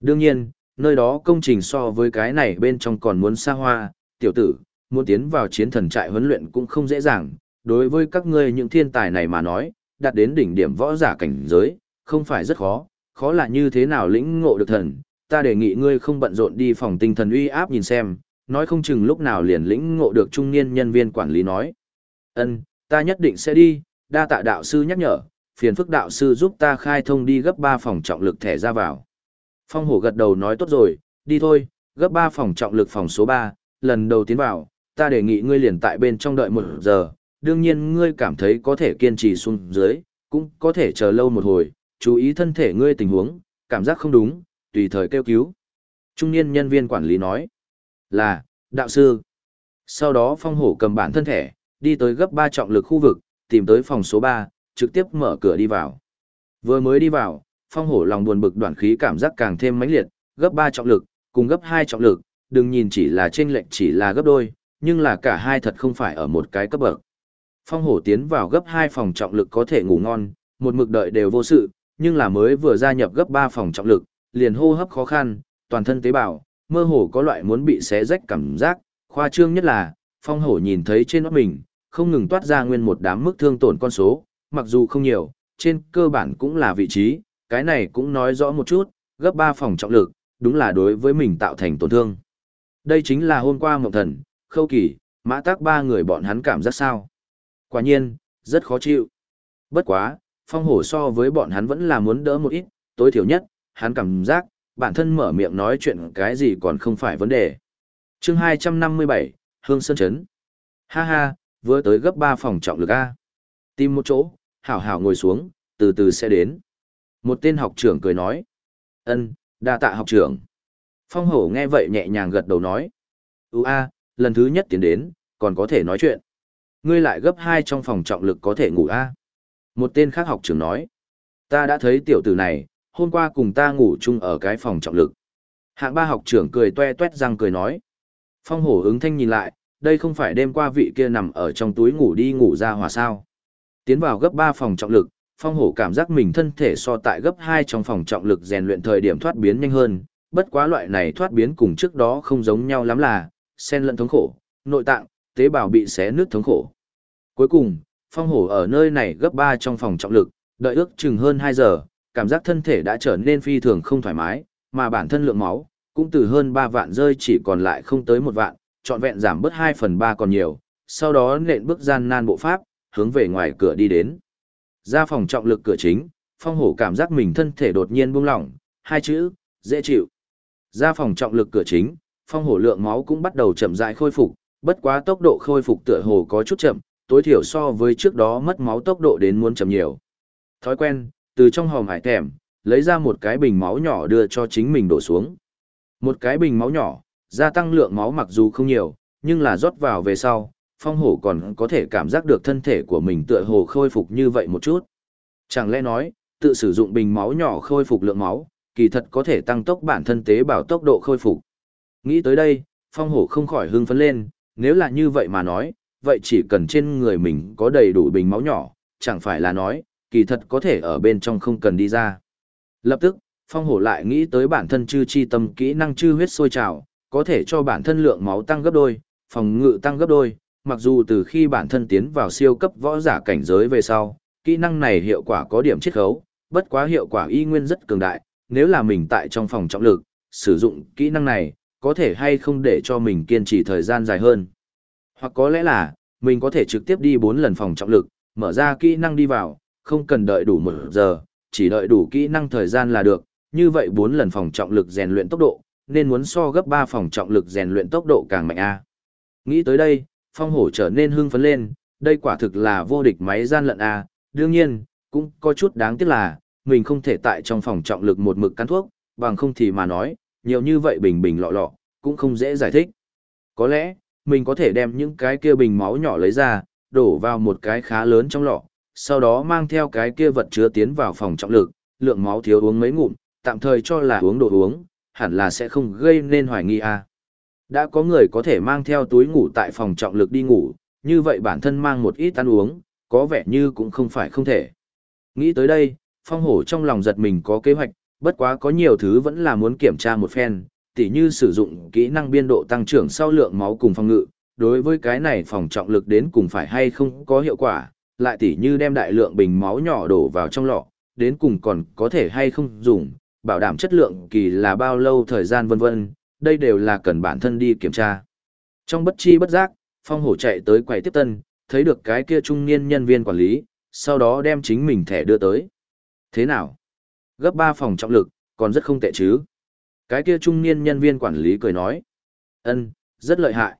Đương nhiên, nơi đó công trình so với cái này bên trong còn muốn xa hoa, tiểu tử, muốn tiến vào chiến thần trại huấn luyện cũng không dễ dàng, đối với các ngươi những thiên tài này mà nói, đạt đến đỉnh điểm võ giả cảnh giới, không phải rất khó, khó là như thế nào lĩnh ngộ được thần, ta đề nghị ngươi không bận rộn đi phòng tinh thần uy áp nhìn xem, nói không chừng lúc nào liền lĩnh ngộ được trung niên nhân viên quản lý nói. Ân, ta nhất định sẽ đi, đa tạ đạo sư nhắc nhở, phiền phức đạo sư giúp ta khai thông đi gấp 3 phòng trọng lực thẻ ra vào. Phong hổ gật đầu nói tốt rồi, đi thôi, gấp 3 phòng trọng lực phòng số 3, lần đầu tiến vào, ta đề nghị ngươi liền tại bên trong đợi một giờ, đương nhiên ngươi cảm thấy có thể kiên trì xuống dưới, cũng có thể chờ lâu một hồi, chú ý thân thể ngươi tình huống, cảm giác không đúng, tùy thời kêu cứu. Trung niên nhân viên quản lý nói là, đạo sư. Sau đó phong hổ cầm bản thân thể, đi tới gấp 3 trọng lực khu vực, tìm tới phòng số 3, trực tiếp mở cửa đi vào. Vừa mới đi vào, phong hổ lòng buồn bực đoạn khí cảm giác càng thêm mãnh liệt, gấp 3 trọng lực, cùng gấp 2 trọng lực, đừng nhìn chỉ là trên lệnh chỉ là gấp đôi, nhưng là cả hai thật không phải ở một cái cấp bậc. Phong hổ tiến vào gấp 2 phòng trọng lực có thể ngủ ngon, một mực đợi đều vô sự, nhưng là mới vừa gia nhập gấp 3 phòng trọng lực, liền hô hấp khó khăn, toàn thân tế bào, mơ hồ có loại muốn bị xé rách cảm giác, khoa trương nhất là, phong hổ nhìn thấy trên nót mình, không ngừng toát ra nguyên một đám mức thương tổn con số, mặc dù không nhiều, trên cơ bản cũng là vị trí, cái này cũng nói rõ một chút, gấp 3 phòng trọng lực, đúng là đối với mình tạo thành tổn thương. Đây chính là hôm qua Mộng Thần, Khâu Kỳ, Mã Tác ba người bọn hắn cảm giác sao. Quả nhiên, rất khó chịu. Bất quá, phong hổ so với bọn hắn vẫn là muốn đỡ một ít, tối thiểu nhất, hắn cảm giác, bản thân mở miệng nói chuyện cái gì còn không phải vấn đề. chương 257, Hương Sơn Trấn. Ha ha, vừa tới gấp 3 phòng trọng lực A. Tìm một chỗ, hảo hảo ngồi xuống, từ từ sẽ đến. Một tên học trưởng cười nói. ân đa tạ học trưởng. Phong hổ nghe vậy nhẹ nhàng gật đầu nói. Ú a, lần thứ nhất tiến đến, còn có thể nói chuyện. Ngươi lại gấp hai trong phòng trọng lực có thể ngủ a. Một tên khác học trưởng nói. Ta đã thấy tiểu tử này, hôm qua cùng ta ngủ chung ở cái phòng trọng lực. Hạng ba học trưởng cười toe toét răng cười nói. Phong hổ ứng thanh nhìn lại, đây không phải đêm qua vị kia nằm ở trong túi ngủ đi ngủ ra hòa sao. Tiến vào gấp ba phòng trọng lực, phong hổ cảm giác mình thân thể so tại gấp 2 trong phòng trọng lực rèn luyện thời điểm thoát biến nhanh hơn, bất quá loại này thoát biến cùng trước đó không giống nhau lắm là, sen lẫn thống khổ, nội tạng, tế bào bị xé nứt thống khổ. Cuối cùng, phong hổ ở nơi này gấp 3 trong phòng trọng lực, đợi ước chừng hơn 2 giờ, cảm giác thân thể đã trở nên phi thường không thoải mái, mà bản thân lượng máu, cũng từ hơn 3 vạn rơi chỉ còn lại không tới một vạn, trọn vẹn giảm bớt 2 phần 3 còn nhiều, sau đó nện bước gian nan bộ pháp, hướng về ngoài cửa đi đến. Ra phòng trọng lực cửa chính, phong hổ cảm giác mình thân thể đột nhiên buông lỏng, hai chữ, dễ chịu. Ra phòng trọng lực cửa chính, phong hổ lượng máu cũng bắt đầu chậm rãi khôi phục, bất quá tốc độ khôi phục tựa hồ có chút chậm, tối thiểu so với trước đó mất máu tốc độ đến muốn chậm nhiều. Thói quen, từ trong hòm hải thèm, lấy ra một cái bình máu nhỏ đưa cho chính mình đổ xuống. Một cái bình máu nhỏ, gia tăng lượng máu mặc dù không nhiều, nhưng là rót vào về sau, phong hổ còn có thể cảm giác được thân thể của mình tựa hồ khôi phục như vậy một chút. Chẳng lẽ nói, tự sử dụng bình máu nhỏ khôi phục lượng máu, kỳ thật có thể tăng tốc bản thân tế bào tốc độ khôi phục. Nghĩ tới đây, phong hổ không khỏi hưng phấn lên, nếu là như vậy mà nói, vậy chỉ cần trên người mình có đầy đủ bình máu nhỏ, chẳng phải là nói, kỳ thật có thể ở bên trong không cần đi ra. Lập tức, phong hổ lại nghĩ tới bản thân chư chi tâm kỹ năng chư huyết sôi trào, có thể cho bản thân lượng máu tăng gấp đôi, phòng ngự tăng gấp đôi, mặc dù từ khi bản thân tiến vào siêu cấp võ giả cảnh giới về sau, kỹ năng này hiệu quả có điểm chiết khấu, bất quá hiệu quả y nguyên rất cường đại, nếu là mình tại trong phòng trọng lực, sử dụng kỹ năng này, có thể hay không để cho mình kiên trì thời gian dài hơn. Hoặc có lẽ là, mình có thể trực tiếp đi 4 lần phòng trọng lực, mở ra kỹ năng đi vào, không cần đợi đủ một giờ, chỉ đợi đủ kỹ năng thời gian là được, như vậy 4 lần phòng trọng lực rèn luyện tốc độ, nên muốn so gấp 3 phòng trọng lực rèn luyện tốc độ càng mạnh a. Nghĩ tới đây, phong hổ trở nên hưng phấn lên, đây quả thực là vô địch máy gian lận a, đương nhiên, cũng có chút đáng tiếc là, mình không thể tại trong phòng trọng lực một mực cắn thuốc, bằng không thì mà nói, nhiều như vậy bình bình lọ lọ, cũng không dễ giải thích. Có lẽ, mình có thể đem những cái kia bình máu nhỏ lấy ra, đổ vào một cái khá lớn trong lọ, sau đó mang theo cái kia vật chứa tiến vào phòng trọng lực, lượng máu thiếu uống mấy ngụm, tạm thời cho là uống đồ uống, hẳn là sẽ không gây nên hoài nghi a. À. Đã có người có thể mang theo túi ngủ tại phòng trọng lực đi ngủ, như vậy bản thân mang một ít ăn uống, có vẻ như cũng không phải không thể. Nghĩ tới đây, phong hổ trong lòng giật mình có kế hoạch, bất quá có nhiều thứ vẫn là muốn kiểm tra một phen, tỉ như sử dụng kỹ năng biên độ tăng trưởng sau lượng máu cùng phòng ngự, đối với cái này phòng trọng lực đến cùng phải hay không có hiệu quả, lại tỉ như đem đại lượng bình máu nhỏ đổ vào trong lọ, đến cùng còn có thể hay không dùng, bảo đảm chất lượng kỳ là bao lâu thời gian vân vân, đây đều là cần bản thân đi kiểm tra. Trong bất chi bất giác, phong hổ chạy tới quầy tiếp tân, thấy được cái kia trung niên nhân viên quản lý, sau đó đem chính mình thẻ đưa tới. Thế nào? Gấp 3 phòng trọng lực, còn rất không tệ chứ? Cái kia trung niên nhân viên quản lý cười nói. ân rất lợi hại.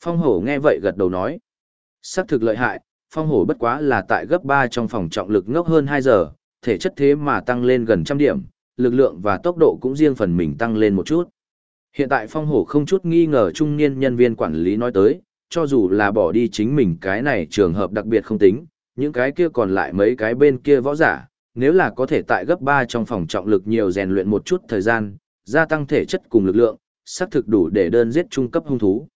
Phong hổ nghe vậy gật đầu nói. Sắc thực lợi hại, phong hổ bất quá là tại gấp 3 trong phòng trọng lực ngốc hơn 2 giờ, thể chất thế mà tăng lên gần trăm điểm, lực lượng và tốc độ cũng riêng phần mình tăng lên một chút. Hiện tại phong hổ không chút nghi ngờ trung niên nhân viên quản lý nói tới, cho dù là bỏ đi chính mình cái này trường hợp đặc biệt không tính, những cái kia còn lại mấy cái bên kia võ giả, nếu là có thể tại gấp 3 trong phòng trọng lực nhiều rèn luyện một chút thời gian, gia tăng thể chất cùng lực lượng, xác thực đủ để đơn giết trung cấp hung thú.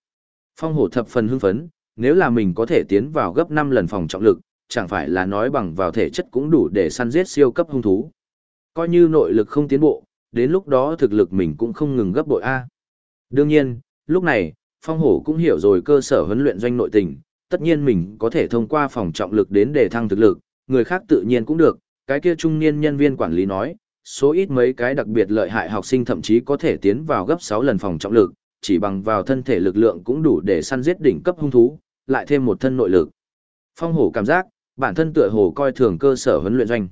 Phong hổ thập phần hưng phấn, nếu là mình có thể tiến vào gấp 5 lần phòng trọng lực, chẳng phải là nói bằng vào thể chất cũng đủ để săn giết siêu cấp hung thú. Coi như nội lực không tiến bộ, đến lúc đó thực lực mình cũng không ngừng gấp bội A. Đương nhiên, lúc này, Phong Hổ cũng hiểu rồi cơ sở huấn luyện doanh nội tình, tất nhiên mình có thể thông qua phòng trọng lực đến để thăng thực lực, người khác tự nhiên cũng được, cái kia trung niên nhân viên quản lý nói, số ít mấy cái đặc biệt lợi hại học sinh thậm chí có thể tiến vào gấp 6 lần phòng trọng lực, chỉ bằng vào thân thể lực lượng cũng đủ để săn giết đỉnh cấp hung thú, lại thêm một thân nội lực. Phong hổ cảm giác, bản thân tựa hồ coi thường cơ sở huấn luyện doanh.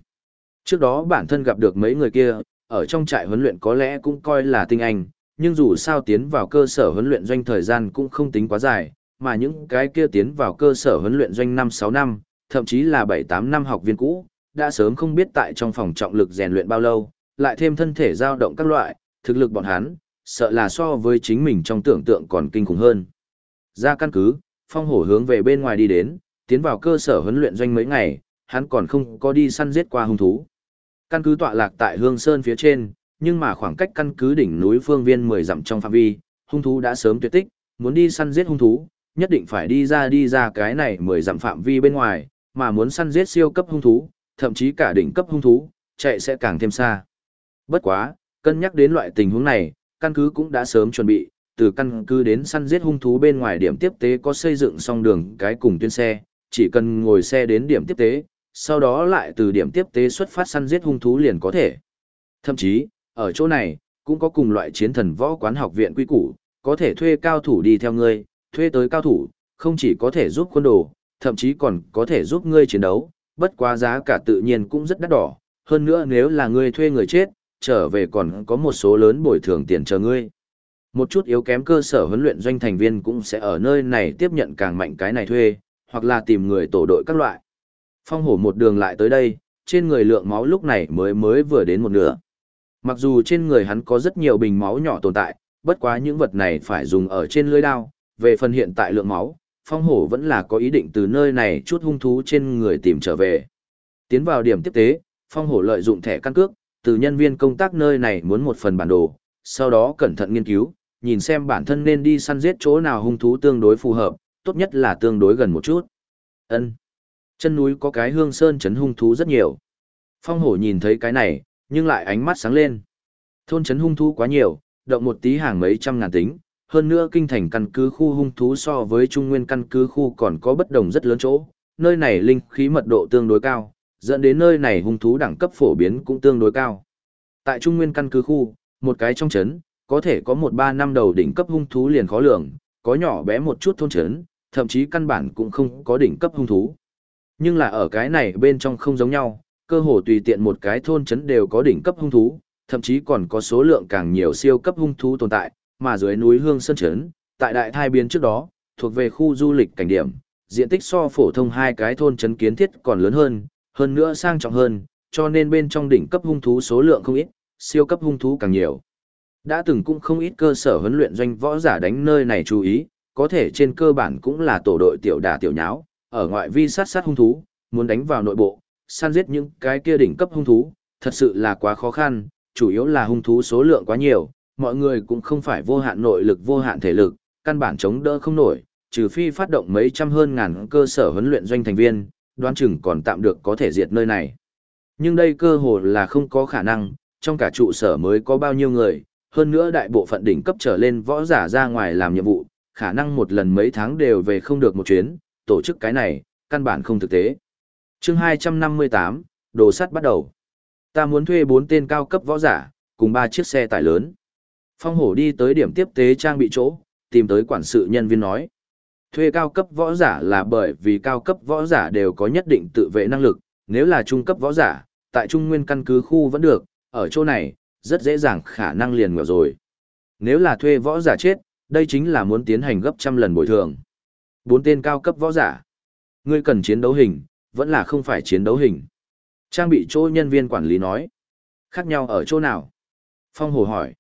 Trước đó bản thân gặp được mấy người kia, ở trong trại huấn luyện có lẽ cũng coi là tinh anh, nhưng dù sao tiến vào cơ sở huấn luyện doanh thời gian cũng không tính quá dài, mà những cái kia tiến vào cơ sở huấn luyện doanh 5-6 năm, thậm chí là 7-8 năm học viên cũ, đã sớm không biết tại trong phòng trọng lực rèn luyện bao lâu, lại thêm thân thể dao động các loại, thực lực bọn hắn, sợ là so với chính mình trong tưởng tượng còn kinh khủng hơn. Ra căn cứ, phong hổ hướng về bên ngoài đi đến, tiến vào cơ sở huấn luyện doanh mấy ngày, hắn còn không có đi săn giết qua hung thú. Căn cứ tọa lạc tại Hương Sơn phía trên, nhưng mà khoảng cách căn cứ đỉnh núi phương viên 10 dặm trong phạm vi, hung thú đã sớm tuyệt tích, muốn đi săn giết hung thú, nhất định phải đi ra đi ra cái này 10 dặm phạm vi bên ngoài, mà muốn săn giết siêu cấp hung thú, thậm chí cả đỉnh cấp hung thú, chạy sẽ càng thêm xa. Bất quá, cân nhắc đến loại tình huống này, căn cứ cũng đã sớm chuẩn bị, từ căn cứ đến săn giết hung thú bên ngoài điểm tiếp tế có xây dựng xong đường cái cùng tuyến xe, chỉ cần ngồi xe đến điểm tiếp tế, sau đó lại từ điểm tiếp tế xuất phát săn giết hung thú liền có thể. Thậm chí, ở chỗ này, cũng có cùng loại chiến thần võ quán học viện quy củ, có thể thuê cao thủ đi theo ngươi, thuê tới cao thủ, không chỉ có thể giúp quân đồ, thậm chí còn có thể giúp ngươi chiến đấu, bất quá giá cả tự nhiên cũng rất đắt đỏ, hơn nữa nếu là ngươi thuê người chết, trở về còn có một số lớn bồi thường tiền chờ ngươi. Một chút yếu kém cơ sở huấn luyện doanh thành viên cũng sẽ ở nơi này tiếp nhận càng mạnh cái này thuê, hoặc là tìm người tổ đội các loại. Phong hổ một đường lại tới đây, trên người lượng máu lúc này mới mới vừa đến một nửa. Mặc dù trên người hắn có rất nhiều bình máu nhỏ tồn tại, bất quá những vật này phải dùng ở trên lưới đao, về phần hiện tại lượng máu, phong hổ vẫn là có ý định từ nơi này chút hung thú trên người tìm trở về. Tiến vào điểm tiếp tế, phong hổ lợi dụng thẻ căn cước, từ nhân viên công tác nơi này muốn một phần bản đồ, sau đó cẩn thận nghiên cứu, nhìn xem bản thân nên đi săn giết chỗ nào hung thú tương đối phù hợp, tốt nhất là tương đối gần một chút. Ân. Chân núi có cái hương sơn chấn hung thú rất nhiều. Phong hổ nhìn thấy cái này, nhưng lại ánh mắt sáng lên. Thôn chấn hung thú quá nhiều, động một tí hàng mấy trăm ngàn tính, hơn nữa kinh thành căn cứ khu hung thú so với trung nguyên căn cứ khu còn có bất đồng rất lớn chỗ, nơi này linh khí mật độ tương đối cao, dẫn đến nơi này hung thú đẳng cấp phổ biến cũng tương đối cao. Tại trung nguyên căn cứ khu, một cái trong chấn, có thể có một ba năm đầu đỉnh cấp hung thú liền khó lường, có nhỏ bé một chút thôn chấn, thậm chí căn bản cũng không có đỉnh cấp hung thú. Nhưng là ở cái này bên trong không giống nhau, cơ hồ tùy tiện một cái thôn chấn đều có đỉnh cấp hung thú, thậm chí còn có số lượng càng nhiều siêu cấp hung thú tồn tại, mà dưới núi Hương Sơn Trấn, tại đại thai biến trước đó, thuộc về khu du lịch cảnh điểm, diện tích so phổ thông hai cái thôn trấn kiến thiết còn lớn hơn, hơn nữa sang trọng hơn, cho nên bên trong đỉnh cấp hung thú số lượng không ít, siêu cấp hung thú càng nhiều. Đã từng cũng không ít cơ sở huấn luyện doanh võ giả đánh nơi này chú ý, có thể trên cơ bản cũng là tổ đội tiểu đà tiểu nháo, ở ngoại vi sát sát hung thú, muốn đánh vào nội bộ, săn giết những cái kia đỉnh cấp hung thú, thật sự là quá khó khăn, chủ yếu là hung thú số lượng quá nhiều, mọi người cũng không phải vô hạn nội lực vô hạn thể lực, căn bản chống đỡ không nổi, trừ phi phát động mấy trăm hơn ngàn cơ sở huấn luyện doanh thành viên, đoán chừng còn tạm được có thể diệt nơi này. Nhưng đây cơ hồ là không có khả năng, trong cả trụ sở mới có bao nhiêu người, hơn nữa đại bộ phận đỉnh cấp trở lên võ giả ra ngoài làm nhiệm vụ, khả năng một lần mấy tháng đều về không được một chuyến, tổ chức cái này, căn bản không thực tế. chương 258, đồ sắt bắt đầu. Ta muốn thuê 4 tên cao cấp võ giả, cùng 3 chiếc xe tải lớn. Phong hổ đi tới điểm tiếp tế trang bị chỗ, tìm tới quản sự nhân viên nói. Thuê cao cấp võ giả là bởi vì cao cấp võ giả đều có nhất định tự vệ năng lực, nếu là trung cấp võ giả, tại trung nguyên căn cứ khu vẫn được, ở chỗ này, rất dễ dàng khả năng liền ngờ rồi. Nếu là thuê võ giả chết, đây chính là muốn tiến hành gấp trăm lần bồi thường. Bốn tên cao cấp võ giả. Ngươi cần chiến đấu hình, vẫn là không phải chiến đấu hình. Trang bị chỗ nhân viên quản lý nói. Khác nhau ở chỗ nào? Phong hồ hỏi.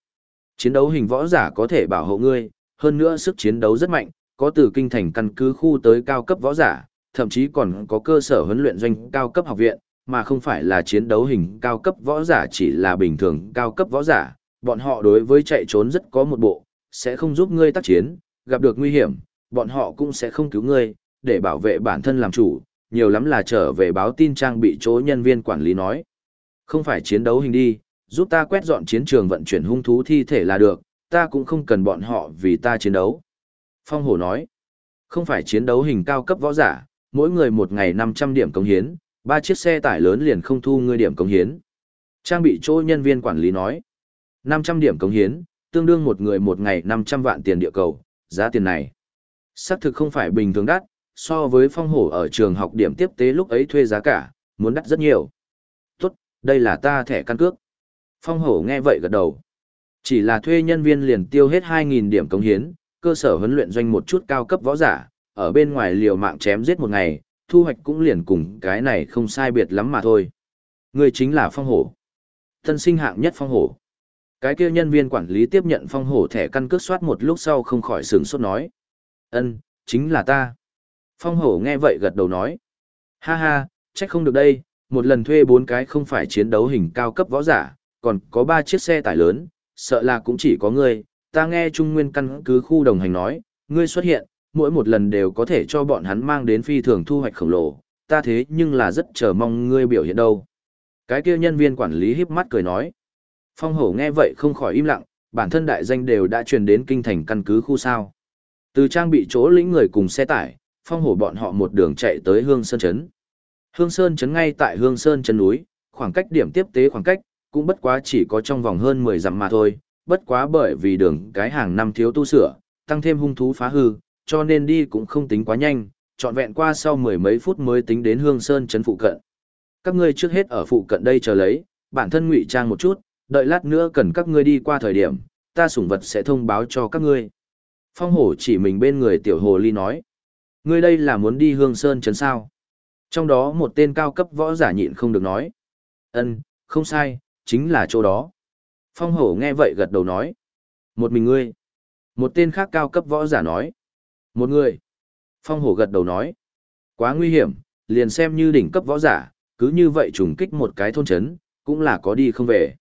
Chiến đấu hình võ giả có thể bảo hộ ngươi, hơn nữa sức chiến đấu rất mạnh, có từ kinh thành căn cứ khu tới cao cấp võ giả, thậm chí còn có cơ sở huấn luyện doanh cao cấp học viện, mà không phải là chiến đấu hình cao cấp võ giả chỉ là bình thường cao cấp võ giả, bọn họ đối với chạy trốn rất có một bộ, sẽ không giúp ngươi tác chiến, gặp được nguy hiểm, bọn họ cũng sẽ không cứu ngươi, để bảo vệ bản thân làm chủ, nhiều lắm là trở về báo tin trang bị chỗ nhân viên quản lý nói. Không phải chiến đấu hình đi, giúp ta quét dọn chiến trường vận chuyển hung thú thi thể là được, ta cũng không cần bọn họ vì ta chiến đấu. Phong hổ nói, không phải chiến đấu hình cao cấp võ giả, mỗi người một ngày 500 điểm công hiến, ba chiếc xe tải lớn liền không thu ngươi điểm công hiến. Trang bị chỗ nhân viên quản lý nói, 500 điểm công hiến, tương đương một người một ngày 500 vạn tiền địa cầu, giá tiền này. Xác thực không phải bình thường đắt, so với phong hổ ở trường học điểm tiếp tế lúc ấy thuê giá cả, muốn đắt rất nhiều. Tốt, đây là ta thẻ căn cước. Phong hổ nghe vậy gật đầu. Chỉ là thuê nhân viên liền tiêu hết 2.000 điểm công hiến, cơ sở huấn luyện doanh một chút cao cấp võ giả, ở bên ngoài liều mạng chém giết một ngày, thu hoạch cũng liền cùng cái này không sai biệt lắm mà thôi. Người chính là phong hổ. Tân sinh hạng nhất phong hổ. Cái kia nhân viên quản lý tiếp nhận phong hổ thẻ căn cước soát một lúc sau không khỏi sướng sốt nói. ân chính là ta. Phong hổ nghe vậy gật đầu nói. Ha ha, trách không được đây, một lần thuê bốn cái không phải chiến đấu hình cao cấp võ giả, còn có ba chiếc xe tải lớn, sợ là cũng chỉ có ngươi, ta nghe Trung Nguyên căn cứ khu đồng hành nói, ngươi xuất hiện, mỗi một lần đều có thể cho bọn hắn mang đến phi thường thu hoạch khổng lồ, ta thế nhưng là rất chờ mong ngươi biểu hiện đâu. Cái kia nhân viên quản lý híp mắt cười nói. Phong hổ nghe vậy không khỏi im lặng, bản thân đại danh đều đã truyền đến kinh thành căn cứ khu sao. Từ trang bị chỗ lĩnh người cùng xe tải, phong hổ bọn họ một đường chạy tới Hương Sơn Trấn. Hương Sơn Trấn ngay tại Hương Sơn Trấn núi, khoảng cách điểm tiếp tế khoảng cách, cũng bất quá chỉ có trong vòng hơn 10 dặm mà thôi, bất quá bởi vì đường cái hàng năm thiếu tu sửa, tăng thêm hung thú phá hư, cho nên đi cũng không tính quá nhanh, trọn vẹn qua sau mười mấy phút mới tính đến Hương Sơn Trấn phụ cận. Các ngươi trước hết ở phụ cận đây chờ lấy, bản thân ngụy trang một chút, đợi lát nữa cần các ngươi đi qua thời điểm, ta sủng vật sẽ thông báo cho các ngươi. Phong hổ chỉ mình bên người tiểu hồ ly nói. Ngươi đây là muốn đi hương sơn Trấn sao? Trong đó một tên cao cấp võ giả nhịn không được nói. Ân, không sai, chính là chỗ đó. Phong hổ nghe vậy gật đầu nói. Một mình ngươi. Một tên khác cao cấp võ giả nói. Một người. Phong hổ gật đầu nói. Quá nguy hiểm, liền xem như đỉnh cấp võ giả, cứ như vậy trùng kích một cái thôn chấn, cũng là có đi không về.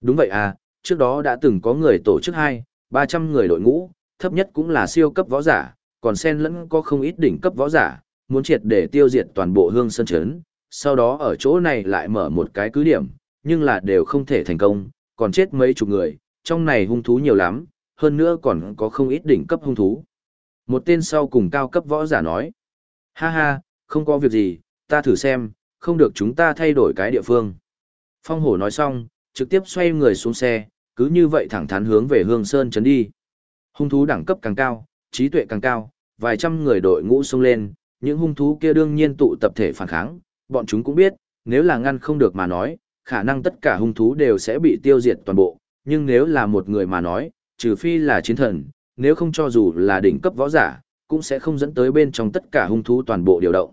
Đúng vậy à, trước đó đã từng có người tổ chức hai, ba trăm người đội ngũ, thấp nhất cũng là siêu cấp võ giả, còn sen lẫn có không ít đỉnh cấp võ giả, muốn triệt để tiêu diệt toàn bộ hương sân chấn, sau đó ở chỗ này lại mở một cái cứ điểm, nhưng là đều không thể thành công, còn chết mấy chục người, trong này hung thú nhiều lắm, hơn nữa còn có không ít đỉnh cấp hung thú. Một tên sau cùng cao cấp võ giả nói, ha ha, không có việc gì, ta thử xem, không được chúng ta thay đổi cái địa phương. Phong hổ nói xong, trực tiếp xoay người xuống xe, cứ như vậy thẳng thắn hướng về Hương Sơn chấn đi. Hung thú đẳng cấp càng cao, trí tuệ càng cao, vài trăm người đội ngũ xông lên, những hung thú kia đương nhiên tụ tập thể phản kháng, bọn chúng cũng biết, nếu là ngăn không được mà nói, khả năng tất cả hung thú đều sẽ bị tiêu diệt toàn bộ, nhưng nếu là một người mà nói, trừ phi là chiến thần, nếu không cho dù là đỉnh cấp võ giả, cũng sẽ không dẫn tới bên trong tất cả hung thú toàn bộ điều động.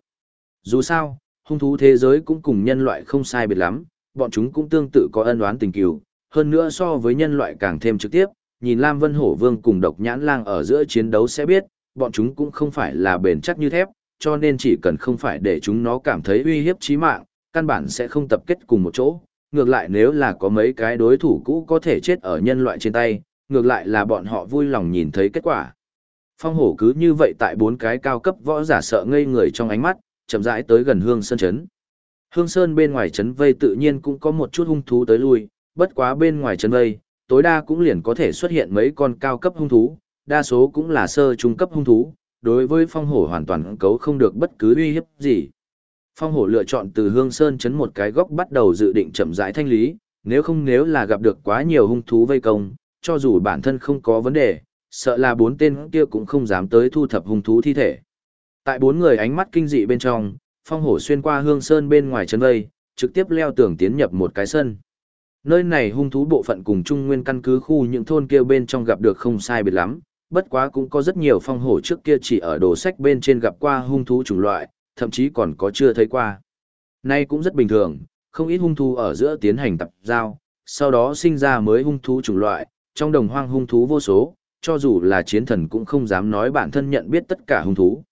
Dù sao, hung thú thế giới cũng cùng nhân loại không sai biệt lắm, bọn chúng cũng tương tự có ân oán tình kiều. hơn nữa so với nhân loại càng thêm trực tiếp, nhìn Lam Vân Hổ Vương cùng độc nhãn lang ở giữa chiến đấu sẽ biết, bọn chúng cũng không phải là bền chắc như thép, cho nên chỉ cần không phải để chúng nó cảm thấy uy hiếp chí mạng, căn bản sẽ không tập kết cùng một chỗ. Ngược lại nếu là có mấy cái đối thủ cũ có thể chết ở nhân loại trên tay, ngược lại là bọn họ vui lòng nhìn thấy kết quả. Phong hổ cứ như vậy tại bốn cái cao cấp võ giả sợ ngây người trong ánh mắt, chậm rãi tới gần hương sơn chấn. Hương sơn bên ngoài chấn vây tự nhiên cũng có một chút hung thú tới lui, bất quá bên ngoài chấn vây, tối đa cũng liền có thể xuất hiện mấy con cao cấp hung thú, đa số cũng là sơ trung cấp hung thú, đối với phong hổ hoàn toàn cấu không được bất cứ uy hiếp gì. Phong hổ lựa chọn từ hương sơn chấn một cái góc bắt đầu dự định chậm rãi thanh lý, nếu không nếu là gặp được quá nhiều hung thú vây công, cho dù bản thân không có vấn đề, sợ là bốn tên kia cũng không dám tới thu thập hung thú thi thể. Tại bốn người ánh mắt kinh dị bên trong, phong hổ xuyên qua hương sơn bên ngoài chân vây, trực tiếp leo tường tiến nhập một cái sân. Nơi này hung thú bộ phận cùng trung nguyên căn cứ khu những thôn kia bên trong gặp được không sai biệt lắm, bất quá cũng có rất nhiều phong hổ trước kia chỉ ở đồ sách bên trên gặp qua hung thú chủng loại, thậm chí còn có chưa thấy qua. Nay cũng rất bình thường, không ít hung thú ở giữa tiến hành tập giao, sau đó sinh ra mới hung thú chủng loại, trong đồng hoang hung thú vô số, cho dù là chiến thần cũng không dám nói bản thân nhận biết tất cả hung thú.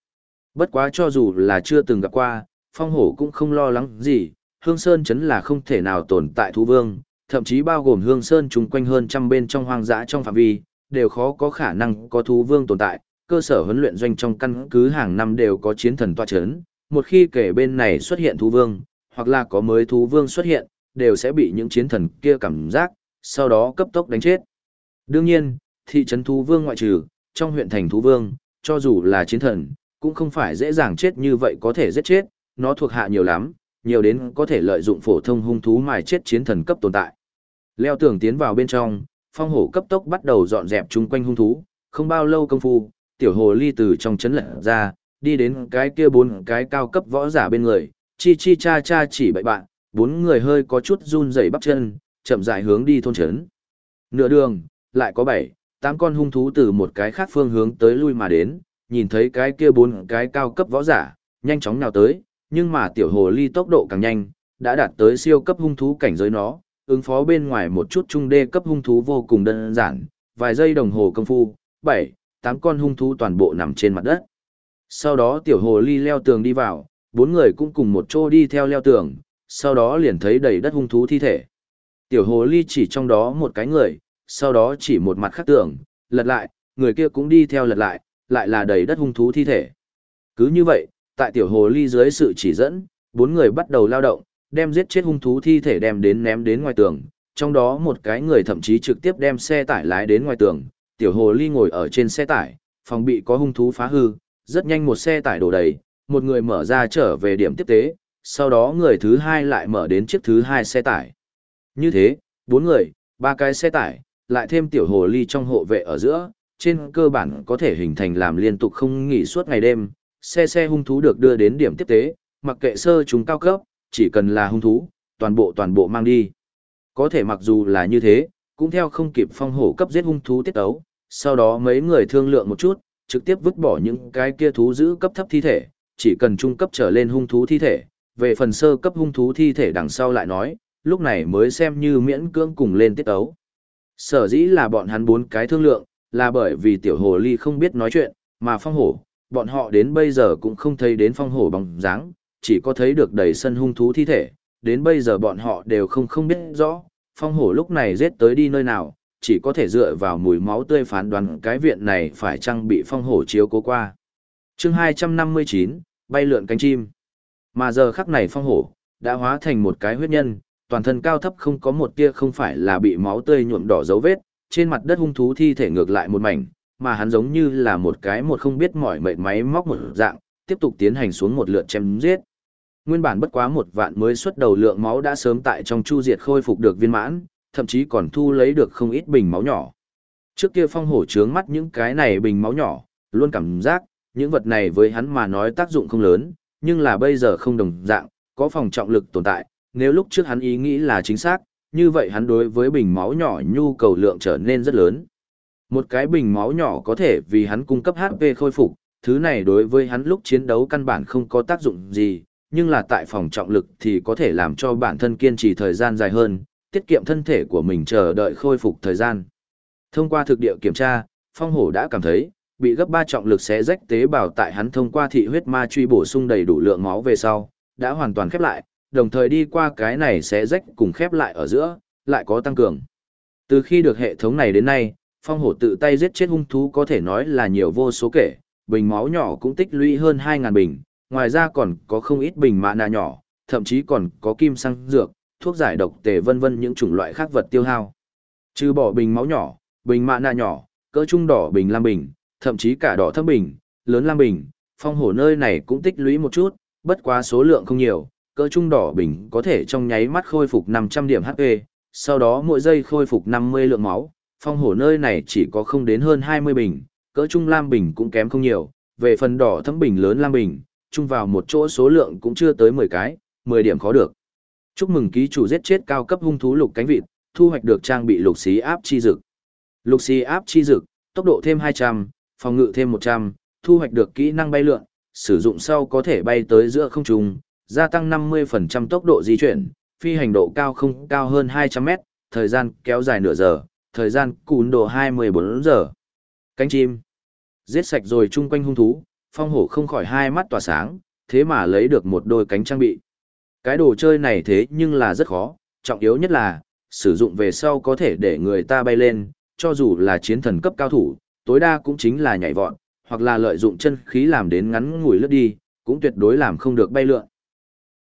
Bất quá cho dù là chưa từng gặp qua, phong hổ cũng không lo lắng gì, hương sơn chấn là không thể nào tồn tại thú vương, thậm chí bao gồm hương sơn chung quanh hơn trăm bên trong hoang dã trong phạm vi, đều khó có khả năng có thú vương tồn tại, cơ sở huấn luyện doanh trong căn cứ hàng năm đều có chiến thần tọa chấn, một khi kể bên này xuất hiện thú vương, hoặc là có mới thú vương xuất hiện, đều sẽ bị những chiến thần kia cảm giác, sau đó cấp tốc đánh chết. Đương nhiên, thị trấn thú vương ngoại trừ, trong huyện thành thú vương, cho dù là chiến thần, cũng không phải dễ dàng chết như vậy có thể giết chết, nó thuộc hạ nhiều lắm, nhiều đến có thể lợi dụng phổ thông hung thú mài chết chiến thần cấp tồn tại. Leo tường tiến vào bên trong, phong hổ cấp tốc bắt đầu dọn dẹp chung quanh hung thú, không bao lâu công phu, tiểu hồ ly từ trong chấn lật ra, đi đến cái kia bốn cái cao cấp võ giả bên người, chi chi cha cha chỉ bậy bạn, bốn người hơi có chút run rẩy bắp chân, chậm rãi hướng đi thôn trấn. Nửa đường, lại có bảy, tám con hung thú từ một cái khác phương hướng tới lui mà đến, nhìn thấy cái kia bốn cái cao cấp võ giả, nhanh chóng nào tới, nhưng mà tiểu hồ ly tốc độ càng nhanh, đã đạt tới siêu cấp hung thú cảnh giới nó, ứng phó bên ngoài một chút trung đê cấp hung thú vô cùng đơn giản, vài giây đồng hồ công phu, bảy, tám con hung thú toàn bộ nằm trên mặt đất. Sau đó tiểu hồ ly leo tường đi vào, bốn người cũng cùng một chỗ đi theo leo tường, sau đó liền thấy đầy đất hung thú thi thể. Tiểu hồ ly chỉ trong đó một cái người, sau đó chỉ một mặt khác tường, lật lại, người kia cũng đi theo lật lại, lại là đầy đất hung thú thi thể. Cứ như vậy, Tại tiểu hồ ly dưới sự chỉ dẫn, bốn người bắt đầu lao động, đem giết chết hung thú thi thể đem đến ném đến ngoài tường, trong đó một cái người thậm chí trực tiếp đem xe tải lái đến ngoài tường, tiểu hồ ly ngồi ở trên xe tải, phòng bị có hung thú phá hư, rất nhanh một xe tải đổ đầy, một người mở ra trở về điểm tiếp tế, sau đó người thứ hai lại mở đến chiếc thứ hai xe tải. Như thế, bốn người, ba cái xe tải, lại thêm tiểu hồ ly trong hộ vệ ở giữa, trên cơ bản có thể hình thành làm liên tục không nghỉ suốt ngày đêm, xe xe hung thú được đưa đến điểm tiếp tế, mặc kệ sơ chúng cao cấp, chỉ cần là hung thú, toàn bộ toàn bộ mang đi. Có thể mặc dù là như thế, cũng theo không kịp phong hổ cấp giết hung thú tiết ấu, sau đó mấy người thương lượng một chút, trực tiếp vứt bỏ những cái kia thú giữ cấp thấp thi thể, chỉ cần trung cấp trở lên hung thú thi thể, về phần sơ cấp hung thú thi thể đằng sau lại nói, lúc này mới xem như miễn cưỡng cùng lên tiết ấu. Sở dĩ là bọn hắn bốn cái thương lượng, là bởi vì tiểu hồ ly không biết nói chuyện, mà phong hổ, bọn họ đến bây giờ cũng không thấy đến phong hổ bóng dáng, chỉ có thấy được đầy sân hung thú thi thể, đến bây giờ bọn họ đều không không biết rõ, phong hổ lúc này giết tới đi nơi nào, chỉ có thể dựa vào mùi máu tươi phán đoán cái viện này phải chăng bị phong hổ chiếu cố qua. chương 259, bay lượn cánh chim. Mà giờ khắc này phong hổ, đã hóa thành một cái huyết nhân, toàn thân cao thấp không có một tia không phải là bị máu tươi nhuộm đỏ dấu vết, trên mặt đất hung thú thi thể ngược lại một mảnh, mà hắn giống như là một cái một không biết mỏi mệt máy móc một dạng, tiếp tục tiến hành xuống một lượt chém giết. Nguyên bản bất quá một vạn mới xuất đầu lượng máu đã sớm tại trong chu diệt khôi phục được viên mãn, thậm chí còn thu lấy được không ít bình máu nhỏ. Trước kia phong hổ trướng mắt những cái này bình máu nhỏ, luôn cảm giác, những vật này với hắn mà nói tác dụng không lớn, nhưng là bây giờ không đồng dạng, có phòng trọng lực tồn tại, nếu lúc trước hắn ý nghĩ là chính xác, như vậy hắn đối với bình máu nhỏ nhu cầu lượng trở nên rất lớn. Một cái bình máu nhỏ có thể vì hắn cung cấp HP khôi phục, thứ này đối với hắn lúc chiến đấu căn bản không có tác dụng gì, nhưng là tại phòng trọng lực thì có thể làm cho bản thân kiên trì thời gian dài hơn, tiết kiệm thân thể của mình chờ đợi khôi phục thời gian. Thông qua thực địa kiểm tra, Phong Hổ đã cảm thấy, bị gấp 3 trọng lực xé rách tế bào tại hắn thông qua thị huyết ma truy bổ sung đầy đủ lượng máu về sau, đã hoàn toàn khép lại, đồng thời đi qua cái này xé rách cùng khép lại ở giữa, lại có tăng cường. Từ khi được hệ thống này đến nay, Phong Hổ tự tay giết chết hung thú có thể nói là nhiều vô số kể, bình máu nhỏ cũng tích lũy hơn 2.000 bình, ngoài ra còn có không ít bình mạ nạ nhỏ, thậm chí còn có kim xăng dược, thuốc giải độc tề vân vân những chủng loại khác vật tiêu hao. Trừ bỏ bình máu nhỏ, bình mạ nạ nhỏ, cỡ trung đỏ bình lam bình, thậm chí cả đỏ thâm bình, lớn lam bình, phong hổ nơi này cũng tích lũy một chút, bất quá số lượng không nhiều, cỡ trung đỏ bình có thể trong nháy mắt khôi phục 500 điểm HP, sau đó mỗi giây khôi phục 50 lượng máu, phong hổ nơi này chỉ có không đến hơn 20 bình, cỡ trung lam bình cũng kém không nhiều, về phần đỏ thấm bình lớn lam bình, chung vào một chỗ số lượng cũng chưa tới 10 cái, 10 điểm khó được. Chúc mừng ký chủ giết chết cao cấp hung thú lục cánh vịt, thu hoạch được trang bị lục xí áp chi dực. Lục xí áp chi dực, tốc độ thêm 200, phòng ngự thêm 100, thu hoạch được kỹ năng bay lượn, sử dụng sau có thể bay tới giữa không trung, gia tăng 50% tốc độ di chuyển, phi hành độ cao không cao hơn 200 mét, thời gian kéo dài nửa giờ, thời gian cún độ 24 giờ. Cánh chim. Giết sạch rồi chung quanh hung thú, phong hổ không khỏi hai mắt tỏa sáng, thế mà lấy được một đôi cánh trang bị. Cái đồ chơi này thế nhưng là rất khó, trọng yếu nhất là, sử dụng về sau có thể để người ta bay lên, cho dù là chiến thần cấp cao thủ, tối đa cũng chính là nhảy vọt, hoặc là lợi dụng chân khí làm đến ngắn ngủi lướt đi, cũng tuyệt đối làm không được bay lượn.